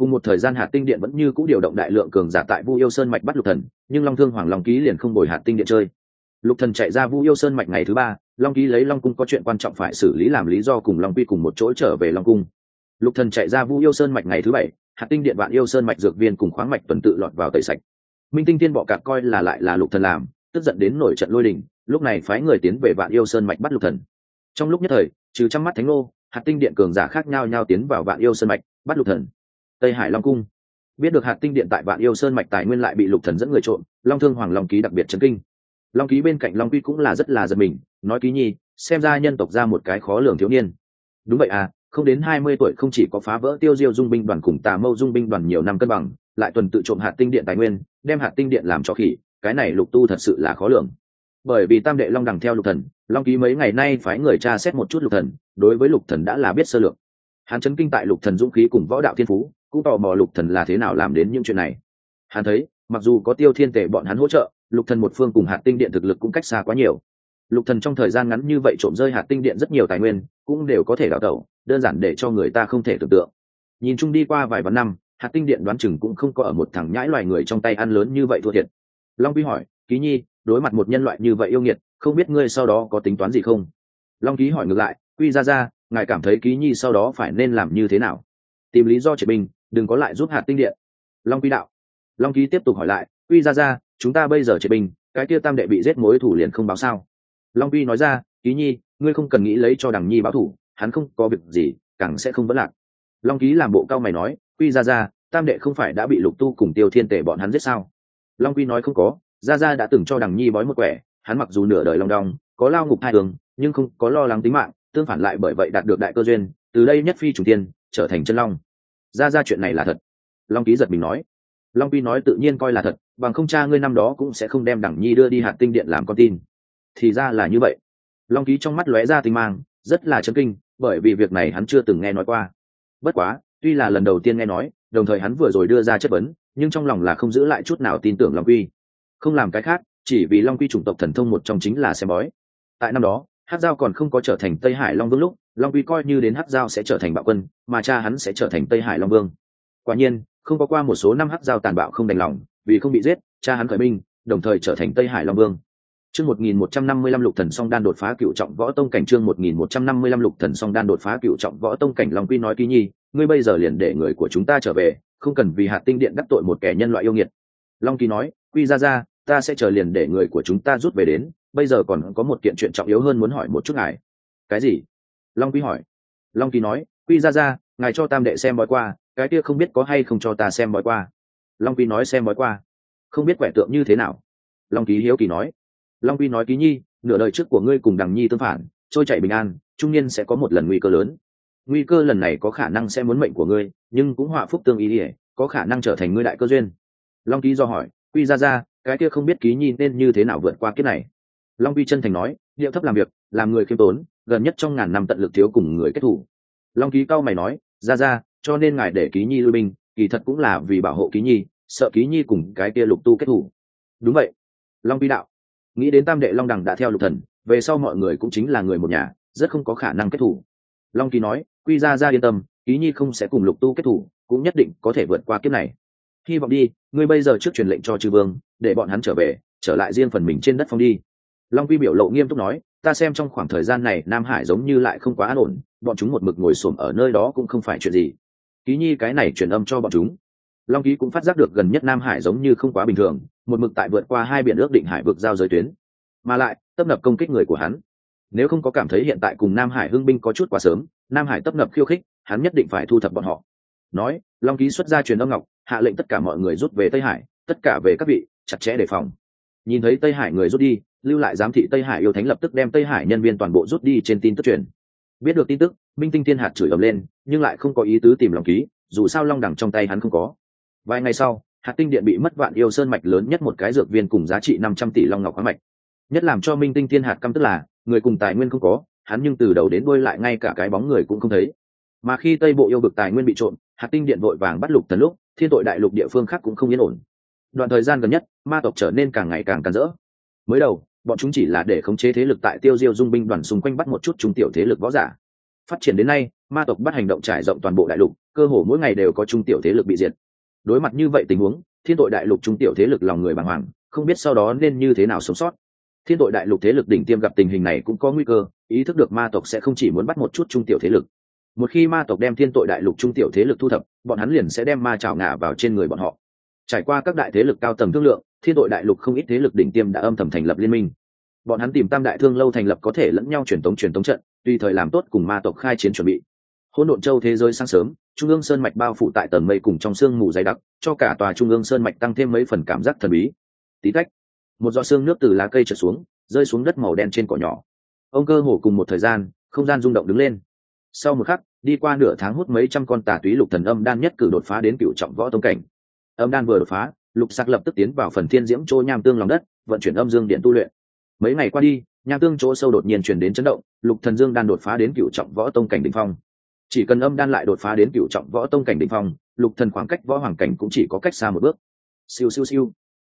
cùng một thời gian hạt tinh điện vẫn như cũ điều động đại lượng cường giả tại vu yêu sơn mạch bắt lục thần, nhưng long thương hoàng long ký liền không bồi hạt tinh điện chơi. Lục thần chạy ra vu yêu sơn mạch ngày thứ ba, long ký lấy long cung có chuyện quan trọng phải xử lý làm lý do cùng long quy cùng một chỗ trở về long cung. Lục thần chạy ra vu yêu sơn mạch ngày thứ bảy, hạt tinh điện vạn yêu sơn mạch dược viên cùng khoáng mạch tuần tự lọt vào tẩy sạch. Minh tinh tiên bọ cạp coi là lại là lục thần làm, tức giận đến nổi trận lôi đình, lúc này phái người tiến về vạn yêu sơn mạch bắt lục thần. Trong lúc nhất thời, trừ trăm mắt thánh nô hạt tinh điện cường giả khác nhau nhau tiến vào vạn yêu sơn mạch bắt lục thần tây hải long cung. Biết được hạt tinh điện tại vạn yêu sơn mạch tài nguyên lại bị lục thần dẫn người trộm, long thương hoàng long ký đặc biệt chấn kinh. Long ký bên cạnh long quy cũng là rất là giật mình, nói ký nhi, xem ra nhân tộc ra một cái khó lường thiếu niên. Đúng vậy à không đến hai mươi tuổi không chỉ có phá vỡ tiêu diêu dung binh đoàn cùng tà mâu dung binh đoàn nhiều năm cân bằng, lại tuần tự trộm hạt tinh điện tài nguyên, đem hạt tinh điện làm cho khỉ, cái này lục tu thật sự là khó lường. Bởi vì tam đệ long đằng theo lục thần, long ký mấy ngày nay phái người tra xét một chút lục thần, đối với lục thần đã là biết sơ lược. Hắn chấn kinh tại lục thần dũng khí cùng võ đạo thiên phú cũng tò mò lục thần là thế nào làm đến những chuyện này. Hắn thấy, mặc dù có tiêu thiên tể bọn hắn hỗ trợ, lục thần một phương cùng hạt tinh điện thực lực cũng cách xa quá nhiều. Lục thần trong thời gian ngắn như vậy trộm rơi hạt tinh điện rất nhiều tài nguyên, cũng đều có thể đào tẩu, đơn giản để cho người ta không thể tưởng tượng. Nhìn chung đi qua vài vạn năm, hạt tinh điện đoán chừng cũng không có ở một thằng nhãi loài người trong tay ăn lớn như vậy thua thiệt. Long quy hỏi, ký nhi, đối mặt một nhân loại như vậy yêu nghiệt, không biết ngươi sau đó có tính toán gì không? Long ký hỏi ngược lại, quy ra ra, ngài cảm thấy ký nhi sau đó phải nên làm như thế nào? Tìm lý do triệt bình đừng có lại giúp hạt tinh điện. Long quy đạo. Long ký tiếp tục hỏi lại, quy ra ra chúng ta bây giờ chế bình, cái kia tam đệ bị giết mối thủ liền không báo sao? Long quy nói ra, ký nhi, ngươi không cần nghĩ lấy cho đằng nhi báo thủ, hắn không có việc gì, càng sẽ không vấn lạc. Long ký làm bộ cao mày nói, quy ra ra tam đệ không phải đã bị lục tu cùng tiêu thiên tể bọn hắn giết sao? Long quy nói, không có ra ra đã từng cho đằng nhi bói một quẻ, hắn mặc dù nửa đời long đong, có lao ngục hai đường nhưng không có lo lắng tính mạng, tương phản lại bởi vậy đạt được đại cơ duyên, từ đây nhất phi chủ tiên, trở thành chân long ra ra chuyện này là thật. Long ký giật mình nói. Long quy nói tự nhiên coi là thật, bằng không cha ngươi năm đó cũng sẽ không đem đẳng nhi đưa đi hạt tinh điện làm con tin. Thì ra là như vậy. Long ký trong mắt lóe ra tinh mang, rất là chấn kinh, bởi vì việc này hắn chưa từng nghe nói qua. Bất quá, tuy là lần đầu tiên nghe nói, đồng thời hắn vừa rồi đưa ra chất vấn, nhưng trong lòng là không giữ lại chút nào tin tưởng long quy không làm cái khác, chỉ vì long quy chủng tộc thần thông một trong chính là xem bói. Tại năm đó hát giao còn không có trở thành tây hải long vương lúc long quy coi như đến hát giao sẽ trở thành bạo quân mà cha hắn sẽ trở thành tây hải long vương. Quả nhiên không có qua một số năm hát giao tàn bạo không đành lòng vì không bị giết cha hắn khởi binh đồng thời trở thành tây hải long vương. Chương 1155 Lục Thần Song Đan đột phá cựu trọng võ tông cảnh chương 1155 Lục Thần Song Đan đột phá cựu trọng võ tông cảnh Long Quy nói Ký Nhi, ngươi bây giờ liền để người của chúng ta trở về, không cần vì hạt tinh điện đắc tội một kẻ nhân loại yêu nghiệt. Long Kỳ nói, Quy ra ra, ta sẽ chờ liền để người của chúng ta rút về đến, bây giờ còn có một kiện chuyện trọng yếu hơn muốn hỏi một chút ngài. Cái gì? Long Quy hỏi. Long Kỳ nói, Quy ra ra, ngài cho Tam đệ xem bói qua, cái kia không biết có hay không cho ta xem bói qua. Long Quy nói xem bói qua, không biết quẻ tượng như thế nào. Long Ký hiếu kỳ nói, long quy nói ký nhi nửa đời trước của ngươi cùng đằng nhi tương phản trôi chạy bình an trung niên sẽ có một lần nguy cơ lớn nguy cơ lần này có khả năng sẽ muốn mệnh của ngươi nhưng cũng họa phúc tương ý ỉa có khả năng trở thành ngươi đại cơ duyên long ký do hỏi quy ra ra cái kia không biết ký nhi nên như thế nào vượt qua kiếp này long Vi chân thành nói, điệu thấp làm việc, làm người khiêm tốn, gần nhất trong ngàn năm tận lực thiếu cùng người kết thủ. Long ký cao mày nói, ra ra, cho nên ngài để ký nhi lui binh, kỳ thật cũng là vì bảo hộ ký nhi, sợ ký nhi cùng cái kia lục tu kết thủ. Đúng vậy. Long Vi đạo, nghĩ đến tam đệ long đằng đã theo lục thần, về sau mọi người cũng chính là người một nhà, rất không có khả năng kết thủ. Long kỳ nói, quy ra ra yên tâm, ký nhi không sẽ cùng lục tu kết thủ, cũng nhất định có thể vượt qua kiếp này. Hy vọng đi, ngươi bây giờ trước truyền lệnh cho chư vương, để bọn hắn trở về, trở lại riêng phần mình trên đất phong đi long quy biểu lộ nghiêm túc nói, ta xem trong khoảng thời gian này nam hải giống như lại không quá an ổn, bọn chúng một mực ngồi xổm ở nơi đó cũng không phải chuyện gì. Ký nhi, cái này truyền âm cho bọn chúng. Long ký cũng phát giác được gần nhất nam hải giống như không quá bình thường, một mực tại vượt qua hai biển ước định hải vực giao giới tuyến. Mà lại, tấp nập công kích người của hắn. Nếu không có cảm thấy hiện tại cùng nam hải hưng binh có chút quá sớm, nam hải tấp nập khiêu khích, hắn nhất định phải thu thập bọn họ. Nói, long ký xuất ra truyền âm ngọc, hạ lệnh tất cả mọi người rút về tây hải, tất cả về các vị, chặt chẽ đề phòng. Nhìn thấy tây hải người rút đi lưu lại giám thị tây hải yêu thánh lập tức đem tây hải nhân viên toàn bộ rút đi trên tin tức truyền. Biết được tin tức, minh tinh thiên hạt chửi ầm lên, nhưng lại không có ý tứ tìm lòng ký, dù sao long đẳng trong tay hắn không có. Vài ngày sau, hạt tinh điện bị mất vạn yêu sơn mạch lớn nhất một cái dược viên cùng giá trị năm trăm tỷ long ngọc hóa mạch. Nhất làm cho minh tinh thiên hạt căm tức là, người cùng tài nguyên không có, hắn nhưng từ đầu đến đôi lại ngay cả cái bóng người cũng không thấy. Mà khi tây bộ yêu bực tài nguyên bị trộn hạt tinh điện vội vàng bắt lục tần lúc, thiên tội đại lục địa phương khác cũng không yên ổn. Đoạn thời gian gần nhất, ma tộc trở nên càng ngày càng càn rỡ. Mới đầu bọn chúng chỉ là để khống chế thế lực tại tiêu diêu dung binh đoàn xung quanh bắt một chút trung tiểu thế lực võ giả. Phát triển đến nay, ma tộc bắt hành động trải rộng toàn bộ đại lục, cơ hồ mỗi ngày đều có trung tiểu thế lực bị diệt. Đối mặt như vậy tình huống, thiên tội đại lục trung tiểu thế lực lòng người bàng hoàng, không biết sau đó nên như thế nào sống sót. Thiên tội đại lục thế lực đỉnh tiêm gặp tình hình này cũng có nguy cơ, ý thức được ma tộc sẽ không chỉ muốn bắt một chút trung tiểu thế lực. Một khi ma tộc đem thiên tội đại lục trung tiểu thế lực thu thập, bọn hắn liền sẽ đem ma trào ngả vào trên người bọn họ trải qua các đại thế lực cao tầng thương lượng, thiên tội đại lục không ít thế lực đỉnh tiêm đã âm thầm thành lập liên minh. Bọn hắn tìm tam đại thương lâu thành lập có thể lẫn nhau truyền tống truyền tống trận, tùy thời làm tốt cùng ma tộc khai chiến chuẩn bị. Hỗn độn châu thế giới sáng sớm, trung ương sơn mạch bao phủ tại tầng mây cùng trong sương mù dày đặc, cho cả tòa trung ương sơn mạch tăng thêm mấy phần cảm giác thần bí. Tí tách, một giọt xương nước từ lá cây trượt xuống, rơi xuống đất màu đen trên cỏ nhỏ. Ông cơ hồ cùng một thời gian, không gian rung động đứng lên. Sau một khắc, đi qua nửa tháng hút mấy trăm con tà túy lục thần âm đan nhất cử đột phá đến cựu trọng võ tông cảnh âm đan vừa đột phá, lục sạc lập tức tiến vào phần thiên diễm chỗ nham tương lòng đất, vận chuyển âm dương điện tu luyện. Mấy ngày qua đi, nham tương chỗ sâu đột nhiên chuyển đến chấn động, lục thần dương đan đột phá đến cựu trọng võ tông cảnh đỉnh phong. Chỉ cần âm đan lại đột phá đến cựu trọng võ tông cảnh đỉnh phong, lục thần khoảng cách võ hoàng cảnh cũng chỉ có cách xa một bước. Siêu siêu siêu.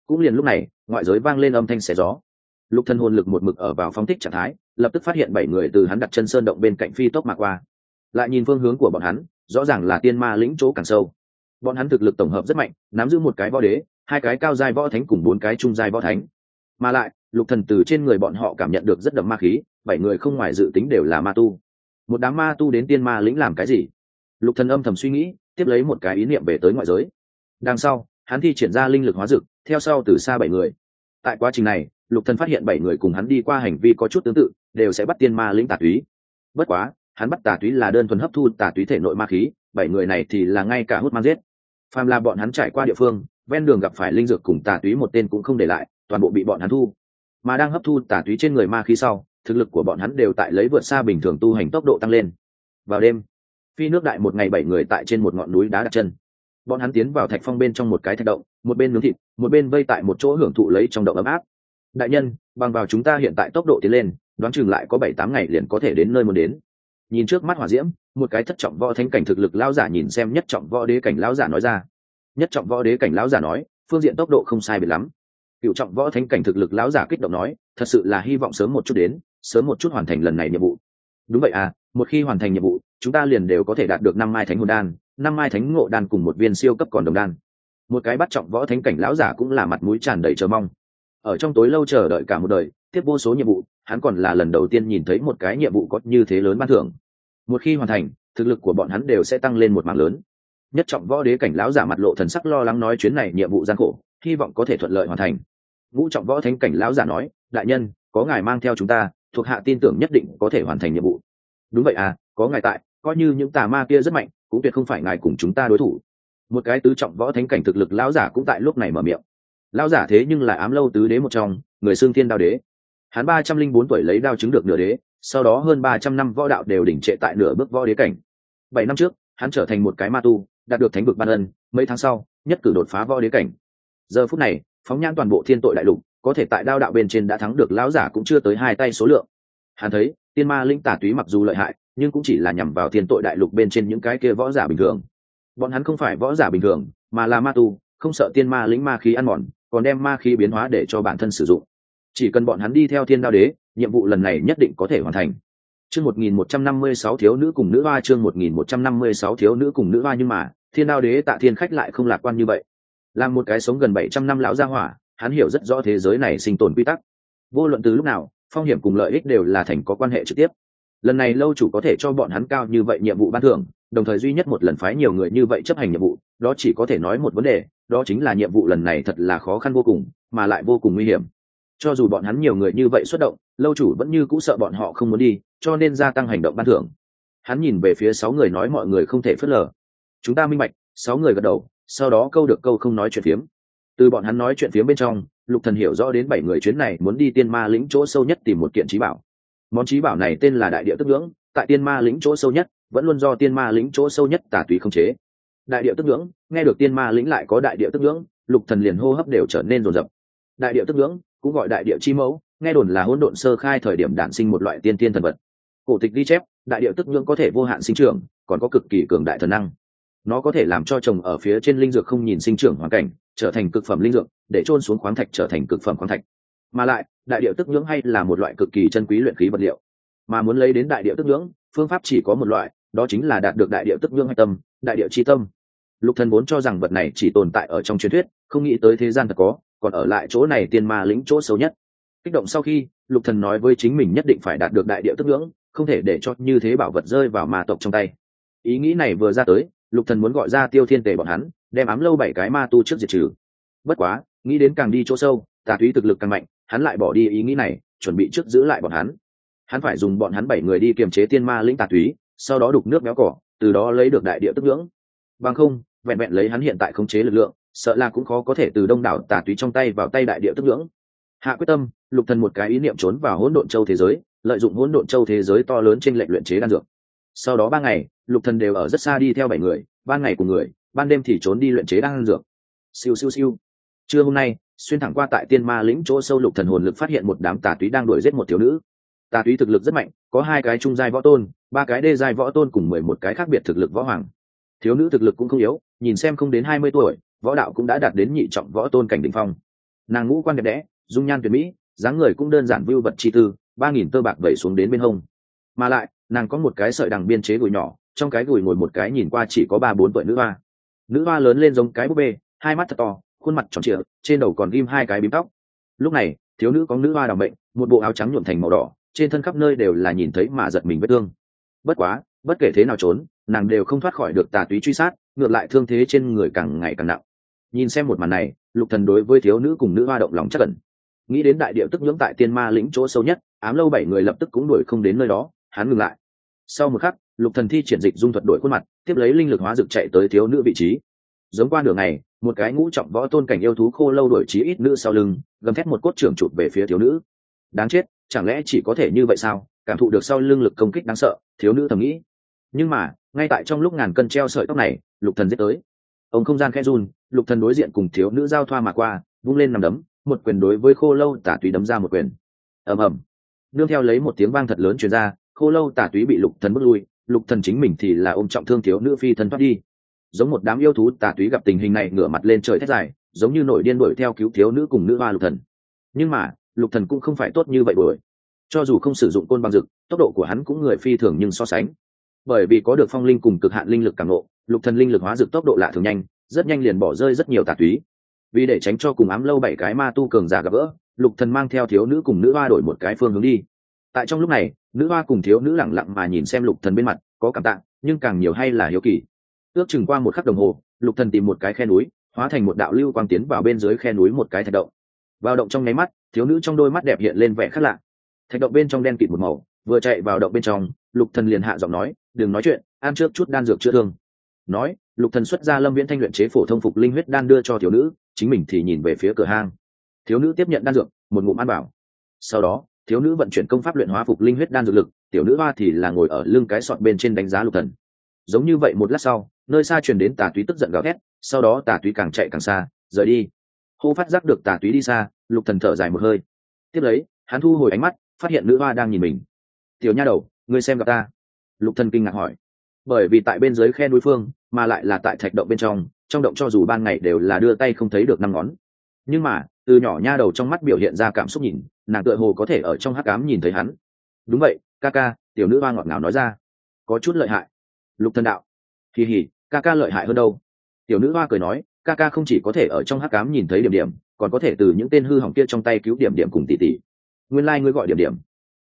Cũng liền lúc này, ngoại giới vang lên âm thanh xé gió. Lục thần hồn lực một mực ở vào phóng thích trạng thái, lập tức phát hiện bảy người từ hắn đặt chân sơn động bên cạnh phi tốc mà qua. Lại nhìn phương hướng của bọn hắn, rõ ràng là tiên ma lĩnh chỗ càng sâu bọn hắn thực lực tổng hợp rất mạnh, nắm giữ một cái võ đế, hai cái cao giai võ thánh cùng bốn cái trung giai võ thánh. Mà lại, lục thần từ trên người bọn họ cảm nhận được rất đậm ma khí, bảy người không ngoài dự tính đều là ma tu. Một đám ma tu đến tiên ma lĩnh làm cái gì? Lục thần âm thầm suy nghĩ, tiếp lấy một cái ý niệm về tới ngoại giới. Đằng sau, hắn thi triển ra linh lực hóa dực, theo sau từ xa bảy người. Tại quá trình này, lục thần phát hiện bảy người cùng hắn đi qua hành vi có chút tương tự, đều sẽ bắt tiên ma lĩnh tà túy. Bất quá, hắn bắt tà túy là đơn thuần hấp thu tà túy thể nội ma khí bảy người này thì là ngay cả hút man giết. Phàm là bọn hắn trải qua địa phương, ven đường gặp phải linh dược cùng tà túy một tên cũng không để lại, toàn bộ bị bọn hắn thu. Mà đang hấp thu tà túy trên người ma khí sau, thực lực của bọn hắn đều tại lấy vượt xa bình thường tu hành tốc độ tăng lên. Vào đêm, phi nước đại một ngày bảy người tại trên một ngọn núi đá đặt chân. Bọn hắn tiến vào thạch phong bên trong một cái thạch động, một bên nướng thịt, một bên vây tại một chỗ hưởng thụ lấy trong động ấm áp. Đại nhân, bằng vào chúng ta hiện tại tốc độ tiến lên, đoán chừng lại có bảy tám ngày liền có thể đến nơi muốn đến. Nhìn trước mắt hỏa diễm một cái thất trọng võ thánh cảnh thực lực lão giả nhìn xem nhất trọng võ đế cảnh lão giả nói ra. Nhất trọng võ đế cảnh lão giả nói, phương diện tốc độ không sai biệt lắm. Cựu trọng võ thánh cảnh thực lực lão giả kích động nói, thật sự là hy vọng sớm một chút đến, sớm một chút hoàn thành lần này nhiệm vụ. Đúng vậy à một khi hoàn thành nhiệm vụ, chúng ta liền đều có thể đạt được năm mai thánh hồn đan, năm mai thánh ngộ đan cùng một viên siêu cấp còn đồng đan. Một cái bắt trọng võ thánh cảnh lão giả cũng là mặt mũi tràn đầy chờ mong. Ở trong tối lâu chờ đợi cả một đời, tiếp vô số nhiệm vụ, hắn còn là lần đầu tiên nhìn thấy một cái nhiệm vụ có như thế lớn ban thưởng một khi hoàn thành, thực lực của bọn hắn đều sẽ tăng lên một mạng lớn. Nhất trọng võ đế cảnh lão giả mặt lộ thần sắc lo lắng nói chuyến này nhiệm vụ gian khổ, hy vọng có thể thuận lợi hoàn thành. Ngũ trọng võ thánh cảnh lão giả nói, đại nhân, có ngài mang theo chúng ta, thuộc hạ tin tưởng nhất định có thể hoàn thành nhiệm vụ. Đúng vậy à có ngài tại, coi như những tà ma kia rất mạnh, cũng tuyệt không phải ngài cùng chúng ta đối thủ. Một cái tứ trọng võ thánh cảnh thực lực lão giả cũng tại lúc này mở miệng. Lão giả thế nhưng là ám lâu tứ đế một trong, người xương thiên đao đế. Hắn ba trăm linh bốn tuổi lấy đao chứng được nửa đế sau đó hơn ba trăm năm võ đạo đều đỉnh trệ tại nửa bước võ đế cảnh. Bảy năm trước, hắn trở thành một cái ma tu, đạt được thánh vực ban ân, mấy tháng sau, nhất cử đột phá võ đế cảnh. Giờ phút này, phóng nhãn toàn bộ thiên tội đại lục, có thể tại đao đạo bên trên đã thắng được lão giả cũng chưa tới hai tay số lượng. Hắn thấy, tiên ma linh tả túy mặc dù lợi hại, nhưng cũng chỉ là nhằm vào thiên tội đại lục bên trên những cái kia võ giả bình thường. Bọn hắn không phải võ giả bình thường, mà là ma tu, không sợ tiên ma lĩnh ma khí ăn mòn, còn đem ma khí biến hóa để cho bản thân sử dụng. Chỉ cần bọn hắn đi theo thiên đao đế nhiệm vụ lần này nhất định có thể hoàn thành. Chương một nghìn một trăm năm mươi sáu thiếu nữ cùng nữ hoa, chương một nghìn một trăm năm mươi sáu thiếu nữ cùng nữ hoa nhưng mà, thiên đao đế tạ thiên khách lại không lạc quan như vậy. Làm một cái sống gần bảy trăm năm lão gia hỏa, hắn hiểu rất rõ thế giới này sinh tồn quy tắc. Vô luận từ lúc nào, phong hiểm cùng lợi ích đều là thành có quan hệ trực tiếp. Lần này lâu chủ có thể cho bọn hắn cao như vậy nhiệm vụ ban thưởng, đồng thời duy nhất một lần phái nhiều người như vậy chấp hành nhiệm vụ, đó chỉ có thể nói một vấn đề, đó chính là nhiệm vụ lần này thật là khó khăn vô cùng, mà lại vô cùng nguy hiểm. Cho dù bọn hắn nhiều người như vậy xuất động lâu chủ vẫn như cũ sợ bọn họ không muốn đi, cho nên gia tăng hành động ban thưởng. Hắn nhìn về phía sáu người nói mọi người không thể phớt lờ. Chúng ta minh bạch, sáu người gật đầu, sau đó câu được câu không nói chuyện phiếm. Từ bọn hắn nói chuyện phiếm bên trong, lục thần hiểu rõ đến bảy người chuyến này muốn đi tiên ma lĩnh chỗ sâu nhất tìm một kiện trí bảo. Món trí bảo này tên là đại địa tức ngưỡng, tại tiên ma lĩnh chỗ sâu nhất, vẫn luôn do tiên ma lĩnh chỗ sâu nhất tà tùy không chế. Đại địa tức ngưỡng, nghe được tiên ma lĩnh lại có đại địa tức ngưỡng, lục thần liền hô hấp đều trở nên rồn rập. Đại địa tức ngưỡng, cũng gọi đại địa chi mẫu nghe đồn là hỗn độn sơ khai thời điểm đản sinh một loại tiên tiên thần vật. Cổ tịch ghi chép, đại địa tức nhưỡng có thể vô hạn sinh trưởng, còn có cực kỳ cường đại thần năng. Nó có thể làm cho trồng ở phía trên linh dược không nhìn sinh trưởng hoàn cảnh, trở thành cực phẩm linh dược, để trôn xuống khoáng thạch trở thành cực phẩm khoáng thạch. Mà lại, đại điệu tức nhưỡng hay là một loại cực kỳ chân quý luyện khí vật liệu. Mà muốn lấy đến đại điệu tức nhưỡng, phương pháp chỉ có một loại, đó chính là đạt được đại điệu tức nhưỡng hạch tâm, đại điệu chi tâm. Lục thần vốn cho rằng vật này chỉ tồn tại ở trong truyền thuyết, không nghĩ tới thế gian thật có, còn ở lại chỗ này tiên ma lĩnh chỗ xấu nhất kích động sau khi lục thần nói với chính mình nhất định phải đạt được đại địa tức ngưỡng, không thể để cho như thế bảo vật rơi vào ma tộc trong tay. Ý nghĩ này vừa ra tới lục thần muốn gọi ra tiêu thiên tề bọn hắn đem ám lâu bảy cái ma tu trước diệt trừ. Bất quá nghĩ đến càng đi chỗ sâu tà túy thực lực càng mạnh hắn lại bỏ đi ý nghĩ này chuẩn bị trước giữ lại bọn hắn. Hắn phải dùng bọn hắn bảy người đi kiềm chế tiên ma lĩnh tà túy sau đó đục nước méo cỏ từ đó lấy được đại địa tức ngưỡng. Bằng không vẹn vẹn lấy hắn hiện tại khống chế lực lượng sợ là cũng khó có thể từ đông đảo tà túy trong tay vào tay đại địa tức ngưỡng hạ quyết tâm, lục thần một cái ý niệm trốn vào hỗn độn châu thế giới, lợi dụng hỗn độn châu thế giới to lớn trên lệnh luyện chế đan dược. Sau đó ba ngày, lục thần đều ở rất xa đi theo bảy người, ban ngày cùng người, ban đêm thì trốn đi luyện chế đan dược. Siêu siêu siêu. Trưa hôm nay, xuyên thẳng qua tại tiên ma lĩnh chỗ sâu lục thần hồn lực phát hiện một đám tà túy đang đuổi giết một thiếu nữ. Tà túy thực lực rất mạnh, có hai cái trung giai võ tôn, ba cái đê giai võ tôn cùng mười một cái khác biệt thực lực võ hoàng. Thiếu nữ thực lực cũng không yếu, nhìn xem không đến hai mươi tuổi, võ đạo cũng đã đạt đến nhị trọng võ tôn cảnh đỉnh phong. Nàng ngũ quan đẹp đẽ dung nhan tuyệt mỹ, dáng người cũng đơn giản vưu vật chi tư, ba nghìn tơ bạc vẩy xuống đến bên hông. Mà lại, nàng có một cái sợi đằng biên chế gùi nhỏ, trong cái gùi ngồi một cái nhìn qua chỉ có ba bốn tuổi nữ hoa. Nữ hoa lớn lên giống cái búp bê, hai mắt thật to, khuôn mặt tròn trịa, trên đầu còn ghim hai cái bím tóc. Lúc này, thiếu nữ có nữ hoa đ bệnh, một bộ áo trắng nhuộm thành màu đỏ, trên thân khắp nơi đều là nhìn thấy mà giật mình vết thương. Bất quá, bất kể thế nào trốn, nàng đều không thoát khỏi được tà túy truy sát, ngược lại thương thế trên người càng ngày càng nặng. Nhìn xem một màn này, lục thần đối với thiếu nữ cùng nữ hoa động lòng chắc cẩn nghĩ đến đại điệu tức nhưỡng tại tiên ma lĩnh chỗ sâu nhất, ám lâu bảy người lập tức cũng đuổi không đến nơi đó, hắn ngừng lại. Sau một khắc, lục thần thi triển dịch dung thuật đổi khuôn mặt, tiếp lấy linh lực hóa dực chạy tới thiếu nữ vị trí. Giống qua nửa ngày, một cái ngũ trọng võ tôn cảnh yêu thú khô lâu đổi trí ít nữ sau lưng, gầm thét một cốt trưởng chụp về phía thiếu nữ. Đáng chết, chẳng lẽ chỉ có thể như vậy sao? Cảm thụ được sau lưng lực công kích đáng sợ, thiếu nữ thầm nghĩ. Nhưng mà, ngay tại trong lúc ngàn cân treo sợi tóc này, lục thần giết tới. Ông không gian khẽ run, lục thần đối diện cùng thiếu nữ giao thoa mà qua, vung lên nằm đấm một quyền đối với khô lâu tả túy đấm ra một quyền. Ầm ầm. Nương theo lấy một tiếng vang thật lớn truyền ra, khô lâu tả túy bị lục thần bước lui, lục thần chính mình thì là ôm trọng thương thiếu nữ phi thân thoát đi. Giống một đám yêu thú tà túy gặp tình hình này ngửa mặt lên trời thét dài, giống như nổi điên đuổi theo cứu thiếu nữ cùng nữ hoa lục thần. Nhưng mà, lục thần cũng không phải tốt như vậy đuổi. Cho dù không sử dụng côn bằng dực, tốc độ của hắn cũng người phi thường nhưng so sánh. Bởi vì có được phong linh cùng cực hạn linh lực càng ngộ, lục thần linh lực hóa dực tốc độ lạ thường nhanh, rất nhanh liền bỏ rơi rất nhiều tà túy vì để tránh cho cùng ám lâu bảy cái ma tu cường giả gặp gỡ, lục thần mang theo thiếu nữ cùng nữ hoa đổi một cái phương hướng đi. Tại trong lúc này, nữ hoa cùng thiếu nữ lẳng lặng mà nhìn xem lục thần bên mặt, có cảm tạ, nhưng càng nhiều hay là hiếu kỳ. Ước chừng qua một khắc đồng hồ, lục thần tìm một cái khe núi, hóa thành một đạo lưu quang tiến vào bên dưới khe núi một cái thạch động. Vào động trong nháy mắt, thiếu nữ trong đôi mắt đẹp hiện lên vẻ khác lạ. Thạch động bên trong đen kịt một màu, vừa chạy vào động bên trong, lục thần liền hạ giọng nói, đừng nói chuyện, ăn trước chút đan dược chữa thương. Nói, lục thần xuất ra lâm viễn thanh luyện chế phổ thông phục linh huyết đan đưa cho thiếu nữ chính mình thì nhìn về phía cửa hang. Thiếu nữ tiếp nhận đan dược, một ngụm ăn bảo sau đó, thiếu nữ vận chuyển công pháp luyện hóa phục linh huyết đan dược lực, tiểu nữ hoa thì là ngồi ở lưng cái sọt bên trên đánh giá lục thần. Giống như vậy một lát sau, nơi xa truyền đến tà túy tức giận gào thét, sau đó tà túy càng chạy càng xa, rời đi. Hô phát giác được tà túy đi xa, lục thần thở dài một hơi. Tiếp lấy, hắn thu hồi ánh mắt, phát hiện nữ hoa đang nhìn mình. Tiểu nha đầu, ngươi xem gặp ta. Lục thần kinh ngạc hỏi. Bởi vì tại bên dưới khe núi phương, mà lại là tại thạch động bên trong trong động cho dù ban ngày đều là đưa tay không thấy được năm ngón. Nhưng mà, từ nhỏ nha đầu trong mắt biểu hiện ra cảm xúc nhìn, nàng tựa hồ có thể ở trong hắc ám nhìn thấy hắn. Đúng vậy, ca ca, tiểu nữ hoa ngọt ngào nói ra. Có chút lợi hại. Lục thần đạo. Kỳ hỉ, ca ca lợi hại hơn đâu. Tiểu nữ hoa cười nói, ca ca không chỉ có thể ở trong hắc ám nhìn thấy điểm điểm, còn có thể từ những tên hư hỏng kia trong tay cứu điểm điểm cùng tỷ tỷ nguyên lai like ngươi gọi điểm điểm.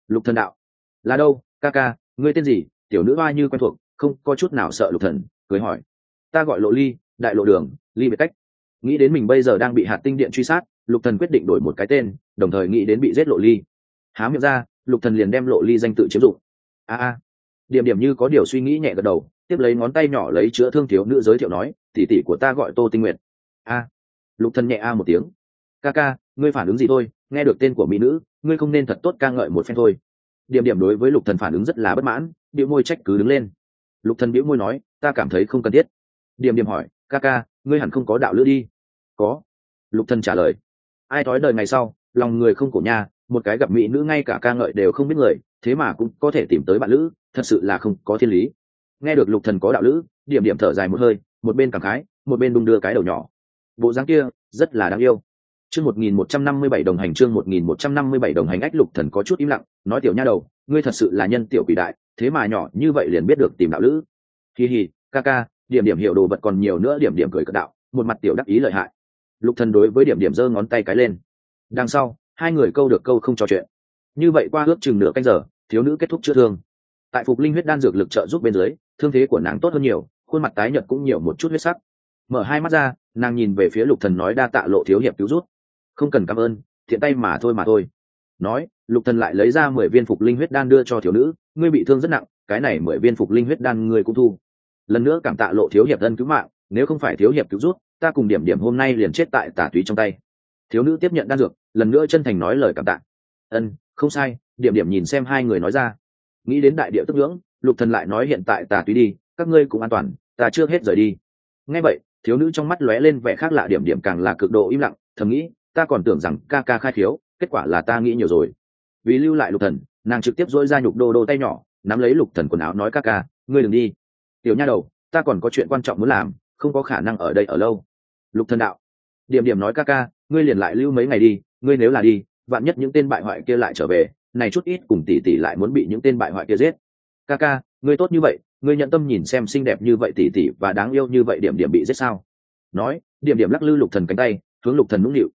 Lục thần đạo. Là đâu, ca ca, ngươi tên gì? Tiểu nữ hoa như quen thuộc, không có chút nào sợ lục thần, cười hỏi. Ta gọi lộ ly đại lộ đường, ly biệt cách. Nghĩ đến mình bây giờ đang bị hạt tinh điện truy sát, lục thần quyết định đổi một cái tên, đồng thời nghĩ đến bị giết lộ ly. Há miệng ra, lục thần liền đem lộ ly danh tự chiếm dụng. A a. Điểm điểm như có điều suy nghĩ nhẹ gật đầu, tiếp lấy ngón tay nhỏ lấy chữa thương thiếu nữ giới thiệu nói, tỷ tỷ của ta gọi tô tinh nguyệt. A. Lục thần nhẹ a một tiếng. Ca ca, ngươi phản ứng gì thôi? Nghe được tên của mỹ nữ, ngươi không nên thật tốt ca ngợi một phen thôi. Điểm điểm đối với lục thần phản ứng rất là bất mãn, bĩu môi trách cứ đứng lên. Lục thần bĩu môi nói, ta cảm thấy không cần thiết. Điểm điểm hỏi ca ca, ngươi hẳn không có đạo lữ đi. Có. Lục thần trả lời. Ai thói đời ngày sau, lòng người không cổ nha, một cái gặp mỹ nữ ngay cả ca ngợi đều không biết người, thế mà cũng có thể tìm tới bạn lữ, thật sự là không có thiên lý. Nghe được lục thần có đạo lữ, điểm điểm thở dài một hơi, một bên cảm khái, một bên đung đưa cái đầu nhỏ. Bộ dáng kia, rất là đáng yêu. Chương một nghìn một trăm năm mươi bảy đồng hành, chương một nghìn một trăm năm mươi bảy đồng hành ách lục thần có chút im lặng, nói tiểu nha đầu, ngươi thật sự là nhân tiểu quỷ đại, thế mà nhỏ như vậy liền biết được tìm đạo lữ. Kỳ hì ca ca điểm điểm hiểu đồ vật còn nhiều nữa điểm điểm cười cất đạo, một mặt tiểu đắc ý lợi hại. Lục thần đối với điểm điểm giơ ngón tay cái lên. Đằng sau, hai người câu được câu không trò chuyện. Như vậy qua ước chừng nửa canh giờ, thiếu nữ kết thúc chữa thương. Tại phục linh huyết đan dược lực trợ giúp bên dưới, thương thế của nàng tốt hơn nhiều, khuôn mặt tái nhợt cũng nhiều một chút huyết sắc. Mở hai mắt ra, nàng nhìn về phía lục thần nói đa tạ lộ thiếu hiệp cứu rút không cần cảm ơn, thiện tay mà thôi mà thôi. Nói, lục thần lại lấy ra mười viên phục linh huyết đan đưa cho thiếu nữ. Ngươi bị thương rất nặng, cái này mười viên phục linh huyết đan ngươi cũng thu lần nữa cảm tạ lộ thiếu hiệp thân cứu mạng, nếu không phải thiếu hiệp cứu rút ta cùng điểm điểm hôm nay liền chết tại tả túy trong tay. Thiếu nữ tiếp nhận đan dược, lần nữa chân thành nói lời cảm tạ. Ân, không sai, điểm điểm nhìn xem hai người nói ra. Nghĩ đến đại địa tức ngưỡng, lục thần lại nói hiện tại tà túy đi, các ngươi cũng an toàn, ta chưa hết rời đi. Nghe vậy, thiếu nữ trong mắt lóe lên vẻ khác lạ, điểm điểm càng là cực độ im lặng, thầm nghĩ, ta còn tưởng rằng ca ca khai thiếu kết quả là ta nghĩ nhiều rồi. Vì lưu lại lục thần, nàng trực tiếp dỗi ra nhục đô đô tay nhỏ, nắm lấy lục thần quần áo nói ca ca, ngươi đừng đi tiểu nha đầu, ta còn có chuyện quan trọng muốn làm, không có khả năng ở đây ở lâu. Lục thần đạo, điểm điểm nói ca ca, ngươi liền lại lưu mấy ngày đi, ngươi nếu là đi, vạn nhất những tên bại hoại kia lại trở về, này chút ít cùng tỷ tỷ lại muốn bị những tên bại hoại kia giết. Ca ca, ngươi tốt như vậy, ngươi nhận tâm nhìn xem xinh đẹp như vậy tỷ tỷ và đáng yêu như vậy điểm điểm bị giết sao? Nói, điểm điểm lắc lư lục thần cánh tay, hướng lục thần nũng nịu.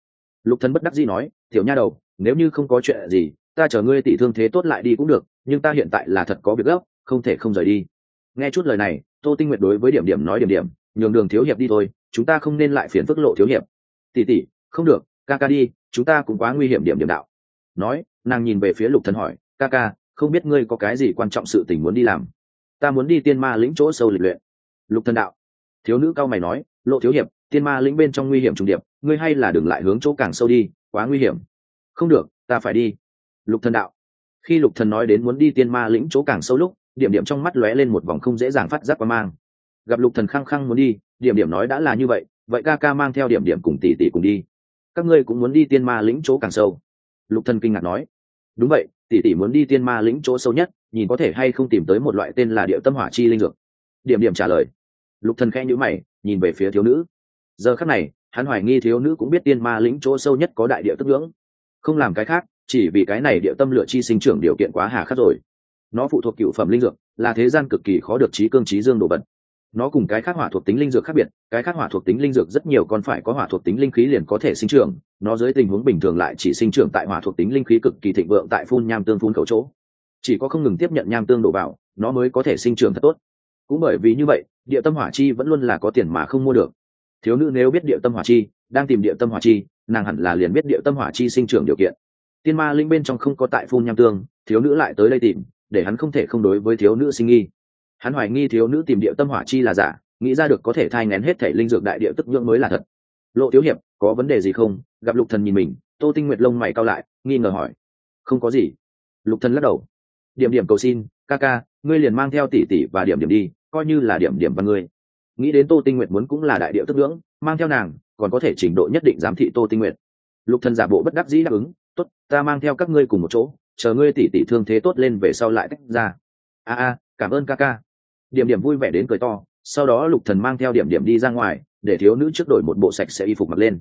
Lục thần bất đắc dĩ nói, tiểu nha đầu, nếu như không có chuyện gì, ta chờ ngươi tỷ thương thế tốt lại đi cũng được, nhưng ta hiện tại là thật có việc gấp, không thể không rời đi nghe chút lời này, tô tinh nguyệt đối với điểm điểm nói điểm điểm, nhường đường thiếu hiệp đi thôi, chúng ta không nên lại phiền phức lộ thiếu hiệp. Tỷ tỷ, không được, ca ca đi, chúng ta cũng quá nguy hiểm điểm điểm đạo. Nói, nàng nhìn về phía lục thần hỏi, ca ca, không biết ngươi có cái gì quan trọng sự tình muốn đi làm? Ta muốn đi tiên ma lĩnh chỗ sâu lịch luyện. Lục thần đạo, thiếu nữ cao mày nói, lộ thiếu hiệp, tiên ma lĩnh bên trong nguy hiểm trùng điệp, ngươi hay là đừng lại hướng chỗ càng sâu đi, quá nguy hiểm. Không được, ta phải đi. Lục thần đạo, khi lục thần nói đến muốn đi tiên ma lĩnh chỗ càng sâu lúc điểm điểm trong mắt lóe lên một vòng không dễ dàng phát giác qua mang. Gặp lục thần khăng khăng muốn đi, điểm điểm nói đã là như vậy vậy ca ca mang theo điểm điểm cùng tỷ tỷ cùng đi. Các ngươi cũng muốn đi tiên ma lĩnh chỗ càng sâu. Lục thần kinh ngạc nói. Đúng vậy, tỷ tỷ muốn đi tiên ma lĩnh chỗ sâu nhất, nhìn có thể hay không tìm tới một loại tên là điệu tâm hỏa chi linh dược. Điểm điểm trả lời. Lục thần khẽ nhíu mày, nhìn về phía thiếu nữ. Giờ khắc này, hắn hoài nghi thiếu nữ cũng biết tiên ma lĩnh chỗ sâu nhất có đại địa tức ngưỡng. Không làm cái khác, chỉ vì cái này địa tâm lựa chi sinh trưởng điều kiện quá hà khắc rồi nó phụ thuộc cựu phẩm linh dược, là thế gian cực kỳ khó được trí cương trí dương đồ vật. Nó cùng cái khác hỏa thuộc tính linh dược khác biệt, cái khác hỏa thuộc tính linh dược rất nhiều còn phải có hỏa thuộc tính linh khí liền có thể sinh trưởng, nó dưới tình huống bình thường lại chỉ sinh trưởng tại hỏa thuộc tính linh khí cực kỳ thịnh vượng tại phun nham tương phun khẩu chỗ. Chỉ có không ngừng tiếp nhận nham tương đổ vào, nó mới có thể sinh trưởng thật tốt. Cũng bởi vì như vậy, địa tâm hỏa chi vẫn luôn là có tiền mà không mua được. Thiếu nữ nếu biết địa tâm hỏa chi, đang tìm địa tâm hỏa chi, nàng hẳn là liền biết địa tâm hỏa chi sinh trưởng điều kiện. Tiên ma linh bên trong không có tại phun nham tương, thiếu nữ lại tới đây tìm để hắn không thể không đối với thiếu nữ sinh nghi. Hắn hoài nghi thiếu nữ tìm địa tâm hỏa chi là giả, nghĩ ra được có thể thai ngén hết thể linh dược đại địa tức nhưỡng mới là thật. Lộ thiếu hiệp, có vấn đề gì không? Gặp lục thần nhìn mình, tô tinh nguyệt lông mày cao lại, nghi ngờ hỏi. Không có gì. Lục thần lắc đầu. Điểm điểm cầu xin, ca ca, ngươi liền mang theo tỷ tỷ và điểm điểm đi, coi như là điểm điểm và ngươi. Nghĩ đến tô tinh nguyệt muốn cũng là đại địa tức nhưỡng mang theo nàng, còn có thể trình độ nhất định giám thị tô tinh nguyệt. Lục thần giả bộ bất đắc dĩ đáp ứng, tốt, ta mang theo các ngươi cùng một chỗ chờ ngươi tỉ tỉ thương thế tốt lên về sau lại tách ra. A a, cảm ơn ca ca. Điểm điểm vui vẻ đến cười to, sau đó lục thần mang theo điểm điểm đi ra ngoài, để thiếu nữ trước đổi một bộ sạch sẽ y phục mặc lên.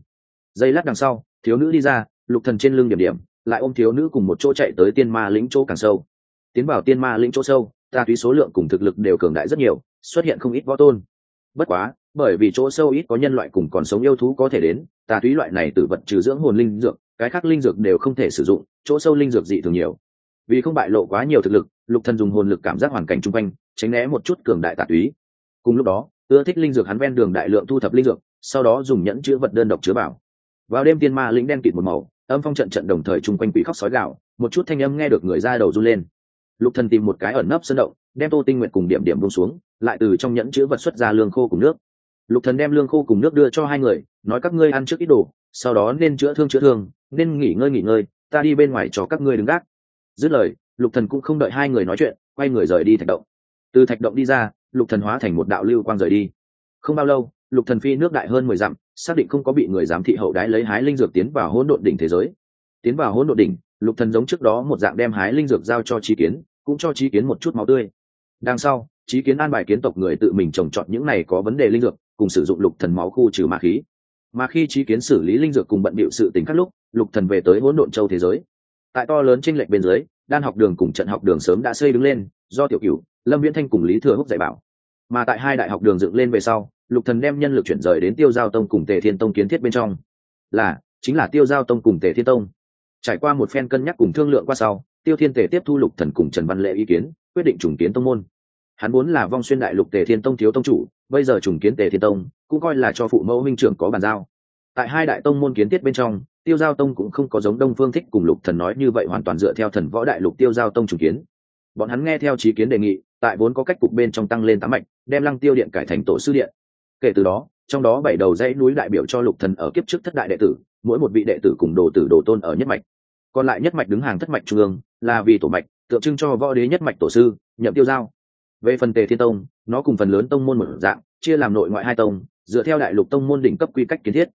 Giây lát đằng sau, thiếu nữ đi ra, lục thần trên lưng điểm điểm, lại ôm thiếu nữ cùng một chỗ chạy tới tiên ma lĩnh chỗ càng sâu. Tiến vào tiên ma lĩnh chỗ sâu, ta túy số lượng cùng thực lực đều cường đại rất nhiều, xuất hiện không ít võ tôn. Bất quá, bởi vì chỗ sâu ít có nhân loại cùng còn sống yêu thú có thể đến, ta túy loại này tự vật trừ dưỡng hồn linh dược cái khác linh dược đều không thể sử dụng, chỗ sâu linh dược dị thường nhiều. Vì không bại lộ quá nhiều thực lực, lục thần dùng hồn lực cảm giác hoàn cảnh chung quanh, tránh né một chút cường đại tà túy. Cùng lúc đó, ưa thích linh dược hắn ven đường đại lượng thu thập linh dược, sau đó dùng nhẫn chứa vật đơn độc chứa bảo vào đêm tiên ma lĩnh đen kịt một màu, âm phong trận trận đồng thời chung quanh quỷ khóc sói gạo một chút thanh âm nghe được người ra đầu run lên. Lục thần tìm một cái ẩn nấp sơn động, đem tô tinh nguyện cùng điểm điểm buông xuống, lại từ trong nhẫn chứa vật xuất ra lương khô cùng nước. Lục thần đem lương khô cùng nước đưa cho hai người, nói các ngươi ăn trước ít đồ, sau đó nên chữa thương chữa thương nên nghỉ ngơi nghỉ ngơi, ta đi bên ngoài cho các ngươi đứng gác. Dứt lời, lục thần cũng không đợi hai người nói chuyện, quay người rời đi thạch động. Từ thạch động đi ra, lục thần hóa thành một đạo lưu quang rời đi. Không bao lâu, lục thần phi nước đại hơn mười dặm, xác định không có bị người giám thị hậu đái lấy hái linh dược tiến vào hỗn độn đỉnh thế giới. Tiến vào hỗn độn đỉnh, lục thần giống trước đó một dạng đem hái linh dược giao cho trí kiến, cũng cho trí kiến một chút máu tươi. Đằng sau trí kiến an bài kiến tộc người tự mình trồng trọt những này có vấn đề linh dược, cùng sử dụng lục thần máu khu trừ ma khí mà khi trí kiến xử lý linh dược cùng bận bịu sự tính các lúc, lục thần về tới hỗn độn châu thế giới. Tại to lớn trên lệnh bên dưới, đan học đường cùng trận học đường sớm đã xây đứng lên, do tiểu cửu, lâm viễn thanh cùng lý thừa húc dạy bảo. Mà tại hai đại học đường dựng lên về sau, lục thần đem nhân lực chuyển rời đến tiêu giao tông cùng tề thiên tông kiến thiết bên trong. Là, chính là tiêu giao tông cùng tề thiên tông. Trải qua một phen cân nhắc cùng thương lượng qua sau, tiêu thiên tề tiếp thu lục thần cùng trần văn lệ ý kiến, quyết định trùng kiến tông môn. Hắn muốn là vong xuyên đại lục tề thiên tông thiếu tông chủ bây giờ trùng kiến tề thiên tông, cũng coi là cho phụ mẫu minh trưởng có bàn giao. Tại hai đại tông môn kiến thiết bên trong, tiêu giao tông cũng không có giống đông phương thích cùng lục thần nói như vậy hoàn toàn dựa theo thần võ đại lục tiêu giao tông trùng kiến. Bọn hắn nghe theo trí kiến đề nghị, tại vốn có cách cục bên trong tăng lên tám mạnh đem lăng tiêu điện cải thành tổ sư điện. Kể từ đó, trong đó bảy đầu dãy núi đại biểu cho lục thần ở kiếp trước thất đại đệ tử, mỗi một vị đệ tử cùng đồ tử đồ tôn ở nhất mạch. Còn lại nhất mạch đứng hàng thất mạch trung ương, là vì tổ mạch, tượng trưng cho võ đế nhất mạch tổ sư, nhậm tiêu giao về phần tề thiên tông, nó cùng phần lớn tông môn một dạng, chia làm nội ngoại hai tông, dựa theo đại lục tông môn đỉnh cấp quy cách kiến thiết.